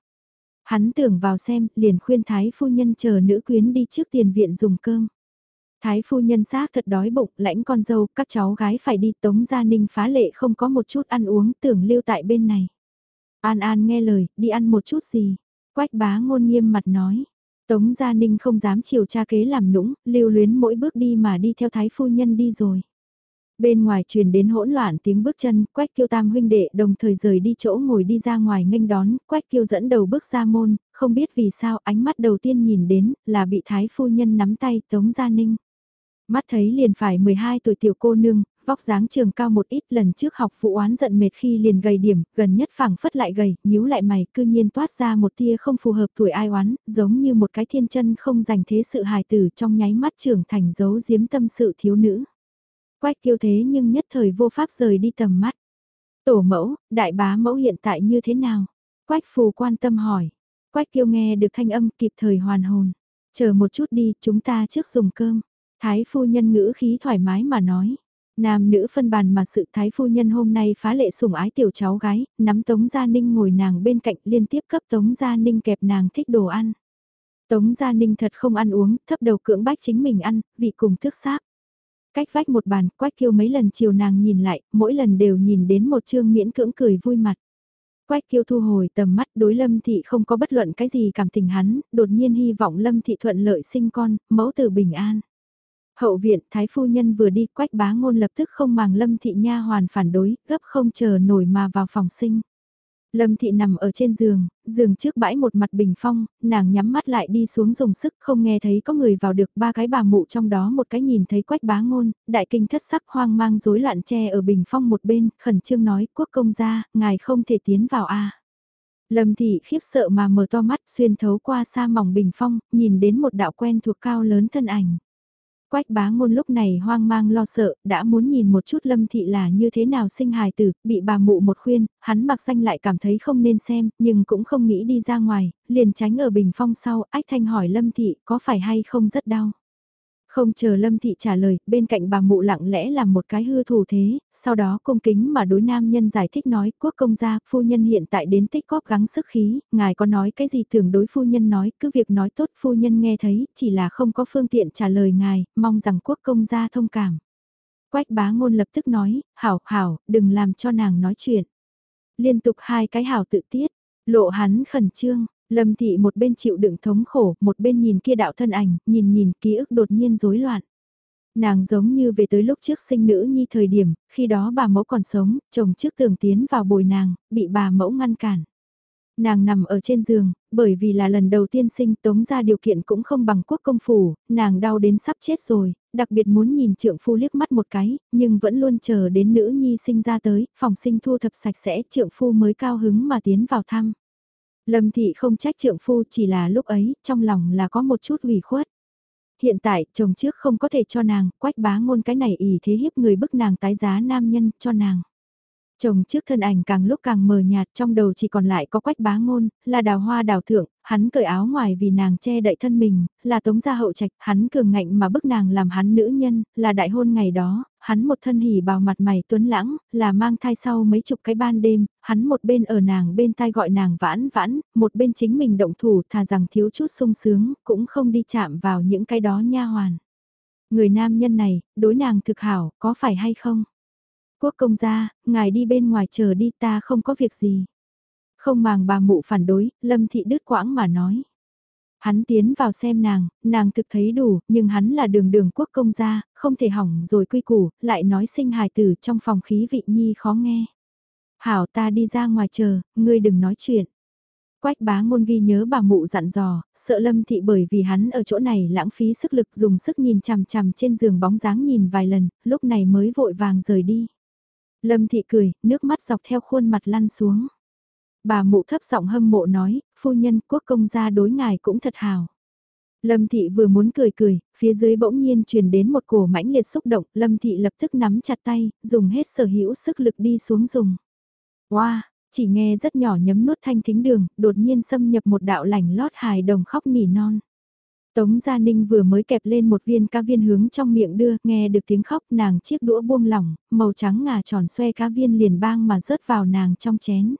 Hắn tưởng vào xem, liền khuyên Thái phu nhân chờ nữ quyến đi trước tiền viện dùng cơm. Thái phu nhân xác thật đói bụng, lãnh con dâu, các cháu gái phải đi tống gia ninh phá lệ không có một chút ăn uống, tưởng lưu tại bên này. An An nghe lời, đi ăn một chút gì. Quách bá ngôn nghiêm mặt nói. Tống Gia Ninh không dám chiều cha kế làm nũng, lưu luyến mỗi bước đi mà đi theo thái phu nhân đi rồi. Bên ngoài truyền đến hỗn loạn tiếng bước chân, Quách Kiêu Tam huynh đệ đồng thời rời đi chỗ ngồi đi ra ngoài nghênh đón, Quách Kiêu dẫn đầu bước ra môn, không biết vì sao ánh mắt đầu tiên nhìn đến là bị thái phu nhân nắm tay Tống Gia Ninh. Mắt thấy liền phải 12 tuổi tiểu cô nương, vóc dáng trường cao một ít lần trước học vụ oán giận mệt khi liền gầy điểm, gần nhất phẳng phất lại gầy, nhíu lại mày, cư nhiên toát ra một tia không phù hợp tuổi ai oán, giống như một cái thiên chân không dành thế sự hài tử trong nháy mắt trưởng thành dấu giếm tâm sự thiếu nữ. Quách kiêu thế nhưng nhất thời vô pháp rời đi tầm mắt. Tổ mẫu, đại bá mẫu hiện tại như thế nào? Quách phù quan tâm hỏi. Quách kiêu nghe được thanh âm kịp thời hoàn hồn. Chờ một chút đi, chúng ta trước dùng cơm. Thái phu nhân ngữ khí thoải mái mà nói. Nam nữ phân bàn mà sự thái phu nhân hôm nay phá lệ sủng ái tiểu cháu gái, nắm Tống Gia Ninh ngồi nàng bên cạnh liên tiếp cấp Tống Gia Ninh kẹp nàng thích đồ ăn. Tống Gia Ninh thật không ăn uống, thấp đầu cưỡng bách chính mình ăn, vị cùng thức sáp. Cách vách một bàn, quách kiêu mấy lần chiều nàng nhìn lại, mỗi lần đều nhìn đến một chương miễn cưỡng cười vui mặt. Quách kiêu thu hồi tầm mắt đối lâm thị không có bất luận cái gì cảm tình hắn, đột nhiên hy vọng lâm thị thuận lợi sinh con, mẫu tử bình an. Hậu viện, thái phu nhân vừa đi, quách bá ngôn lập tức không màng lâm thị nha hoàn phản đối, gấp không chờ nổi mà vào phòng sinh. Lâm thị nằm ở trên giường, giường trước bãi một mặt bình phong, nàng nhắm mắt lại đi xuống dùng sức không nghe thấy có người vào được ba cái bà mụ trong đó một cái nhìn thấy quách bá ngôn, đại kinh thất sắc hoang mang rối loạn che ở bình phong một bên, khẩn trương nói quốc công gia, ngài không thể tiến vào a Lâm thị khiếp sợ mà mở to mắt xuyên thấu qua xa mỏng bình phong, nhìn đến một đạo quen thuộc cao lớn thân ảnh. Quách bá ngôn lúc này hoang mang lo sợ, đã muốn nhìn một chút lâm thị là như thế nào sinh hài tử, bị bà mụ một khuyên, hắn mặc danh lại cảm thấy không nên xem, nhưng cũng không nghĩ đi ra ngoài, liền tránh ở bình phong sau, ách thanh hỏi lâm thị có phải hay không rất đau. Không chờ Lâm Thị trả lời, bên cạnh bà mụ lặng lẽ làm một cái hư thủ thế, sau đó cung kính mà đối nam nhân giải thích nói, quốc công gia, phu nhân hiện tại đến tích góp gắng sức khí, ngài có nói cái gì thường đối phu nhân nói, cứ việc nói tốt phu nhân nghe thấy, chỉ là không có phương tiện trả lời ngài, mong rằng quốc công gia thông cảm. Quách bá ngôn lập tức nói, hảo, hảo, đừng làm cho nàng nói chuyện. Liên tục hai cái hảo tự tiết, lộ hắn khẩn trương, Lâm thị một bên chịu đựng thống khổ, một bên nhìn kia đạo thân ảnh, nhìn nhìn ký ức đột nhiên rối loạn. Nàng giống như về tới lúc trước sinh nữ nhi thời điểm, khi đó bà mẫu còn sống, chồng trước tường tiến vào bồi nàng, bị bà mẫu ngăn cản. Nàng nằm ở trên giường, bởi vì là lần đầu tiên sinh tống ra điều kiện cũng không bằng quốc công phủ, nàng đau đến sắp chết rồi, đặc biệt muốn nhìn trượng phu liếc mắt một cái, nhưng vẫn luôn chờ đến nữ nhi sinh ra tới, phòng sinh thu thập sạch sẽ trượng phu mới cao hứng mà tiến vào thăm. Lâm thị không trách trượng phu chỉ là lúc ấy, trong lòng là có một chút ủy khuất. Hiện tại, chồng trước không có thể cho nàng, quách bá ngôn cái này ỉ thế hiếp người bức nàng tái giá nam nhân, cho nàng. Chồng trước thân ảnh càng lúc càng mờ nhạt trong đầu chỉ còn lại có quách bá ngôn, là đào hoa đào thượng, hắn cởi áo ngoài vì nàng che đậy thân mình, là tống gia hậu trạch, hắn cường ngạnh mà bức nàng làm hắn nữ nhân, là đại hôn ngày đó, hắn một thân hỉ bào mặt mày tuấn lãng, là mang thai sau mấy chục cái ban đêm, hắn một bên ở nàng bên tai gọi nàng vãn vãn, một bên chính mình động thủ thà rằng thiếu chút sung sướng, cũng không đi chạm vào những cái đó nha hoàn. Người nam nhân này, đối nàng thực hảo, có phải hay không? Quốc công gia, ngài đi bên ngoài chờ đi ta không có việc gì. Không màng bà mụ phản đối, lâm thị đứt quãng mà nói. Hắn tiến vào xem nàng, nàng thực thấy đủ, nhưng hắn là đường đường quốc công gia, không thể hỏng rồi quy củ, lại nói sinh hài tử trong phòng khí vị nhi khó nghe. Hảo ta đi ra ngoài chờ, ngươi đừng nói chuyện. Quách bá ngôn ghi nhớ bà mụ dặn dò, sợ lâm thị bởi vì hắn ở chỗ này lãng phí sức lực dùng sức nhìn chằm chằm trên giường bóng dáng nhìn vài lần, lúc này mới vội vàng rời đi. Lâm thị cười, nước mắt dọc theo khuôn mặt lăn xuống. Bà mụ thấp giọng hâm mộ nói, phu nhân quốc công gia đối ngài cũng thật hào. Lâm thị vừa muốn cười cười, phía dưới bỗng nhiên truyền đến một cổ mãnh liệt xúc động, Lâm thị lập tức nắm chặt tay, dùng hết sở hữu sức lực đi xuống dùng. Wow, Chỉ nghe rất nhỏ nhấm nuốt thanh thính đường, đột nhiên xâm nhập một đạo lành lót hài đồng khóc nỉ non. Tống Gia Ninh vừa mới kẹp lên một viên cá viên hướng trong miệng đưa, nghe được tiếng khóc nàng chiếc đũa buông lỏng, màu trắng ngà tròn xoe cá viên liền bang mà rớt vào nàng trong chén.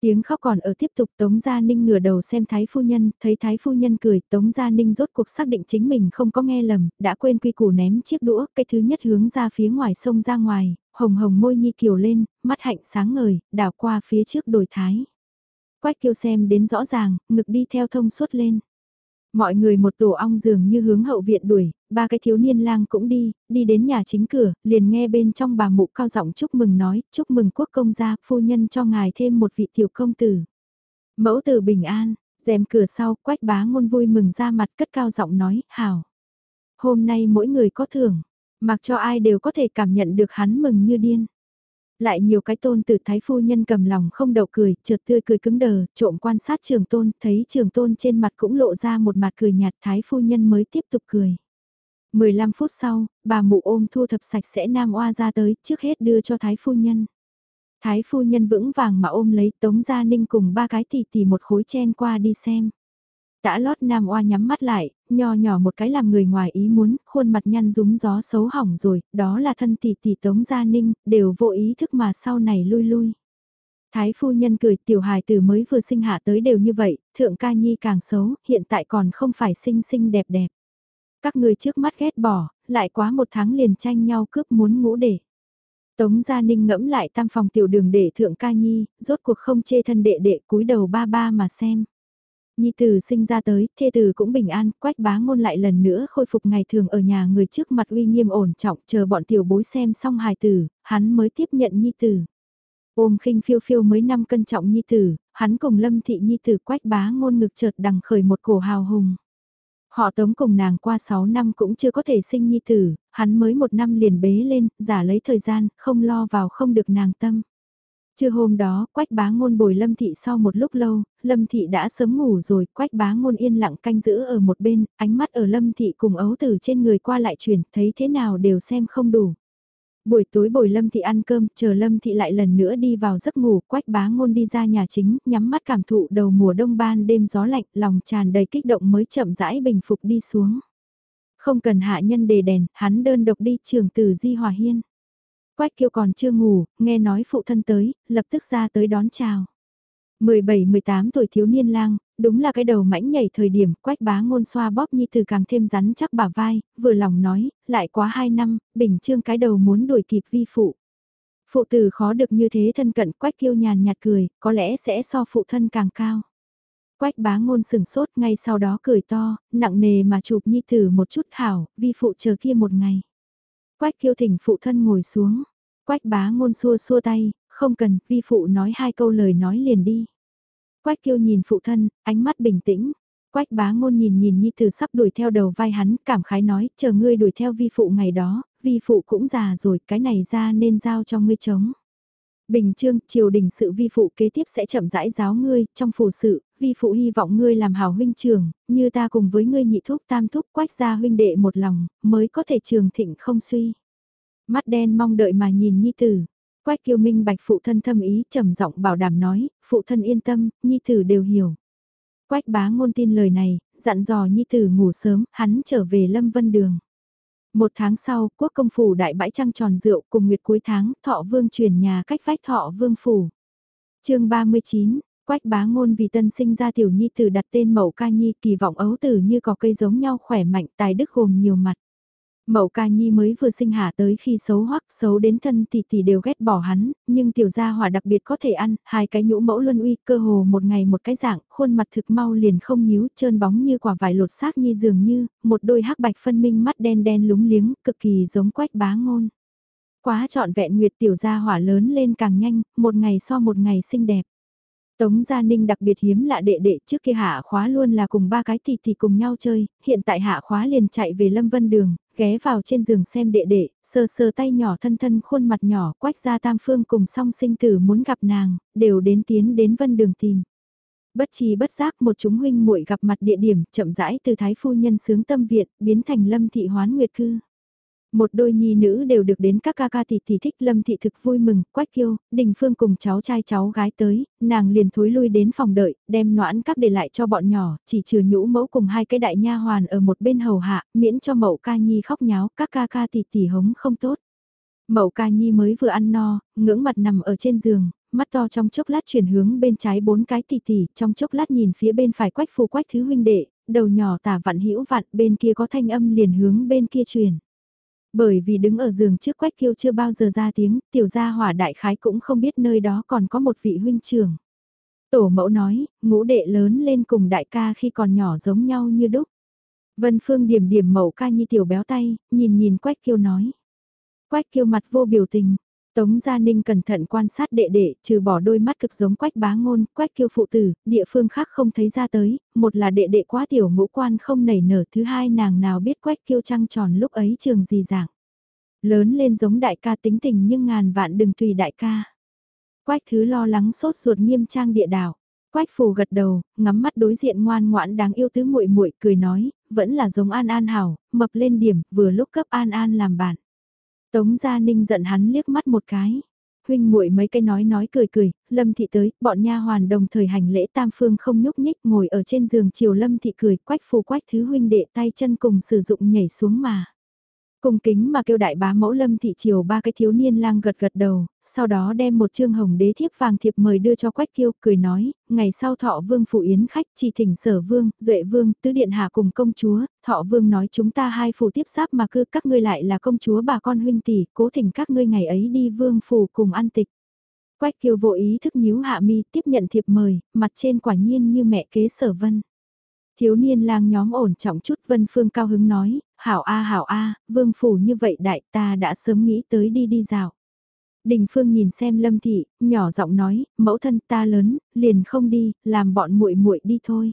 Tiếng khóc còn ở tiếp tục Tống Gia Ninh ngửa đầu xem Thái Phu Nhân, thấy Thái Phu Nhân cười, Tống Gia Ninh rốt cuộc xác định chính mình không có nghe lầm, đã quên quy củ ném chiếc đũa, cái thứ nhất hướng ra phía ngoài sông ra ngoài, hồng hồng môi nhi kiều lên, mắt hạnh sáng ngời, đảo qua phía trước đồi Thái. Quách kiều xem đến rõ ràng, ngực đi theo thông suốt lên. Mọi người một tổ ong dường như hướng hậu viện đuổi, ba cái thiếu niên lang cũng đi, đi đến nhà chính cửa, liền nghe bên trong bà mụ cao giọng chúc mừng nói, chúc mừng quốc công gia, phu nhân cho ngài thêm một vị tiểu công tử. Mẫu tử bình an, rèm cửa sau, quách bá ngôn vui mừng ra mặt cất cao giọng nói, hảo. Hôm nay mỗi người có thưởng, mặc cho ai đều có thể cảm nhận được hắn mừng như điên. Lại nhiều cái tôn từ thái phu nhân cầm lòng không đậu cười, trượt tươi cười cứng đờ, trộm quan sát trường tôn, thấy trường tôn trên mặt cũng lộ ra một mặt cười nhạt thái phu nhân mới tiếp tục cười. 15 phút sau, bà mụ ôm thu thập sạch sẽ nam oa ra tới, trước hết đưa cho thái phu nhân. Thái phu nhân vững vàng mà ôm lấy tống gia ninh cùng ba cái tỷ tỷ một khối chen qua đi xem. Đã lót nam oa nhắm mắt lại, nho nhỏ một cái làm người ngoài ý muốn, khuôn mặt nhăn rúng gió xấu hỏng rồi, đó là thân tỷ tỷ tống gia ninh, đều vô ý thức mà sau này lui lui. Thái phu nhân cười tiểu hài tử mới vừa sinh hạ tới đều như vậy, thượng ca nhi càng xấu, hiện tại còn không phải xinh xinh đẹp đẹp. Các người trước mắt ghét bỏ, lại quá một tháng liền tranh nhau cướp muốn ngũ để. Tống Gia Ninh ngẫm lại tam phòng tiểu đường để thượng ca nhi, rốt cuộc không chê thân đệ đệ cúi đầu ba ba mà xem. Nhi tử sinh ra tới, thê tử cũng bình an, quách bá ngôn lại lần nữa khôi phục ngày thường ở nhà người trước mặt uy nghiêm ổn trọng, chờ bọn tiểu bối xem xong hài tử, hắn mới tiếp nhận nhi tử. Ôm khinh phiêu phiêu mới năm cân trọng nhi tử, hắn cùng lâm thị nhi tử quách bá ngôn ngực chợt đằng khởi một cổ hào hùng. Họ tống cùng nàng qua 6 năm cũng chưa có thể sinh nhi tử, hắn mới một năm liền bế lên, giả lấy thời gian, không lo vào không được nàng tâm. Trưa hôm đó, Quách bá ngôn bồi Lâm Thị sau một lúc lâu, Lâm Thị đã sớm ngủ rồi, Quách bá ngôn yên lặng canh giữ ở một bên, ánh mắt ở Lâm Thị cùng ấu tử trên người qua lại chuyển, thấy thế nào đều xem không đủ. Buổi tối bồi Lâm Thị ăn cơm, chờ Lâm Thị lại lần nữa đi vào giấc ngủ, Quách bá ngôn đi ra nhà chính, nhắm mắt cảm thụ đầu mùa đông ban đêm gió lạnh, lòng tràn đầy kích động mới chậm rãi bình phục đi xuống. Không cần hạ nhân đề đèn, hắn đơn độc đi trường từ Di Hòa Hiên. Quách kiêu còn chưa ngủ, nghe nói phụ thân tới, lập tức ra tới đón chào. 17-18 tuổi thiếu niên lang, đúng là cái đầu mãnh nhảy thời điểm quách bá ngôn xoa bóp nhi từ càng thêm rắn chắc bả vai, vừa lòng nói, lại quá 2 năm, bình trương cái đầu muốn đuổi kịp vi phụ. Phụ tử khó được như thế thân cận quách kiêu nhàn nhạt cười, có lẽ sẽ so phụ thân càng cao. Quách bá ngôn sừng sốt ngay sau đó cười to, nặng nề mà chụp nhi tử một chút hảo, vi phụ chờ kia một ngày. Quách kiêu thỉnh phụ thân ngồi xuống. Quách bá ngôn xua xua tay, không cần, vi phụ nói hai câu lời nói liền đi. Quách kiêu nhìn phụ thân, ánh mắt bình tĩnh. Quách bá ngôn nhìn nhìn Nhi Tử sắp đuổi theo đầu vai hắn, cảm khái nói, chờ ngươi đuổi theo vi phụ ngày đó, vi phụ cũng già rồi, cái này ra nên giao cho ngươi chống. Bình trương, triều đình sự vi phụ kế tiếp sẽ chậm rãi giáo ngươi, trong phủ sự, vi phụ hy vọng ngươi làm hào huynh trường, như ta cùng với ngươi nhị thúc tam thúc quách gia huynh đệ một lòng, mới có thể trường thịnh không suy. Mắt đen mong đợi mà nhìn nhi tử. Quách kiêu minh bạch phụ thân thâm ý trầm giọng bảo đảm nói, phụ thân yên tâm, nhi tử đều hiểu. Quách bá ngôn tin lời này, dặn dò nhi tử ngủ sớm, hắn trở về lâm vân đường. Một tháng sau, quốc công phủ đại bãi trăng tròn rượu cùng nguyệt cuối tháng, thọ vương chuyển nhà cách vách thọ vương phủ. chương 39, Quách bá ngôn vì tân sinh ra tiểu nhi tử đặt tên mẫu ca nhi kỳ vọng ấu tử như có cây giống nhau khỏe mạnh tài đức gồm nhiều mặt. Mậu ca nhi mới vừa sinh hạ tới khi xấu hoắc xấu đến thân tỷ tỷ đều ghét bỏ hắn, nhưng tiểu gia hỏa đặc biệt có thể ăn, hai cái nhũ mẫu luân uy cơ hồ một ngày một cái dạng, khuôn mặt thực mau liền không nhíu, trơn bóng như quả vải lột xác nhi dường như, một đôi hắc bạch phân minh mắt đen đen lúng liếng, cực kỳ giống quách bá ngôn. Quá trọn vẹn nguyệt tiểu gia hỏa lớn lên càng nhanh, một ngày so một ngày xinh đẹp. Tống Gia Ninh đặc biệt hiếm lạ đệ đệ trước kia hạ khóa luôn là cùng ba cái tỷ tỷ cùng nhau chơi, hiện tại hạ khóa liền chạy về Lâm Vân Đường, ghé vào trên giường xem đệ đệ, sờ sờ tay nhỏ thân thân khuôn mặt nhỏ quách ra tam phương cùng song sinh tử muốn gặp nàng, đều đến tiến đến Vân Đường tìm. Bất chi bất giác một chúng huynh muội gặp mặt địa điểm chậm rãi từ Thái Phu Nhân sướng tâm viện biến thành Lâm Thị Hoán Nguyệt Cư. Một đôi nhi nữ đều được đến các ca ca tỷ tỷ thích lâm thị thực vui mừng, quách kiêu, đình phương cùng cháu trai cháu gái tới, nàng liền thối lui đến phòng đợi, đem noãn các để lại cho bọn nhỏ, chỉ trừ nhũ mẫu cùng hai cái đại nha hoàn ở một bên hầu hạ, miễn cho mậu ca nhi khóc nháo, các ca ca tỷ tỷ hống không tốt. Mậu ca nhi mới vừa ăn no, ngưỡng mặt nằm ở trên giường, mắt to trong chốc lát chuyển hướng bên trái bốn cái tỷ tỷ, trong chốc lát nhìn phía bên phải quách phù quách thứ huynh đệ, đầu nhỏ tả vặn hữu vặn bên kia có thanh âm liền hướng bên kia truyền. Bởi vì đứng ở giường trước quách kiêu chưa bao giờ ra tiếng, tiểu gia hỏa đại khái cũng không biết nơi đó còn có một vị huynh trưởng. Tổ mẫu nói, ngũ đệ lớn lên cùng đại ca khi còn nhỏ giống nhau như đúc. Vân Phương điểm điểm mẫu ca nhi tiểu béo tay, nhìn nhìn quách kiêu nói. Quách kiêu mặt vô biểu tình, Tống Gia Ninh cẩn thận quan sát đệ đệ, trừ bỏ đôi mắt cực giống quách bá ngôn, quách kiêu phụ tử, địa phương khác không thấy ra tới, một là đệ đệ quá tiểu ngũ quan không nảy nở, thứ hai nàng nào biết quách kiêu trăng tròn lúc ấy trường gì dạng. Lớn lên giống đại ca tính tình nhưng ngàn vạn đừng tùy đại ca. Quách thứ lo lắng sốt ruột nghiêm trang địa đảo. Quách phù gật đầu, ngắm mắt đối diện ngoan ngoãn đáng yêu tứ muội muội cười nói, vẫn là giống An An hảo, mập lên điểm, vừa lúc cấp An An làm bạn. Tống Gia Ninh giận hắn liếc mắt một cái. Huynh muội mấy cái nói nói cười cười, Lâm Thị tới, bọn nha hoàn đồng thời hành lễ tam phương không nhúc nhích ngồi ở trên giường chiều Lâm Thị cười quách phù quách thứ huynh đệ tay chân cùng sử dụng nhảy xuống mà. Cùng kính mà kêu đại bá mẫu lâm thị triều ba cái thiếu niên lang gật gật đầu, sau đó đem một trương hồng đế thiếp vàng thiệp mời đưa cho quách kiêu, cười nói, ngày sau thọ vương phụ yến khách chỉ thỉnh sở vương, duệ vương, tứ điện hạ cùng công chúa, thọ vương nói chúng ta hai phủ tiếp sáp mà cứ các ngươi lại là công chúa bà con huynh tỷ, cố thỉnh các ngươi ngày ấy đi vương phủ cùng ăn tịch. Quách kiêu vô ý thức nhíu hạ mi tiếp nhận thiệp mời, mặt trên quả nhiên như mẹ kế sở vân. Thiếu niên lang nhóm ổn trọng chút Vân Phương cao hứng nói, hảo a hảo a, vương phủ như vậy đại ta đã sớm nghĩ tới đi đi dạo. Đình Phương nhìn xem Lâm Thị, nhỏ giọng nói, mẫu thân ta lớn, liền không đi, làm bọn muội muội đi thôi.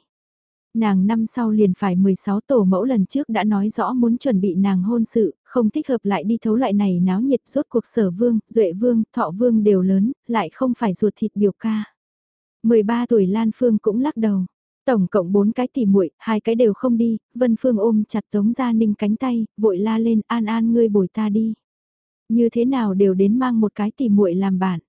Nàng năm sau liền phải 16 tổ mẫu lần trước đã nói rõ muốn chuẩn bị nàng hôn sự, không thích hợp lại đi thấu lại này náo nhiệt rốt cuộc sở vương, duệ vương, thọ vương đều lớn, lại không phải ruột thịt biểu ca. 13 tuổi Lan Phương cũng lắc đầu. Tổng cộng 4 cái tỉ muội, hai cái đều không đi, Vân Phương ôm chặt Tống Gia Ninh cánh tay, vội la lên, "An An ngươi bồi ta đi." Như thế nào đều đến mang một cái tỉ muội làm bạn.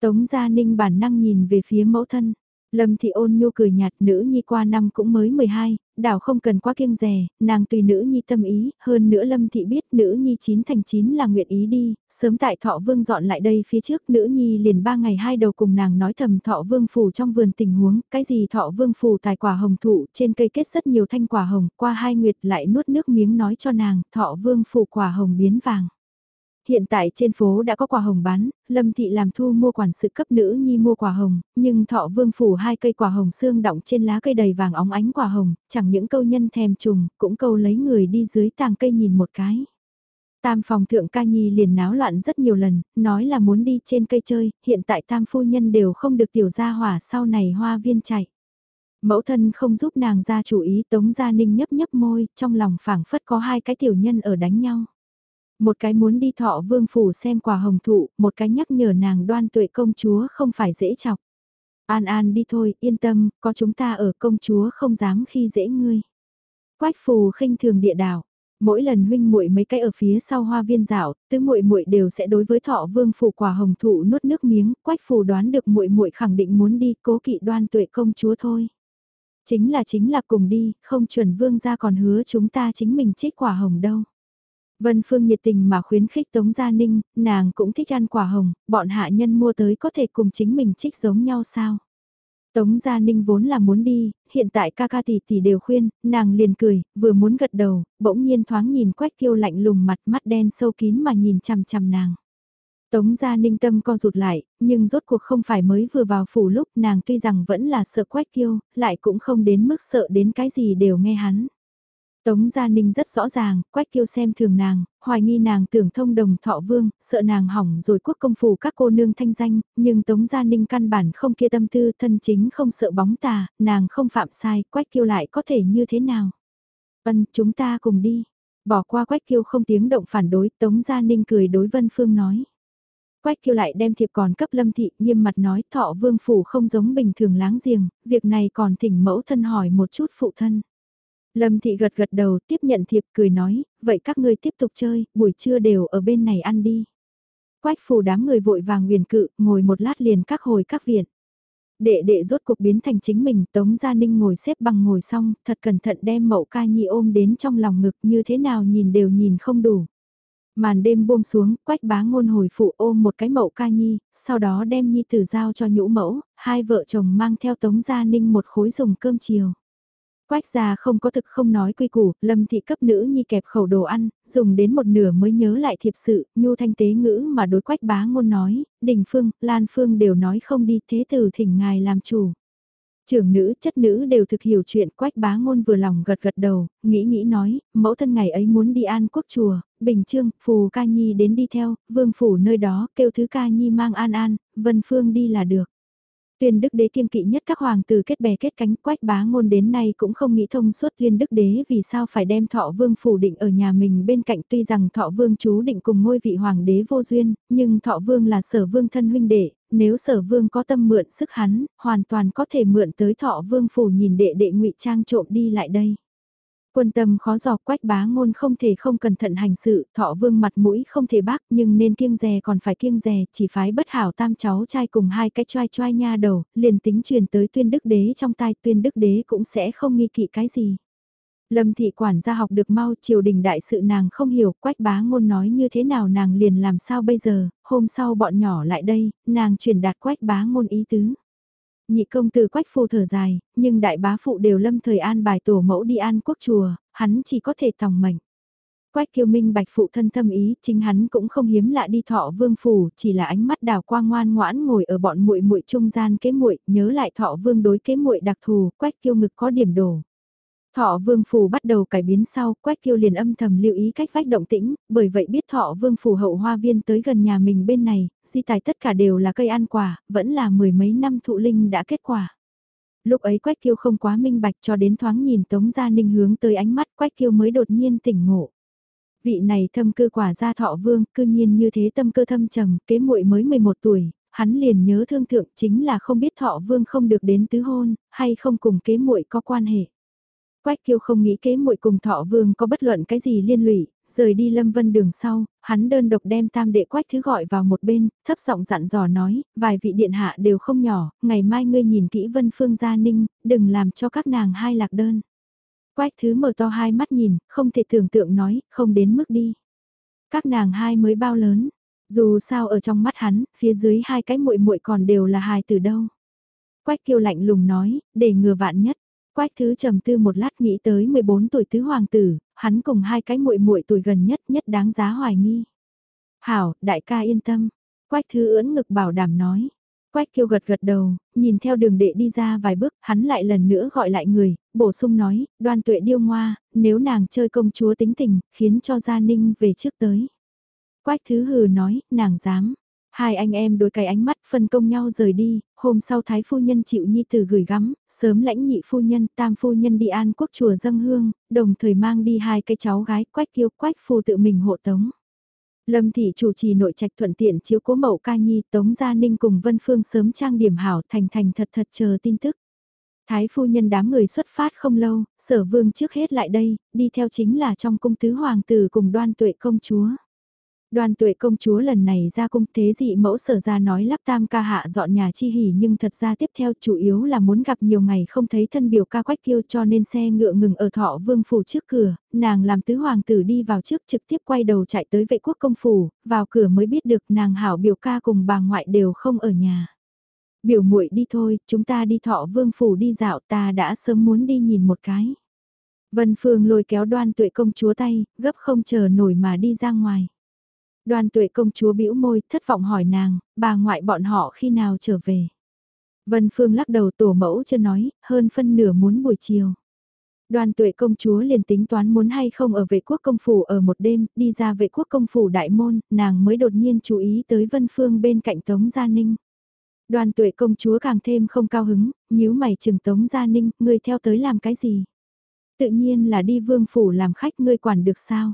Tống Gia Ninh bản năng nhìn về phía mẫu thân, Lâm Thị ôn nhu cười nhạt nữ nhi qua năm cũng mới 12, đảo không cần quá kiêng rè, nàng tùy nữ nhi tâm ý, hơn nữa Lâm Thị biết nữ nhi chín thành chín là nguyện ý đi, sớm tại Thọ Vương dọn lại đây phía trước nữ nhi liền ba ngày hai đầu cùng nàng nói thầm Thọ Vương phủ trong vườn tình huống, cái gì Thọ Vương phủ tài quả hồng thụ, trên cây kết rất nhiều thanh quả hồng, qua hai nguyệt lại nuốt nước miếng nói cho nàng, Thọ Vương phủ quả hồng biến vàng. Hiện tại trên phố đã có quả hồng bán, Lâm Thị làm thu mua quản sự cấp nữ nhi mua quả hồng, nhưng thọ vương phủ hai cây quả hồng xương đọng trên lá cây đầy vàng óng ánh quả hồng, chẳng những câu nhân thèm trùng, cũng câu lấy người đi dưới tàng cây nhìn một cái. Tam phòng thượng ca nhi liền náo loạn rất nhiều lần, nói là muốn đi trên cây chơi, hiện tại tam phu nhân đều không được tiểu gia hỏa sau này hoa viên chạy. Mẫu thân không giúp nàng ra chủ ý tống gia ninh nhấp nhấp môi, trong lòng phảng phất có hai cái tiểu nhân ở đánh nhau. Một cái muốn đi thọ vương phủ xem quả hồng thụ, một cái nhắc nhở nàng đoan tuệ công chúa không phải dễ chọc. An An đi thôi, yên tâm, có chúng ta ở công chúa không dám khi dễ ngươi. Quách phù khinh thường địa đảo. Mỗi lần huynh muội mấy cái ở phía sau hoa viên rảo, tứ muội muội đều sẽ đối với thọ vương phủ quả hồng thụ nuốt nước miếng, quách phù đoán được muội muội khẳng định muốn đi, cố kỵ đoan tuệ công chúa thôi. Chính là chính là cùng đi, không chuẩn vương ra còn hứa chúng ta chính mình chết quả hồng đâu. Vân Phương nhiệt tình mà khuyến khích Tống Gia Ninh, nàng cũng thích ăn quả hồng, bọn hạ nhân mua tới có thể cùng chính mình trích giống nhau sao? Tống Gia Ninh vốn là muốn đi, hiện tại ca ca tỷ tỷ đều khuyên, nàng liền cười, vừa muốn gật đầu, bỗng nhiên thoáng nhìn Quách Kiêu lạnh lùng mặt mắt đen sâu kín mà nhìn chằm chằm nàng. Tống Gia Ninh tâm co rụt lại, nhưng rốt cuộc không phải mới vừa vào phủ lúc nàng tuy rằng vẫn là sợ Quách Kiêu, lại cũng không đến mức sợ đến cái gì đều nghe hắn. Tống Gia Ninh rất rõ ràng, Quách Kiêu xem thường nàng, hoài nghi nàng tưởng thông đồng thọ vương, sợ nàng hỏng rồi quốc công phủ các cô nương thanh danh, nhưng Tống Gia Ninh căn bản không kia tâm tư thân chính không sợ bóng tà, nàng không phạm sai, Quách Kiêu lại có thể như thế nào. Vân, chúng ta cùng đi. Bỏ qua Quách Kiêu không tiếng động phản đối, Tống Gia Ninh cười đối Vân Phương nói. Quách Kiêu lại đem thiệp còn cấp lâm thị, nghiêm mặt nói thọ vương phủ không giống bình thường láng giềng, việc này còn thỉnh mẫu thân hỏi một chút phụ thân. Lâm Thị gật gật đầu tiếp nhận thiệp cười nói, vậy các ngươi tiếp tục chơi, buổi trưa đều ở bên này ăn đi. Quách phù đám người vội vàng nguyền cự, ngồi một lát liền các hồi các viện. Đệ đệ rốt cuộc biến thành chính mình, Tống Gia Ninh ngồi xếp bằng ngồi xong, thật cẩn thận đem mậu ca nhi ôm đến trong lòng ngực như thế nào nhìn đều nhìn không đủ. Màn đêm buông xuống, quách bá ngôn hồi phụ ôm một cái mậu ca nhi, sau đó đem nhi tử giao cho nhũ mẫu, hai vợ chồng mang theo Tống Gia Ninh một khối dùng cơm chiều. Quách gia không có thực không nói quy củ, lâm thị cấp nữ nhi kẹp khẩu đồ ăn, dùng đến một nửa mới nhớ lại thiệp sự, nhu thanh tế ngữ mà đối quách bá ngôn nói, đình phương, lan phương đều nói không đi thế tử thỉnh ngài làm chủ. Trưởng nữ, chất nữ đều thực hiểu chuyện quách bá ngôn vừa lòng gật gật đầu, nghĩ nghĩ nói, mẫu thân ngày ấy muốn đi an quốc chùa, bình trương, phù ca nhi đến đi theo, vương phủ nơi đó, kêu thứ ca nhi mang an an, vân phương đi là được. Tuyên đức đế kiêng kỵ nhất các hoàng tử kết bè kết cánh quách bá ngôn đến nay cũng không nghĩ thông suốt tuyên đức đế vì sao phải đem thọ vương phủ định ở nhà mình bên cạnh tuy rằng thọ vương chú định cùng ngôi vị hoàng đế vô duyên, nhưng thọ vương là sở vương thân huynh đệ, nếu sở vương có tâm mượn sức hắn, hoàn toàn có thể mượn tới thọ vương phủ nhìn đệ đệ ngụy trang trộm đi lại đây. Quân tâm khó dò quách bá ngôn không thể không cẩn thận hành sự, thọ vương mặt mũi không thể bác nhưng nên kiêng rè còn phải kiêng rè, chỉ phái bất hảo tam cháu trai cùng hai cái choai choai nha đầu, liền tính truyền tới tuyên đức đế trong tai tuyên đức đế cũng sẽ không nghi kỵ cái gì. Lâm thị quản gia học được mau triều đình đại sự nàng không hiểu quách bá ngôn nói như thế nào nàng liền làm sao bây giờ, hôm sau bọn nhỏ lại đây, nàng truyền đạt quách bá ngôn ý tứ. Nhị công từ quách phu thở dài, nhưng đại bá phụ đều lâm thời an bài tổ mẫu đi an quốc chùa, hắn chỉ có thể tòng mệnh. Quách kiêu minh bạch phụ thân thâm ý, chính hắn cũng không hiếm lạ đi thọ vương phủ, chỉ là ánh mắt đào quang ngoan ngoãn ngồi ở bọn muội muội trung gian kế muội, nhớ lại thọ vương đối kế muội đặc thù, quách kiêu ngực có điểm đổ. Thọ vương phủ bắt đầu cải biến sau, Quách Kiêu liền âm thầm lưu ý cách vách động tĩnh, bởi vậy biết thọ vương phủ hậu hoa viên tới gần nhà mình bên này, di tài tất cả đều là cây ăn quả, vẫn là mười mấy năm thụ linh đã kết quả. Lúc ấy Quách Kiêu không quá minh bạch cho đến thoáng nhìn Tống Gia Ninh hướng tới ánh mắt Quách Kiêu mới đột nhiên tỉnh ngộ. Vị này thâm cư quả gia thọ vương, cư nhiên như thế tâm cơ thâm trầm, kế muội mới 11 tuổi, hắn liền nhớ thương thượng chính là không biết thọ vương không được đến tứ hôn, hay không cùng kế muội có quan hệ. Quách kiêu không nghĩ kế muội cùng thọ vương có bất luận cái gì liên lụy, rời đi lâm vân đường sau, hắn đơn độc đem tam đệ quách thứ gọi vào một bên, thấp giọng dặn dò nói, vài vị điện hạ đều không nhỏ, ngày mai ngươi nhìn kỹ vân phương gia ninh, đừng làm cho các nàng hai lạc đơn. Quách thứ mở to hai mắt nhìn, không thể tưởng tượng nói, không đến mức đi. Các nàng hai mới bao lớn, dù sao ở trong mắt hắn, phía dưới hai cái muội muội còn đều là hài từ đâu. Quách kiêu lạnh lùng nói, để ngừa vạn nhất. Quách thứ trầm tư một lát nghĩ tới 14 tuổi tứ hoàng tử, hắn cùng hai cái muội muội tuổi gần nhất nhất đáng giá hoài nghi. Hảo, đại ca yên tâm. Quách thứ ưỡn ngực bảo đảm nói. Quách kiêu gật gật đầu, nhìn theo đường đệ đi ra vài bước, hắn lại lần nữa gọi lại người, bổ sung nói, đoan tuệ điêu ngoa, nếu nàng chơi công chúa tính tình, khiến cho gia ninh về trước tới. Quách thứ hừ nói, nàng dám, Hai anh em đối cái ánh mắt phân công nhau rời đi, hôm sau thái phu nhân chịu nhi tử gửi gắm, sớm lãnh nhị phu nhân, tam phu nhân đi an quốc chùa dâng hương, đồng thời mang đi hai cái cháu gái quách kiêu quách phu tự mình hộ tống. Lâm thị chủ trì nội trạch thuận tiện chiếu cố mẫu ca nhi tống gia ninh cùng vân phương sớm trang điểm hảo thành thành thật thật chờ tin tức. Thái phu nhân đám người xuất phát không lâu, sở vương trước hết lại đây, đi theo chính là trong cung tứ hoàng tử cùng đoan tuệ công chúa. Đoan tuệ công chúa lần này ra cung thế dị mẫu sở ra nói lắp tam ca hạ dọn nhà chi hỉ nhưng thật ra tiếp theo chủ yếu là muốn gặp nhiều ngày không thấy thân biểu ca quách kiêu cho nên xe ngựa ngừng ở thọ vương phủ trước cửa, nàng làm tứ hoàng tử đi vào trước trực tiếp quay đầu chạy tới vệ quốc công phủ, vào cửa mới biết được nàng hảo biểu ca cùng bà ngoại đều không ở nhà. Biểu muội đi thôi, chúng ta đi thọ vương phủ đi dạo ta đã sớm muốn đi nhìn một cái. Vân Phương lôi kéo đoan tuệ công chúa tay, gấp không chờ nổi mà đi ra ngoài. Đoàn tuệ công chúa bĩu môi, thất vọng hỏi nàng, bà ngoại bọn họ khi nào trở về. Vân Phương lắc đầu tổ mẫu chưa nói, hơn phân nửa muốn buổi chiều. Đoàn tuệ công chúa liền tính toán muốn hay không ở vệ quốc công phủ ở một đêm, đi ra vệ quốc công phủ đại môn, nàng mới đột nhiên chú ý tới Vân Phương bên cạnh Tống Gia Ninh. Đoàn tuệ công chúa càng thêm không cao hứng, nhíu mày chừng Tống Gia Ninh, ngươi theo tới làm cái gì? Tự nhiên là đi vương phủ làm khách ngươi quản được sao?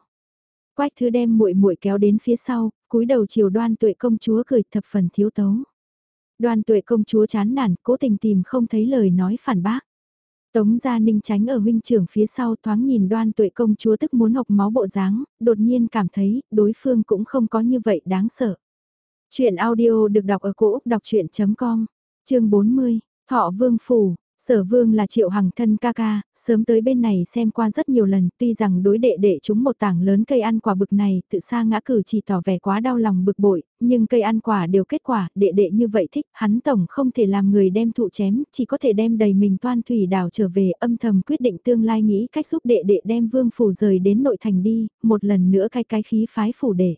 Quách thứ đem muội muội kéo đến phía sau, cúi đầu chiều đoan tuệ công chúa cười thập phần thiếu tấu. Đoan tuệ công chúa chán nản, cố tình tìm không thấy lời nói phản bác. Tống Gia Ninh tránh ở huynh trưởng phía sau thoáng nhìn đoan tuệ công chúa tức muốn học máu bộ dáng, đột nhiên cảm thấy đối phương cũng không có như vậy đáng sợ. Chuyện audio được đọc ở cổ Úc đọc chuyện.com, chương 40, Thọ Vương Phủ, Sở vương là triệu hằng thân ca ca, sớm tới bên này xem qua rất nhiều lần, tuy rằng đối đệ đệ chúng một tảng lớn cây ăn quả bực này, tự xa ngã cử chỉ tỏ vẻ quá đau lòng bực bội, nhưng cây ăn quả đều kết quả, đệ đệ như vậy thích, hắn tổng không thể làm người đem thụ chém, chỉ có thể đem đầy mình toan thủy đào trở về, âm thầm quyết định tương lai nghĩ cách giúp đệ đệ đem vương phủ rời đến nội thành đi, một lần nữa cái cái khí phái phủ đệ.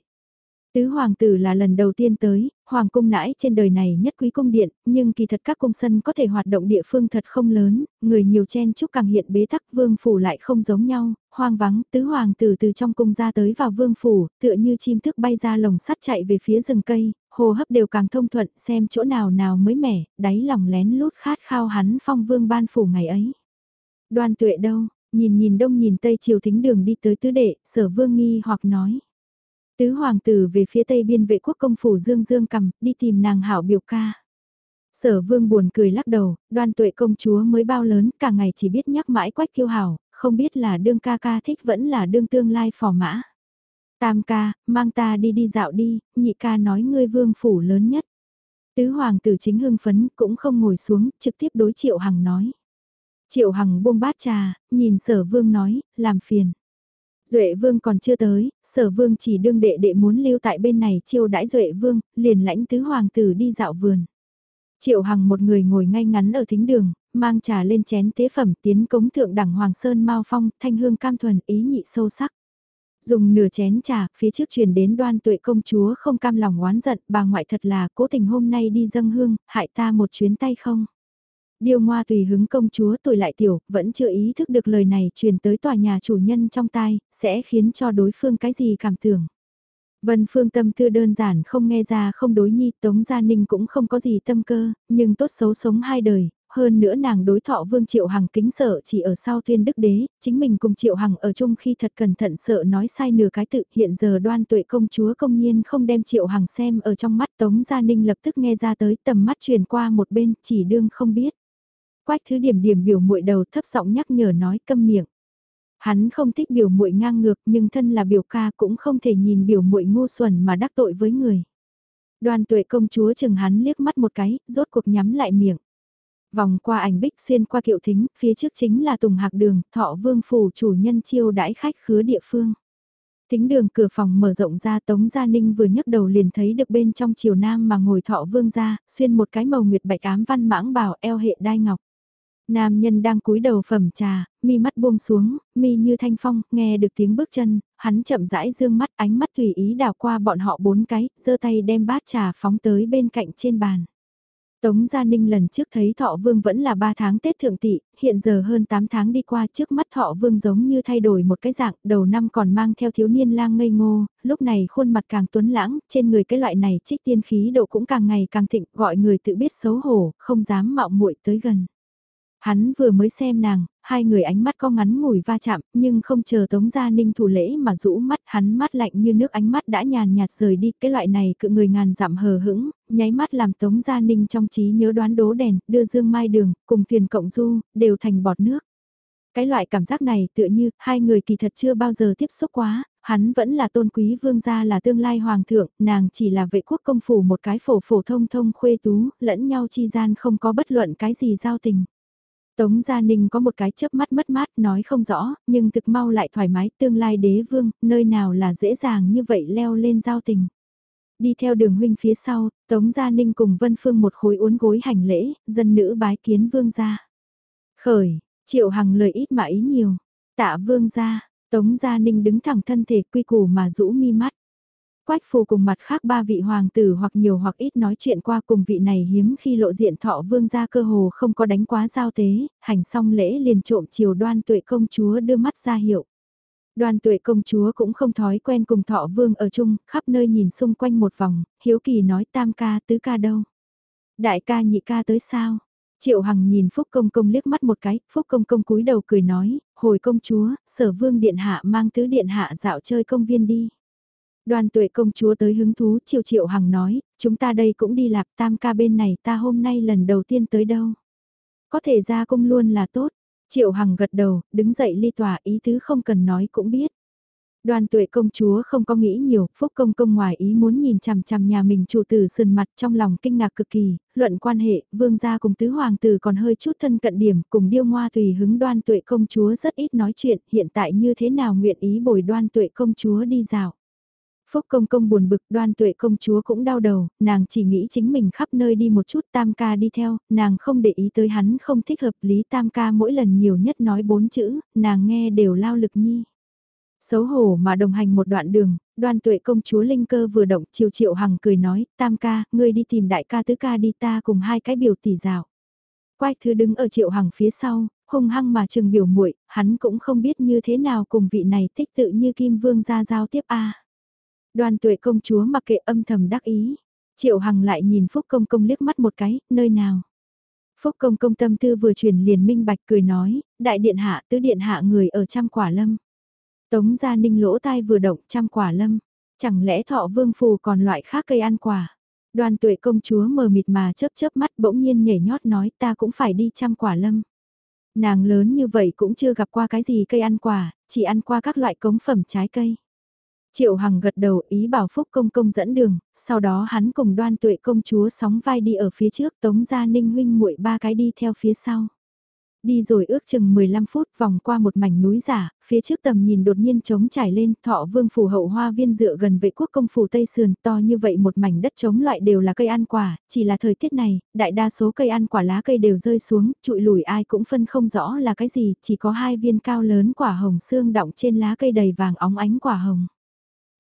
Tứ hoàng tử là lần đầu tiên tới, hoàng cung nãi trên đời này nhất quý cung điện, nhưng kỳ thật các cung sân có thể hoạt động địa phương thật không lớn, người nhiều chen chúc càng hiện bế tắc vương phủ lại không giống nhau, hoang vắng, tứ hoàng tử từ trong cung ra tới vào vương phủ, tựa như chim thức bay ra lồng sắt chạy về phía rừng cây, hồ hấp đều càng thông thuận xem chỗ nào nào mới mẻ, đáy lòng lén lút khát khao hắn phong vương ban phủ ngày ấy. Đoan tuệ đâu, nhìn nhìn đông nhìn tây chiều thính đường đi tới tứ đệ, sở vương nghi hoặc nói. Tứ hoàng tử về phía tây biên vệ quốc công phủ Dương Dương cầm, đi tìm nàng hảo biểu ca. Sở vương buồn cười lắc đầu, đoan tuệ công chúa mới bao lớn, cả ngày chỉ biết nhắc mãi quách kiêu hảo, không biết là đương ca ca thích vẫn là đương tương lai phò mã. Tam ca, mang ta đi đi dạo đi, nhị ca nói ngươi vương phủ lớn nhất. Tứ hoàng tử chính hưng phấn, cũng không ngồi xuống, trực tiếp đối triệu hằng nói. Triệu hằng buông bát trà, nhìn sở vương nói, làm phiền. Duệ vương còn chưa tới, sở vương chỉ đương đệ đệ muốn lưu tại bên này chiêu đãi Duệ vương, liền lãnh tứ hoàng tử đi dạo vườn. Triệu Hằng một người ngồi ngay ngắn ở thính đường, mang trà lên chén tế phẩm tiến cống thượng đẳng Hoàng Sơn Mao Phong, thanh hương cam thuần, ý nhị sâu sắc. Dùng nửa chén trà, phía trước truyền đến đoan tuệ công chúa không cam lòng oán giận, bà ngoại thật là cố tình hôm nay đi dâng hương, hại ta một chuyến tay không. Điêu ngoa tùy hứng công chúa tuổi lại tiểu, vẫn chưa ý thức được lời này truyền tới tòa nhà chủ nhân trong tai, sẽ khiến cho đối phương cái gì cảm tưởng. Vân Phương tâm tư đơn giản không nghe ra không đối nhi, Tống Gia Ninh cũng không có gì tâm cơ, nhưng tốt xấu sống hai đời, hơn nữa nàng đối thọ Vương Triệu Hằng kính sợ chỉ ở sau tuyên đức đế, chính mình cùng Triệu Hằng ở chung khi thật cẩn thận sợ nói sai nửa cái tự, hiện giờ đoan tuệ công chúa công nhiên không đem Triệu Hằng xem ở trong mắt Tống Gia Ninh lập tức nghe ra tới tầm mắt truyền qua một bên, chỉ đương không biết. Quách thứ điểm điểm biểu muội đầu thấp giọng nhắc nhở nói câm miệng. Hắn không thích biểu muội ngang ngược nhưng thân là biểu ca cũng không thể nhìn biểu muội ngu xuẩn mà đắc tội với người. Đoàn tuệ công chúa chừng hắn liếc mắt một cái, rốt cuộc nhắm lại miệng. Vòng qua ảnh bích xuyên qua kiệu thính, phía trước chính là Tùng Hạc Đường, thọ vương phủ chủ nhân chiêu đãi khách khứa địa phương. Thính đường cửa phòng mở rộng ra Tống Gia Ninh vừa nhấc đầu liền thấy được bên trong chiều nam mà ngồi thọ vương ra, xuyên một cái màu nguyệt bạch ám văn mãng bào eo hệ đai ngọc. Nam nhân đang cúi đầu phẩm trà, mi mắt buông xuống, mi như thanh phong, nghe được tiếng bước chân, hắn chậm rãi dương mắt ánh mắt tùy ý đảo qua bọn họ bốn cái, giơ tay đem bát trà phóng tới bên cạnh trên bàn. Tống Gia Ninh lần trước thấy Thọ Vương vẫn là 3 tháng Tết Thượng tị, hiện giờ hơn 8 tháng đi qua trước mắt Thọ Vương giống như thay đổi một cái dạng, đầu năm còn mang theo thiếu niên lang ngây ngô, lúc này khuôn mặt càng tuấn lãng, trên người cái loại này trích tiên khí độ cũng càng ngày càng thịnh, gọi người tự biết xấu hổ, không dám mạo muội tới gần. Hắn vừa mới xem nàng, hai người ánh mắt có ngắn ngủi va chạm, nhưng không chờ Tống Gia Ninh thủ lễ mà rũ mắt, hắn mắt lạnh như nước ánh mắt đã nhàn nhạt rời đi, cái loại này cự người ngàn dặm hờ hững, nháy mắt làm Tống Gia Ninh trong trí nhớ đoán đố đèn, đưa dương mai đường, cùng thuyền cộng du, đều thành bọt nước. Cái loại cảm giác này tựa như, hai người kỳ thật chưa bao giờ tiếp xúc quá, hắn vẫn là tôn quý vương gia là tương lai hoàng thượng, nàng chỉ là vệ quốc công phủ một cái phổ phổ thông thông khuê tú, lẫn nhau chi gian không có bất luận cái gì giao tình. Tống Gia Ninh có một cái chớp mắt mất mát nói không rõ, nhưng thực mau lại thoải mái tương lai đế vương, nơi nào là dễ dàng như vậy leo lên giao tình. Đi theo đường huynh phía sau, Tống Gia Ninh cùng Vân Phương một khối uốn gối hành lễ, dân nữ bái kiến vương gia. Khởi, triệu hằng lời ít mà ý nhiều, tạ vương gia, Tống Gia Ninh đứng thẳng thân thể quy củ mà rũ mi mắt. Quách phù cùng mặt khác ba vị hoàng tử hoặc nhiều hoặc ít nói chuyện qua cùng vị này hiếm khi lộ diện thọ vương ra cơ hồ không có đánh quá giao tế, hành xong lễ liền trộm chiều đoan tuệ công chúa đưa mắt ra hiệu. Đoan tuệ công chúa cũng không thói quen cùng thọ vương ở chung, khắp nơi nhìn xung quanh một vòng, hiếu kỳ nói tam ca tứ ca đâu. Đại ca nhị ca tới sao? Triệu Hằng nhìn Phúc Công Công liếc mắt một cái, Phúc Công Công cúi đầu cười nói, hồi công chúa, sở vương điện hạ mang tứ điện hạ dạo chơi công viên đi. Đoàn tuệ công chúa tới hứng thú triệu triệu hằng nói, chúng ta đây cũng đi lạc tam ca bên này ta hôm nay lần đầu tiên tới đâu. Có thể ra cung luôn là tốt, Triệu Hằng gật đầu, đứng dậy ly tòa ý tứ không cần nói cũng biết. Đoàn tuệ công chúa không có nghĩ nhiều, phúc công công ngoài ý muốn nhìn chằm chằm nhà mình chủ tử sườn mặt trong lòng kinh ngạc cực kỳ, luận quan hệ, vương gia cùng tứ hoàng tử còn hơi chút thân cận điểm, cùng điêu ngoa tùy hứng đoan tuệ công chúa rất ít nói chuyện, hiện tại như thế nào nguyện ý bồi đoan tuệ công chúa đi dạo. Phúc công công buồn bực đoan tuệ công chúa cũng đau đầu, nàng chỉ nghĩ chính mình khắp nơi đi một chút tam ca đi theo, nàng không để ý tới hắn không thích hợp lý tam ca mỗi lần nhiều nhất nói bốn chữ, nàng nghe đều lao lực nhi. Xấu hổ mà đồng hành một đoạn đường, đoan tuệ công chúa Linh Cơ vừa động chiều triệu hằng cười nói, tam ca, ngươi đi tìm đại ca tứ ca đi ta cùng hai cái biểu tỷ rào. Quay thứ đứng ở triệu hằng phía sau, hung hăng mà trừng biểu muội hắn cũng không biết như thế nào cùng vị này tích tự như kim vương ra giao tiếp a Đoan tuệ công chúa mặc kệ âm thầm đắc ý, triệu hằng lại nhìn Phúc Công Công liếc mắt một cái, nơi nào. Phúc Công Công tâm tư vừa chuyển liền minh bạch cười nói, đại điện hạ tứ điện hạ người ở trăm quả lâm. Tống Gia Ninh lỗ tai vừa động trăm quả lâm, chẳng lẽ thọ vương phù còn loại khác cây ăn quả. Đoàn tuệ công chúa mờ mịt mà chớp chớp mắt bỗng nhiên nhảy nhót nói ta cũng phải đi trăm quả lâm. Nàng lớn như vậy cũng chưa gặp qua cái gì cây ăn quả, chỉ ăn qua các loại cống phẩm trái cây. Triệu Hằng gật đầu ý bảo Phúc Công Công dẫn đường, sau đó hắn cùng đoan tuệ công chúa sóng vai đi ở phía trước Tống Gia Ninh huynh muội ba cái đi theo phía sau. Đi rồi ước chừng 15 phút vòng qua một mảnh núi giả, phía trước tầm nhìn đột nhiên trống trải lên, thọ vương phủ hậu hoa viên dựa gần vệ quốc công phủ Tây Sườn to như vậy một mảnh đất trống loại đều là cây ăn quả, chỉ là thời tiết này, đại đa số cây ăn quả lá cây đều rơi xuống, trụi lùi ai cũng phân không rõ là cái gì, chỉ có hai viên cao lớn quả hồng xương đọng trên lá cây đầy vàng óng ánh quả hồng.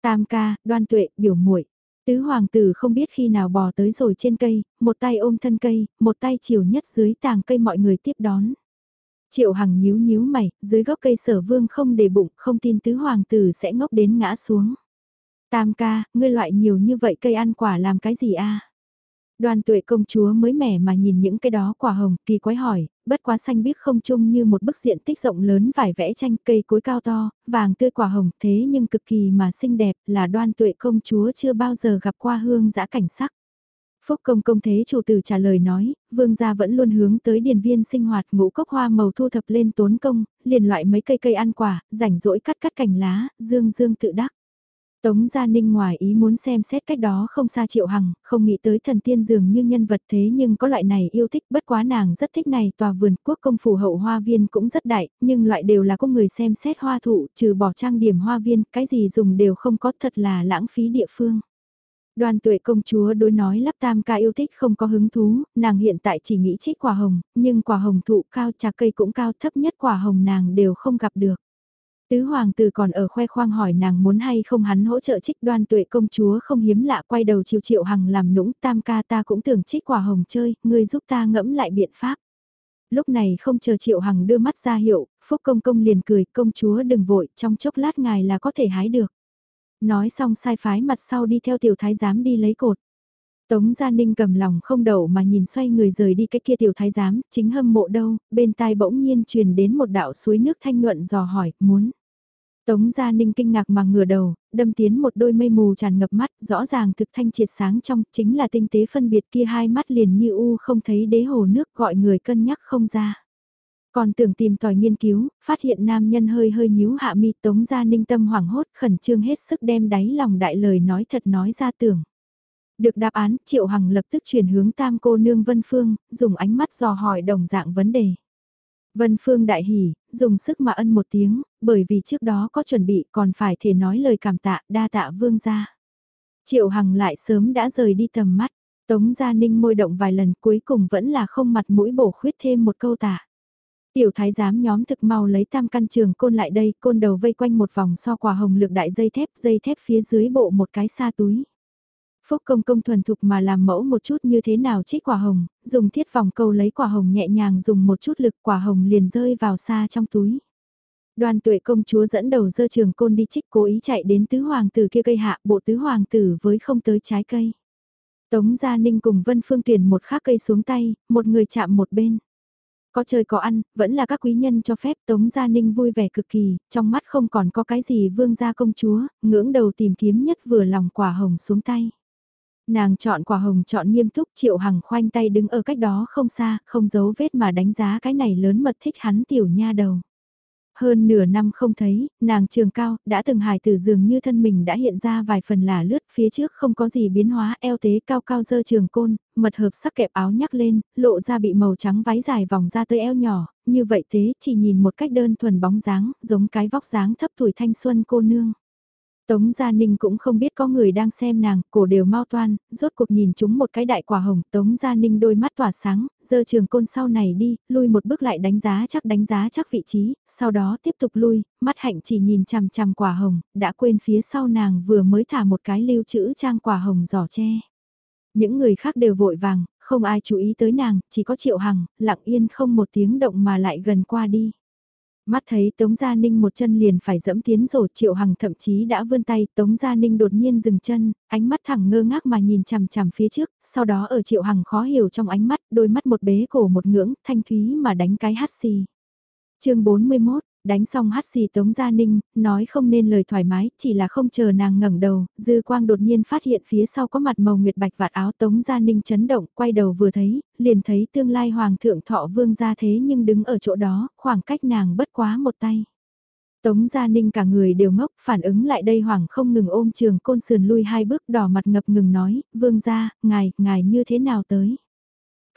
Tam ca, đoan tuệ, biểu muội Tứ hoàng tử không biết khi nào bò tới rồi trên cây, một tay ôm thân cây, một tay chiều nhất dưới tàng cây mọi người tiếp đón. Triệu Hằng nhíu nhíu mày, dưới gốc cây sở vương không để bụng, không tin tứ hoàng tử sẽ ngốc đến ngã xuống. Tam ca, ngươi loại nhiều như vậy cây ăn quả làm cái gì a? Đoàn tuệ công chúa mới mẻ mà nhìn những cái đó quả hồng, kỳ quái hỏi, bất quá xanh biếc không chung như một bức diện tích rộng lớn vải vẽ tranh cây cối cao to, vàng tươi quả hồng thế nhưng cực kỳ mà xinh đẹp là đoan tuệ công chúa chưa bao giờ gặp qua hương dã cảnh sắc. Phúc công công thế chủ tử trả lời nói, vương gia vẫn luôn hướng tới điền viên sinh hoạt ngũ cốc hoa màu thu thập lên tốn công, liền loại mấy cây cây ăn quả, rảnh rỗi cắt cắt cành lá, dương dương tự đắc. Tống Gia Ninh ngoài ý muốn xem xét cách đó không xa Triệu Hằng, không nghĩ tới thần tiên dường như nhân vật thế nhưng có loại này yêu thích bất quá nàng rất thích này tòa vườn quốc công phủ hậu hoa viên cũng rất đại, nhưng loại đều là có người xem xét hoa thụ trừ bỏ trang điểm hoa viên, cái gì dùng đều không có thật là lãng phí địa phương. Đoàn tuệ công chúa đối nói lắp tam ca yêu thích không có hứng thú, nàng hiện tại chỉ nghĩ trích quả hồng, nhưng quả hồng thụ cao trà cây cũng cao thấp nhất quả hồng nàng đều không gặp được. Tứ hoàng tử còn ở khoe khoang hỏi nàng muốn hay không hắn hỗ trợ trích đoan tuệ công chúa không hiếm lạ quay đầu chiều triệu hằng làm nũng tam ca ta cũng tưởng trích quả hồng chơi, ngươi giúp ta ngẫm lại biện pháp. Lúc này không chờ triệu hằng đưa mắt ra hiệu, phúc công công liền cười công chúa đừng vội trong chốc lát ngài là có thể hái được. Nói xong sai phái mặt sau đi theo tiểu thái giám đi lấy cột. Tống Gia Ninh cầm lòng không đậu mà nhìn xoay người rời đi cái kia tiểu thái giám, chính hâm mộ đâu, bên tai bỗng nhiên truyền đến một đạo suối nước thanh nhuận dò hỏi, muốn. Tống Gia Ninh kinh ngạc mà ngửa đầu, đâm tiến một đôi mây mù tràn ngập mắt, rõ ràng thực thanh triệt sáng trong, chính là tinh tế phân biệt kia hai mắt liền như u không thấy đế hồ nước gọi người cân nhắc không ra. Còn tưởng tìm tòi nghiên cứu, phát hiện nam nhân hơi hơi nhíu hạ mi tống gia ninh tâm hoảng hốt khẩn trương hết sức đem đáy lòng đại lời nói thật nói ra tưởng. Được đáp án, Triệu Hằng lập tức chuyển hướng tam cô nương Vân Phương, dùng ánh mắt dò hỏi đồng dạng vấn đề. Vân Phương đại hỉ, dùng sức mà ân một tiếng, bởi vì trước đó có chuẩn bị còn phải thể nói lời cảm tạ đa tạ vương gia. Triệu Hằng lại sớm đã rời đi tầm mắt, Tống Gia Ninh môi động vài lần cuối cùng vẫn là không mặt mũi bổ khuyết thêm một câu tạ. Tiểu thái giám nhóm thực mau lấy tam căn trường côn lại đây, côn đầu vây quanh một vòng so quả hồng lược đại dây thép, dây thép phía dưới bộ một cái xa túi. Phúc công công thuần thục mà làm mẫu một chút như thế nào trích quả hồng, dùng thiết vòng câu lấy quả hồng nhẹ nhàng dùng một chút lực quả hồng liền rơi vào xa trong túi. Đoàn tuệ công chúa dẫn đầu dơ trường côn đi trích cố ý chạy đến tứ hoàng tử kia cây hạ bộ tứ hoàng tử với không tới trái cây. Tống Gia Ninh cùng Vân Phương tuyển một khác cây xuống tay, một người chạm một bên. Có chơi có ăn, vẫn là các quý nhân cho phép Tống Gia Ninh vui vẻ cực kỳ, trong mắt không còn có cái gì vương gia công chúa, ngưỡng đầu tìm kiếm nhất vừa lòng quả hồng xuống tay. Nàng chọn quả hồng chọn nghiêm túc Triệu Hằng khoanh tay đứng ở cách đó không xa, không giấu vết mà đánh giá cái này lớn mật thích hắn tiểu nha đầu. Hơn nửa năm không thấy, nàng trường cao, đã từng hài tử dường như thân mình đã hiện ra vài phần là lướt phía trước không có gì biến hóa eo tế cao cao dơ trường côn, mật hợp sắc kẹp áo nhắc lên, lộ ra bị màu trắng váy dài vòng ra tới eo nhỏ, như vậy thế chỉ nhìn một cách đơn thuần bóng dáng, giống cái vóc dáng thấp tuổi thanh xuân cô nương. Tống Gia Ninh cũng không biết có người đang xem nàng, cổ đều mau toan, rốt cuộc nhìn chúng một cái đại quả hồng, Tống Gia Ninh đôi mắt tỏa sáng, giơ trường côn sau này đi, lui một bước lại đánh giá chắc đánh giá chắc vị trí, sau đó tiếp tục lui, mắt hạnh chỉ nhìn chằm chằm quả hồng, đã quên phía sau nàng vừa mới thả một cái lưu trữ trang quả hồng giỏ tre. Những người khác đều vội vàng, không ai chú ý tới nàng, chỉ có Triệu Hằng, lặng yên không một tiếng động mà lại gần qua đi. Mắt thấy Tống Gia Ninh một chân liền phải dẫm tiến rổ Triệu Hằng thậm chí đã vươn tay, Tống Gia Ninh đột nhiên dừng chân, ánh mắt thẳng ngơ ngác mà nhìn chằm chằm phía trước, sau đó ở Triệu Hằng khó hiểu trong ánh mắt, đôi mắt một bế cổ một ngưỡng, thanh thúy mà đánh cái hát xì. chương 41 Đánh xong hát xì Tống Gia Ninh, nói không nên lời thoải mái, chỉ là không chờ nàng ngẩng đầu, Dư Quang đột nhiên phát hiện phía sau có mặt màu nguyệt bạch vạt áo Tống Gia Ninh chấn động, quay đầu vừa thấy, liền thấy tương lai Hoàng thượng thọ vương gia thế nhưng đứng ở chỗ đó, khoảng cách nàng bất quá một tay. Tống Gia Ninh cả người đều ngốc, phản ứng lại đây Hoàng không ngừng ôm trường côn sườn lui hai bước đỏ mặt ngập ngừng nói, vương gia, ngài, ngài như thế nào tới?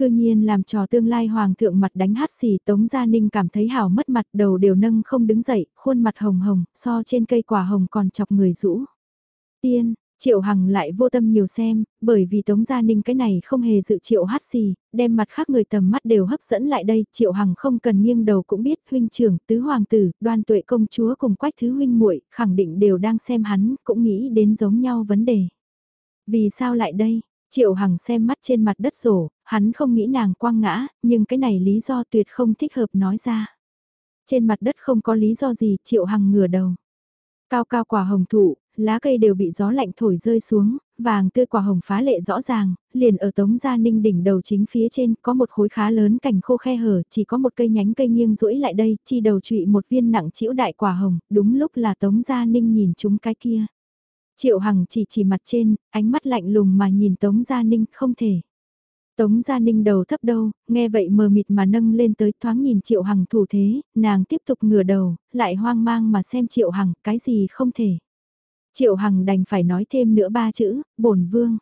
Cư nhiên làm trò tương lai hoàng thượng mặt đánh hát xì Tống Gia Ninh cảm thấy hảo mất mặt đầu đều nâng không đứng dậy, khuôn mặt hồng hồng, so trên cây quả hồng còn chọc người rũ. Tiên, Triệu Hằng lại vô tâm nhiều xem, bởi vì Tống Gia Ninh cái này không hề dự Triệu hát xì, đem mặt khác người tầm mắt đều hấp dẫn lại đây, Triệu Hằng không cần nghiêng đầu cũng biết huynh trưởng, tứ hoàng tử, đoan tuệ công chúa cùng quách thứ huynh muội khẳng định đều đang xem hắn, cũng nghĩ đến giống nhau vấn đề. Vì sao lại đây? Triệu Hằng xem mắt trên mặt đất rổ, hắn không nghĩ nàng quang ngã, nhưng cái này lý do tuyệt không thích hợp nói ra. Trên mặt đất không có lý do gì, Triệu Hằng ngửa đầu. Cao cao quả hồng thụ, lá cây đều bị gió lạnh thổi rơi xuống, vàng tươi quả hồng phá lệ rõ ràng, liền ở tống gia ninh đỉnh đầu chính phía trên có một khối khá lớn cành khô khe hở, chỉ có một cây nhánh cây nghiêng rũi lại đây, chi đầu trụy một viên nặng chĩu đại quả hồng, đúng lúc là tống gia ninh nhìn chúng cái kia. Triệu Hằng chỉ chỉ mặt trên, ánh mắt lạnh lùng mà nhìn Tống Gia Ninh không thể. Tống Gia Ninh đầu thấp đâu, nghe vậy mờ mịt mà nâng lên tới thoáng nhìn Triệu Hằng thủ thế, nàng tiếp tục ngửa đầu, lại hoang mang mà xem Triệu Hằng, cái gì không thể. Triệu Hằng đành phải nói thêm nữa ba chữ, bổn vương.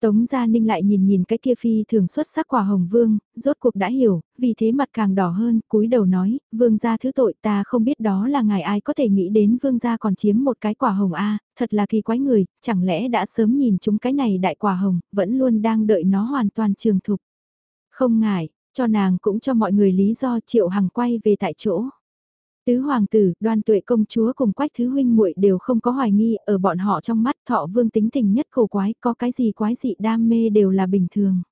Tống Gia Ninh lại nhìn nhìn cái kia phi thường xuất sắc quả hồng vương, rốt cuộc đã hiểu, vì thế mặt càng đỏ hơn, cúi đầu nói, vương gia thứ tội ta không biết đó là ngài ai có thể nghĩ đến vương gia còn chiếm một cái quả hồng a thật là kỳ quái người, chẳng lẽ đã sớm nhìn chúng cái này đại quả hồng, vẫn luôn đang đợi nó hoàn toàn trường thục. Không ngại, cho nàng cũng cho mọi người lý do triệu hằng quay về tại chỗ. Tứ hoàng tử, đoan tuệ công chúa cùng quách thứ huynh muội đều không có hoài nghi, ở bọn họ trong mắt thọ vương tính tình nhất cổ quái, có cái gì quái dị đam mê đều là bình thường.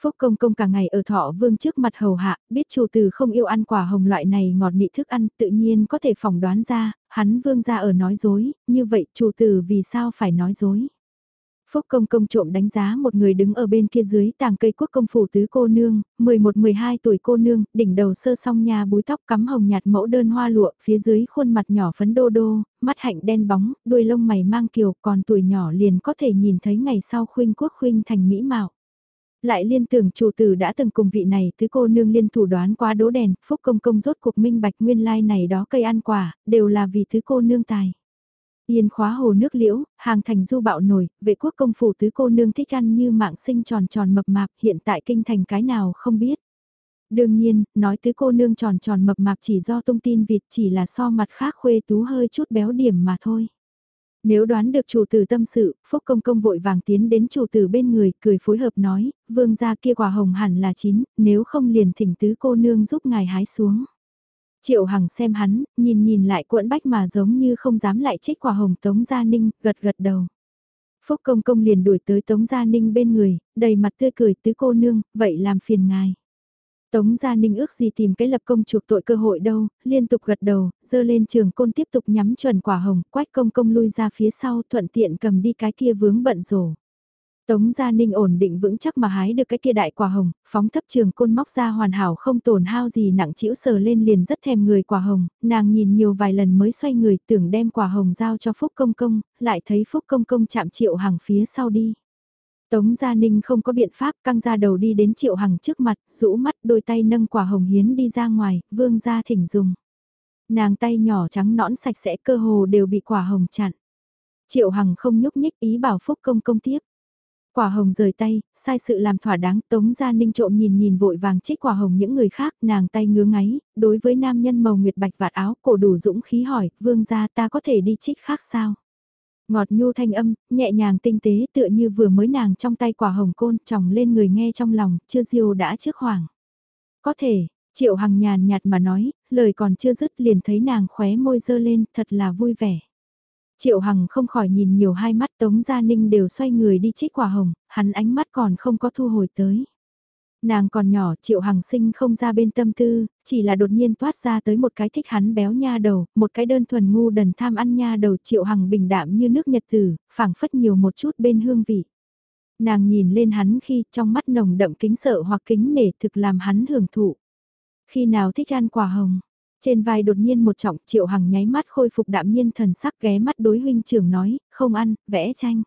Phúc công công cả ngày ở thọ vương trước mặt hầu hạ, biết chủ tử không yêu ăn quả hồng loại này ngọt nị thức ăn, tự nhiên có thể phỏng đoán ra, hắn vương ra ở nói dối, như vậy chủ tử vì sao phải nói dối. Phúc công công trộm đánh giá một người đứng ở bên kia dưới tàng cây quốc công phủ tứ cô nương, 11-12 tuổi cô nương, đỉnh đầu sơ song nhà búi tóc cắm hồng nhạt mẫu đơn hoa lụa, phía dưới khuôn mặt nhỏ phấn đô đô, mắt hạnh đen bóng, đuôi lông mày mang kiều, còn tuổi nhỏ liền có thể nhìn thấy ngày sau khuynh quốc khuynh thành mỹ mạo. Lại liên tưởng chủ tử đã từng cùng vị này tứ cô nương liên thủ đoán qua đố đèn, phúc công công rốt cuộc minh bạch nguyên lai này đó cây ăn quả, đều là vì tứ cô nương tài. Yên khóa hồ nước liễu, hàng thành du bạo nổi, vệ quốc công phủ tứ cô nương thích ăn như mạng sinh tròn tròn mập mạp hiện tại kinh thành cái nào không biết. Đương nhiên, nói tứ cô nương tròn tròn mập mạp chỉ do tung tin vịt chỉ là so mặt khác khuê tú hơi chút béo điểm mà thôi. Nếu đoán được chủ tử tâm sự, Phúc Công Công vội vàng tiến đến chủ tử bên người, cười phối hợp nói, vương gia kia quả hồng hẳn là chín, nếu không liền thỉnh tứ cô nương giúp ngài hái xuống. Triệu Hằng xem hắn, nhìn nhìn lại cuộn bách mà giống như không dám lại trích quả hồng Tống Gia Ninh, gật gật đầu. Phúc Công Công liền đuổi tới Tống Gia Ninh bên người, đầy mặt tươi cười tứ cô nương, vậy làm phiền ngài. Tống Gia Ninh ước gì tìm cái lập công chuộc tội cơ hội đâu, liên tục gật đầu, dơ lên trường côn tiếp tục nhắm chuẩn quả hồng, quách công công lui ra phía sau thuận tiện cầm đi cái kia vướng bận rổ. Tống Gia Ninh ổn định vững chắc mà hái được cái kia đại quả hồng, phóng thấp trường côn móc ra hoàn hảo không tổn hao gì nặng chĩu sờ lên liền rất thèm người quả hồng, nàng nhìn nhiều vài lần mới xoay người tưởng đem quả hồng giao cho Phúc Công Công, lại thấy Phúc Công Công chạm triệu hàng phía sau đi. Tống Gia Ninh không có biện pháp căng ra đầu đi đến Triệu Hằng trước mặt, rũ mắt đôi tay nâng quả hồng hiến đi ra ngoài, vương ra thỉnh dùng. Nàng tay nhỏ trắng nõn sạch sẽ cơ hồ đều bị quả hồng chặn. Triệu Hằng không nhúc nhích ý bảo Phúc Công công tiếp. Quả hồng rời tay, sai sự làm thỏa đáng, Tống Gia Ninh trộm nhìn nhìn vội vàng trích quả hồng những người khác, nàng tay ngứa ngáy, đối với nam nhân màu nguyệt bạch vạt áo, cổ đủ dũng khí hỏi, vương gia ta có thể đi trích khác sao? Ngọt nhu thanh âm, nhẹ nhàng tinh tế tựa như vừa mới nàng trong tay quả hồng côn, tròng lên người nghe trong lòng, chưa diêu đã trước hoàng. Có thể, triệu hằng nhàn nhạt mà nói, lời còn chưa dứt liền thấy nàng khóe môi dơ lên, thật là vui vẻ. Triệu Hằng không khỏi nhìn nhiều hai mắt Tống Gia Ninh đều xoay người đi trích quả hồng, hắn ánh mắt còn không có thu hồi tới. Nàng còn nhỏ Triệu Hằng sinh không ra bên tâm tư, chỉ là đột nhiên toát ra tới một cái thích hắn béo nha đầu, một cái đơn thuần ngu đần tham ăn nha đầu Triệu Hằng bình đạm như nước nhật tử, phảng phất nhiều một chút bên hương vị. Nàng nhìn lên hắn khi trong mắt nồng đậm kính sợ hoặc kính nể thực làm hắn hưởng thụ. Khi nào thích ăn quả hồng, trên vai đột nhiên một trọng triệu hằng nháy mắt khôi phục đạm nhiên thần sắc ghé mắt đối huynh trưởng nói, không ăn, vẽ tranh.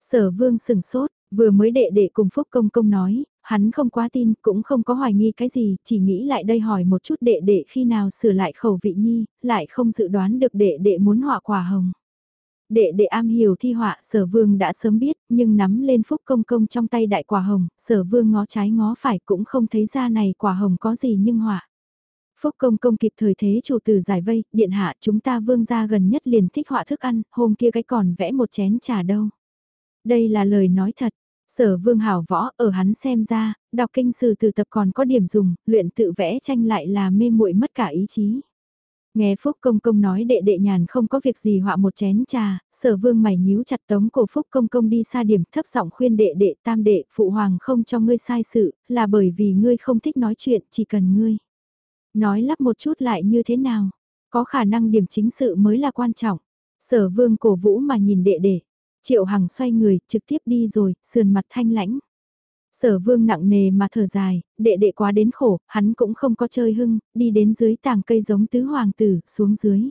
Sở vương sừng sốt, vừa mới đệ đệ cùng Phúc Công Công nói, hắn không quá tin, cũng không có hoài nghi cái gì, chỉ nghĩ lại đây hỏi một chút đệ đệ khi nào sửa lại khẩu vị nhi, lại không dự đoán được đệ đệ muốn họa quả hồng. Đệ đệ am hiểu thi họa, sở vương đã sớm biết, nhưng nắm lên Phúc Công Công trong tay đại quả hồng, sở vương ngó trái ngó phải cũng không thấy ra này quả hồng có gì nhưng họa. Phúc công công kịp thời thế chủ tử giải vây, điện hạ chúng ta vương gia gần nhất liền thích họa thức ăn, hôm kia cái còn vẽ một chén trà đâu. Đây là lời nói thật, sở vương hảo võ ở hắn xem ra, đọc kinh sử từ tập còn có điểm dùng, luyện tự vẽ tranh lại là mê muội mất cả ý chí. Nghe Phúc Công Công nói đệ đệ nhàn không có việc gì họa một chén trà, sở vương mày nhíu chặt tống cổ Phúc Công Công đi xa điểm thấp giọng khuyên đệ đệ tam đệ phụ hoàng không cho ngươi sai sự, là bởi vì ngươi không thích nói chuyện, chỉ cần ngươi. Nói lắp một chút lại như thế nào? Có khả năng điểm chính sự mới là quan trọng. Sở vương cổ vũ mà nhìn đệ đệ. Triệu Hằng xoay người, trực tiếp đi rồi, sườn mặt thanh lãnh. Sở vương nặng nề mà thở dài, đệ đệ quá đến khổ, hắn cũng không có chơi hưng, đi đến dưới tàng cây giống tứ hoàng tử, xuống dưới.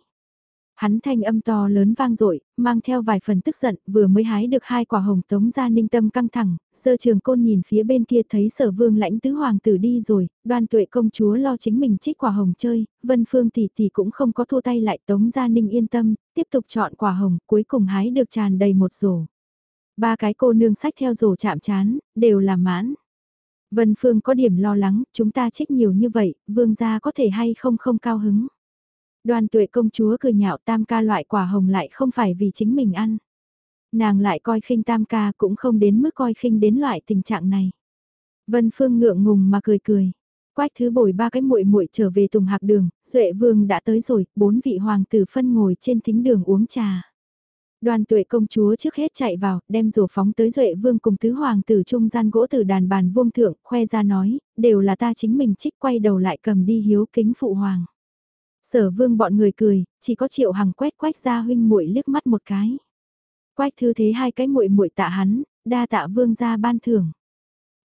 Hắn thanh âm to lớn vang dội mang theo vài phần tức giận, vừa mới hái được hai quả hồng tống ra ninh tâm căng thẳng, giờ trường côn nhìn phía bên kia thấy sở vương lãnh tứ hoàng tử đi rồi, đoan tuệ công chúa lo chính mình trích quả hồng chơi, vân phương tỷ tỷ cũng không có thua tay lại tống gia ninh yên tâm, tiếp tục chọn quả hồng, cuối cùng hái được tràn đầy một rổ. Ba cái cô nương sách theo rổ chạm chán, đều là mãn. Vân Phương có điểm lo lắng, chúng ta trích nhiều như vậy, vương gia có thể hay không không cao hứng. Đoàn tuệ công chúa cười nhạo tam ca loại quả hồng lại không phải vì chính mình ăn. Nàng lại coi khinh tam ca cũng không đến mức coi khinh đến loại tình trạng này. Vân Phương ngượng ngùng mà cười cười. Quách thứ bồi ba cái muội muội trở về tùng hạc đường, Duệ Vương đã tới rồi, bốn vị hoàng tử phân ngồi trên thính đường uống trà. Đoàn tuệ công chúa trước hết chạy vào, đem rổ phóng tới Duệ Vương cùng tứ hoàng tử trung gian gỗ từ đàn bàn vuông thượng, khoe ra nói, đều là ta chính mình trích quay đầu lại cầm đi hiếu kính phụ hoàng. Sở vương bọn người cười, chỉ có triệu hằng quét quách ra huynh muội liếc mắt một cái. Quách thư thế hai cái muội muội tạ hắn, đa tạ vương ra ban thưởng.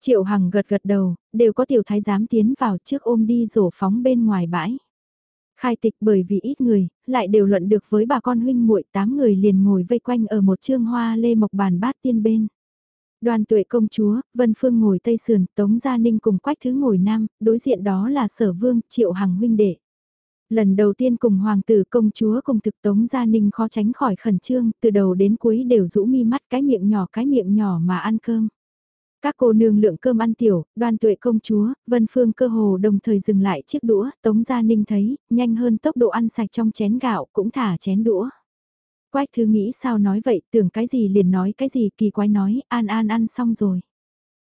Triệu hằng gật gật đầu, đều có tiểu thái giám tiến vào trước ôm đi rổ phóng bên ngoài bãi. Khai tịch bởi vì ít người, lại đều luận được với bà con huynh muội tám người liền ngồi vây quanh ở một trương hoa lê mộc bàn bát tiên bên. Đoàn tuệ công chúa, Vân Phương ngồi tây sườn, Tống Gia Ninh cùng Quách Thứ ngồi nam, đối diện đó là Sở Vương, Triệu Hằng huynh đệ. Lần đầu tiên cùng hoàng tử công chúa cùng thực tống gia ninh khó tránh khỏi khẩn trương, từ đầu đến cuối đều rũ mi mắt cái miệng nhỏ cái miệng nhỏ mà ăn cơm. Các cô nương lượng cơm ăn tiểu, đoan tuệ công chúa, vân phương cơ hồ đồng thời dừng lại chiếc đũa, tống gia ninh thấy, nhanh hơn tốc độ ăn sạch trong chén gạo, cũng thả chén đũa. Quách thứ nghĩ sao nói vậy, tưởng cái gì liền nói cái gì kỳ quái nói, an an ăn xong rồi.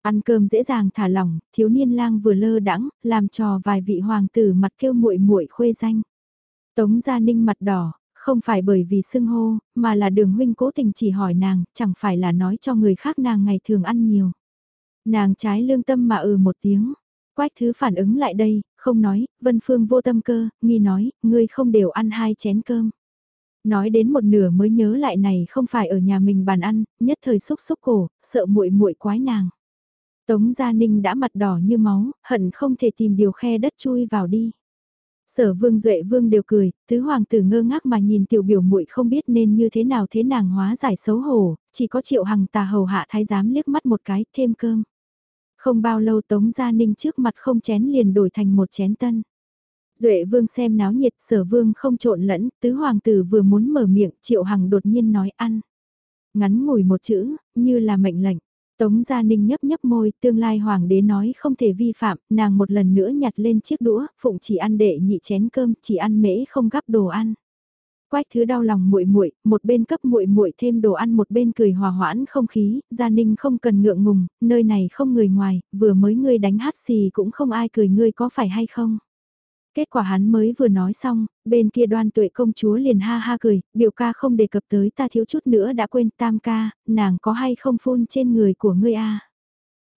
Ăn cơm dễ dàng thả lỏng, thiếu niên lang vừa lơ đãng, làm trò vài vị hoàng tử mặt kêu muội muội khuê danh. Tống Gia Ninh mặt đỏ, không phải bởi vì sưng hô, mà là đường huynh cố tình chỉ hỏi nàng, chẳng phải là nói cho người khác nàng ngày thường ăn nhiều. Nàng trái lương tâm mà ừ một tiếng. Quách thứ phản ứng lại đây, không nói, Vân Phương vô tâm cơ, nghi nói, ngươi không đều ăn hai chén cơm. Nói đến một nửa mới nhớ lại này không phải ở nhà mình bàn ăn, nhất thời xúc xúc cổ, sợ muội muội quái nàng. Tống Gia Ninh đã mặt đỏ như máu, hận không thể tìm điều khe đất chui vào đi. Sở Vương Duệ Vương đều cười, tứ hoàng tử ngơ ngác mà nhìn tiểu biểu muội không biết nên như thế nào thế nàng hóa giải xấu hổ, chỉ có Triệu Hằng tà hầu hạ thái giám liếc mắt một cái, thêm cơm. Không bao lâu Tống Gia Ninh trước mặt không chén liền đổi thành một chén tân. Duệ Vương xem náo nhiệt, Sở Vương không trộn lẫn, tứ hoàng tử vừa muốn mở miệng, Triệu Hằng đột nhiên nói ăn. Ngắn ngủi một chữ, như là mệnh lệnh. Tống Gia Ninh nhấp nhấp môi, tương lai hoàng đế nói không thể vi phạm, nàng một lần nữa nhặt lên chiếc đũa, phụng chỉ ăn đệ nhị chén cơm, chỉ ăn mễ không gắp đồ ăn. Quách thứ đau lòng muội muội, một bên cấp muội muội thêm đồ ăn một bên cười hòa hoãn không khí, Gia Ninh không cần ngượng ngùng, nơi này không người ngoài, vừa mới ngươi đánh hát xì cũng không ai cười ngươi có phải hay không. Kết quả hắn mới vừa nói xong, bên kia đoan tuệ công chúa liền ha ha cười, biểu ca không đề cập tới ta thiếu chút nữa đã quên tam ca, nàng có hay không phun trên người của ngươi a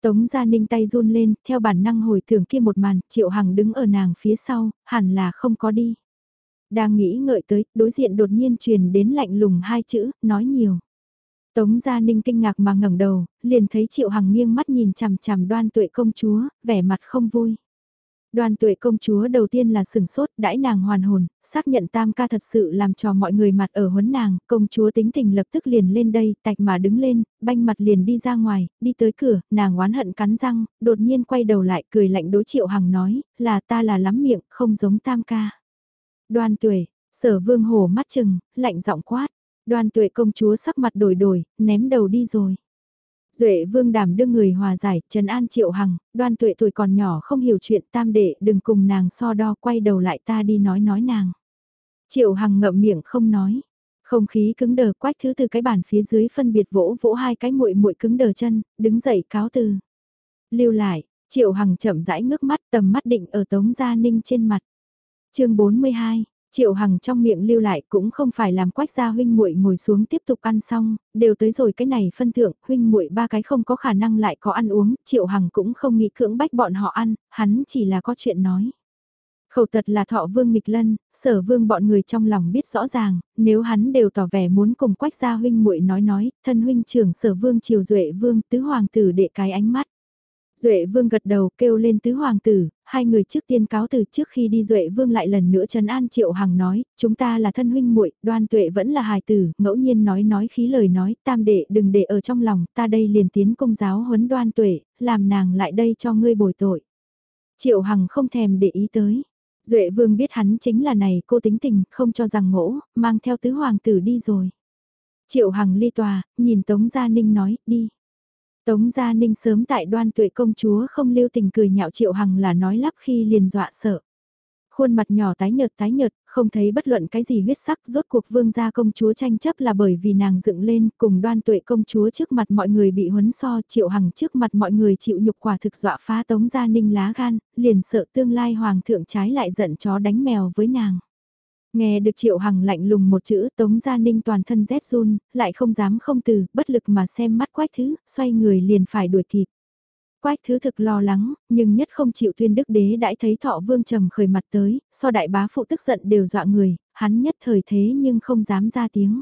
Tống Gia Ninh tay run lên, theo bản năng hồi tưởng kia một màn, Triệu Hằng đứng ở nàng phía sau, hẳn là không có đi. Đang nghĩ ngợi tới, đối diện đột nhiên truyền đến lạnh lùng hai chữ, nói nhiều. Tống Gia Ninh kinh ngạc mà ngẩng đầu, liền thấy Triệu Hằng nghiêng mắt nhìn chằm chằm đoan tuệ công chúa, vẻ mặt không vui. Đoàn tuệ công chúa đầu tiên là sừng sốt, đãi nàng hoàn hồn, xác nhận tam ca thật sự làm cho mọi người mặt ở huấn nàng, công chúa tính tình lập tức liền lên đây, tạch mà đứng lên, banh mặt liền đi ra ngoài, đi tới cửa, nàng oán hận cắn răng, đột nhiên quay đầu lại cười lạnh đối triệu hằng nói, là ta là lắm miệng, không giống tam ca. Đoan tuệ, sở vương hồ mắt chừng, lạnh giọng quát, đoan tuệ công chúa sắc mặt đổi đổi, ném đầu đi rồi. Duệ vương đảm đưa người hòa giải, Trần An Triệu Hằng, đoan tuệ tuổi còn nhỏ không hiểu chuyện tam đệ đừng cùng nàng so đo quay đầu lại ta đi nói nói nàng. Triệu Hằng ngậm miệng không nói. Không khí cứng đờ quách thứ từ cái bàn phía dưới phân biệt vỗ vỗ hai cái muội muội cứng đờ chân, đứng dậy cáo từ. Lưu lại, Triệu Hằng chậm rãi ngước mắt tầm mắt định ở Tống Gia Ninh trên mặt. chương 42, Triệu Hằng trong miệng lưu lại cũng không phải làm quách gia huynh muội ngồi xuống tiếp tục ăn xong, đều tới rồi cái này phân thượng, huynh muội ba cái không có khả năng lại có ăn uống, Triệu Hằng cũng không nghĩ cưỡng bách bọn họ ăn, hắn chỉ là có chuyện nói. Khẩu tật là thọ vương nghịch lân, sở vương bọn người trong lòng biết rõ ràng, nếu hắn đều tỏ vẻ muốn cùng quách gia huynh muội nói nói, thân huynh trưởng sở vương triều duệ vương tứ hoàng tử đệ cái ánh mắt. Duệ Vương gật đầu kêu lên tứ hoàng tử, hai người trước tiên cáo từ trước khi đi Duệ Vương lại lần nữa trấn an Triệu Hằng nói, chúng ta là thân huynh muội, đoan tuệ vẫn là hài tử, ngẫu nhiên nói nói khí lời nói, tam đệ đừng để ở trong lòng, ta đây liền tiến công giáo huấn đoan tuệ, làm nàng lại đây cho ngươi bồi tội. Triệu Hằng không thèm để ý tới. Duệ Vương biết hắn chính là này cô tính tình, không cho rằng ngỗ, mang theo tứ hoàng tử đi rồi. Triệu Hằng ly tòa, nhìn Tống Gia Ninh nói, đi. Tống Gia Ninh sớm tại đoan tuệ công chúa không lưu tình cười nhạo Triệu Hằng là nói lắp khi liền dọa sợ. Khuôn mặt nhỏ tái nhợt tái nhợt, không thấy bất luận cái gì huyết sắc, rốt cuộc vương gia công chúa tranh chấp là bởi vì nàng dựng lên cùng đoan tuệ công chúa trước mặt mọi người bị huấn so Triệu Hằng trước mặt mọi người chịu nhục quả thực dọa phá Tống Gia Ninh lá gan, liền sợ tương lai hoàng thượng trái lại giận chó đánh mèo với nàng. Nghe được Triệu Hằng lạnh lùng một chữ Tống Gia Ninh toàn thân rét run, lại không dám không từ, bất lực mà xem mắt quách thứ, xoay người liền phải đuổi kịp. Quách thứ thực lo lắng, nhưng nhất không chịu tuyên đức đế đãi thấy thọ vương trầm khởi mặt tới, so đại bá phụ tức giận đều dọa người, hắn nhất thời thế nhưng không dám ra tiếng.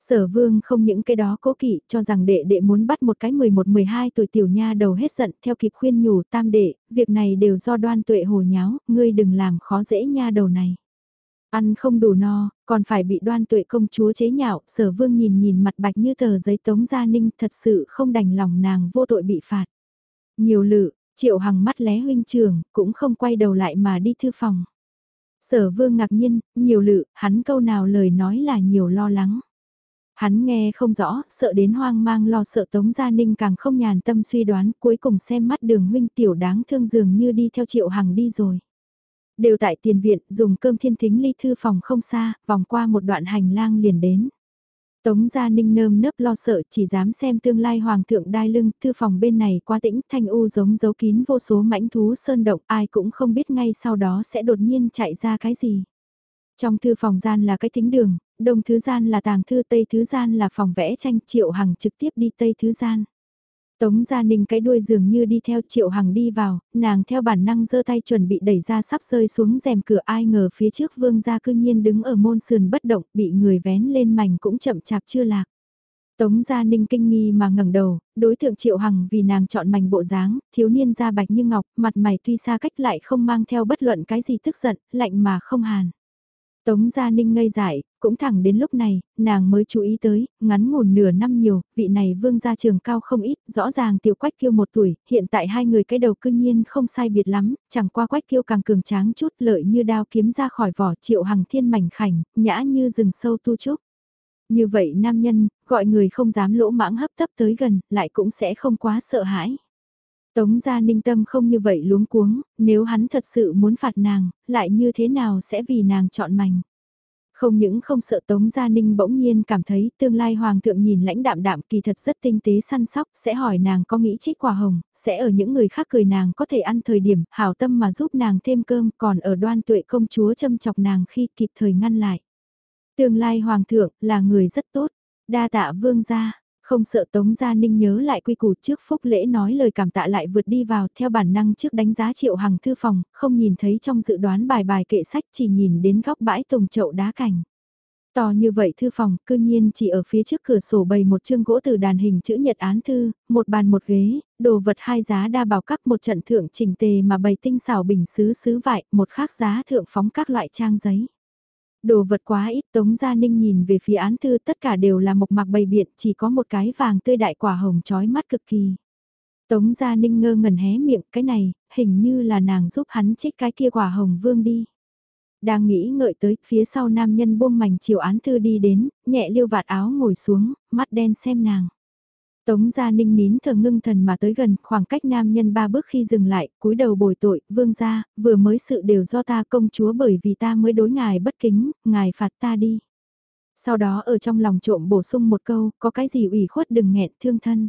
Sở vương không những cái đó cố kỵ cho rằng đệ đệ muốn bắt một cái 11-12 tuổi tiểu nha đầu hết giận theo kịp khuyên nhủ tam đệ, việc này đều do đoan tuệ hồ nháo, ngươi đừng làm khó dễ nha đầu này. Ăn không đủ no, còn phải bị đoan tuệ công chúa chế nhạo, sở vương nhìn nhìn mặt bạch như tờ giấy tống gia ninh thật sự không đành lòng nàng vô tội bị phạt. Nhiều lự, triệu hằng mắt lé huynh trường, cũng không quay đầu lại mà đi thư phòng. Sở vương ngạc nhiên, nhiều lự, hắn câu nào lời nói là nhiều lo lắng. Hắn nghe không rõ, sợ đến hoang mang lo sợ Tống Gia Ninh càng không nhàn tâm suy đoán, cuối cùng xem mắt đường huynh tiểu đáng thương dường như đi theo triệu hằng đi rồi. Đều tại tiền viện, dùng cơm thiên thính ly thư phòng không xa, vòng qua một đoạn hành lang liền đến. Tống gia ninh nơm nớp lo sợ chỉ dám xem tương lai hoàng thượng đai lưng, thư phòng bên này qua tĩnh thanh u giống giấu kín vô số mãnh thú sơn động, ai cũng không biết ngay sau đó sẽ đột nhiên chạy ra cái gì. Trong thư phòng gian là cái thính đường, đông thứ gian là tàng thư tây thứ gian là phòng vẽ tranh triệu hằng trực tiếp đi tây thứ gian. Tống Gia Ninh cái đuôi dường như đi theo Triệu Hằng đi vào, nàng theo bản năng giơ tay chuẩn bị đẩy ra sắp rơi xuống rèm cửa ai ngờ phía trước vương gia cư nhiên đứng ở môn sườn bất động bị người vén lên mảnh cũng chậm chạp chưa lạc. Tống Gia Ninh kinh nghi mà ngẩng đầu, đối tượng Triệu Hằng vì nàng chọn mảnh bộ dáng, thiếu niên da bạch như ngọc, mặt mày tuy xa cách lại không mang theo bất luận cái gì tức giận, lạnh mà không hàn. Tống Gia Ninh ngây dại, cũng thẳng đến lúc này, nàng mới chú ý tới, ngắn ngủn nửa năm nhiều, vị này vương gia trường cao không ít, rõ ràng tiểu quách kiêu một tuổi, hiện tại hai người cái đầu cương nhiên không sai biệt lắm, chẳng qua quách kiêu càng cường tráng chút lợi như đao kiếm ra khỏi vỏ triệu hằng thiên mảnh khảnh, nhã như rừng sâu tu trúc. Như vậy nam nhân, gọi người không dám lỗ mãng hấp tấp tới gần, lại cũng sẽ không quá sợ hãi. Tống gia ninh tâm không như vậy luống cuống, nếu hắn thật sự muốn phạt nàng, lại như thế nào sẽ vì nàng chọn mảnh. Không những không sợ Tống Gia Ninh bỗng nhiên cảm thấy tương lai Hoàng thượng nhìn lãnh đạm đạm kỳ thật rất tinh tế săn sóc, sẽ hỏi nàng có nghĩ trích quả hồng, sẽ ở những người khác cười nàng có thể ăn thời điểm, hảo tâm mà giúp nàng thêm cơm, còn ở đoan tuệ công chúa châm chọc nàng khi kịp thời ngăn lại. Tương lai Hoàng thượng là người rất tốt, đa tạ vương gia, không sợ Tống Gia Ninh nhớ lại quy củ trước phúc lễ nói lời cảm tạ lại vượt đi vào theo bản năng trước đánh giá triệu hằng thư phòng, không nhìn thấy trong dự đoán bài bài kệ sách chỉ nhìn đến góc bãi tùng chậu đá cảnh. To như vậy thư phòng, cư nhiên chỉ ở phía trước cửa sổ bày một chương gỗ từ đàn hình chữ nhật án thư, một bàn một ghế, đồ vật hai giá đa bảo các một trận thượng chỉnh tề mà bày tinh xảo bình sứ sứ vải, một khác giá thượng phóng các loại trang giấy. Đồ vật quá ít Tống Gia Ninh nhìn về phía án thư tất cả đều là mộc mạc bày biện chỉ có một cái vàng tươi đại quả hồng trói mắt cực kỳ. Tống Gia Ninh ngơ ngẩn hé miệng cái này, hình như là nàng giúp hắn trích cái kia quả hồng vương đi. Đang nghĩ ngợi tới, phía sau nam nhân buông mảnh chiều án thư đi đến, nhẹ liêu vạt áo ngồi xuống, mắt đen xem nàng. Tống Gia Ninh nín thờ ngưng thần mà tới gần, khoảng cách nam nhân ba bước khi dừng lại, cúi đầu bồi tội, vương gia, vừa mới sự đều do ta công chúa bởi vì ta mới đối ngài bất kính, ngài phạt ta đi. Sau đó ở trong lòng trộm bổ sung một câu, có cái gì ủy khuất đừng nghẹn thương thân.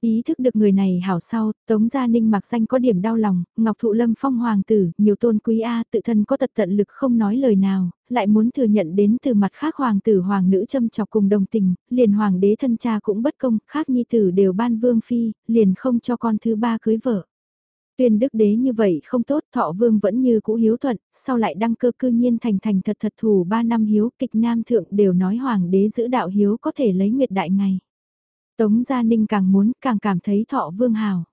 Ý thức được người này hảo sau, Tống Gia Ninh mặc danh có điểm đau lòng, Ngọc Thụ Lâm phong hoàng tử, nhiều tôn quý A tự thân có tật tận lực không nói lời nào, lại muốn thừa nhận đến từ mặt khác hoàng tử hoàng nữ châm chọc cùng đồng tình, liền hoàng đế thân cha cũng bất công, khác nhi tử đều ban vương phi, liền không cho con thứ ba cưới vợ. Tuyên đức đế như vậy không tốt, thọ vương vẫn như cũ hiếu thuận, sau lại đăng cơ cư nhiên thành thành thật thật thủ ba năm hiếu, kịch nam thượng đều nói hoàng đế giữ đạo hiếu có thể lấy nguyệt đại ngày. Tống Gia Ninh càng muốn càng cảm thấy thọ vương hào.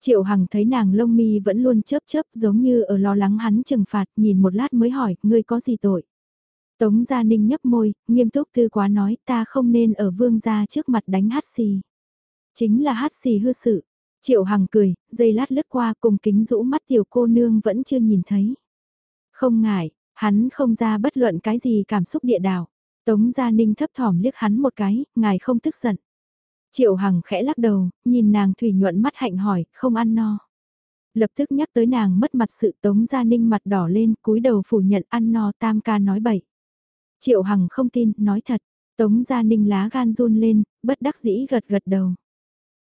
Triệu Hằng thấy nàng lông mi vẫn luôn chớp chớp giống như ở lo lắng hắn trừng phạt nhìn một lát mới hỏi, ngươi có gì tội? Tống Gia Ninh nhấp môi, nghiêm túc tư quá nói ta không nên ở vương gia trước mặt đánh hát xì. Chính là hát xì hư sự. Triệu Hằng cười, dây lát lướt qua cùng kính rũ mắt tiểu cô nương vẫn chưa nhìn thấy. Không ngại, hắn không ra bất luận cái gì cảm xúc địa đạo. Tống Gia Ninh thấp thỏm liếc hắn một cái, ngài không tức giận. Triệu Hằng khẽ lắc đầu, nhìn nàng thủy nhuận mắt hạnh hỏi, không ăn no. Lập tức nhắc tới nàng mất mặt sự tống gia ninh mặt đỏ lên, cúi đầu phủ nhận ăn no tam ca nói bậy. Triệu Hằng không tin, nói thật, tống gia ninh lá gan run lên, bất đắc dĩ gật gật đầu.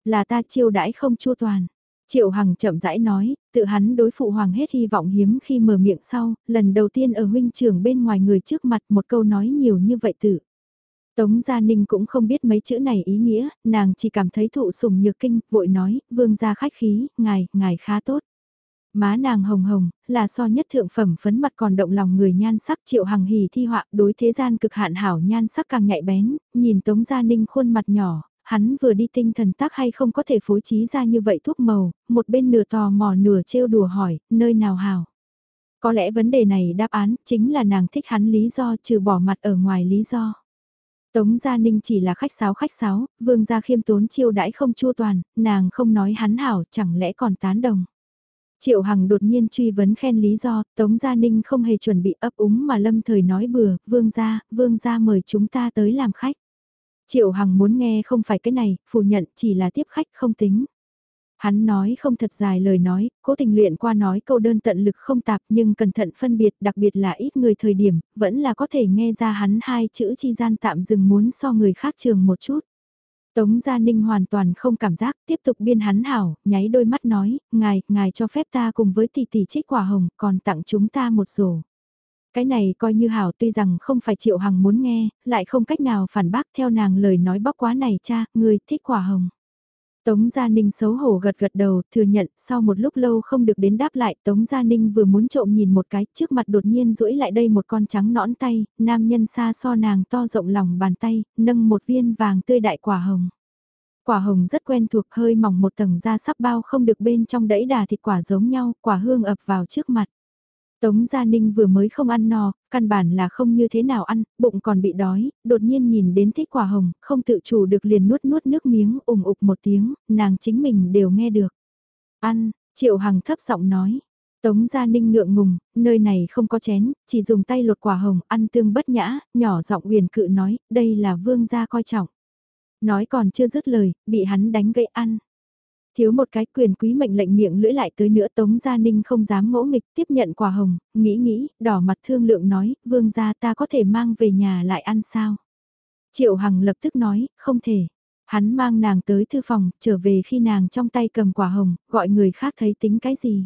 Là ta chiêu đãi không chua toàn. Triệu Hằng chậm rãi nói, tự hắn đối phụ hoàng hết hy vọng hiếm khi mở miệng sau, lần đầu tiên ở huynh trưởng bên ngoài người trước mặt một câu nói nhiều như vậy tự. Tống Gia Ninh cũng không biết mấy chữ này ý nghĩa, nàng chỉ cảm thấy thụ sủng nhược kinh, vội nói, vương gia khách khí, ngài, ngài khá tốt. Má nàng hồng hồng, là so nhất thượng phẩm phấn mặt còn động lòng người nhan sắc triệu hằng hỉ thi họa đối thế gian cực hạn hảo nhan sắc càng nhạy bén, nhìn Tống Gia Ninh khuôn mặt nhỏ, hắn vừa đi tinh thần tác hay không có thể phối trí ra như vậy thuốc màu, một bên nửa tò mò nửa trêu đùa hỏi, nơi nào hảo. Có lẽ vấn đề này đáp án chính là nàng thích hắn lý do trừ bỏ mặt ở ngoài lý do. Tống Gia Ninh chỉ là khách sáo khách sáo, vương gia khiêm tốn chiêu đãi không chua toàn, nàng không nói hắn hảo chẳng lẽ còn tán đồng. Triệu Hằng đột nhiên truy vấn khen lý do, Tống Gia Ninh không hề chuẩn bị ấp úng mà lâm thời nói bừa, vương gia, vương gia mời chúng ta tới làm khách. Triệu Hằng muốn nghe không phải cái này, phủ nhận chỉ là tiếp khách không tính. Hắn nói không thật dài lời nói, cố tình luyện qua nói câu đơn tận lực không tạp nhưng cẩn thận phân biệt đặc biệt là ít người thời điểm, vẫn là có thể nghe ra hắn hai chữ chi gian tạm dừng muốn so người khác trường một chút. Tống Gia Ninh hoàn toàn không cảm giác, tiếp tục biên hắn hảo, nháy đôi mắt nói, ngài, ngài cho phép ta cùng với tỷ tỷ trích quả hồng, còn tặng chúng ta một rổ. Cái này coi như hảo tuy rằng không phải triệu hằng muốn nghe, lại không cách nào phản bác theo nàng lời nói bóc quá này cha, người thích quả hồng. Tống Gia Ninh xấu hổ gật gật đầu, thừa nhận, sau một lúc lâu không được đến đáp lại, Tống Gia Ninh vừa muốn trộm nhìn một cái, trước mặt đột nhiên duỗi lại đây một con trắng nõn tay, nam nhân xa so nàng to rộng lòng bàn tay, nâng một viên vàng tươi đại quả hồng. Quả hồng rất quen thuộc hơi mỏng một tầng da sắp bao không được bên trong đẫy đà thịt quả giống nhau, quả hương ập vào trước mặt. Tống Gia Ninh vừa mới không ăn no, căn bản là không như thế nào ăn, bụng còn bị đói, đột nhiên nhìn đến thích quả hồng, không tự chủ được liền nuốt nuốt nước miếng ủng ục một tiếng, nàng chính mình đều nghe được. Ăn, Triệu Hằng thấp giọng nói. Tống Gia Ninh ngượng ngùng, nơi này không có chén, chỉ dùng tay lột quả hồng, ăn tương bất nhã, nhỏ giọng huyền cự nói, đây là vương gia coi trọng. Nói còn chưa dứt lời, bị hắn đánh gây ăn. Thiếu một cái quyền quý mệnh lệnh miệng lưỡi lại tới nữa Tống Gia Ninh không dám ngỗ nghịch tiếp nhận quả hồng, nghĩ nghĩ, đỏ mặt thương lượng nói, vương gia ta có thể mang về nhà lại ăn sao? Triệu Hằng lập tức nói, không thể. Hắn mang nàng tới thư phòng, trở về khi nàng trong tay cầm quả hồng, gọi người khác thấy tính cái gì.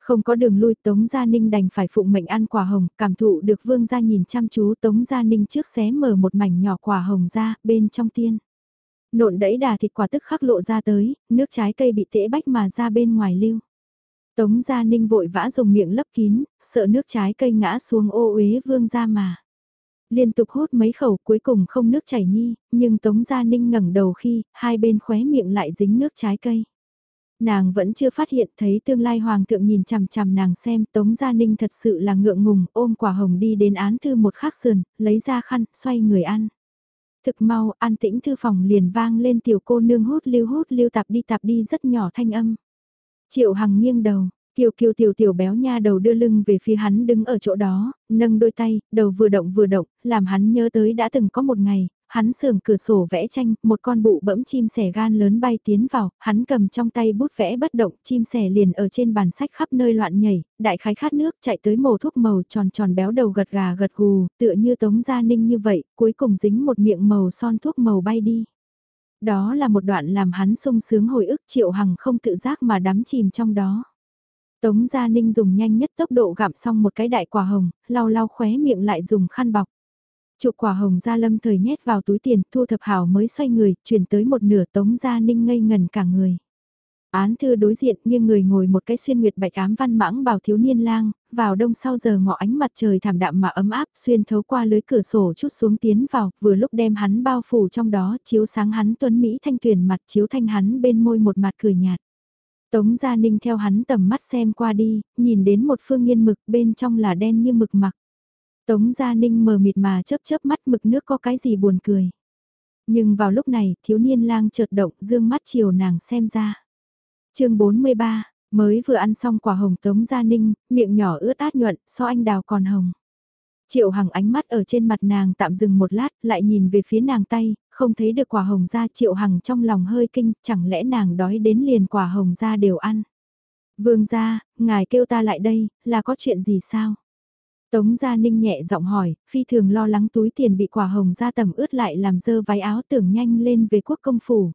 Không có đường lui Tống Gia Ninh đành phải phụng mệnh ăn quả hồng, cảm thụ được vương gia nhìn chăm chú Tống Gia Ninh trước xé mở một mảnh nhỏ quả hồng ra, bên trong tiên. Nộn đẫy đà thịt quả tức khắc lộ ra tới, nước trái cây bị tễ bách mà ra bên ngoài lưu. Tống Gia Ninh vội vã dùng miệng lấp kín, sợ nước trái cây ngã xuống ô uế vương ra mà. Liên tục hút mấy khẩu cuối cùng không nước chảy nhi, nhưng Tống Gia Ninh ngẩng đầu khi, hai bên khóe miệng lại dính nước trái cây. Nàng vẫn chưa phát hiện thấy tương lai hoàng thượng nhìn chằm chằm nàng xem Tống Gia Ninh thật sự là ngượng ngùng ôm quả hồng đi đến án thư một khắc sườn, lấy ra khăn, xoay người ăn. Thực mau, an tĩnh thư phòng liền vang lên tiểu cô nương hút lưu hút lưu tạp đi tạp đi rất nhỏ thanh âm. Triệu Hằng nghiêng đầu, Kiều kiều tiểu tiểu béo nha đầu đưa lưng về phía hắn đứng ở chỗ đó, nâng đôi tay, đầu vừa động vừa động, làm hắn nhớ tới đã từng có một ngày, hắn sườn cửa sổ vẽ tranh, một con bụ bẫm chim sẻ gan lớn bay tiến vào, hắn cầm trong tay bút vẽ bất động, chim sẻ liền ở trên bàn sách khắp nơi loạn nhảy, đại khái khát nước chạy tới mồ thuốc màu tròn tròn béo đầu gật gà gật gù, tựa như tống gia ninh như vậy, cuối cùng dính một miệng màu son thuốc màu bay đi. Đó là một đoạn làm hắn sung sướng hồi ức triệu hằng không tự giác mà đắm chìm trong đó. Tống Gia Ninh dùng nhanh nhất tốc độ gặm xong một cái đại quả hồng, lau lau khóe miệng lại dùng khăn bọc. Chụp quả hồng Gia Lâm thời nhét vào túi tiền, thu thập hảo mới xoay người, chuyển tới một nửa Tống Gia Ninh ngây ngần cả người. Án thư đối diện nghiêng người ngồi một cái xuyên nguyệt bạch ám văn mãng bảo thiếu niên lang, vào đông sau giờ ngọ ánh mặt trời thảm đạm mà ấm áp xuyên thấu qua lưới cửa sổ chút xuống tiến vào, vừa lúc đem hắn bao phủ trong đó chiếu sáng hắn tuấn Mỹ thanh tuyển mặt chiếu thanh hắn bên môi một mặt cười nhạt. Tống Gia Ninh theo hắn tầm mắt xem qua đi, nhìn đến một phương nghiên mực bên trong là đen như mực mặc. Tống Gia Ninh mờ mịt mà chớp chớp mắt mực nước có cái gì buồn cười. Nhưng vào lúc này, thiếu niên lang chợt động dương mắt chiều nàng xem ra. chương 43, mới vừa ăn xong quả hồng Tống Gia Ninh, miệng nhỏ ướt át nhuận, so anh đào còn hồng. Triệu Hằng ánh mắt ở trên mặt nàng tạm dừng một lát, lại nhìn về phía nàng tay, không thấy được quả hồng ra Triệu Hằng trong lòng hơi kinh, chẳng lẽ nàng đói đến liền quả hồng ra đều ăn. Vương gia, ngài kêu ta lại đây, là có chuyện gì sao? Tống Gia Ninh nhẹ giọng hỏi, phi thường lo lắng túi tiền bị quả hồng ra tầm ướt lại làm dơ váy áo tưởng nhanh lên về quốc công phủ.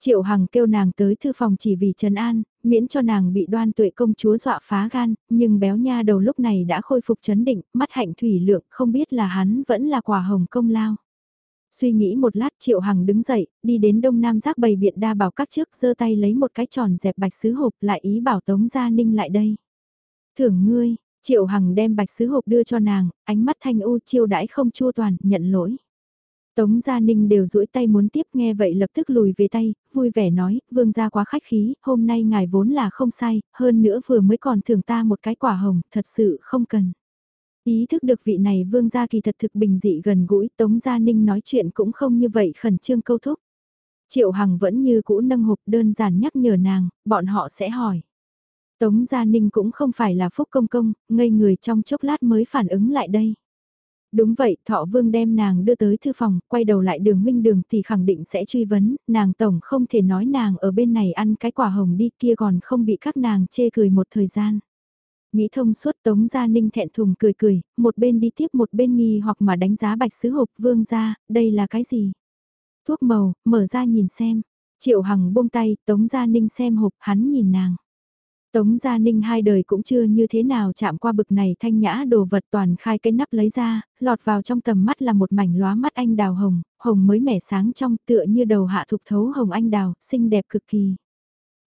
Triệu Hằng kêu nàng tới thư phòng chỉ vì Trần An, miễn cho nàng bị đoan tuệ công chúa dọa phá gan, nhưng béo nha đầu lúc này đã khôi phục chấn định, mắt hạnh thủy lượng không biết là hắn vẫn là quả hồng công lao. Suy nghĩ một lát Triệu Hằng đứng dậy, đi đến đông nam giác bầy biện đa bảo các trước giơ tay lấy một cái tròn dẹp bạch sứ hộp lại ý bảo Tống Gia Ninh lại đây. Thưởng ngươi, Triệu Hằng đem bạch sứ hộp đưa cho nàng, ánh mắt thanh u chiêu đãi không chua toàn, nhận lỗi. Tống Gia Ninh đều duỗi tay muốn tiếp nghe vậy lập tức lùi về tay, vui vẻ nói, vương gia quá khách khí, hôm nay ngài vốn là không sai, hơn nữa vừa mới còn thưởng ta một cái quả hồng, thật sự không cần. Ý thức được vị này vương gia kỳ thật thực bình dị gần gũi, Tống Gia Ninh nói chuyện cũng không như vậy khẩn trương câu thúc. Triệu Hằng vẫn như cũ nâng hộp đơn giản nhắc nhở nàng, bọn họ sẽ hỏi. Tống Gia Ninh cũng không phải là phúc công công, ngây người trong chốc lát mới phản ứng lại đây. Đúng vậy, thọ vương đem nàng đưa tới thư phòng, quay đầu lại đường huynh đường thì khẳng định sẽ truy vấn, nàng tổng không thể nói nàng ở bên này ăn cái quả hồng đi kia còn không bị các nàng chê cười một thời gian. Nghĩ thông suốt Tống Gia Ninh thẹn thùng cười cười, một bên đi tiếp một bên nghi hoặc mà đánh giá bạch sứ hộp vương ra, đây là cái gì? Thuốc màu, mở ra nhìn xem. Triệu Hằng buông tay, Tống Gia Ninh xem hộp, hắn nhìn nàng. Tống Gia Ninh hai đời cũng chưa như thế nào chạm qua bực này thanh nhã đồ vật toàn khai cái nắp lấy ra, lọt vào trong tầm mắt là một mảnh lóa mắt anh đào hồng, hồng mới mẻ sáng trong tựa như đầu hạ thục thấu hồng anh đào, xinh đẹp cực kỳ.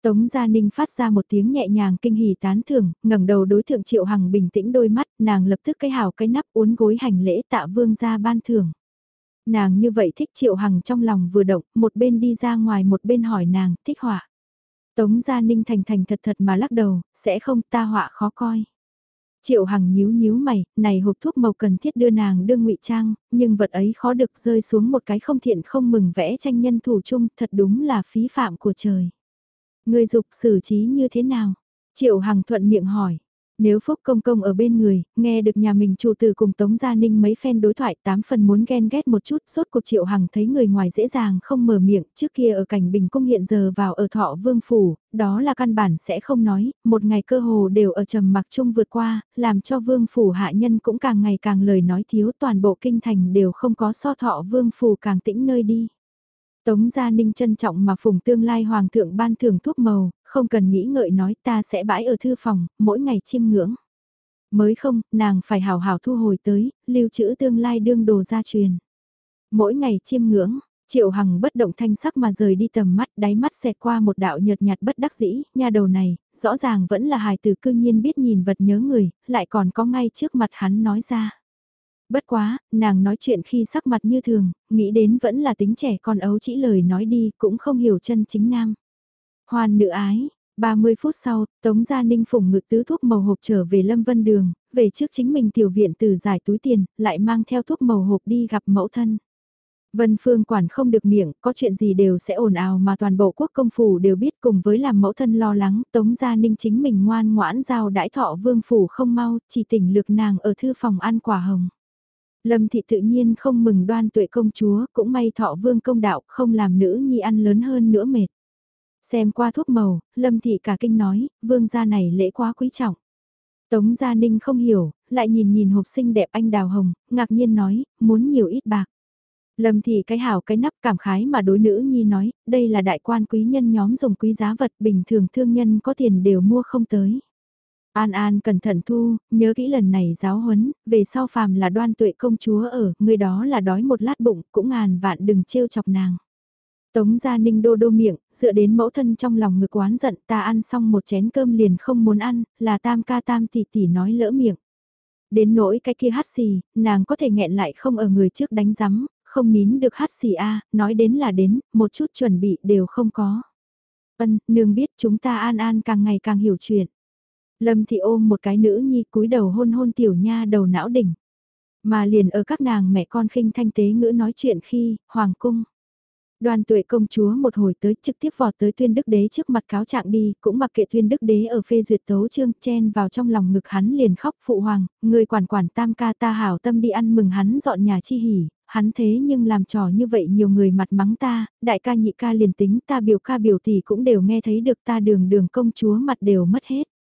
Tống Gia Ninh phát ra một tiếng nhẹ nhàng kinh hỉ tán thưởng, ngẩng đầu đối thượng Triệu Hằng bình tĩnh đôi mắt, nàng lập tức cái hào cái nắp uốn gối hành lễ tạ vương gia ban thưởng. Nàng như vậy thích Triệu Hằng trong lòng vừa động, một bên đi ra ngoài một bên hỏi nàng, thích họa. Tống Gia Ninh thành thành thật thật mà lắc đầu, sẽ không ta họa khó coi. Triệu Hằng nhíu nhíu mày, này hộp thuốc màu cần thiết đưa nàng đương ngụy trang, nhưng vật ấy khó được rơi xuống một cái không thiện không mừng vẽ tranh nhân thủ chung, thật đúng là phí phạm của trời. Người dục xử trí như thế nào? Triệu Hằng thuận miệng hỏi. Nếu Phúc Công Công ở bên người, nghe được nhà mình chủ tử cùng Tống Gia Ninh mấy phen đối thoại tám phần muốn ghen ghét một chút, sốt cuộc Triệu Hằng thấy người ngoài dễ dàng không mở miệng, trước kia ở cảnh Bình Cung hiện giờ vào ở thọ vương phủ, đó là căn bản sẽ không nói, một ngày cơ hồ đều ở trầm mặc chung vượt qua, làm cho vương phủ hạ nhân cũng càng ngày càng lời nói thiếu toàn bộ kinh thành đều không có so thọ vương phủ càng tĩnh nơi đi. Tống Gia Ninh trân trọng mà phùng tương lai hoàng thượng ban thưởng thuốc màu, không cần nghĩ ngợi nói ta sẽ bãi ở thư phòng, mỗi ngày chiêm ngưỡng. Mới không, nàng phải hào hào thu hồi tới, lưu trữ tương lai đương đồ gia truyền. Mỗi ngày chiêm ngưỡng, Triệu Hằng bất động thanh sắc mà rời đi tầm mắt, đáy mắt xẹt qua một đạo nhợt nhạt bất đắc dĩ, nha đầu này, rõ ràng vẫn là hài tử cư nhiên biết nhìn vật nhớ người, lại còn có ngay trước mặt hắn nói ra. Bất quá, nàng nói chuyện khi sắc mặt như thường, nghĩ đến vẫn là tính trẻ con ấu chỉ lời nói đi, cũng không hiểu chân chính nam. Hoàn nữ ái, 30 phút sau, Tống Gia Ninh phủng ngực tứ thuốc màu hộp trở về Lâm Vân Đường, về trước chính mình tiểu viện từ giải túi tiền, lại mang theo thuốc màu hộp đi gặp mẫu thân. Vân Phương quản không được miệng, có chuyện gì đều sẽ ồn ào mà toàn bộ quốc công phủ đều biết cùng với làm mẫu thân lo lắng, Tống Gia Ninh chính mình ngoan ngoãn giao đãi thọ vương phủ không mau, chỉ tỉnh lực nàng ở thư phòng ăn quả hồng. Lâm thị tự nhiên không mừng đoan tuệ công chúa, cũng may thọ vương công đạo, không làm nữ nhi ăn lớn hơn nữa mệt. Xem qua thuốc màu, Lâm thị cả kinh nói, vương gia này lễ quá quý trọng. Tống Gia Ninh không hiểu, lại nhìn nhìn hộp xinh đẹp anh đào hồng, ngạc nhiên nói, muốn nhiều ít bạc. Lâm thị cái hảo cái nắp cảm khái mà đối nữ nhi nói, đây là đại quan quý nhân nhóm dùng quý giá vật bình thường thương nhân có tiền đều mua không tới. An An cẩn thận thu, nhớ kỹ lần này giáo huấn, về sau phàm là đoan tuệ công chúa ở, người đó là đói một lát bụng, cũng ngàn vạn đừng trêu chọc nàng. Tống Gia Ninh đô đô miệng, dựa đến mẫu thân trong lòng ngực oán giận ta ăn xong một chén cơm liền không muốn ăn, là tam ca tam tỷ tỷ nói lỡ miệng. Đến nỗi cái kia hát xì, nàng có thể nghẹn lại không ở người trước đánh rắm, không nín được hát xì a nói đến là đến, một chút chuẩn bị đều không có. Ân, nương biết chúng ta an an càng ngày càng hiểu chuyện. Lâm thị ôm một cái nữ nhi cúi đầu hôn hôn tiểu nha đầu não đỉnh. Mà liền ở các nàng mẹ con khinh thanh tế ngữ nói chuyện khi, hoàng cung. Đoàn tuệ công chúa một hồi tới trực tiếp vọt tới tuyên đức đế trước mặt cáo trạng đi, cũng mặc kệ tuyên đức đế ở phê duyệt tấu trương chen vào trong lòng ngực hắn liền khóc phụ hoàng, người quản quản tam ca ta hảo tâm đi ăn mừng hắn dọn nhà chi hỉ, hắn thế nhưng làm trò như vậy nhiều người mặt mắng ta, đại ca nhị ca liền tính ta biểu ca biểu tỷ cũng đều nghe thấy được ta đường đường công chúa mặt đều mất hết.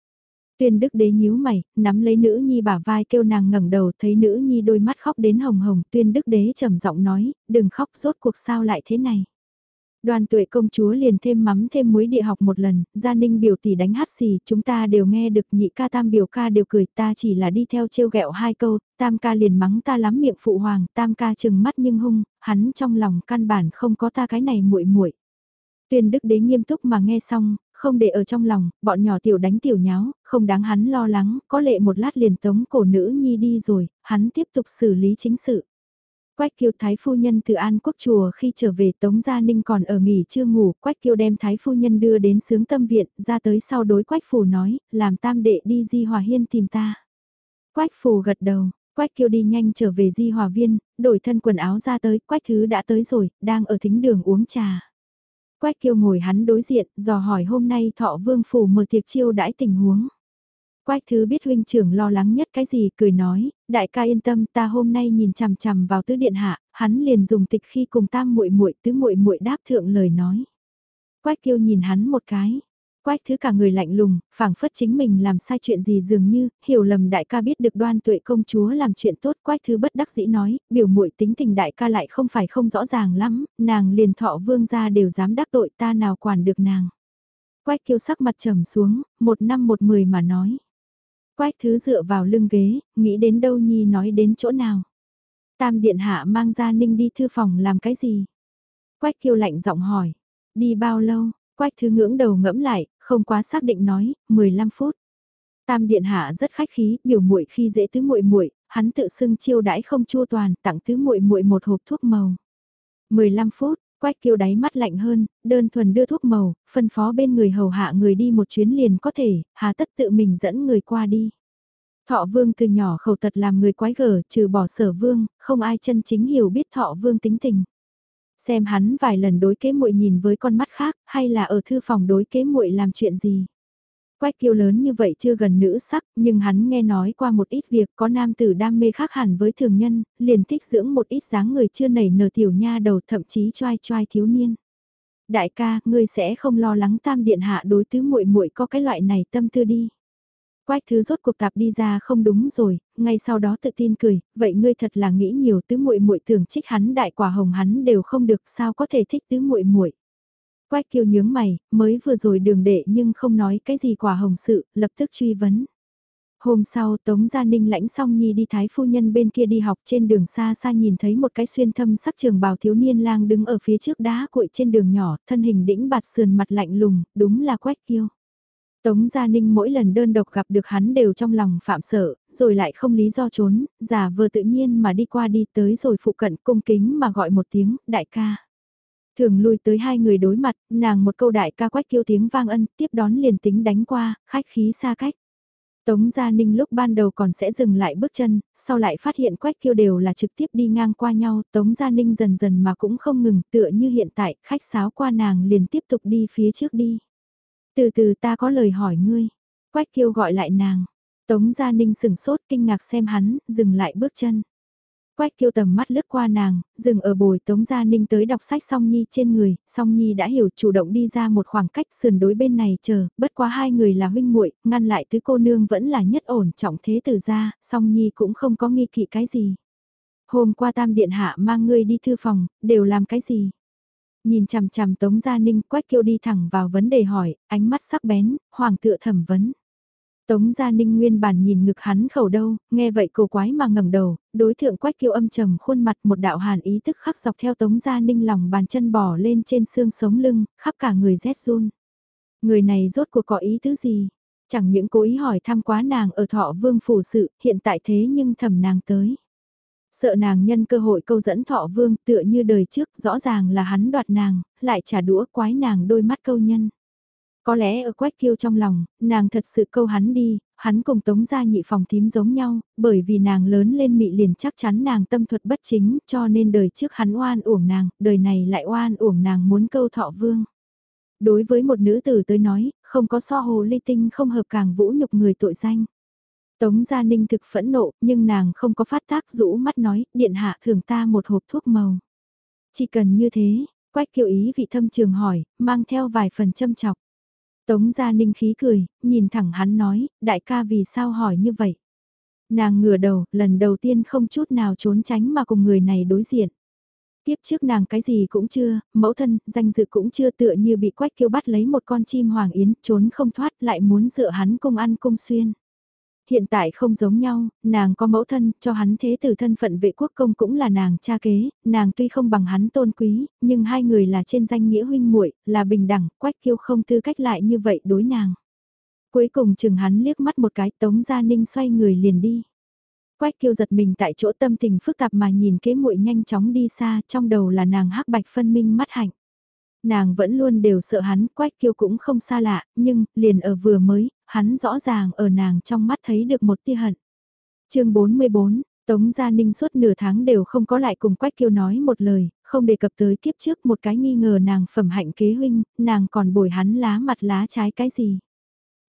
Tuyên đức đế nhíu mày, nắm lấy nữ nhi bả vai kêu nàng ngẩng đầu thấy nữ nhi đôi mắt khóc đến hồng hồng. Tuyên đức đế trầm giọng nói, đừng khóc rốt cuộc sao lại thế này. Đoàn tuệ công chúa liền thêm mắm thêm muối địa học một lần, gia ninh biểu tỷ đánh hát xì, chúng ta đều nghe được nhị ca tam biểu ca đều cười ta chỉ là đi theo trêu ghẹo hai câu, tam ca liền mắng ta lắm miệng phụ hoàng, tam ca chừng mắt nhưng hung, hắn trong lòng căn bản không có ta cái này muội muội. Tuyên đức đế nghiêm túc mà nghe xong, không để ở trong lòng, bọn nhỏ tiểu đánh tiểu nháo, không đáng hắn lo lắng, có lệ một lát liền tống cổ nữ nhi đi rồi, hắn tiếp tục xử lý chính sự. Quách kiêu thái phu nhân từ An Quốc Chùa khi trở về Tống Gia Ninh còn ở nghỉ chưa ngủ, Quách kiêu đem thái phu nhân đưa đến sướng tâm viện, ra tới sau đối Quách Phù nói, làm tam đệ đi Di Hòa Hiên tìm ta. Quách Phù gật đầu, Quách kiêu đi nhanh trở về Di Hòa Viên, đổi thân quần áo ra tới, Quách Thứ đã tới rồi, đang ở thính đường uống trà. Quách kiêu ngồi hắn đối diện, dò hỏi hôm nay thọ vương phủ mở tiệc chiêu đãi tình huống. Quách thứ biết huynh trưởng lo lắng nhất cái gì, cười nói, đại ca yên tâm ta hôm nay nhìn chằm chằm vào tứ điện hạ, hắn liền dùng tịch khi cùng tam muội muội tứ muội muội đáp thượng lời nói. Quách kiêu nhìn hắn một cái, Quách thứ cả người lạnh lùng, phảng phất chính mình làm sai chuyện gì dường như, hiểu lầm đại ca biết được đoan tuệ công chúa làm chuyện tốt. Quách thứ bất đắc dĩ nói, biểu muội tính tình đại ca lại không phải không rõ ràng lắm, nàng liền thọ vương gia đều dám đắc tội ta nào quản được nàng. Quách kiêu sắc mặt trầm xuống, một năm một mười mà nói. Quách thứ dựa vào lưng ghế, nghĩ đến đâu nhi nói đến chỗ nào. Tam điện hạ mang ra ninh đi thư phòng làm cái gì? Quách kiêu lạnh giọng hỏi. Đi bao lâu? Quách thứ ngưỡng đầu ngẫm lại, không quá xác định nói, 15 phút. Tam điện hạ rất khách khí, biểu muội khi dễ tứ muội muội, hắn tự xưng chiêu đãi không chua toàn, tặng tứ muội muội một hộp thuốc màu. 15 phút, Quách kiêu đáy mắt lạnh hơn, đơn thuần đưa thuốc màu, phân phó bên người hầu hạ người đi một chuyến liền có thể, hà tất tự mình dẫn người qua đi. Thọ vương từ nhỏ khẩu tật làm người quái gở, trừ bỏ sở vương, không ai chân chính hiểu biết thọ vương tính tình. Xem hắn vài lần đối kế muội nhìn với con mắt khác, hay là ở thư phòng đối kế muội làm chuyện gì. Quách kiêu lớn như vậy chưa gần nữ sắc, nhưng hắn nghe nói qua một ít việc có nam tử đam mê khác hẳn với thường nhân, liền thích dưỡng một ít dáng người chưa nảy nở tiểu nha đầu thậm chí choai choai thiếu niên. Đại ca, ngươi sẽ không lo lắng tam điện hạ đối tứ muội muội có cái loại này tâm tư đi. Quách thứ rốt cuộc tạp đi ra không đúng rồi, ngay sau đó tự tin cười, vậy ngươi thật là nghĩ nhiều tứ muội muội tưởng trích hắn đại quả hồng hắn đều không được sao có thể thích tứ muội muội. Quách kiều nhướng mày, mới vừa rồi đường đệ nhưng không nói cái gì quả hồng sự, lập tức truy vấn. Hôm sau Tống Gia Ninh lãnh xong Nhi đi thái phu nhân bên kia đi học trên đường xa xa nhìn thấy một cái xuyên thâm sắc trường bào thiếu niên lang đứng ở phía trước đá cuội trên đường nhỏ, thân hình đĩnh bạt sườn mặt lạnh lùng, đúng là Quách Kiêu. Tống Gia Ninh mỗi lần đơn độc gặp được hắn đều trong lòng phạm sợ, rồi lại không lý do trốn, giả vờ tự nhiên mà đi qua đi tới rồi phụ cận cung kính mà gọi một tiếng, đại ca. Thường lui tới hai người đối mặt, nàng một câu đại ca quách kêu tiếng vang ân, tiếp đón liền tính đánh qua, khách khí xa cách. Tống Gia Ninh lúc ban đầu còn sẽ dừng lại bước chân, sau lại phát hiện quách kêu đều là trực tiếp đi ngang qua nhau, Tống Gia Ninh dần dần mà cũng không ngừng tựa như hiện tại, khách sáo qua nàng liền tiếp tục đi phía trước đi. Từ từ ta có lời hỏi ngươi. Quách kiêu gọi lại nàng. Tống Gia Ninh sừng sốt kinh ngạc xem hắn, dừng lại bước chân. Quách kiêu tầm mắt lướt qua nàng, dừng ở bồi Tống Gia Ninh tới đọc sách Song Nhi trên người, Song Nhi đã hiểu chủ động đi ra một khoảng cách sườn đối bên này chờ, bất quá hai người là huynh muội ngăn lại tứ cô nương vẫn là nhất ổn trọng thế từ ra, Song Nhi cũng không có nghi kỵ cái gì. Hôm qua tam điện hạ mang ngươi đi thư phòng, đều làm cái gì? Nhìn chằm chằm Tống Gia Ninh quách kiêu đi thẳng vào vấn đề hỏi, ánh mắt sắc bén, hoàng tựa thẩm vấn. Tống Gia Ninh nguyên bản nhìn ngực hắn khẩu đâu, nghe vậy cổ quái mà ngẩng đầu, đối thượng quách kiêu âm trầm khuôn mặt một đạo hàn ý tức khắc dọc theo Tống Gia Ninh lòng bàn chân bò lên trên xương sống lưng, khắp cả người rét run. Người này rốt cuộc có ý tứ gì? Chẳng những cố ý hỏi thăm quá nàng ở thọ vương phủ sự, hiện tại thế nhưng thầm nàng tới. Sợ nàng nhân cơ hội câu dẫn thọ vương tựa như đời trước rõ ràng là hắn đoạt nàng, lại trả đũa quái nàng đôi mắt câu nhân. Có lẽ ở quách kiêu trong lòng, nàng thật sự câu hắn đi, hắn cùng tống gia nhị phòng thím giống nhau, bởi vì nàng lớn lên mị liền chắc chắn nàng tâm thuật bất chính, cho nên đời trước hắn oan uổng nàng, đời này lại oan uổng nàng muốn câu thọ vương. Đối với một nữ tử tới nói, không có so hồ ly tinh không hợp càng vũ nhục người tội danh. Tống Gia Ninh thực phẫn nộ, nhưng nàng không có phát tác rũ mắt nói, điện hạ thưởng ta một hộp thuốc màu. Chỉ cần như thế, quách kiều ý vị thâm trường hỏi, mang theo vài phần châm chọc. Tống Gia Ninh khí cười, nhìn thẳng hắn nói, đại ca vì sao hỏi như vậy. Nàng ngửa đầu, lần đầu tiên không chút nào trốn tránh mà cùng người này đối diện. Tiếp trước nàng cái gì cũng chưa, mẫu thân, danh dự cũng chưa tựa như bị quách kiêu bắt lấy một con chim hoàng yến, trốn không thoát lại muốn dựa hắn cung ăn cung xuyên. Hiện tại không giống nhau, nàng có mẫu thân, cho hắn thế tử thân phận vệ quốc công cũng là nàng cha kế, nàng tuy không bằng hắn tôn quý, nhưng hai người là trên danh nghĩa huynh muội là bình đẳng, quách kiêu không tư cách lại như vậy đối nàng. Cuối cùng chừng hắn liếc mắt một cái tống gia ninh xoay người liền đi. Quách kiêu giật mình tại chỗ tâm tình phức tạp mà nhìn kế muội nhanh chóng đi xa trong đầu là nàng hắc bạch phân minh mắt hạnh. Nàng vẫn luôn đều sợ hắn, quách kiêu cũng không xa lạ, nhưng, liền ở vừa mới, hắn rõ ràng ở nàng trong mắt thấy được một tia hận. chương 44, Tống Gia Ninh suốt nửa tháng đều không có lại cùng Quách Kiêu nói một lời, không đề cập tới kiếp trước một cái nghi ngờ nàng phẩm hạnh kế huynh, nàng còn bồi hắn lá mặt lá trái cái gì.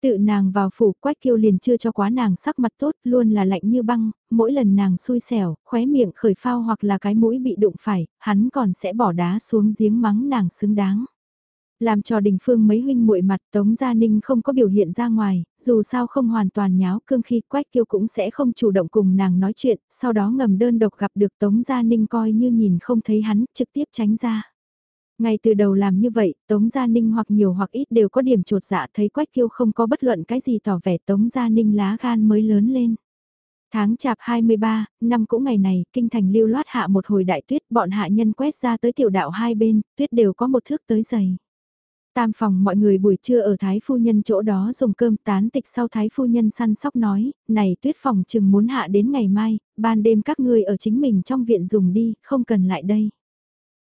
Tự nàng vào phủ Quách Kiêu liền chưa cho quá nàng sắc mặt tốt, luôn là lạnh như băng, mỗi lần nàng xui xẻo, khóe miệng khởi phao hoặc là cái mũi bị đụng phải, hắn còn sẽ bỏ đá xuống giếng mắng nàng xứng đáng. Làm cho đình phương mấy huynh muội mặt Tống Gia Ninh không có biểu hiện ra ngoài, dù sao không hoàn toàn nháo cương khi Quách Kiêu cũng sẽ không chủ động cùng nàng nói chuyện, sau đó ngầm đơn độc gặp được Tống Gia Ninh coi như nhìn không thấy hắn, trực tiếp tránh ra. Ngay từ đầu làm như vậy, Tống Gia Ninh hoặc nhiều hoặc ít đều có điểm trột dạ thấy Quách Kiêu không có bất luận cái gì tỏ vẻ Tống Gia Ninh lá gan mới lớn lên. Tháng chạp 23, năm cũ ngày này, kinh thành lưu loát hạ một hồi đại tuyết, bọn hạ nhân quét ra tới tiểu đạo hai bên, tuyết đều có một thước tới dày. Tam phòng mọi người buổi trưa ở Thái Phu Nhân chỗ đó dùng cơm tán tịch sau Thái Phu Nhân săn sóc nói, này tuyết phòng chừng muốn hạ đến ngày mai, ban đêm các ngươi ở chính mình trong viện dùng đi, không cần lại đây.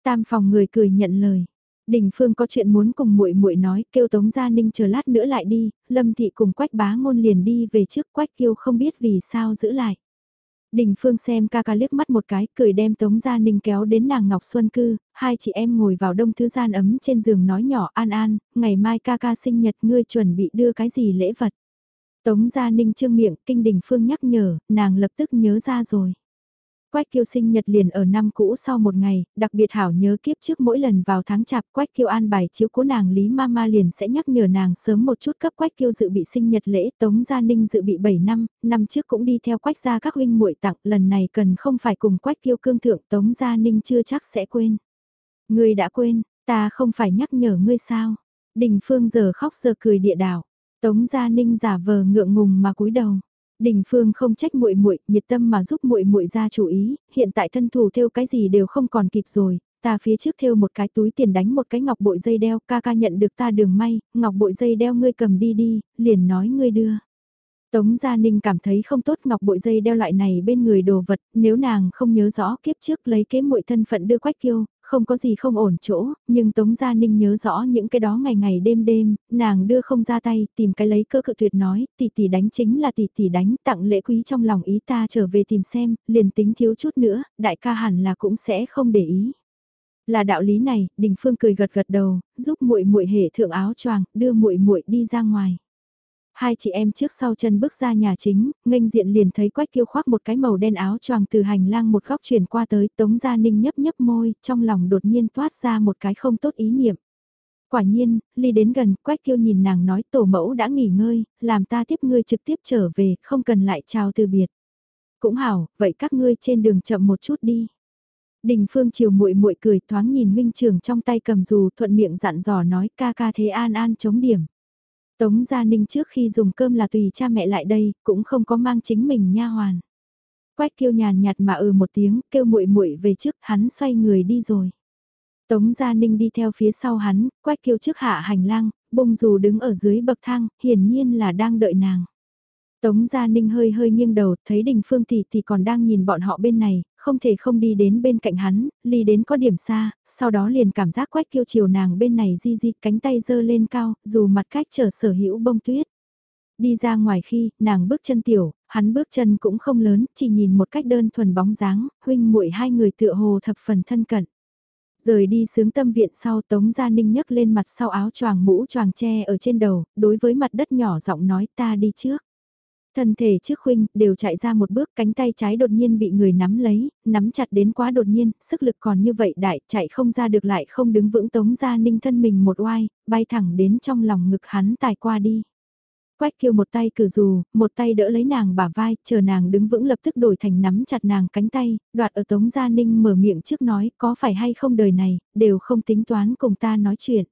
Tam phòng người cười nhận lời. Đình Phương có chuyện muốn cùng muội muội nói, kêu Tống Gia Ninh chờ lát nữa lại đi, Lâm Thị cùng Quách Bá Ngôn liền đi về trước Quách Kiêu không biết vì sao giữ lại. Đình Phương xem ca ca liếc mắt một cái, cười đem Tống Gia Ninh kéo đến nàng Ngọc Xuân Cư, hai chị em ngồi vào đông thứ gian ấm trên giường nói nhỏ an an, ngày mai ca ca sinh nhật ngươi chuẩn bị đưa cái gì lễ vật. Tống Gia Ninh trương miệng, kinh Đình Phương nhắc nhở, nàng lập tức nhớ ra rồi. Quách kiêu sinh nhật liền ở năm cũ sau một ngày, đặc biệt hảo nhớ kiếp trước mỗi lần vào tháng chạp quách kiêu an bài chiếu cố nàng Lý Mama liền sẽ nhắc nhở nàng sớm một chút cấp quách kiêu dự bị sinh nhật lễ Tống Gia Ninh dự bị 7 năm, năm trước cũng đi theo quách gia các huynh muội tặng lần này cần không phải cùng quách kiêu cương thượng Tống Gia Ninh chưa chắc sẽ quên. Ngươi đã quên, ta không phải nhắc nhở ngươi sao? Đình Phương giờ khóc giờ cười địa đảo. Tống Gia Ninh giả vờ ngượng ngùng mà cúi đầu. Đình Phương không trách muội muội, nhiệt tâm mà giúp muội muội ra chủ ý, hiện tại thân thủ theo cái gì đều không còn kịp rồi, ta phía trước theo một cái túi tiền đánh một cái ngọc bội dây đeo, ca ca nhận được ta đường may, ngọc bội dây đeo ngươi cầm đi đi, liền nói ngươi đưa. Tống Gia Ninh cảm thấy không tốt ngọc bội dây đeo loại này bên người đồ vật, nếu nàng không nhớ rõ kiếp trước lấy kế muội thân phận đưa quách kiêu, không có gì không ổn chỗ, nhưng Tống Gia Ninh nhớ rõ những cái đó ngày ngày đêm đêm, nàng đưa không ra tay, tìm cái lấy cơ cự tuyệt nói, tỷ tỷ đánh chính là tỷ tỷ đánh, tặng lễ quý trong lòng ý ta trở về tìm xem, liền tính thiếu chút nữa, đại ca hẳn là cũng sẽ không để ý. Là đạo lý này, Đình Phương cười gật gật đầu, giúp muội muội hệ thượng áo choàng, đưa muội muội đi ra ngoài. Hai chị em trước sau chân bước ra nhà chính, nghênh diện liền thấy Quách Kiêu khoác một cái màu đen áo choàng từ hành lang một góc chuyển qua tới, Tống Gia Ninh nhấp nhấp môi, trong lòng đột nhiên toát ra một cái không tốt ý niệm. Quả nhiên, ly đến gần, Quách Kiêu nhìn nàng nói tổ mẫu đã nghỉ ngơi, làm ta tiếp ngươi trực tiếp trở về, không cần lại chào từ biệt. Cũng hảo, vậy các ngươi trên đường chậm một chút đi. Đình Phương chiều muội muội cười thoáng nhìn huynh trưởng trong tay cầm dù thuận miệng dặn dò nói ca ca thế an an chống điểm. Tống Gia Ninh trước khi dùng cơm là tùy cha mẹ lại đây, cũng không có mang chính mình nha hoàn. Quách kêu nhàn nhạt mà ừ một tiếng, kêu muội muội về trước, hắn xoay người đi rồi. Tống Gia Ninh đi theo phía sau hắn, quách kêu trước hạ hành lang, bông dù đứng ở dưới bậc thang, hiển nhiên là đang đợi nàng. Tống Gia Ninh hơi hơi nghiêng đầu, thấy Đình Phương Tỷ Tỷ còn đang nhìn bọn họ bên này, không thể không đi đến bên cạnh hắn, ly đến có điểm xa, sau đó liền cảm giác quách kiêu chiều nàng bên này di di cánh tay dơ lên cao, dù mặt cách trở sở hữu bông tuyết. Đi ra ngoài khi, nàng bước chân tiểu, hắn bước chân cũng không lớn, chỉ nhìn một cách đơn thuần bóng dáng, huynh muội hai người tựa hồ thập phần thân cận. Rời đi sướng tâm viện sau Tống Gia Ninh nhấc lên mặt sau áo choàng mũ choàng tre ở trên đầu, đối với mặt đất nhỏ giọng nói ta đi trước. Thân thể trước khuynh đều chạy ra một bước cánh tay trái đột nhiên bị người nắm lấy, nắm chặt đến quá đột nhiên, sức lực còn như vậy đại chạy không ra được lại không đứng vững tống ra ninh thân mình một oai, bay thẳng đến trong lòng ngực hắn tài qua đi. Quách kêu một tay cử dù, một tay đỡ lấy nàng bả vai, chờ nàng đứng vững lập tức đổi thành nắm chặt nàng cánh tay, đoạt ở Tống Gia Ninh mở miệng trước nói có phải hay không đời này, đều không tính toán cùng ta nói chuyện.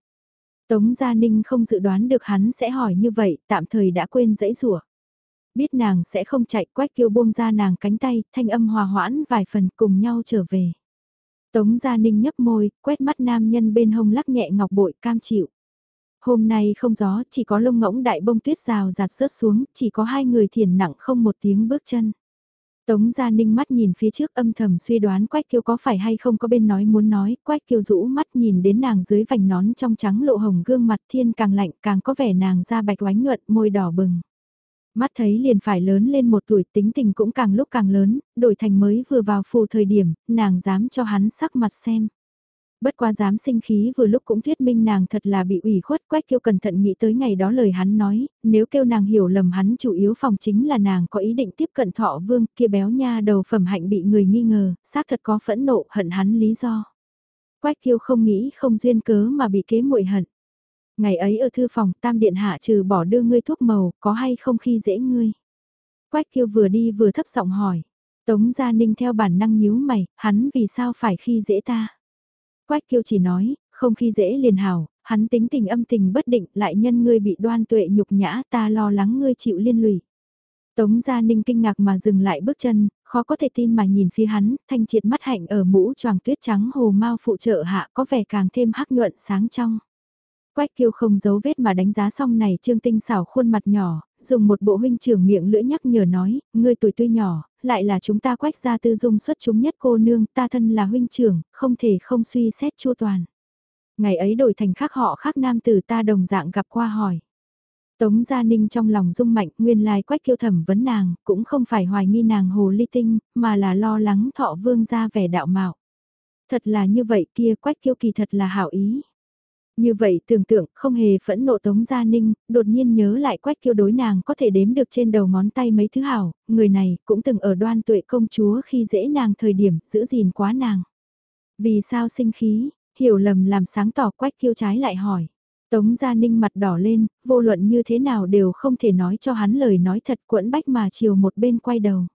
Tống Gia Ninh không dự đoán được hắn sẽ hỏi như vậy, tạm thời đã quên dãy rủa Biết nàng sẽ không chạy quách kiêu buông ra nàng cánh tay, thanh âm hòa hoãn vài phần cùng nhau trở về. Tống Gia Ninh nhấp môi, quét mắt nam nhân bên hông lắc nhẹ ngọc bội cam chịu. Hôm nay không gió, chỉ có lông ngỗng đại bông tuyết rào rạt rớt xuống, chỉ có hai người thiền nặng không một tiếng bước chân. Tống Gia Ninh mắt nhìn phía trước âm thầm suy đoán Quách Kiêu có phải hay không có bên nói muốn nói, Quách Kiêu rũ mắt nhìn đến nàng dưới vành nón trong trắng lộ hồng gương mặt thiên càng lạnh càng có vẻ nàng da bạch oánh nhuận môi đỏ bừng. Mắt thấy liền phải lớn lên một tuổi tính tình cũng càng lúc càng lớn, đổi thành mới vừa vào phù thời điểm, nàng dám cho hắn sắc mặt xem. Bất quá dám sinh khí vừa lúc cũng thuyết minh nàng thật là bị ủy khuất quách kêu cẩn thận nghĩ tới ngày đó lời hắn nói, nếu kêu nàng hiểu lầm hắn chủ yếu phòng chính là nàng có ý định tiếp cận thọ vương kia béo nha đầu phẩm hạnh bị người nghi ngờ, xác thật có phẫn nộ hận hắn lý do. Quách kêu không nghĩ không duyên cớ mà bị kế muội hận. Ngày ấy ở thư phòng tam điện hạ trừ bỏ đưa ngươi thuốc màu, có hay không khi dễ ngươi? Quách kiêu vừa đi vừa thấp giọng hỏi. Tống Gia Ninh theo bản năng nhíu mày, hắn vì sao phải khi dễ ta? Quách kiêu chỉ nói, không khi dễ liền hảo, hắn tính tình âm tình bất định lại nhân ngươi bị đoan tuệ nhục nhã ta lo lắng ngươi chịu liên lụy. Tống Gia Ninh kinh ngạc mà dừng lại bước chân, khó có thể tin mà nhìn phía hắn, thanh triệt mắt hạnh ở mũ choàng tuyết trắng hồ mau phụ trợ hạ có vẻ càng thêm hắc nhuận sáng trong. Quách kiêu không giấu vết mà đánh giá xong này trương tinh xảo khuôn mặt nhỏ, dùng một bộ huynh trưởng miệng lưỡi nhắc nhở nói, ngươi tuổi tuy nhỏ, lại là chúng ta quách gia tư dung xuất chúng nhất cô nương, ta thân là huynh trưởng, không thể không suy xét chu toàn. Ngày ấy đổi thành khác họ khác nam tử ta đồng dạng gặp qua hỏi. Tống Gia Ninh trong lòng rung mạnh, nguyên lai quách kiêu thẩm vấn nàng, cũng không phải hoài nghi nàng hồ ly tinh, mà là lo lắng thọ vương ra vẻ đạo mạo. Thật là như vậy kia quách kiêu kỳ thật là hảo ý. Như vậy tưởng tượng không hề phẫn nộ Tống Gia Ninh, đột nhiên nhớ lại quách kiêu đối nàng có thể đếm được trên đầu ngón tay mấy thứ hảo, người này cũng từng ở đoan tuệ công chúa khi dễ nàng thời điểm giữ gìn quá nàng. Vì sao sinh khí, hiểu lầm làm sáng tỏ quách kiêu trái lại hỏi. Tống Gia Ninh mặt đỏ lên, vô luận như thế nào đều không thể nói cho hắn lời nói thật quẫn bách mà chiều một bên quay đầu.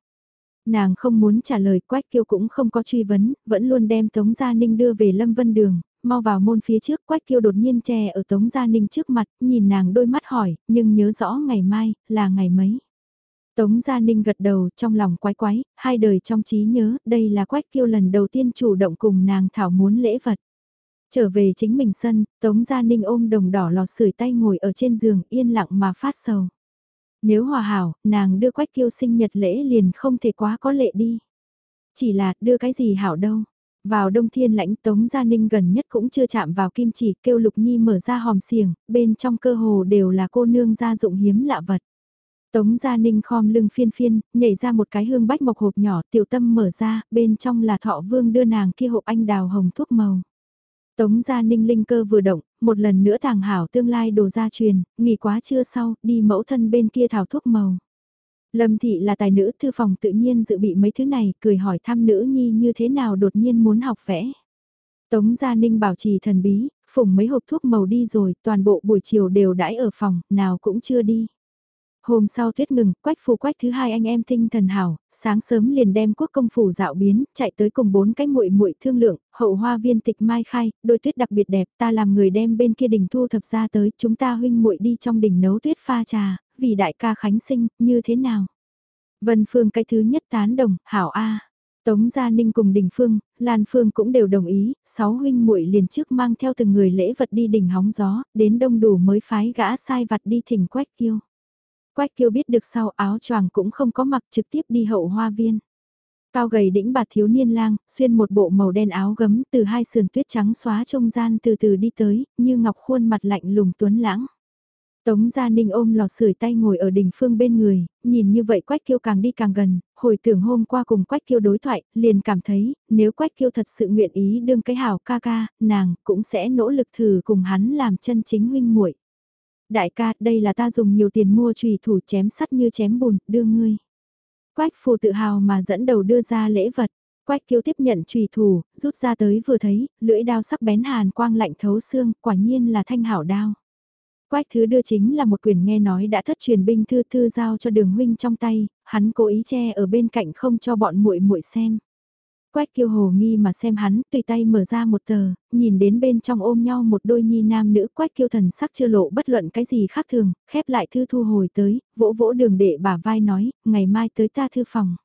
Nàng không muốn trả lời Quách Kiêu cũng không có truy vấn, vẫn luôn đem Tống Gia Ninh đưa về Lâm Vân Đường, mau vào môn phía trước Quách Kiêu đột nhiên che ở Tống Gia Ninh trước mặt, nhìn nàng đôi mắt hỏi, nhưng nhớ rõ ngày mai, là ngày mấy. Tống Gia Ninh gật đầu trong lòng quái quái, hai đời trong trí nhớ, đây là Quách Kiêu lần đầu tiên chủ động cùng nàng thảo muốn lễ vật. Trở về chính mình sân, Tống Gia Ninh ôm đồng đỏ lò sưởi tay ngồi ở trên giường yên lặng mà phát sầu. Nếu hòa hảo, nàng đưa quách kiêu sinh nhật lễ liền không thể quá có lệ đi. Chỉ là đưa cái gì hảo đâu. Vào đông thiên lãnh Tống Gia Ninh gần nhất cũng chưa chạm vào kim chỉ kêu Lục Nhi mở ra hòm xiềng, bên trong cơ hồ đều là cô nương gia dụng hiếm lạ vật. Tống Gia Ninh khom lưng phiên phiên, nhảy ra một cái hương bách mộc hộp nhỏ tiểu tâm mở ra, bên trong là thọ vương đưa nàng kia hộp anh đào hồng thuốc màu. Tống gia ninh linh cơ vừa động, một lần nữa thằng hảo tương lai đồ gia truyền, nghỉ quá trưa sau, đi mẫu thân bên kia thảo thuốc màu. Lâm thị là tài nữ thư phòng tự nhiên dự bị mấy thứ này, cười hỏi thăm nữ nhi như thế nào đột nhiên muốn học vẽ. Tống gia ninh bảo trì thần bí, phùng mấy hộp thuốc màu đi rồi, toàn bộ buổi chiều đều đãi ở phòng, nào cũng chưa đi. Hôm sau tuyết ngừng, quách phù quách thứ hai anh em tinh thần hảo, sáng sớm liền đem quốc công phủ dạo biến, chạy tới cùng bốn cái muội muội thương lượng, hậu hoa viên tịch mai khai, đôi tuyết đặc biệt đẹp, ta làm người đem bên kia đỉnh thu thập ra tới, chúng ta huynh muội đi trong đình nấu tuyết pha trà, vì đại ca khánh sinh, như thế nào? Vân Phương cái thứ nhất tán đồng, hảo A. Tống Gia Ninh cùng Đình Phương, Lan Phương cũng đều đồng ý, sáu huynh muội liền trước mang theo từng người lễ vật đi đỉnh hóng gió, đến đông đủ mới phái gã sai vặt đi thỉnh quách kiêu. Quách kiêu biết được sau áo choàng cũng không có mặc trực tiếp đi hậu hoa viên. Cao gầy đĩnh bạt thiếu niên lang, xuyên một bộ màu đen áo gấm từ hai sườn tuyết trắng xóa trông gian từ từ đi tới, như ngọc khuôn mặt lạnh lùng tuấn lãng. Tống Gia Ninh ôm lò sưởi tay ngồi ở đỉnh phương bên người, nhìn như vậy Quách Kiêu càng đi càng gần, hồi tưởng hôm qua cùng Quách Kiêu đối thoại, liền cảm thấy, nếu Quách Kiêu thật sự nguyện ý đương cái hảo ca ca, nàng cũng sẽ nỗ lực thử cùng hắn làm chân chính huynh muội đại ca, đây là ta dùng nhiều tiền mua trùy thủ chém sắt như chém bùn, đưa ngươi. Quách phù tự hào mà dẫn đầu đưa ra lễ vật. Quách kiêu tiếp nhận trùy thủ, rút ra tới vừa thấy, lưỡi đao sắc bén hàn quang lạnh thấu xương, quả nhiên là thanh hảo đao. Quách thứ đưa chính là một quyển nghe nói đã thất truyền binh thư thư giao cho đường huynh trong tay, hắn cố ý che ở bên cạnh không cho bọn muội muội xem. Quách kiêu hồ nghi mà xem hắn, tùy tay mở ra một tờ, nhìn đến bên trong ôm nhau một đôi nhi nam nữ quách kiêu thần sắc chưa lộ bất luận cái gì khác thường, khép lại thư thu hồi tới, vỗ vỗ đường đệ bả vai nói, ngày mai tới ta thư phòng.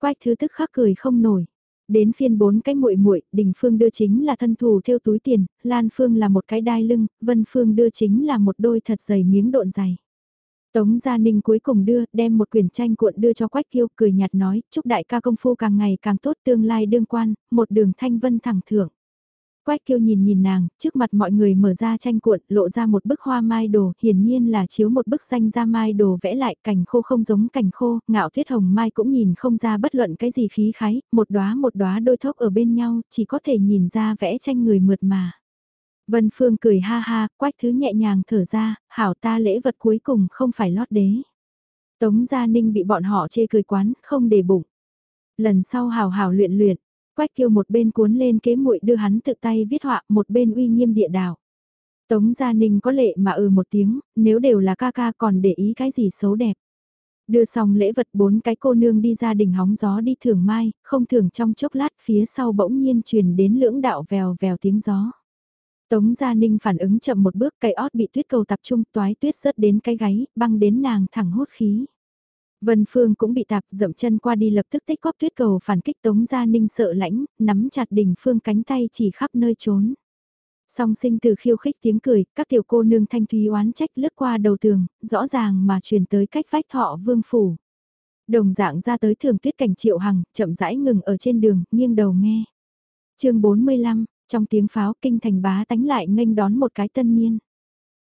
Quách thứ tức khắc cười không nổi. Đến phiên bốn cái muội muội, Đình Phương đưa chính là thân thủ theo túi tiền, Lan Phương là một cái đai lưng, Vân Phương đưa chính là một đôi thật dày miếng độn dày. Tống Gia Ninh cuối cùng đưa, đem một quyển tranh cuộn đưa cho Quách Kiêu, cười nhạt nói, chúc đại ca công phu càng ngày càng tốt tương lai đương quan, một đường thanh vân thẳng thưởng. Quách Kiêu nhìn nhìn nàng, trước mặt mọi người mở ra tranh cuộn, lộ ra một bức hoa mai đồ, hiển nhiên là chiếu một bức danh ra mai đồ vẽ lại, cảnh khô không giống cảnh khô, ngạo tuyết hồng mai cũng nhìn không ra bất luận cái gì khí khái, một đóa một đóa đôi thốc ở bên nhau, chỉ có thể nhìn ra vẽ tranh người mượt mà. Vân Phương cười ha ha, quách thứ nhẹ nhàng thở ra, hảo ta lễ vật cuối cùng không phải lót đế. Tống Gia Ninh bị bọn họ chê cười quán, không để bụng. Lần sau hảo hảo luyện luyện, quách kêu một bên cuốn lên kế muội đưa hắn tự tay viết họa, một bên uy nghiêm địa đạo. Tống Gia Ninh có lệ mà ừ một tiếng, nếu đều là ca ca còn để ý cái gì xấu đẹp. Đưa xong lễ vật bốn cái cô nương đi ra đỉnh hóng gió đi thưởng mai, không thưởng trong chốc lát phía sau bỗng nhiên truyền đến lưỡng đạo vèo vèo tiếng gió. Tống Gia Ninh phản ứng chậm một bước cây ót bị tuyết cầu tập trung toái tuyết rớt đến cái gáy, băng đến nàng thẳng hốt khí. Vân Phương cũng bị tạp dậm chân qua đi lập tức tích góp tuyết cầu phản kích Tống Gia Ninh sợ lãnh, nắm chặt đỉnh Phương cánh tay chỉ khắp nơi trốn. Song sinh từ khiêu khích tiếng cười, các tiểu cô nương thanh thúy oán trách lướt qua đầu tường, rõ ràng mà truyền tới cách vách thọ vương phủ. Đồng dạng ra tới thường tuyết cảnh triệu hằng, chậm rãi ngừng ở trên đường, nghiêng đầu nghe. chương 45, trong tiếng pháo kinh thành bá tánh lại nghênh đón một cái tân niên.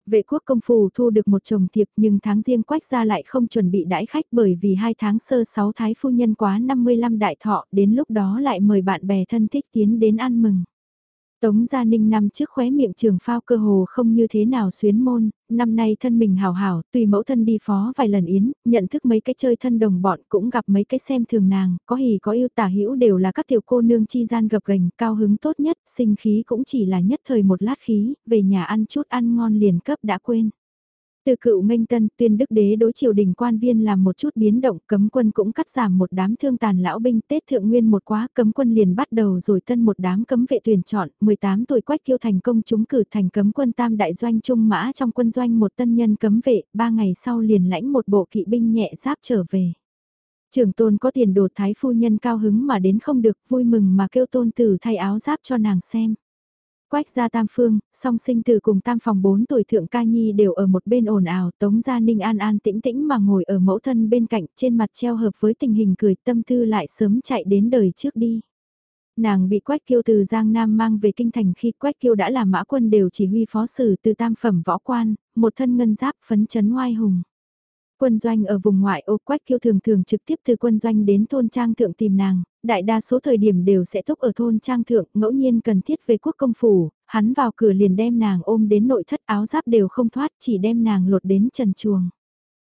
Vệ quốc công phù thu được một chồng thiệp nhưng tháng riêng quách ra lại không chuẩn bị đãi khách bởi vì hai tháng sơ sáu thái phu nhân quá 55 đại thọ, đến lúc đó lại mời bạn bè thân thích tiến đến ăn mừng. Tống Gia Ninh năm trước khóe miệng trường phao cơ hồ không như thế nào xuyến môn, năm nay thân mình hào hảo, tùy mẫu thân đi phó vài lần yến, nhận thức mấy cái chơi thân đồng bọn cũng gặp mấy cái xem thường nàng, có hỉ có yêu tả hữu đều là các tiểu cô nương chi gian gập gành, cao hứng tốt nhất, sinh khí cũng chỉ là nhất thời một lát khí, về nhà ăn chút ăn ngon liền cấp đã quên. Từ cựu minh tân, tuyên đức đế đối triều đình quan viên làm một chút biến động, cấm quân cũng cắt giảm một đám thương tàn lão binh, Tết thượng nguyên một quá, cấm quân liền bắt đầu rồi tân một đám cấm vệ tuyển chọn 18 tuổi quách kiêu thành công chúng cử thành cấm quân tam đại doanh trung mã trong quân doanh một tân nhân cấm vệ, ba ngày sau liền lãnh một bộ kỵ binh nhẹ giáp trở về. Trưởng tôn có tiền đồ thái phu nhân cao hứng mà đến không được, vui mừng mà kêu tôn tử thay áo giáp cho nàng xem. Quách gia tam phương, song sinh từ cùng tam phòng 4 tuổi thượng ca nhi đều ở một bên ồn ào, tống gia ninh an an tĩnh tĩnh mà ngồi ở mẫu thân bên cạnh trên mặt treo hợp với tình hình cười tâm tư lại sớm chạy đến đời trước đi. Nàng bị Quách Kiêu từ Giang Nam mang về kinh thành khi Quách Kiêu đã là mã quân đều chỉ huy phó sử từ tam phẩm võ quan, một thân ngân giáp phấn chấn oai hùng quân doanh ở vùng ngoại ô quách kiêu thường thường trực tiếp từ quân doanh đến thôn trang thượng tìm nàng, đại đa số thời điểm đều sẽ thúc ở thôn trang thượng, ngẫu nhiên cần thiết về quốc công phủ, hắn vào cửa liền đem nàng ôm đến nội thất áo giáp đều không thoát, chỉ đem nàng lột đến trần chuồng.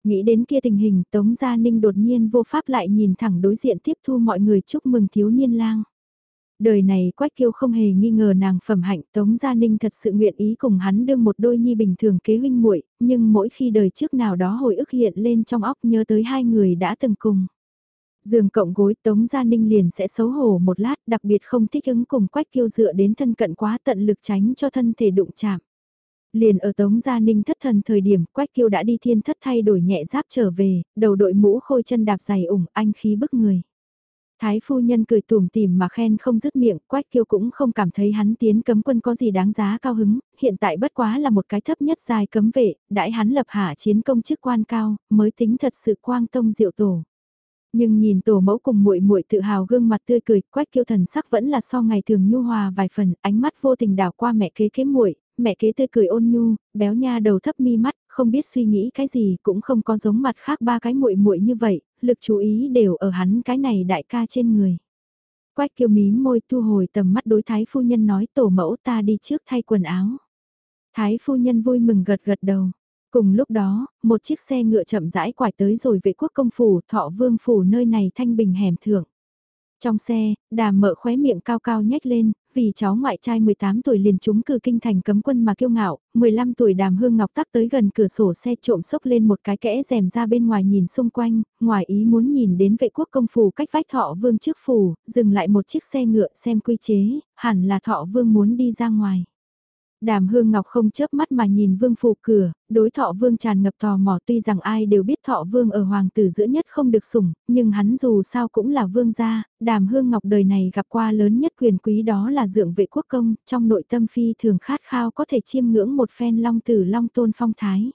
Nghĩ đến kia tình hình Tống Gia Ninh đột nhiên vô pháp lại nhìn thẳng đối diện tiếp thu mọi người chúc mừng thiếu niên lang. Đời này Quách Kiêu không hề nghi ngờ nàng phẩm hạnh Tống Gia Ninh thật sự nguyện ý cùng hắn đương một đôi nhi bình thường kế huynh muội nhưng mỗi khi đời trước nào đó hồi ức hiện lên trong óc nhớ tới hai người đã từng cùng. Giường cộng gối Tống Gia Ninh liền sẽ xấu hổ một lát đặc biệt không thích ứng cùng Quách Kiêu dựa đến thân cận quá tận lực tránh cho thân thể đụng chạm. Liền ở Tống Gia Ninh thất thần thời điểm Quách Kiêu đã đi thiên thất thay đổi nhẹ giáp trở về, đầu đội mũ khôi chân đạp giày ủng anh khí bức người. Thái phu nhân cười tủm tỉm mà khen không dứt miệng, Quách Kiêu cũng không cảm thấy hắn tiến cấm quân có gì đáng giá cao hứng, hiện tại bất quá là một cái thấp nhất dài cấm vệ, đãi hắn lập hạ chiến công chức quan cao, mới tính thật sự quang tông diệu tổ. Nhưng nhìn tổ mẫu cùng muội muội tự hào gương mặt tươi cười, Quách Kiêu thần sắc vẫn là so ngày thường nhu hòa vài phần, ánh mắt vô tình đảo qua mẹ kế kế muội, mẹ kế tươi cười ôn nhu, béo nha đầu thấp mi mắt, không biết suy nghĩ cái gì, cũng không có giống mặt khác ba cái muội muội như vậy, lực chú ý đều ở hắn cái này đại ca trên người. Quách kiều mí môi thu hồi tầm mắt đối thái phu nhân nói tổ mẫu ta đi trước thay quần áo. Thái phu nhân vui mừng gật gật đầu. Cùng lúc đó, một chiếc xe ngựa chậm rãi quải tới rồi vệ quốc công phủ thọ vương phủ nơi này thanh bình hẻm thượng. Trong xe, đàm mợ khóe miệng cao cao nhếch lên, vì cháu ngoại trai 18 tuổi liền trúng cử kinh thành cấm quân mà kiêu ngạo, 15 tuổi đàm hương ngọc tắc tới gần cửa sổ xe trộm sốc lên một cái kẽ rèm ra bên ngoài nhìn xung quanh, ngoài ý muốn nhìn đến vệ quốc công phủ cách vách thọ vương trước phủ, dừng lại một chiếc xe ngựa xem quy chế, hẳn là thọ vương muốn đi ra ngoài. Đàm Hương Ngọc không chớp mắt mà nhìn Vương Phủ cửa, đối Thọ Vương tràn ngập tò mò tuy rằng ai đều biết Thọ Vương ở Hoàng tử giữa nhất không được sủng, nhưng hắn dù sao cũng là Vương gia, Đàm Hương Ngọc đời này gặp qua lớn nhất quyền quý đó là dưỡng vệ quốc công, trong nội tâm phi thường khát khao có thể chiêm ngưỡng một phen long tử long tôn phong thái.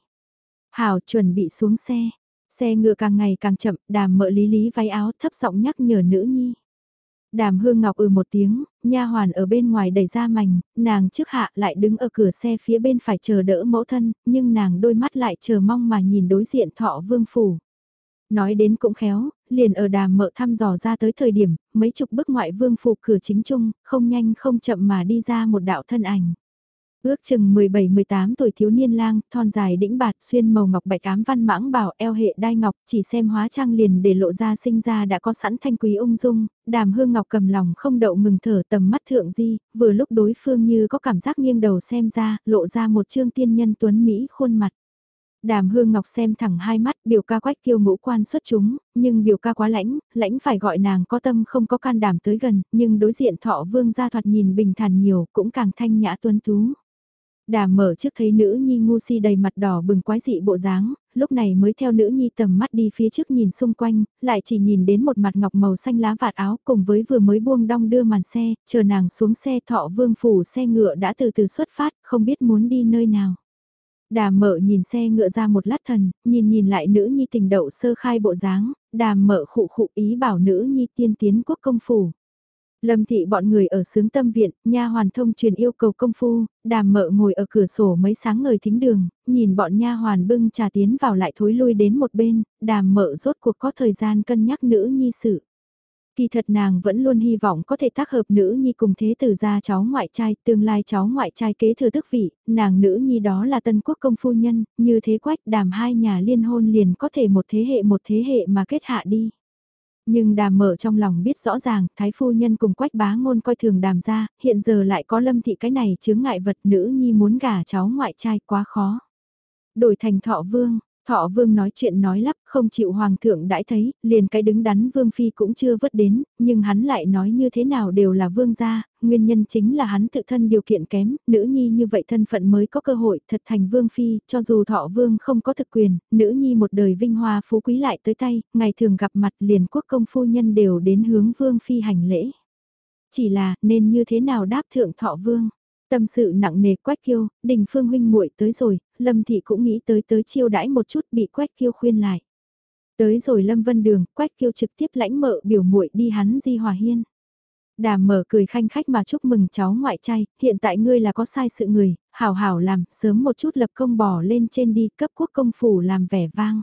Hảo chuẩn bị xuống xe, xe ngựa càng ngày càng chậm, đàm mợ lý lý váy áo thấp giọng nhắc nhở nữ nhi. Đàm Hương Ngọc ừ một tiếng, nha hoàn ở bên ngoài đẩy ra mảnh, nàng trước hạ lại đứng ở cửa xe phía bên phải chờ đỡ mẫu thân, nhưng nàng đôi mắt lại chờ mong mà nhìn đối diện thọ vương phủ. Nói đến cũng khéo, liền ở đàm mợ thăm dò ra tới thời điểm, mấy chục bức ngoại vương phủ cửa chính trung, không nhanh không chậm mà đi ra một đạo thân ảnh. Ước chừng 17-18 tuổi thiếu niên lang, thon dài đĩnh bạt xuyên màu ngọc bạch ám văn mãng bảo eo hệ đai ngọc, chỉ xem hóa trang liền để lộ ra sinh ra đã có sẵn thanh quý ung dung, đàm hương ngọc cầm lòng không đậu ngừng thở tầm mắt thượng di, vừa lúc đối phương như có cảm giác nghiêng đầu xem ra, lộ ra một trương tiên nhân tuấn Mỹ khuôn mặt. Đàm Hương Ngọc xem thẳng hai mắt biểu ca quách kiêu ngũ quan xuất chúng, nhưng biểu ca quá lãnh, lãnh phải gọi nàng có tâm không có can đảm tới gần, nhưng đối diện thọ vương gia thoạt nhìn bình thản nhiều cũng càng thanh nhã tuấn tú. Đà mở trước thấy nữ nhi ngu si đầy mặt đỏ bừng quái dị bộ dáng, lúc này mới theo nữ nhi tầm mắt đi phía trước nhìn xung quanh, lại chỉ nhìn đến một mặt ngọc màu xanh lá vạt áo cùng với vừa mới buông đong đưa màn xe, chờ nàng xuống xe thọ vương phủ xe ngựa đã từ từ xuất phát, không biết muốn đi nơi nào. Đà mở nhìn xe ngựa ra một lát thần, nhìn nhìn lại nữ nhi tình đậu sơ khai bộ dáng, đà mở khụ khụ ý bảo nữ nhi tiên tiến quốc công phủ. Lâm thị bọn người ở sướng tâm viện, nha hoàn thông truyền yêu cầu công phu, đàm mợ ngồi ở cửa sổ mấy sáng ngời thính đường, nhìn bọn nha hoàn bưng trà tiến vào lại thối lui đến một bên, đàm mợ rốt cuộc có thời gian cân nhắc nữ nhi sự. Kỳ thật nàng vẫn luôn hy vọng có thể tác hợp nữ nhi cùng thế tử gia cháu ngoại trai, tương lai cháu ngoại trai kế thừa thức vị, nàng nữ nhi đó là tân quốc công phu nhân, như thế quách đàm hai nhà liên hôn liền có thể một thế hệ một thế hệ mà kết hạ đi. Nhưng đàm mở trong lòng biết rõ ràng, thái phu nhân cùng quách bá ngôn coi thường đàm ra, hiện giờ lại có lâm thị cái này chướng ngại vật nữ nhi muốn gả cháu ngoại trai quá khó. Đổi thành thọ vương, Thọ vương nói chuyện nói lắp, không chịu hoàng thượng đãi thấy, liền cái đứng đắn vương phi cũng chưa vớt đến, nhưng hắn lại nói như thế nào đều là vương gia, nguyên nhân chính là hắn tự thân điều kiện kém, nữ nhi như vậy thân phận mới có cơ hội thật thành vương phi, cho dù thọ vương không có thực quyền, nữ nhi một đời vinh hoa phú quý lại tới tay, ngày thường gặp mặt liền quốc công phu nhân đều đến hướng vương phi hành lễ. Chỉ là, nên như thế nào đáp thượng thọ vương? Tâm sự nặng nề quách kiêu, đình phương huynh muội tới rồi, lâm thị cũng nghĩ tới tới chiêu đãi một chút bị quách kiêu khuyên lại. Tới rồi lâm vân đường, quách kiêu trực tiếp lãnh mợ biểu muội đi hắn di hòa hiên. Đàm mở cười khanh khách mà chúc mừng cháu ngoại trai, hiện tại ngươi là có sai sự người, hảo hảo làm, sớm một chút lập công bỏ lên trên đi cấp quốc công phủ làm vẻ vang.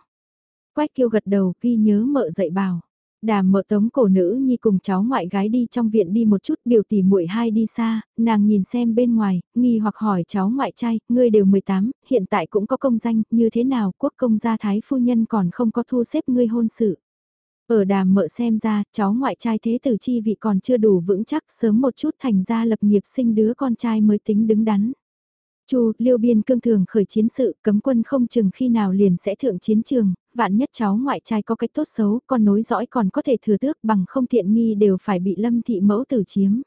Quách kiêu gật đầu ghi nhớ mợ dạy bảo. Đàm mợ tống cổ nữ nhi cùng cháu ngoại gái đi trong viện đi một chút biểu tỷ muội hai đi xa, nàng nhìn xem bên ngoài, nghi hoặc hỏi cháu ngoại trai, ngươi đều 18, hiện tại cũng có công danh, như thế nào quốc công gia thái phu nhân còn không có thu xếp ngươi hôn sự. Ở đàm mợ xem ra, cháu ngoại trai thế tử chi vị còn chưa đủ vững chắc sớm một chút thành ra lập nghiệp sinh đứa con trai mới tính đứng đắn. Chu, Liêu Biên cương thường khởi chiến sự, cấm quân không chừng khi nào liền sẽ thượng chiến trường, vạn nhất cháu ngoại trai có cách tốt xấu, con nối dõi còn có thể thừa tước bằng không thiện nghi đều phải bị lâm thị mẫu tử chiếm.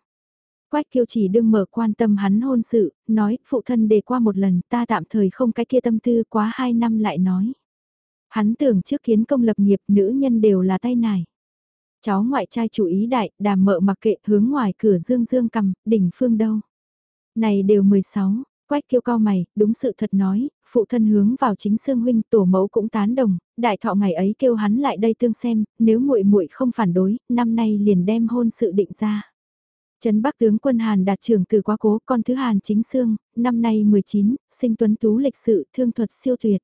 Quách kiêu chỉ đương mở quan tâm hắn hôn sự, nói, phụ thân đề qua một lần, ta tạm thời không cái kia tâm tư quá hai năm lại nói. Hắn tưởng trước kiến công lập nghiệp nữ nhân đều là tay nải. Cháu ngoại trai chủ ý đại, đàm mợ mặc kệ hướng ngoài cửa dương dương cầm, đỉnh phương đâu. Này đều 16, Quách kêu cao mày, đúng sự thật nói, phụ thân hướng vào chính Sương huynh, tổ mẫu cũng tán đồng, đại thọ ngày ấy kêu hắn lại đây tương xem, nếu muội muội không phản đối, năm nay liền đem hôn sự định ra. Trấn Bắc tướng quân Hàn đạt trưởng từ quá cố, con thứ Hàn chính Sương, năm nay 19, sinh tuấn tú lịch sự, thương thuật siêu tuyệt.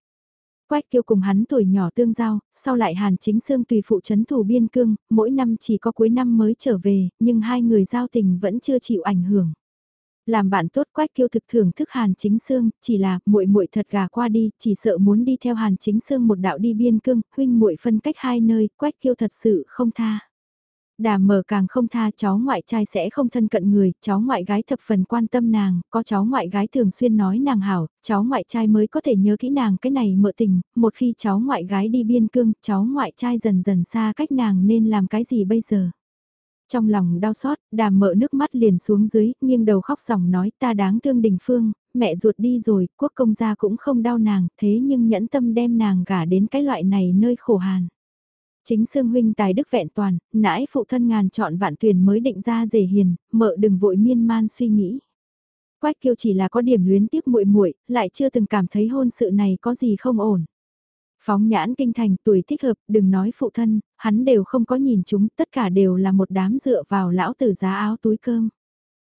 Quách kêu cùng hắn tuổi nhỏ tương giao, sau lại Hàn chính Sương tùy phụ trấn thủ biên cương, mỗi năm chỉ có cuối năm mới trở về, nhưng hai người giao tình vẫn chưa chịu ảnh hưởng. Làm bạn tốt quách kiêu thực thưởng thức Hàn Chính Sương, chỉ là muội muội thật gà qua đi, chỉ sợ muốn đi theo Hàn Chính Sương một đạo đi biên cương, huynh muội phân cách hai nơi, quách kiêu thật sự không tha. Đà mở càng không tha cháu ngoại trai sẽ không thân cận người, cháu ngoại gái thập phần quan tâm nàng, có cháu ngoại gái thường xuyên nói nàng hảo, cháu ngoại trai mới có thể nhớ kỹ nàng cái này mợ tình, một khi cháu ngoại gái đi biên cương, cháu ngoại trai dần dần xa cách nàng nên làm cái gì bây giờ. Trong lòng đau xót, đàm mợ nước mắt liền xuống dưới, nghiêng đầu khóc dòng nói ta đáng thương đình phương, mẹ ruột đi rồi, quốc công gia cũng không đau nàng, thế nhưng nhẫn tâm đem nàng gả đến cái loại này nơi khổ hàn. Chính Sương huynh tài đức vẹn toàn, nãi phụ thân ngàn chọn vạn tuyển mới định ra dề hiền, mợ đừng vội miên man suy nghĩ. Quách kiêu chỉ là có điểm luyến tiếc muội muội, lại chưa từng cảm thấy hôn sự này có gì không ổn. Phóng nhãn kinh thành tuổi thích hợp, đừng nói phụ thân, hắn đều không có nhìn chúng, tất cả đều là một đám dựa vào lão tử giá áo túi cơm.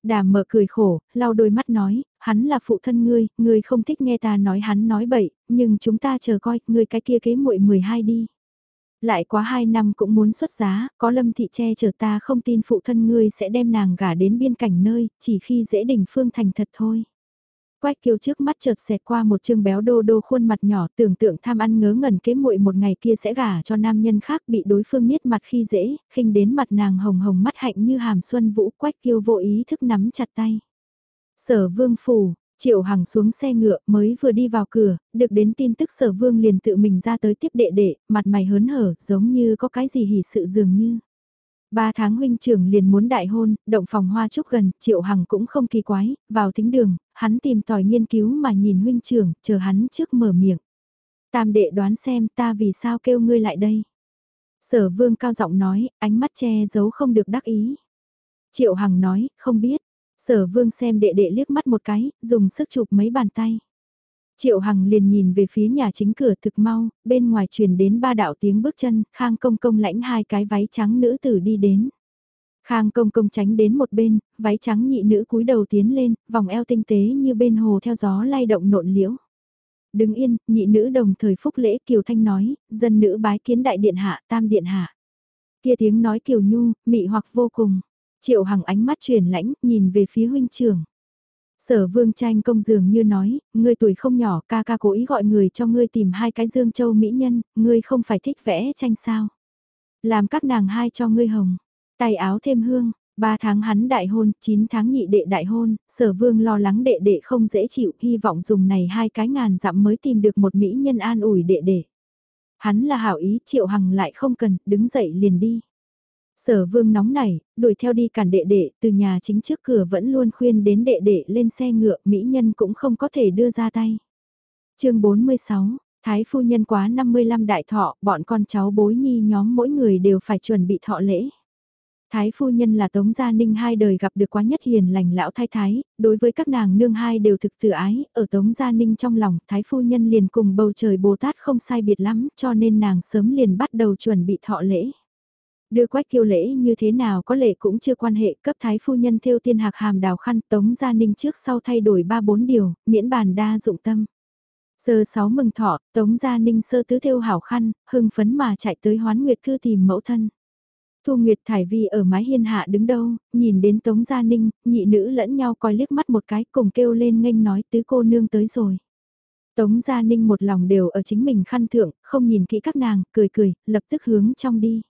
Đàm mở cười khổ, lau đôi mắt nói, hắn là phụ thân ngươi, ngươi không thích nghe ta nói hắn nói bậy, nhưng chúng ta chờ coi, ngươi cái kia kế muội 12 đi. Lại quá 2 năm cũng muốn xuất giá, có lâm thị che chở ta không tin phụ thân ngươi sẽ đem nàng gả đến biên cảnh nơi, chỉ khi dễ đỉnh phương thành thật thôi. Quách kiêu trước mắt chợt xẹt qua một chương béo đô đô khuôn mặt nhỏ tưởng tượng tham ăn ngớ ngẩn kế muội một ngày kia sẽ gả cho nam nhân khác bị đối phương niết mặt khi dễ, khinh đến mặt nàng hồng hồng mắt hạnh như hàm xuân vũ quách kiêu vô ý thức nắm chặt tay. Sở vương phủ, Triệu Hằng xuống xe ngựa mới vừa đi vào cửa, được đến tin tức sở vương liền tự mình ra tới tiếp đệ đệ, mặt mày hớn hở giống như có cái gì hỉ sự dường như. Ba tháng huynh trưởng liền muốn đại hôn, động phòng hoa chúc gần, triệu hằng cũng không kỳ quái, vào thính đường, hắn tìm tòi nghiên cứu mà nhìn huynh trưởng, chờ hắn trước mở miệng. Tam đệ đoán xem ta vì sao kêu ngươi lại đây. Sở vương cao giọng nói, ánh mắt che giấu không được đắc ý. Triệu hằng nói, không biết. Sở vương xem đệ đệ liếc mắt một cái, dùng sức chụp mấy bàn tay. Triệu Hằng liền nhìn về phía nhà chính cửa thực mau, bên ngoài truyền đến ba đạo tiếng bước chân, Khang Công Công lãnh hai cái váy trắng nữ tử đi đến. Khang Công Công tránh đến một bên, váy trắng nhị nữ cúi đầu tiến lên, vòng eo tinh tế như bên hồ theo gió lay động nộn liễu. Đứng yên, nhị nữ đồng thời phúc lễ Kiều Thanh nói, dân nữ bái kiến đại điện hạ, tam điện hạ. Kia tiếng nói Kiều Nhu, mị hoặc vô cùng. Triệu Hằng ánh mắt chuyển lãnh, nhìn về phía huynh trưởng. Sở vương tranh công dường như nói, ngươi tuổi không nhỏ ca ca cố ý gọi người cho ngươi tìm hai cái dương châu mỹ nhân, ngươi không phải thích vẽ tranh sao. Làm các nàng hai cho ngươi hồng, tay áo thêm hương, ba tháng hắn đại hôn, chín tháng nhị đệ đại hôn, sở vương lo lắng đệ đệ không dễ chịu, hy vọng dùng này hai cái ngàn dặm mới tìm được một mỹ nhân an ủi đệ đệ. Hắn là hảo ý, triệu hằng lại không cần, đứng dậy liền đi. Sở vương nóng nảy, đuổi theo đi cản đệ đệ, từ nhà chính trước cửa vẫn luôn khuyên đến đệ đệ lên xe ngựa, mỹ nhân cũng không có thể đưa ra tay. chương 46, Thái phu nhân quá 55 đại thọ, bọn con cháu bối nhi nhóm mỗi người đều phải chuẩn bị thọ lễ. Thái phu nhân là Tống Gia Ninh hai đời gặp được quá nhất hiền lành lão thái thái, đối với các nàng nương hai đều thực tự ái, ở Tống Gia Ninh trong lòng Thái phu nhân liền cùng bầu trời Bồ Tát không sai biệt lắm cho nên nàng sớm liền bắt đầu chuẩn bị thọ lễ. Đưa quách kiêu lễ như thế nào có lệ cũng chưa quan hệ cấp thái phu nhân theo tiên hạc hàm đào khăn tống gia ninh trước sau thay đổi ba bốn điều, miễn bàn đa dụng tâm. Giờ sáu mừng thọ, tống gia ninh sơ tứ theo hảo khăn, hưng phấn mà chạy tới hoán nguyệt cư tìm mẫu thân. Thu Nguyệt Thải Vi ở mái hiên hạ đứng đâu, nhìn đến Tống Gia Ninh, nhị nữ lẫn nhau coi liếc mắt một cái cùng kêu lên nghênh nói tứ cô nương tới rồi. Tống Gia Ninh một lòng đều ở chính mình khăn thượng, không nhìn kỹ các nàng, cười cười, lập tức hướng trong đi.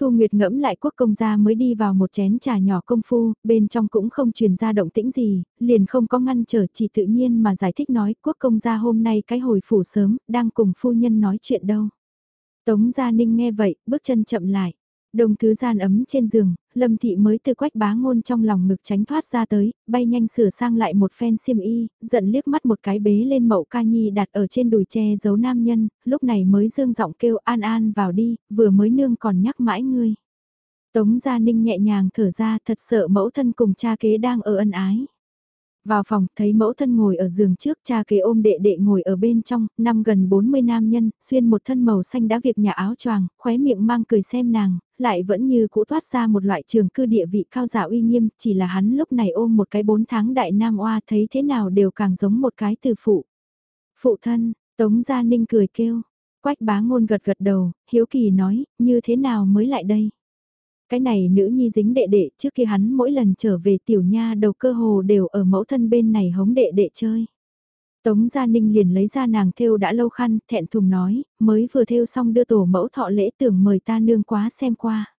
Thu Nguyệt ngẫm lại quốc công gia mới đi vào một chén trà nhỏ công phu, bên trong cũng không truyền ra động tĩnh gì, liền không có ngăn trở chỉ tự nhiên mà giải thích nói quốc công gia hôm nay cái hồi phủ sớm, đang cùng phu nhân nói chuyện đâu. Tống Gia Ninh nghe vậy, bước chân chậm lại. Đồng thứ gian ấm trên giường, Lâm Thị mới từ quách bá ngôn trong lòng ngực tránh thoát ra tới, bay nhanh sửa sang lại một phen xiêm y, giận liếc mắt một cái bế lên mậu ca nhi đặt ở trên đùi che giấu nam nhân, lúc này mới dương giọng kêu an an vào đi, vừa mới nương còn nhắc mãi ngươi. Tống Gia Ninh nhẹ nhàng thở ra thật sợ mẫu thân cùng cha kế đang ở ân ái. Vào phòng, thấy mẫu thân ngồi ở giường trước, cha kế ôm đệ đệ ngồi ở bên trong, năm gần 40 nam nhân, xuyên một thân màu xanh đã việc nhà áo choàng, khóe miệng mang cười xem nàng, lại vẫn như cũ thoát ra một loại trường cư địa vị cao giả uy nghiêm, chỉ là hắn lúc này ôm một cái bốn tháng đại nam oa thấy thế nào đều càng giống một cái từ phụ. Phụ thân, Tống Gia Ninh cười kêu, quách bá ngôn gật gật đầu, hiếu kỳ nói, như thế nào mới lại đây? Cái này nữ nhi dính đệ đệ trước khi hắn mỗi lần trở về tiểu nha đầu cơ hồ đều ở mẫu thân bên này hống đệ đệ chơi. Tống Gia Ninh liền lấy ra nàng thêu đã lâu khăn, thẹn thùng nói, mới vừa thêu xong đưa tổ mẫu thọ lễ tưởng mời ta nương quá xem qua.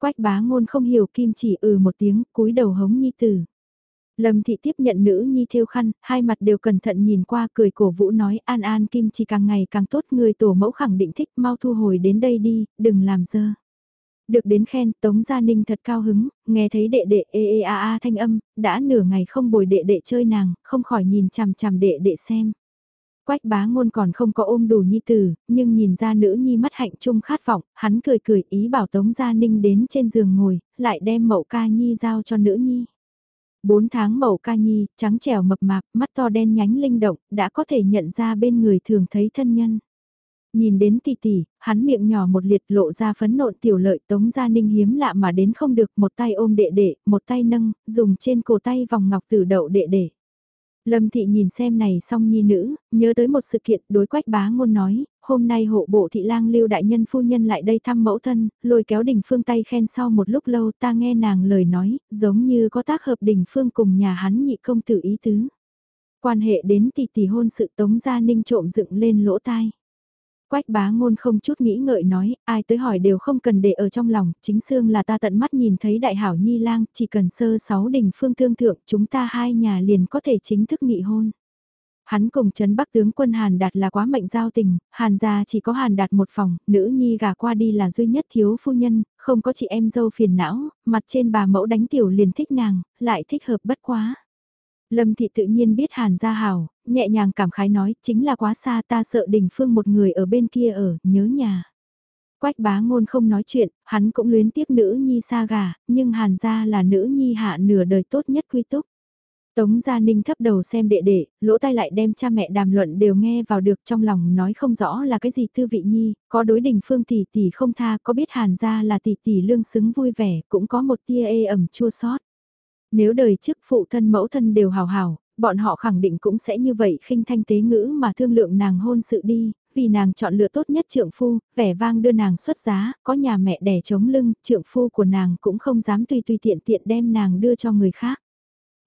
Quách bá ngôn không hiểu kim chỉ ừ một tiếng, cúi đầu hống nhi tử. Lâm thị tiếp nhận nữ nhi thêu khăn, hai mặt đều cẩn thận nhìn qua cười cổ vũ nói an an kim chỉ càng ngày càng tốt người tổ mẫu khẳng định thích mau thu hồi đến đây đi, đừng làm dơ. Được đến khen, Tống Gia Ninh thật cao hứng, nghe thấy đệ đệ ê ê a a thanh âm, đã nửa ngày không bồi đệ đệ chơi nàng, không khỏi nhìn chằm chằm đệ đệ xem. Quách bá ngôn còn không có ôm đủ nhi tử, nhưng nhìn ra nữ nhi mắt hạnh chung khát vọng, hắn cười cười ý bảo Tống Gia Ninh đến trên giường ngồi, lại đem mậu ca nhi giao cho nữ nhi. Bốn tháng mậu ca nhi, trắng trẻo mập mạp, mắt to đen nhánh linh động, đã có thể nhận ra bên người thường thấy thân nhân. Nhìn đến tỷ tỷ, hắn miệng nhỏ một liệt lộ ra phấn nộn tiểu lợi tống gia ninh hiếm lạ mà đến không được một tay ôm đệ đệ, một tay nâng, dùng trên cổ tay vòng ngọc tử đậu đệ đệ. Lâm thị nhìn xem này xong nhi nữ, nhớ tới một sự kiện đối quách bá ngôn nói, hôm nay hộ bộ thị lang lưu đại nhân phu nhân lại đây thăm mẫu thân, lôi kéo đình phương tay khen sau một lúc lâu ta nghe nàng lời nói, giống như có tác hợp đình phương cùng nhà hắn nhị công tử ý tứ. Quan hệ đến tỷ tỷ hôn sự tống gia ninh trộm dựng lên lỗ tai. Quách bá ngôn không chút nghĩ ngợi nói, ai tới hỏi đều không cần để ở trong lòng, chính xương là ta tận mắt nhìn thấy đại hảo nhi lang, chỉ cần sơ sáu đình phương tương thượng chúng ta hai nhà liền có thể chính thức nghị hôn. Hắn cùng chấn bắc tướng quân Hàn Đạt là quá mệnh giao tình, Hàn gia chỉ có Hàn Đạt một phòng, nữ nhi gả qua đi là duy nhất thiếu phu nhân, không có chị em dâu phiền não, mặt trên bà mẫu đánh tiểu liền thích nàng, lại thích hợp bất quá. Lâm thị tự nhiên biết Hàn gia hảo, nhẹ nhàng cảm khái nói, chính là quá xa ta sợ đình phương một người ở bên kia ở, nhớ nhà. Quách bá ngôn không nói chuyện, hắn cũng luyến tiếc nữ nhi xa gà, nhưng Hàn gia là nữ nhi hạ nửa đời tốt nhất quy túc. Tống Gia Ninh thấp đầu xem đệ đệ, lỗ tai lại đem cha mẹ đàm luận đều nghe vào được trong lòng nói không rõ là cái gì tư vị nhi, có đối đình phương tỷ tỷ không tha, có biết hàn gia là tỷ tỷ lương xứng vui vẻ, cũng có một tia ê ẩm chua sót. Nếu đời trước phụ thân mẫu thân đều hào hào, bọn họ khẳng định cũng sẽ như vậy khinh thanh tế ngữ mà thương lượng nàng hôn sự đi, vì nàng chọn lựa tốt nhất trượng phu, vẻ vang đưa nàng xuất giá, có nhà mẹ đẻ chống lưng, trượng phu của nàng cũng không dám tùy tùy tiện tiện đem nàng đưa cho người khác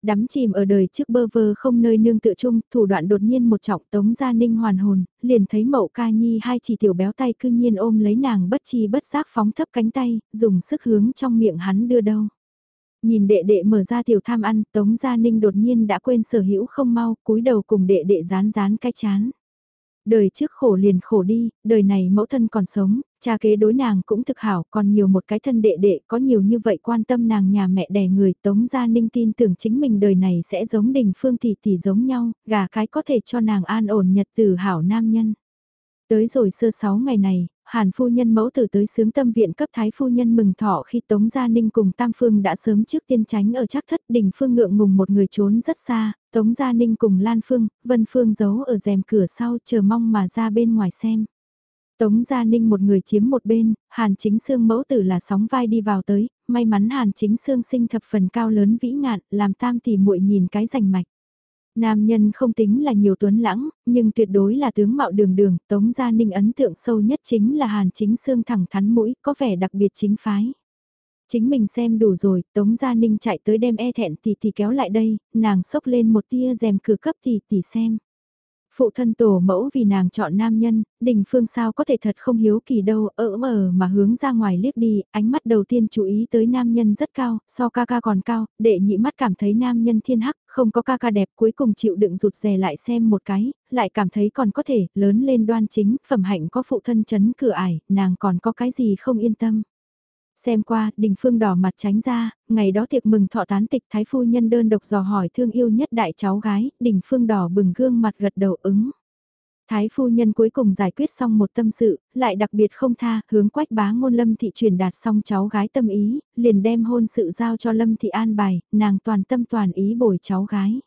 đắm chìm ở đời trước bơ vơ không nơi nương tựa chung, thủ đoạn đột nhiên một trọng tống gia ninh hoàn hồn, liền thấy mậu ca nhi hai chỉ tiểu béo tay cư nhiên ôm lấy nàng bất chi bất giác phóng thấp cánh tay, dùng sức hướng trong miệng hắn đưa đâu. Nhìn đệ đệ mở ra tiểu tham ăn, tống gia ninh đột nhiên đã quên sở hữu không mau, cúi đầu cùng đệ đệ rán rán cái chán. Đời trước khổ liền khổ đi, đời này mẫu thân còn sống, cha kế đối nàng cũng thực hảo, còn nhiều một cái thân đệ đệ có nhiều như vậy quan tâm nàng nhà mẹ đẻ người tống gia ninh tin tưởng chính mình đời này sẽ giống đình phương tỷ tỷ giống nhau, gà cái có thể cho nàng an ổn nhật từ hảo nam nhân. Tới rồi sơ sáu ngày này, Hàn phu nhân mẫu tử tới sướng tâm viện cấp thái phu nhân mừng thọ khi Tống Gia Ninh cùng Tam Phương đã sớm trước tiên tránh ở chắc thất đỉnh phương ngượng ngùng một người trốn rất xa, Tống Gia Ninh cùng Lan Phương, Vân Phương giấu ở rèm cửa sau chờ mong mà ra bên ngoài xem. Tống Gia Ninh một người chiếm một bên, Hàn Chính Sương mẫu tử là sóng vai đi vào tới, may mắn Hàn Chính Sương sinh thập phần cao lớn vĩ ngạn, làm tam tỷ muội nhìn cái rành mạch. Nam nhân không tính là nhiều tuấn lãng, nhưng tuyệt đối là tướng mạo đường đường, Tống Gia Ninh ấn tượng sâu nhất chính là Hàn Chính Sương thẳng thắn mũi, có vẻ đặc biệt chính phái. Chính mình xem đủ rồi, Tống Gia Ninh chạy tới đem e thẹn tỷ tỷ kéo lại đây, nàng sốc lên một tia rèm cửa cấp tỷ tỷ xem. Phụ thân tổ mẫu vì nàng chọn nam nhân, đình phương sao có thể thật không hiếu kỳ đâu, ỡ mờ mà hướng ra ngoài liếc đi, ánh mắt đầu tiên chú ý tới nam nhân rất cao, so ca ca còn cao, đệ nhị mắt cảm thấy nam nhân thiên hắc, không có ca ca đẹp cuối cùng chịu đựng rụt rè lại xem một cái, lại cảm thấy còn có thể, lớn lên đoan chính, phẩm hạnh có phụ thân chấn cửa ải, nàng còn có cái gì không yên tâm. Xem qua, đình phương đỏ mặt tránh ra, ngày đó tiệc mừng thọ tán tịch thái phu nhân đơn độc dò hỏi thương yêu nhất đại cháu gái, đình phương đỏ bừng gương mặt gật đầu ứng. Thái phu nhân cuối cùng giải quyết xong một tâm sự, lại đặc biệt không tha, hướng quách bá ngôn lâm thị truyền đạt xong cháu gái tâm ý, liền đem hôn sự giao cho lâm thị an bài, nàng toàn tâm toàn ý bồi cháu gái.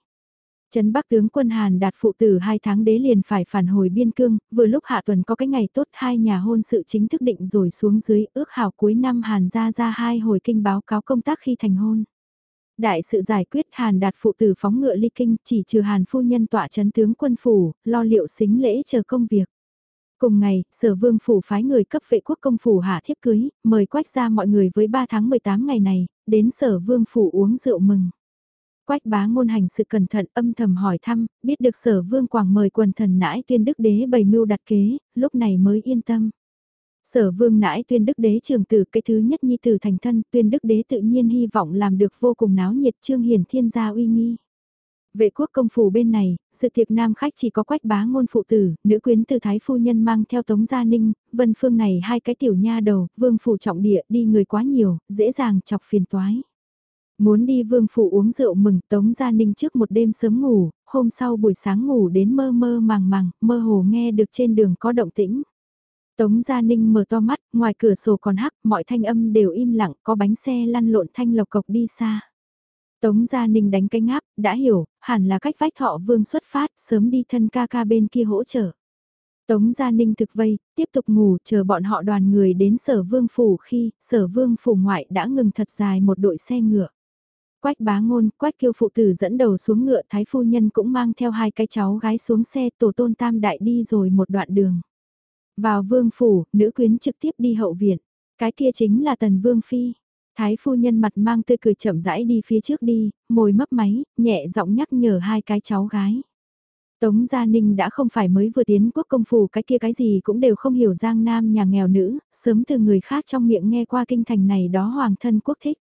Trấn Bắc tướng quân Hàn đạt phụ tử hai tháng đế liền phải phản hồi biên cương, vừa lúc hạ tuần có cái ngày tốt hai nhà hôn sự chính thức định rồi xuống dưới ước hảo cuối năm Hàn ra ra hai hồi kinh báo cáo công tác khi thành hôn. Đại sự giải quyết Hàn đạt phụ tử phóng ngựa ly kinh chỉ trừ Hàn phu nhân tọa trấn tướng quân phủ, lo liệu xính lễ chờ công việc. Cùng ngày, sở vương phủ phái người cấp vệ quốc công phủ hạ thiếp cưới, mời quách ra mọi người với 3 tháng 18 ngày này, đến sở vương phủ uống rượu mừng. Quách bá ngôn hành sự cẩn thận âm thầm hỏi thăm, biết được sở vương quảng mời quần thần nãi tuyên đức đế bày mưu đặt kế, lúc này mới yên tâm. Sở vương nãi tuyên đức đế trường tử cái thứ nhất nhi tử thành thân tuyên đức đế tự nhiên hy vọng làm được vô cùng náo nhiệt trương hiển thiên gia uy nghi. Vệ quốc công phủ bên này, sự tiệc nam khách chỉ có quách bá ngôn phụ tử, nữ quyến từ thái phu nhân mang theo tống gia ninh, vân phương này hai cái tiểu nha đầu, vương phủ trọng địa đi người quá nhiều, dễ dàng chọc phiền toái. Muốn đi vương phủ uống rượu mừng Tống Gia Ninh trước một đêm sớm ngủ, hôm sau buổi sáng ngủ đến mơ mơ màng màng, mơ hồ nghe được trên đường có động tĩnh. Tống Gia Ninh mở to mắt, ngoài cửa sổ còn hắc, mọi thanh âm đều im lặng, có bánh xe lăn lộn thanh lộc cộc đi xa. Tống Gia Ninh đánh cái ngáp, đã hiểu, hẳn là cách vách thọ vương xuất phát, sớm đi thân ca ca bên kia hỗ trợ. Tống Gia Ninh thực vây, tiếp tục ngủ chờ bọn họ đoàn người đến sở vương phủ khi sở vương phủ ngoại đã ngừng thật dài một đội xe ngựa. Quách bá ngôn, quách kiêu phụ tử dẫn đầu xuống ngựa thái phu nhân cũng mang theo hai cái cháu gái xuống xe tổ tôn tam đại đi rồi một đoạn đường. Vào vương phủ, nữ quyến trực tiếp đi hậu viện. Cái kia chính là tần vương phi. Thái phu nhân mặt mang tươi cười chậm rãi đi phía trước đi, môi mấp máy, nhẹ giọng nhắc nhở hai cái cháu gái. Tống Gia Ninh đã không phải mới vừa tiến quốc công phủ cái kia cái gì cũng đều không hiểu giang nam nhà nghèo nữ, sớm từ người khác trong miệng nghe qua kinh thành này đó hoàng thân quốc thích.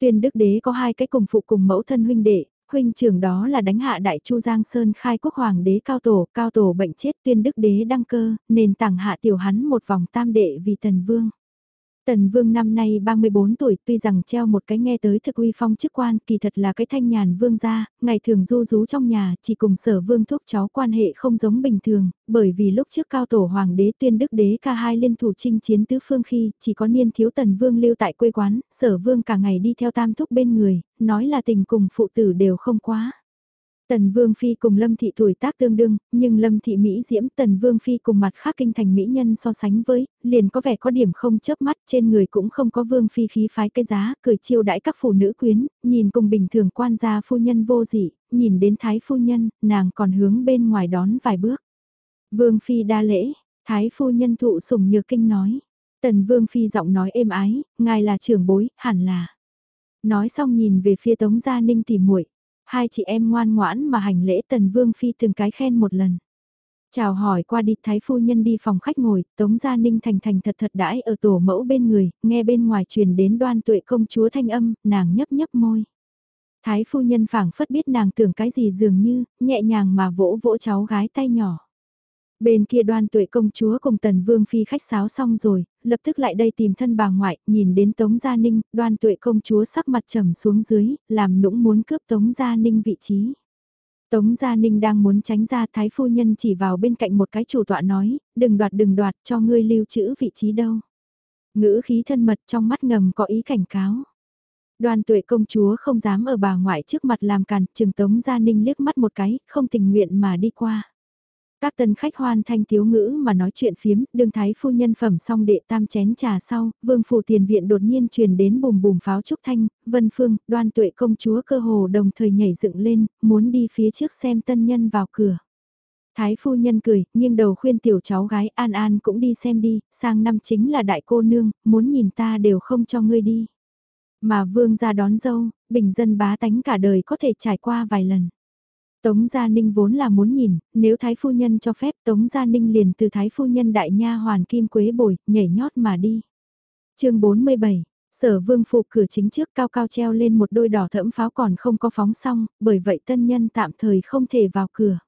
Tuyên đức đế có hai cái cùng phụ cùng mẫu thân huynh đệ, Huynh trưởng đó là đánh hạ đại chu Giang Sơn khai quốc hoàng đế cao tổ, cao tổ bệnh chết tuyên đức đế đăng cơ, nền tảng hạ tiểu hắn một vòng tam đệ vì tần vương. Tần Vương năm nay 34 tuổi tuy rằng treo một cái nghe tới thực uy phong chức quan kỳ thật là cái thanh nhàn vương gia, ngày thường du rú trong nhà chỉ cùng sở vương thúc cháu quan hệ không giống bình thường, bởi vì lúc trước cao tổ hoàng đế tuyên đức đế ca hai liên thủ chinh chiến tứ phương khi chỉ có niên thiếu tần vương lưu tại quê quán, sở vương cả ngày đi theo tam thúc bên người, nói là tình cùng phụ tử đều không quá. Tần Vương Phi cùng Lâm Thị tuổi tác tương đương, nhưng Lâm Thị Mỹ diễm Tần Vương Phi cùng mặt khác kinh thành Mỹ nhân so sánh với, liền có vẻ có điểm không chớp mắt trên người cũng không có Vương Phi khí phái cái giá, cười chiêu đãi các phụ nữ quyến, nhìn cùng bình thường quan gia phu nhân vô dị, nhìn đến Thái phu nhân, nàng còn hướng bên ngoài đón vài bước. Vương Phi đa lễ, Thái phu nhân thụ sủng nhược kinh nói. Tần Vương Phi giọng nói êm ái, ngài là trưởng bối, hẳn là. Nói xong nhìn về phía Tống Gia Ninh tỉ muội Hai chị em ngoan ngoãn mà hành lễ tần vương phi từng cái khen một lần. Chào hỏi qua đi thái phu nhân đi phòng khách ngồi, tống gia ninh thành thành thật thật đãi ở tổ mẫu bên người, nghe bên ngoài truyền đến đoan tuệ công chúa thanh âm, nàng nhấp nhấp môi. Thái phu nhân phảng phất biết nàng tưởng cái gì dường như, nhẹ nhàng mà vỗ vỗ cháu gái tay nhỏ. Bên kia đoan tuệ công chúa cùng tần vương phi khách sáo xong rồi, lập tức lại đây tìm thân bà ngoại, nhìn đến Tống Gia Ninh, đoan tuệ công chúa sắc mặt trầm xuống dưới, làm nũng muốn cướp Tống Gia Ninh vị trí. Tống Gia Ninh đang muốn tránh ra thái phu nhân chỉ vào bên cạnh một cái chủ tọa nói, đừng đoạt đừng đoạt cho ngươi lưu trữ vị trí đâu. Ngữ khí thân mật trong mắt ngầm có ý cảnh cáo. Đoan tuệ công chúa không dám ở bà ngoại trước mặt làm càn, trừng Tống Gia Ninh liếc mắt một cái, không tình nguyện mà đi qua. Các tân khách hoan thanh thiếu ngữ mà nói chuyện phiếm, đương thái phu nhân phẩm xong đệ tam chén trà sau, vương phủ tiền viện đột nhiên truyền đến bùm bùm pháo trúc thanh, vân phương, đoan tuệ công chúa cơ hồ đồng thời nhảy dựng lên, muốn đi phía trước xem tân nhân vào cửa. Thái phu nhân cười, nghiêng đầu khuyên tiểu cháu gái An An cũng đi xem đi, sang năm chính là đại cô nương, muốn nhìn ta đều không cho ngươi đi. Mà vương ra đón dâu, bình dân bá tánh cả đời có thể trải qua vài lần. Tống Gia Ninh vốn là muốn nhìn, nếu Thái Phu Nhân cho phép Tống Gia Ninh liền từ Thái Phu Nhân đại nha hoàn kim quế bồi, nhảy nhót mà đi. chương 47, sở vương phụ cửa chính trước cao cao treo lên một đôi đỏ thẫm pháo còn không có phóng xong, bởi vậy tân nhân tạm thời không thể vào cửa.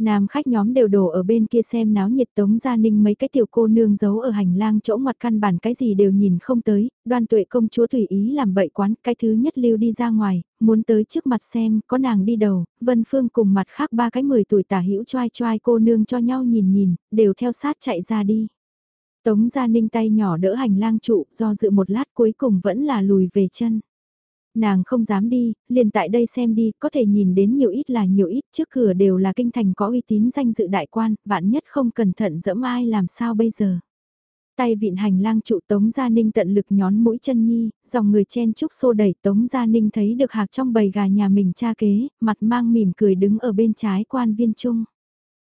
Nam khách nhóm đều đổ ở bên kia xem náo nhiệt tống gia ninh mấy cái tiểu cô nương giấu ở hành lang chỗ ngoặt căn bản cái gì đều nhìn không tới, đoan tuệ công chúa tùy ý làm bậy quán, cái thứ nhất lưu đi ra ngoài, muốn tới trước mặt xem, có nàng đi đầu, vân phương cùng mặt khác ba cái 10 tuổi tả hữu choai choai cô nương cho nhau nhìn nhìn, đều theo sát chạy ra đi. Tống gia ninh tay nhỏ đỡ hành lang trụ, do dự một lát cuối cùng vẫn là lùi về chân. Nàng không dám đi, liền tại đây xem đi, có thể nhìn đến nhiều ít là nhiều ít, trước cửa đều là kinh thành có uy tín danh dự đại quan, vạn nhất không cẩn thận dẫm ai làm sao bây giờ. Tay vịn hành lang trụ Tống Gia Ninh tận lực nhón mũi chân nhi, dòng người chen chúc xô đẩy Tống Gia Ninh thấy được hạc trong bầy gà nhà mình cha kế, mặt mang mỉm cười đứng ở bên trái quan viên trung.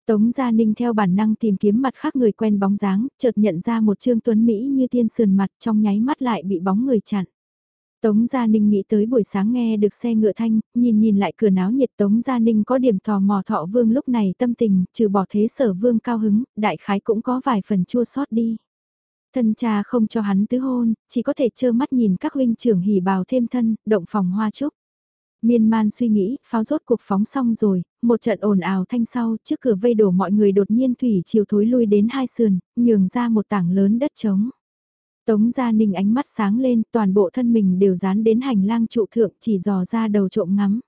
Tống Gia Ninh theo bản năng tìm kiếm mặt khác người quen bóng dáng, chợt nhận ra một trương tuấn Mỹ như tiên sườn mặt trong nháy mắt lại bị bóng người chặn. Tống Gia Ninh nghĩ tới buổi sáng nghe được xe ngựa thanh, nhìn nhìn lại cửa náo nhiệt Tống Gia Ninh có điểm tò mò thọ vương lúc này tâm tình, trừ bỏ thế sở vương cao hứng, đại khái cũng có vài phần chua sót đi. Thân cha không cho hắn tứ hôn, chỉ có thể trơ mắt nhìn các huynh trưởng hỉ bào thêm thân, động phòng hoa trúc. Miên man suy nghĩ, pháo rốt cuộc phóng xong rồi, một trận ồn ào thanh sau, trước cửa vây đổ mọi người đột nhiên thủy chiều thối lui đến hai sườn, nhường ra một tảng lớn đất trống. Tống Gia Ninh ánh mắt sáng lên, toàn bộ thân mình đều dán đến hành lang trụ thượng chỉ dò ra đầu trộm ngắm.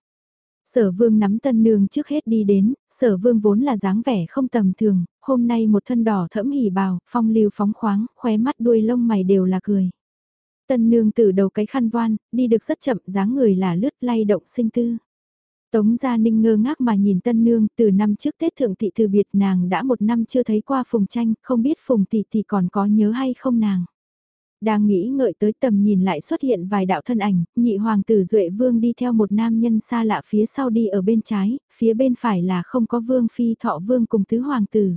Sở vương nắm tân nương trước hết đi đến, sở vương vốn là dáng vẻ không tầm thường, hôm nay một thân đỏ thẫm hỉ bào, phong lưu phóng khoáng, khóe mắt đuôi lông mày đều là cười. Tân nương từ đầu cái khăn voan, đi được rất chậm, dáng người là lướt lay động sinh tư. Tống Gia Ninh ngơ ngác mà nhìn tân nương, từ năm trước Tết Thượng Thị từ biệt nàng đã một năm chưa thấy qua Phùng Tranh, không biết Phùng Tỷ Tỷ còn có nhớ hay không nàng. Đang nghĩ ngợi tới tầm nhìn lại xuất hiện vài đạo thân ảnh, nhị hoàng tử Duệ Vương đi theo một nam nhân xa lạ phía sau đi ở bên trái, phía bên phải là không có Vương Phi Thọ Vương cùng tứ hoàng tử.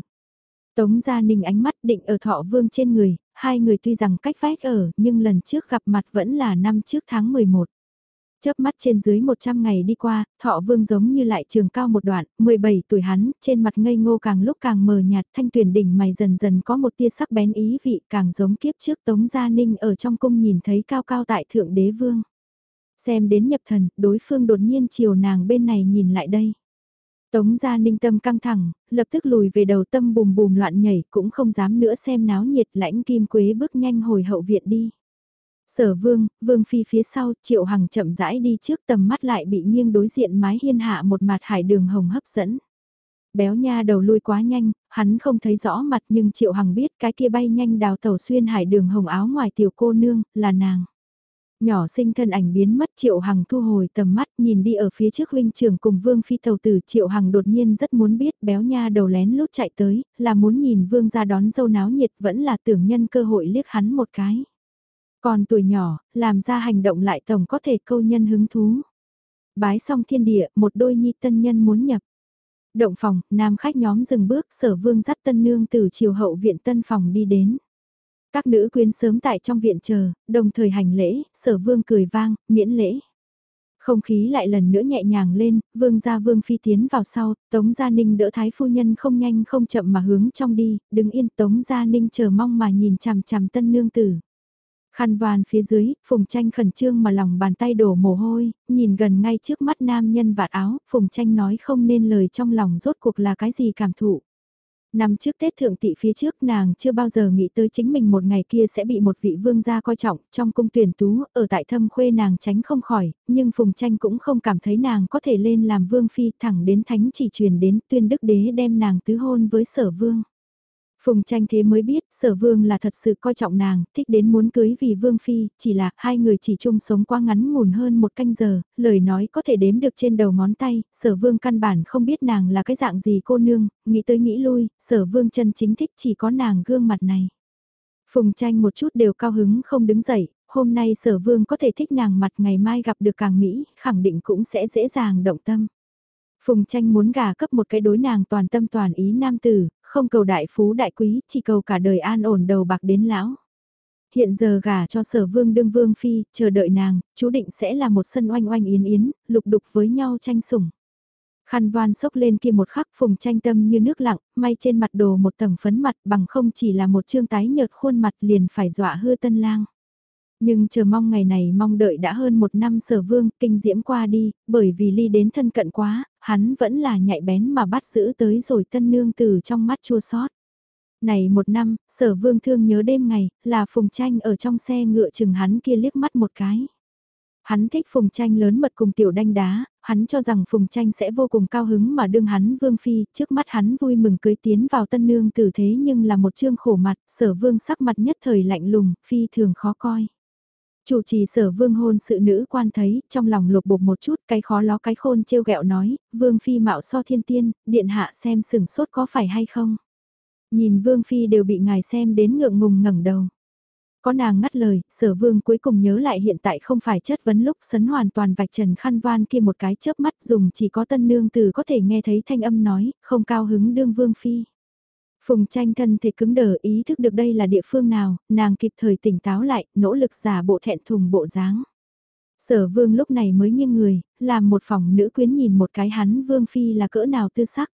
Tống Gia Ninh ánh mắt định ở Thọ Vương trên người, hai người tuy rằng cách vách ở nhưng lần trước gặp mặt vẫn là năm trước tháng 11. Chớp mắt trên dưới 100 ngày đi qua, thọ vương giống như lại trường cao một đoạn, 17 tuổi hắn, trên mặt ngây ngô càng lúc càng mờ nhạt thanh tuyển đỉnh mày dần dần có một tia sắc bén ý vị càng giống kiếp trước Tống Gia Ninh ở trong cung nhìn thấy cao cao tại thượng đế vương. Xem đến nhập thần, đối phương đột nhiên chiều nàng bên này nhìn lại đây. Tống gia ninh tâm căng thẳng, lập tức lùi về đầu tâm bùm bùm loạn nhảy cũng không dám nữa xem náo nhiệt lãnh kim quế bước nhanh hồi hậu viện đi. Sở vương, vương phi phía sau, triệu hằng chậm rãi đi trước tầm mắt lại bị nghiêng đối diện mái hiên hạ một mặt hải đường hồng hấp dẫn. Béo nha đầu lui quá nhanh, hắn không thấy rõ mặt nhưng triệu hằng biết cái kia bay nhanh đào tẩu xuyên hải đường hồng áo ngoài tiểu cô nương, là nàng. Nhỏ sinh thân ảnh biến mất Triệu Hằng thu hồi tầm mắt nhìn đi ở phía trước huynh trưởng cùng Vương Phi tàu tử Triệu Hằng đột nhiên rất muốn biết béo nha đầu lén lút chạy tới, là muốn nhìn Vương ra đón dâu náo nhiệt vẫn là tưởng nhân cơ hội liếc hắn một cái. Còn tuổi nhỏ, làm ra hành động lại tổng có thể câu nhân hứng thú. Bái xong thiên địa, một đôi nhi tân nhân muốn nhập. Động phòng, nam khách nhóm dừng bước sở vương dắt tân nương từ chiều hậu viện tân phòng đi đến. Các nữ quyến sớm tại trong viện chờ, đồng thời hành lễ, sở vương cười vang, miễn lễ. Không khí lại lần nữa nhẹ nhàng lên, vương gia vương phi tiến vào sau, tống gia ninh đỡ thái phu nhân không nhanh không chậm mà hướng trong đi, đứng yên tống gia ninh chờ mong mà nhìn chằm chằm tân nương tử. Khăn vàn phía dưới, Phùng Tranh khẩn trương mà lòng bàn tay đổ mồ hôi, nhìn gần ngay trước mắt nam nhân vạt áo, Phùng Tranh nói không nên lời trong lòng rốt cuộc là cái gì cảm thụ. Năm trước Tết Thượng Tị phía trước nàng chưa bao giờ nghĩ tới chính mình một ngày kia sẽ bị một vị vương gia coi trọng trong cung tuyển tú, ở tại thâm khuê nàng tránh không khỏi, nhưng Phùng Tranh cũng không cảm thấy nàng có thể lên làm vương phi thẳng đến thánh chỉ truyền đến tuyên đức đế đem nàng tứ hôn với sở vương. Phùng tranh thế mới biết sở vương là thật sự coi trọng nàng, thích đến muốn cưới vì vương phi, chỉ là hai người chỉ chung sống quá ngắn ngủn hơn một canh giờ, lời nói có thể đếm được trên đầu ngón tay, sở vương căn bản không biết nàng là cái dạng gì cô nương, nghĩ tới nghĩ lui, sở vương chân chính thích chỉ có nàng gương mặt này. Phùng tranh một chút đều cao hứng không đứng dậy, hôm nay sở vương có thể thích nàng mặt ngày mai gặp được càng Mỹ, khẳng định cũng sẽ dễ dàng động tâm. Phùng tranh muốn gả cấp một cái đối nàng toàn tâm toàn ý nam tử, không cầu đại phú đại quý, chỉ cầu cả đời an ổn đầu bạc đến lão. Hiện giờ gả cho sở vương đương vương phi, chờ đợi nàng, chú định sẽ là một sân oanh oanh yến yến, lục đục với nhau tranh sủng. Khăn voan sốc lên kia một khắc phùng tranh tâm như nước lặng, may trên mặt đồ một tầng phấn mặt bằng không chỉ là một trương tái nhợt khuôn mặt liền phải dọa hư tân lang. Nhưng chờ mong ngày này mong đợi đã hơn một năm sở vương kinh diễm qua đi, bởi vì ly đến thân cận quá, hắn vẫn là nhạy bén mà bắt giữ tới rồi tân nương từ trong mắt chua sót. Này một năm, sở vương thương nhớ đêm ngày, là phùng tranh ở trong xe ngựa chừng hắn kia liếc mắt một cái. Hắn thích phùng tranh lớn mật cùng tiểu đanh đá, hắn cho rằng phùng tranh sẽ vô cùng cao hứng mà đương hắn vương phi, trước mắt hắn vui mừng cưới tiến vào tân nương tử thế nhưng là một chương khổ mặt, sở vương sắc mặt nhất thời lạnh lùng, phi thường khó coi. Chủ trì sở vương hôn sự nữ quan thấy, trong lòng lục bục một chút, cái khó ló cái khôn trêu ghẹo nói, vương phi mạo so thiên tiên, điện hạ xem sừng sốt có phải hay không. Nhìn vương phi đều bị ngài xem đến ngượng ngùng ngẩng đầu. Có nàng ngắt lời, sở vương cuối cùng nhớ lại hiện tại không phải chất vấn lúc sấn hoàn toàn vạch trần khăn van kia một cái chớp mắt dùng chỉ có tân nương từ có thể nghe thấy thanh âm nói, không cao hứng đương vương phi. Phùng tranh thân thể cứng đờ ý thức được đây là địa phương nào, nàng kịp thời tỉnh táo lại, nỗ lực giả bộ thẹn thùng bộ dáng. Sở vương lúc này mới nghiêng người, làm một phòng nữ quyến nhìn một cái hắn vương phi là cỡ nào tư sắc.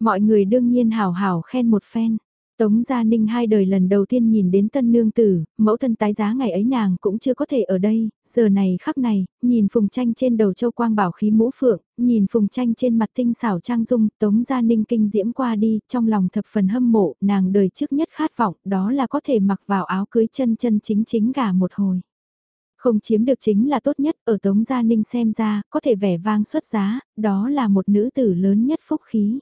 Mọi người đương nhiên hào hào khen một phen. Tống Gia Ninh hai đời lần đầu tiên nhìn đến tân nương tử, mẫu thân tái giá ngày ấy nàng cũng chưa có thể ở đây, giờ này khắc này, nhìn phùng tranh trên đầu châu quang bảo khí mũ phượng, nhìn phùng tranh trên mặt tinh xảo trang dung, Tống Gia Ninh kinh diễm qua đi, trong lòng thập phần hâm mộ, nàng đời trước nhất khát vọng, đó là có thể mặc vào áo cưới chân chân chính chính gà một hồi. Không chiếm được chính là tốt nhất, ở Tống Gia Ninh xem ra, có thể vẻ vang xuất giá, đó là một nữ tử lớn nhất phúc khí.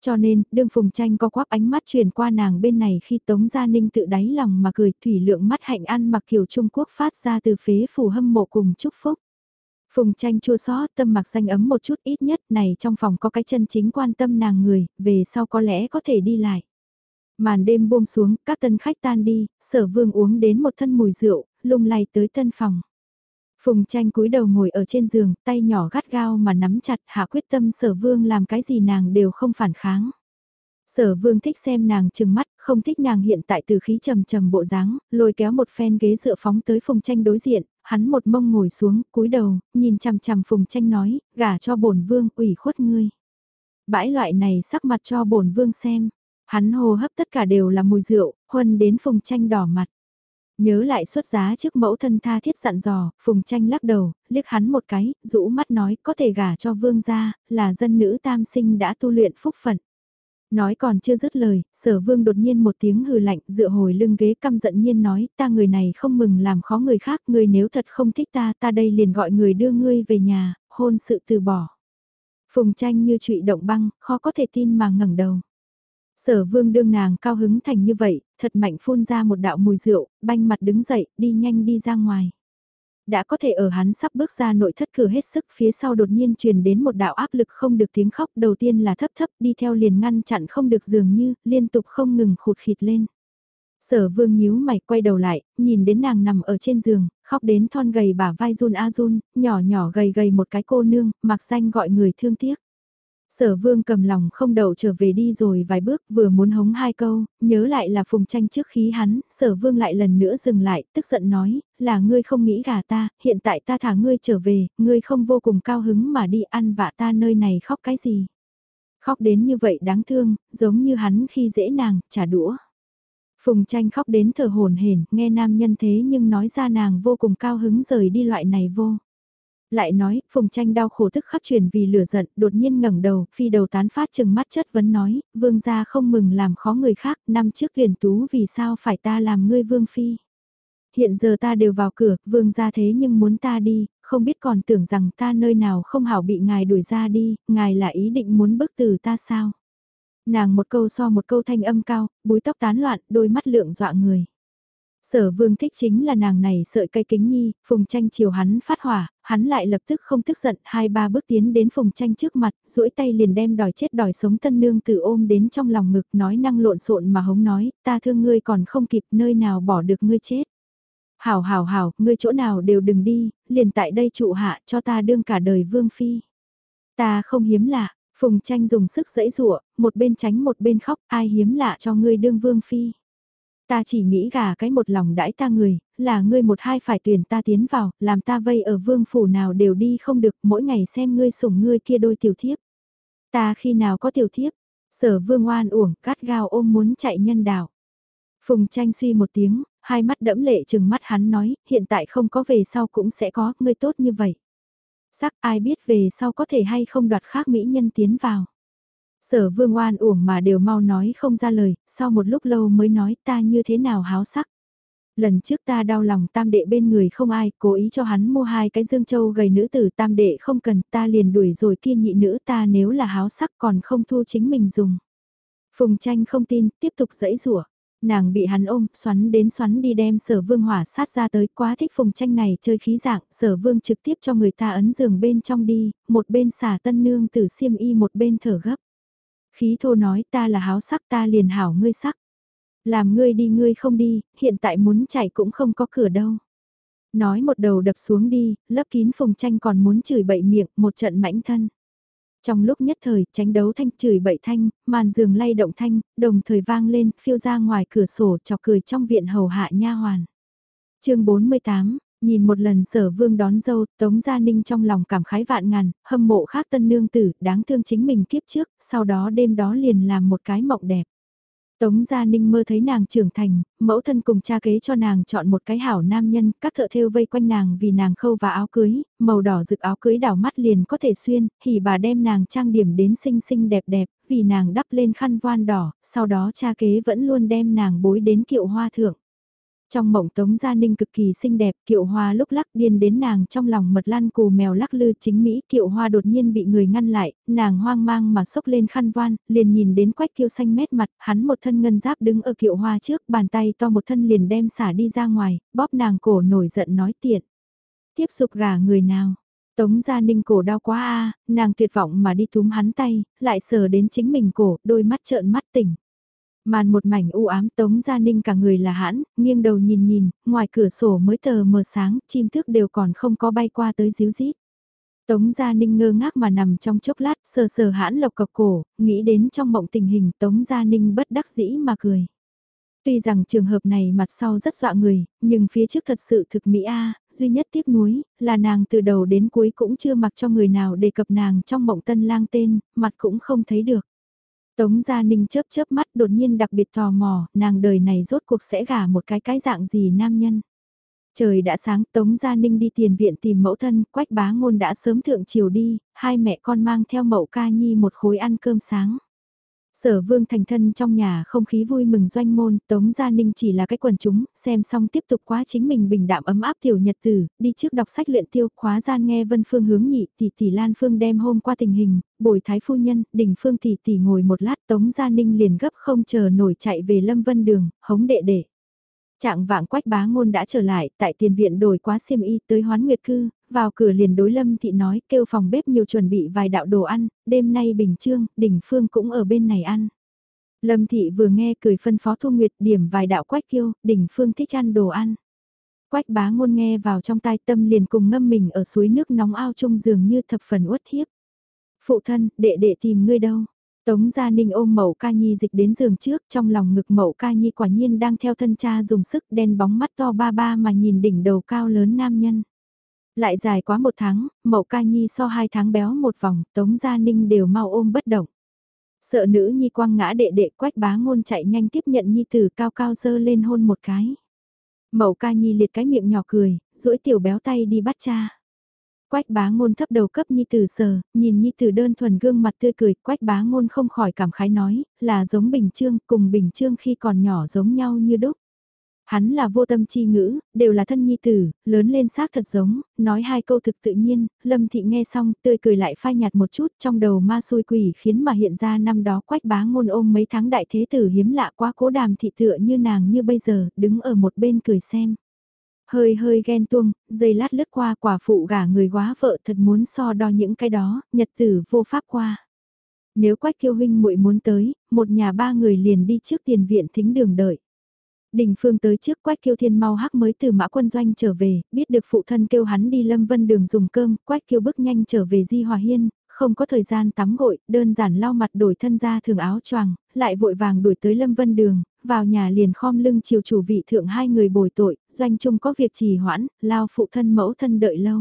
Cho nên, đương Phùng Tranh có quắp ánh mắt truyền qua nàng bên này khi Tống Gia Ninh tự đáy lòng mà cười thủy lượng mắt hạnh ăn mặc kiểu Trung Quốc phát ra từ phế phủ hâm mộ cùng chúc phúc. Phùng Tranh chua xót tâm mặc danh ấm một chút ít nhất này trong phòng có cái chân chính quan tâm nàng người, về sau có lẽ có thể đi lại. Màn đêm buông xuống, các tân khách tan đi, sở vương uống đến một thân mùi rượu, lung lay tới tân phòng. Phùng tranh cúi đầu ngồi ở trên giường, tay nhỏ gắt gao mà nắm chặt hạ quyết tâm sở vương làm cái gì nàng đều không phản kháng. Sở vương thích xem nàng trừng mắt, không thích nàng hiện tại từ khí trầm trầm bộ dáng, lôi kéo một phen ghế dựa phóng tới phùng tranh đối diện, hắn một mông ngồi xuống, cúi đầu, nhìn chằm chằm phùng tranh nói, gả cho bổn vương, ủy khuất ngươi. Bãi loại này sắc mặt cho bổn vương xem, hắn hô hấp tất cả đều là mùi rượu, huân đến phùng tranh đỏ mặt. Nhớ lại xuất giá trước mẫu thân tha thiết dặn dò, Phùng Tranh lắc đầu, liếc hắn một cái, rũ mắt nói có thể gả cho vương gia, là dân nữ tam sinh đã tu luyện phúc phận. Nói còn chưa dứt lời, sở vương đột nhiên một tiếng hừ lạnh dựa hồi lưng ghế căm giận nhiên nói ta người này không mừng làm khó người khác, người nếu thật không thích ta ta đây liền gọi người đưa ngươi về nhà, hôn sự từ bỏ. Phùng tranh như trụy động băng, khó có thể tin mà ngẩng đầu. Sở vương đương nàng cao hứng thành như vậy, thật mạnh phun ra một đạo mùi rượu, banh mặt đứng dậy, đi nhanh đi ra ngoài. Đã có thể ở hắn sắp bước ra nội thất cửa hết sức phía sau đột nhiên truyền đến một đạo áp lực không được tiếng khóc đầu tiên là thấp thấp đi theo liền ngăn chặn không được dường như, liên tục không ngừng khụt khịt lên. Sở vương nhíu mày quay đầu lại, nhìn đến nàng nằm ở trên giường, khóc đến thon gầy bả vai run a run, nhỏ nhỏ gầy gầy một cái cô nương, mặc danh gọi người thương tiếc. Sở vương cầm lòng không đậu trở về đi rồi vài bước vừa muốn hống hai câu, nhớ lại là phùng tranh trước khí hắn, sở vương lại lần nữa dừng lại, tức giận nói, là ngươi không nghĩ gà ta, hiện tại ta thả ngươi trở về, ngươi không vô cùng cao hứng mà đi ăn vạ ta nơi này khóc cái gì. Khóc đến như vậy đáng thương, giống như hắn khi dễ nàng, trả đũa. Phùng tranh khóc đến thở hồn hển, nghe nam nhân thế nhưng nói ra nàng vô cùng cao hứng rời đi loại này vô. Lại nói, Phùng tranh đau khổ tức khắc truyền vì lửa giận, đột nhiên ngẩng đầu, phi đầu tán phát chừng mắt chất vấn nói, vương gia không mừng làm khó người khác, năm trước liền tú vì sao phải ta làm ngươi vương phi. Hiện giờ ta đều vào cửa, vương gia thế nhưng muốn ta đi, không biết còn tưởng rằng ta nơi nào không hảo bị ngài đuổi ra đi, ngài là ý định muốn bức từ ta sao. Nàng một câu so một câu thanh âm cao, búi tóc tán loạn, đôi mắt lượng dọa người. Sở vương thích chính là nàng này sợi cây kính nhi, phùng tranh chiều hắn phát hỏa, hắn lại lập tức không tức giận, hai ba bước tiến đến phùng tranh trước mặt, duỗi tay liền đem đòi chết đòi sống tân nương từ ôm đến trong lòng ngực nói năng lộn xộn mà hống nói, ta thương ngươi còn không kịp nơi nào bỏ được ngươi chết. Hảo hảo hảo, ngươi chỗ nào đều đừng đi, liền tại đây trụ hạ cho ta đương cả đời vương phi. Ta không hiếm lạ, phùng tranh dùng sức dẫy rụa, một bên tránh một bên khóc, ai hiếm lạ cho ngươi đương vương phi. Ta chỉ nghĩ gà cái một lòng đãi ta người, là ngươi một hai phải tuyển ta tiến vào, làm ta vây ở vương phủ nào đều đi không được, mỗi ngày xem ngươi sủng ngươi kia đôi tiểu thiếp. Ta khi nào có tiểu thiếp, sở vương oan uổng, cát gao ôm muốn chạy nhân đạo. Phùng tranh suy một tiếng, hai mắt đẫm lệ chừng mắt hắn nói, hiện tại không có về sau cũng sẽ có, ngươi tốt như vậy. Sắc ai biết về sau có thể hay không đoạt khác mỹ nhân tiến vào. Sở vương oan uổng mà đều mau nói không ra lời, sau một lúc lâu mới nói ta như thế nào háo sắc. Lần trước ta đau lòng tam đệ bên người không ai, cố ý cho hắn mua hai cái dương châu gầy nữ tử tam đệ không cần ta liền đuổi rồi kia nhị nữ ta nếu là háo sắc còn không thu chính mình dùng. Phùng tranh không tin, tiếp tục dẫy rủa Nàng bị hắn ôm, xoắn đến xoắn đi đem sở vương hỏa sát ra tới, quá thích phùng tranh này chơi khí dạng, sở vương trực tiếp cho người ta ấn giường bên trong đi, một bên xả tân nương tử xiêm y một bên thở gấp. Khí thô nói ta là háo sắc ta liền hảo ngươi sắc. Làm ngươi đi ngươi không đi, hiện tại muốn chạy cũng không có cửa đâu. Nói một đầu đập xuống đi, lấp kín phùng tranh còn muốn chửi bậy miệng, một trận mãnh thân. Trong lúc nhất thời, tránh đấu thanh chửi bậy thanh, màn giường lay động thanh, đồng thời vang lên, phiêu ra ngoài cửa sổ chọc cười trong viện hầu hạ nha hoàn. chương 48, Nhìn một lần sở vương đón dâu, Tống Gia Ninh trong lòng cảm khái vạn ngàn, hâm mộ khác tân nương tử, đáng thương chính mình kiếp trước, sau đó đêm đó liền làm một cái mộng đẹp. Tống Gia Ninh mơ thấy nàng trưởng thành, mẫu thân cùng cha kế cho nàng chọn một cái hảo nam nhân, các thợ thêu vây quanh nàng vì nàng khâu và áo cưới, màu đỏ rực áo cưới đảo mắt liền có thể xuyên, thì bà đem nàng trang điểm đến xinh xinh đẹp đẹp, vì nàng đắp lên khăn voan đỏ, sau đó cha kế vẫn luôn đem nàng bối đến kiệu hoa thượng. Trong mộng Tống Gia Ninh cực kỳ xinh đẹp, kiệu hoa lúc lắc điên đến nàng trong lòng mật lan cù mèo lắc lư chính Mỹ kiệu hoa đột nhiên bị người ngăn lại, nàng hoang mang mà sốc lên khăn voan, liền nhìn đến quách kiêu xanh mét mặt, hắn một thân ngân giáp đứng ở kiệu hoa trước, bàn tay to một thân liền đem xả đi ra ngoài, bóp nàng cổ nổi giận nói tiện. Tiếp xúc gà người nào, Tống Gia Ninh cổ đau quá a, nàng tuyệt vọng mà đi túm hắn tay, lại sờ đến chính mình cổ, đôi mắt trợn mắt tỉnh. Màn một mảnh u ám Tống Gia Ninh cả người là hãn, nghiêng đầu nhìn nhìn, ngoài cửa sổ mới tờ mờ sáng, chim thức đều còn không có bay qua tới díu dít. Tống Gia Ninh ngơ ngác mà nằm trong chốc lát sờ sờ hãn lộc cọc cổ, nghĩ đến trong mộng tình hình Tống Gia Ninh bất đắc dĩ mà cười. Tuy rằng trường hợp này mặt sau rất dọa người, nhưng phía trước thật sự thực mỹ a duy nhất tiếc nuối, là nàng từ đầu đến cuối cũng chưa mặc cho người nào đề cập nàng trong mộng tân lang tên, mặt cũng không thấy được. Tống Gia Ninh chớp chớp mắt đột nhiên đặc biệt tò mò, nàng đời này rốt cuộc sẽ gả một cái cái dạng gì nam nhân. Trời đã sáng, Tống Gia Ninh đi tiền viện tìm mẫu thân, quách bá ngôn đã sớm thượng chiều đi, hai mẹ con mang theo mẫu ca nhi một khối ăn cơm sáng. Sở vương thành thân trong nhà không khí vui mừng doanh môn, Tống Gia Ninh chỉ là cái quần chúng, xem xong tiếp tục quá chính mình bình đạm ấm áp tiểu nhật tử, đi trước đọc sách luyện tiêu, khóa gian nghe vân phương hướng nhị, tỷ tỷ Lan Phương đem hôm qua tình hình, bồi thái phu nhân, đỉnh phương tỷ tỷ ngồi một lát Tống Gia Ninh liền gấp không chờ nổi chạy về Lâm Vân Đường, hống đệ đệ. Trạng vạng quách bá ngôn đã trở lại, tại tiền viện đổi quá xiêm y tới hoán nguyệt cư, vào cửa liền đối lâm thị nói kêu phòng bếp nhiều chuẩn bị vài đạo đồ ăn, đêm nay bình trương, đỉnh phương cũng ở bên này ăn. Lâm thị vừa nghe cười phân phó thu nguyệt điểm vài đạo quách kêu, đỉnh phương thích ăn đồ ăn. Quách bá ngôn nghe vào trong tai tâm liền cùng ngâm mình ở suối nước nóng ao trông giường như thập phần uất thiếp. Phụ thân, đệ đệ tìm ngươi đâu? Tống Gia Ninh ôm Mậu Ca Nhi dịch đến giường trước, trong lòng ngực Mậu Ca Nhi quả nhiên đang theo thân cha dùng sức đen bóng mắt to ba ba mà nhìn đỉnh đầu cao lớn nam nhân. Lại dài quá một tháng, Mậu Ca Nhi so hai tháng béo một vòng, Tống Gia Ninh đều mau ôm bất động. Sợ nữ Nhi quang ngã đệ đệ quách bá ngôn chạy nhanh tiếp nhận Nhi tử cao cao dơ lên hôn một cái. Mậu Ca Nhi liệt cái miệng nhỏ cười, duỗi tiểu béo tay đi bắt cha. Quách bá ngôn thấp đầu cấp Nhi Tử sờ, nhìn Nhi Tử đơn thuần gương mặt tươi cười, quách bá ngôn không khỏi cảm khái nói, là giống Bình Trương, cùng Bình Trương khi còn nhỏ giống nhau như đúc. Hắn là vô tâm chi ngữ, đều là thân Nhi Tử, lớn lên xác thật giống, nói hai câu thực tự nhiên, Lâm Thị nghe xong, tươi cười lại phai nhạt một chút, trong đầu ma xui quỷ khiến mà hiện ra năm đó quách bá ngôn ôm mấy tháng đại thế tử hiếm lạ quá cố đàm thị tựa như nàng như bây giờ, đứng ở một bên cười xem. Hơi hơi ghen tuông, dây lát lướt qua quả phụ gả người quá vợ thật muốn so đo những cái đó, nhật tử vô pháp qua. Nếu quách kiêu huynh muội muốn tới, một nhà ba người liền đi trước tiền viện thính đường đợi. Đình Phương tới trước Quách Kiêu Thiên mau hắc mới từ mã quân doanh trở về, biết được phụ thân kêu hắn đi Lâm Vân đường dùng cơm, Quách Kiêu bước nhanh trở về Di Hòa Hiên, không có thời gian tắm gội, đơn giản lau mặt đổi thân ra thường áo choàng, lại vội vàng đuổi tới Lâm Vân đường, vào nhà liền khom lưng chiều chủ vị thượng hai người bồi tội, doanh chung có việc trì hoãn, lao phụ thân mẫu thân đợi lâu.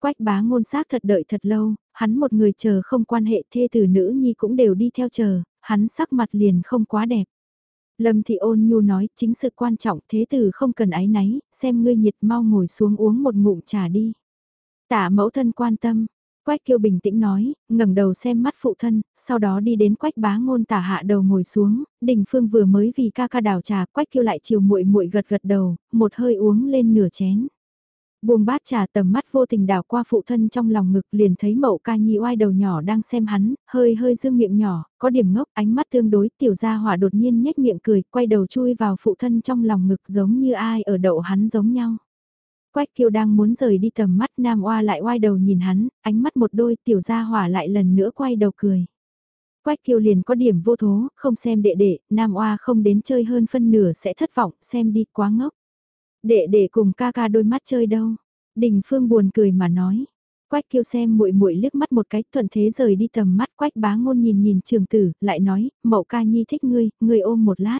Quách bá ngôn xác thật đợi thật lâu, hắn một người chờ không quan hệ thê tử nữ nhi cũng đều đi theo chờ, hắn sắc mặt liền không quá đẹp. Lâm Thị ôn nhu nói, chính sự quan trọng thế tử không cần ái náy, xem ngươi nhiệt mau ngồi xuống uống một ngụm trà đi. Tả mẫu thân quan tâm, Quách Kiêu bình tĩnh nói, ngẩng đầu xem mắt phụ thân, sau đó đi đến Quách Bá Ngôn tả hạ đầu ngồi xuống, Đình Phương vừa mới vì ca ca đào trà, Quách Kiêu lại chiều muội muội gật gật đầu, một hơi uống lên nửa chén. Buông bát trà tầm mắt vô tình đảo qua phụ thân trong lòng ngực liền thấy mậu ca nhi oai đầu nhỏ đang xem hắn, hơi hơi dương miệng nhỏ, có điểm ngốc ánh mắt tương đối tiểu gia hỏa đột nhiên nhếch miệng cười, quay đầu chui vào phụ thân trong lòng ngực giống như ai ở đậu hắn giống nhau. Quách kiều đang muốn rời đi tầm mắt nam oa lại oai đầu nhìn hắn, ánh mắt một đôi tiểu gia hỏa lại lần nữa quay đầu cười. Quách kiều liền có điểm vô thố, không xem đệ đệ, nam oa không đến chơi hơn phân nửa sẽ thất vọng, xem đi quá ngốc. Đệ đệ cùng ca ca đôi mắt chơi đâu. Đình Phương buồn cười mà nói. Quách kiêu xem muội muội liếc mắt một cái thuận thế rời đi tầm mắt quách bá ngôn nhìn nhìn trường tử, lại nói, mậu ca nhi thích ngươi, ngươi ôm một lát.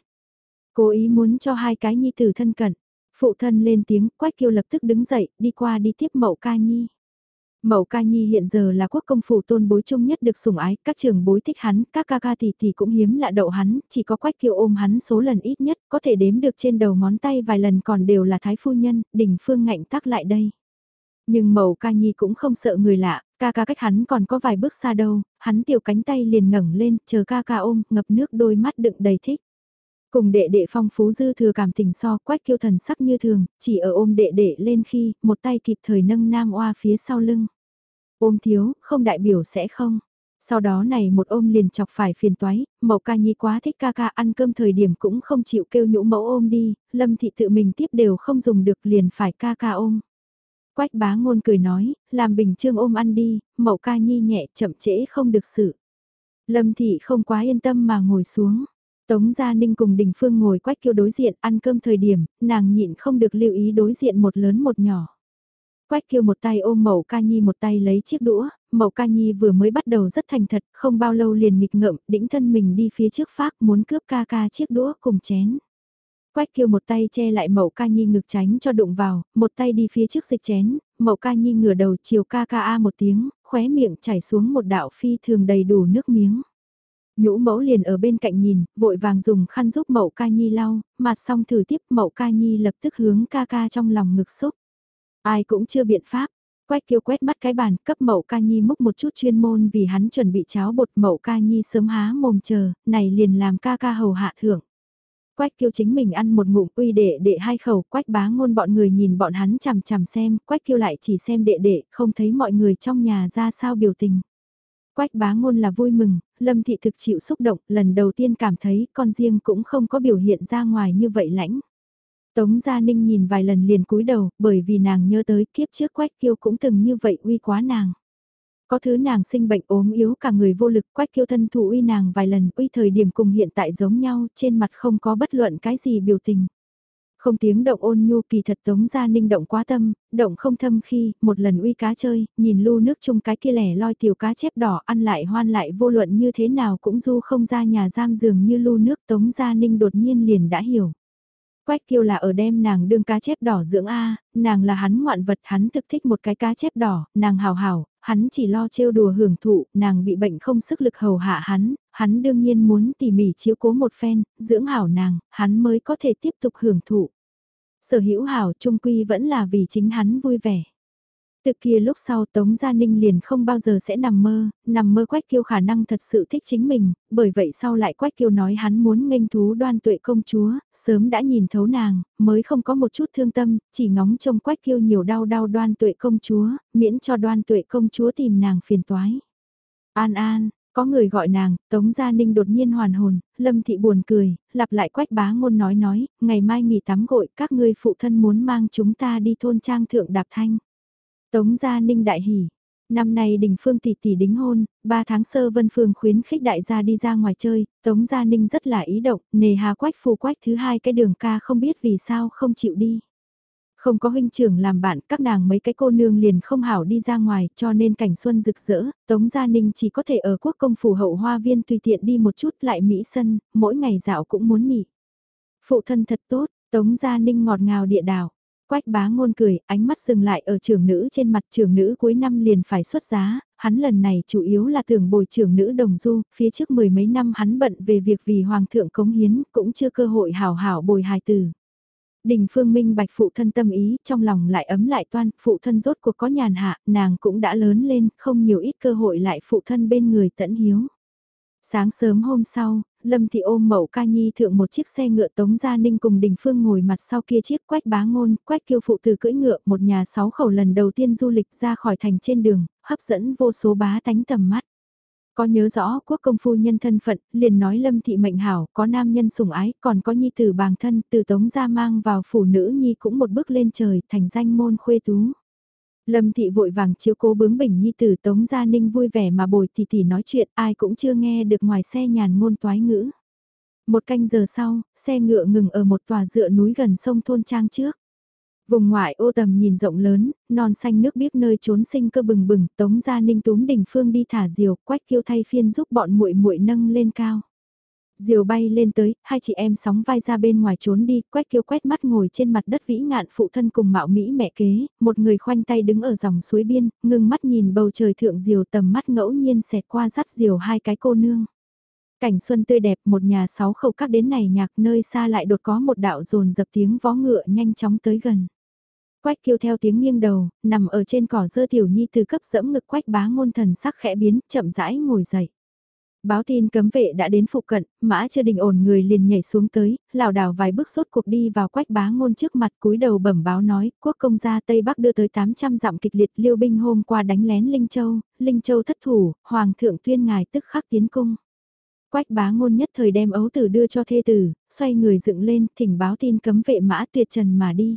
Cố ý muốn cho hai cái nhi tử thân cận. Phụ thân lên tiếng, Quách Kiêu lập tức đứng dậy, đi qua đi tiếp Mậu Ca Nhi. Mậu Ca Nhi hiện giờ là quốc công phủ tôn bối chung nhất được sủng ái, các trường bối thích hắn, các ca ca tỷ tỷ cũng hiếm lạ đậu hắn, chỉ có Quách Kiêu ôm hắn số lần ít nhất, có thể đếm được trên đầu ngón tay vài lần còn đều là thái phu nhân, đỉnh phương ngạnh tắc lại đây. Nhưng Mậu Ca Nhi cũng không sợ người lạ, ca ca cách hắn còn có vài bước xa đâu, hắn tiểu cánh tay liền ngẩng lên, chờ ca ca ôm, ngập nước đôi mắt đựng đầy thích. Cùng đệ đệ phong phú dư thừa cảm tình so quách kiêu thần sắc như thường, chỉ ở ôm đệ đệ lên khi một tay kịp thời nâng nam oa phía sau lưng. Ôm thiếu, không đại biểu sẽ không. Sau đó này một ôm liền chọc phải phiền toái, mẫu ca nhi quá thích ca ca ăn cơm thời điểm cũng không chịu kêu nhũ mẫu ôm đi, lâm thị tự mình tiếp đều không dùng được liền phải ca ca ôm. Quách bá ngôn cười nói, làm bình trương ôm ăn đi, mẫu ca nhi nhẹ chậm trễ không được sự. Lâm thị không quá yên tâm mà ngồi xuống. Tống Gia Ninh cùng Đình Phương ngồi quách kiêu đối diện ăn cơm thời điểm, nàng nhịn không được lưu ý đối diện một lớn một nhỏ. Quách kiêu một tay ôm Mậu Ca Nhi một tay lấy chiếc đũa, Mậu Ca Nhi vừa mới bắt đầu rất thành thật, không bao lâu liền nghịch ngợm, đĩnh thân mình đi phía trước phát muốn cướp ca ca chiếc đũa cùng chén. Quách kiêu một tay che lại Mậu Ca Nhi ngực tránh cho đụng vào, một tay đi phía trước dịch chén, Mậu Ca Nhi ngửa đầu chiều ca ca a một tiếng, khóe miệng chảy xuống một đạo phi thường đầy đủ nước miếng. Nhũ mẫu liền ở bên cạnh nhìn, vội vàng dùng khăn giúp mậu ca nhi lau, mặt xong thử tiếp mậu ca nhi lập tức hướng ca ca trong lòng ngực xúc. Ai cũng chưa biện pháp, Quách kiêu quét mắt cái bàn, cấp mậu ca nhi múc một chút chuyên môn vì hắn chuẩn bị cháo bột mậu ca nhi sớm há mồm chờ, này liền làm ca ca hầu hạ thưởng. Quách kiêu chính mình ăn một ngụm uy đệ đệ hai khẩu, quách bá ngôn bọn người nhìn bọn hắn chằm chằm xem, quách kiêu lại chỉ xem đệ đệ, không thấy mọi người trong nhà ra sao biểu tình. Quách bá ngôn là vui mừng, lâm thị thực chịu xúc động, lần đầu tiên cảm thấy con riêng cũng không có biểu hiện ra ngoài như vậy lãnh. Tống Gia Ninh nhìn vài lần liền cúi đầu, bởi vì nàng nhớ tới kiếp trước Quách Kiêu cũng từng như vậy uy quá nàng. Có thứ nàng sinh bệnh ốm yếu cả người vô lực Quách Kiêu thân thủ uy nàng vài lần uy thời điểm cùng hiện tại giống nhau, trên mặt không có bất luận cái gì biểu tình. Không tiếng động ôn nhu kỳ thật Tống Gia Ninh động quá tâm, động không thâm khi, một lần uy cá chơi, nhìn lu nước chung cái kia lẻ loi tiểu cá chép đỏ ăn lại hoan lại vô luận như thế nào cũng du không ra nhà giam giường như lu nước Tống Gia Ninh đột nhiên liền đã hiểu. Quách kiêu là ở đem nàng đương cá chép đỏ dưỡng A, nàng là hắn ngoạn vật, hắn thực thích một cái cá chép đỏ, nàng hào hào, hắn chỉ lo trêu đùa hưởng thụ, nàng bị bệnh không sức lực hầu hạ hắn, hắn đương nhiên muốn tỉ mỉ chiếu cố một phen, dưỡng hảo nàng, hắn mới có thể tiếp tục hưởng thụ. Sở hữu hảo trung quy vẫn là vì chính hắn vui vẻ. Từ kia lúc sau Tống Gia Ninh liền không bao giờ sẽ nằm mơ, nằm mơ Quách Kiêu khả năng thật sự thích chính mình, bởi vậy sau lại Quách Kiêu nói hắn muốn nghênh thú đoan tuệ công chúa, sớm đã nhìn thấu nàng, mới không có một chút thương tâm, chỉ ngóng trông Quách Kiêu nhiều đau đau đoan tuệ công chúa, miễn cho đoan tuệ công chúa tìm nàng phiền toái. An An, có người gọi nàng, Tống Gia Ninh đột nhiên hoàn hồn, Lâm Thị buồn cười, lặp lại quách bá ngôn nói nói, ngày mai nghỉ tắm gội, các ngươi phụ thân muốn mang chúng ta đi thôn trang thượng đạp thanh. Tống Gia Ninh đại hỉ. Năm nay đình phương tỷ tỷ đính hôn, 3 tháng sơ vân phương khuyến khích đại gia đi ra ngoài chơi, Tống Gia Ninh rất là ý động, nề hà quách phù quách thứ hai cái đường ca không biết vì sao không chịu đi. Không có huynh trưởng làm bạn, các nàng mấy cái cô nương liền không hảo đi ra ngoài, cho nên cảnh xuân rực rỡ, Tống Gia Ninh chỉ có thể ở quốc công phủ hậu hoa viên tùy tiện đi một chút lại Mỹ sân, mỗi ngày dạo cũng muốn nghỉ. Phụ thân thật tốt, Tống Gia Ninh ngọt ngào địa đảo. Quách bá ngôn cười, ánh mắt dừng lại ở trưởng nữ trên mặt trưởng nữ cuối năm liền phải xuất giá, hắn lần này chủ yếu là tưởng bồi trưởng nữ đồng du, phía trước mười mấy năm hắn bận về việc vì hoàng thượng cống hiến, cũng chưa cơ hội hảo hảo bồi hài tử. Đình phương minh bạch phụ thân tâm ý, trong lòng lại ấm lại toan, phụ thân rốt cuộc có nhàn hạ, nàng cũng đã lớn lên, không nhiều ít cơ hội lại phụ thân bên người tẫn hiếu. Sáng sớm hôm sau, Lâm Thị ôm mẫu ca nhi thượng một chiếc xe ngựa Tống Gia Ninh cùng Đình Phương ngồi mặt sau kia chiếc quách bá ngôn, quách kiêu phụ từ cưỡi ngựa một nhà sáu khẩu lần đầu tiên du lịch ra khỏi thành trên đường, hấp dẫn vô số bá tánh tầm mắt. Có nhớ rõ quốc công phu nhân thân phận, liền nói Lâm Thị mệnh hảo, có nam nhân sủng ái, còn có nhi tử bàng thân, từ Tống Gia mang vào phủ nữ nhi cũng một bước lên trời, thành danh môn khuê tú. Lâm thị vội vàng chiếu cố bướng bỉnh nhi tử Tống Gia Ninh vui vẻ mà bồi tỷ tỷ nói chuyện ai cũng chưa nghe được ngoài xe nhàn ngôn toái ngữ. Một canh giờ sau, xe ngựa ngừng ở một tòa dựa núi gần sông thôn trang trước. Vùng ngoại ô tầm nhìn rộng lớn, non xanh nước biếc nơi trốn sinh cơ bừng bừng, Tống Gia Ninh túm đỉnh phương đi thả diều, quách kiêu thay phiên giúp bọn muội muội nâng lên cao. Diều bay lên tới, hai chị em sóng vai ra bên ngoài trốn đi, quét kêu quét mắt ngồi trên mặt đất vĩ ngạn phụ thân cùng mạo Mỹ mẹ kế, một người khoanh tay đứng ở dòng suối biên, ngưng mắt nhìn bầu trời thượng diều tầm mắt ngẫu nhiên xẹt qua dắt diều hai cái cô nương. Cảnh xuân tươi đẹp một nhà sáu khẩu các đến này nhạc nơi xa lại đột có một đạo dồn dập tiếng vó ngựa nhanh chóng tới gần. Quách kêu theo tiếng nghiêng đầu, nằm ở trên cỏ dơ tiểu nhi từ cấp dẫm ngực quách bá ngôn thần sắc khẽ biến, chậm rãi ngồi dậy. Báo tin cấm vệ đã đến phụ cận, mã chưa đình ổn người liền nhảy xuống tới, lảo đảo vài bước sốt cuộc đi vào quách bá ngôn trước mặt cúi đầu bẩm báo nói, quốc công gia Tây Bắc đưa tới 800 dặm kịch liệt liêu binh hôm qua đánh lén Linh Châu, Linh Châu thất thủ, Hoàng thượng tuyên ngài tức khắc tiến cung. Quách bá ngôn nhất thời đem ấu tử đưa cho thê tử, xoay người dựng lên, thỉnh báo tin cấm vệ mã tuyệt trần mà đi.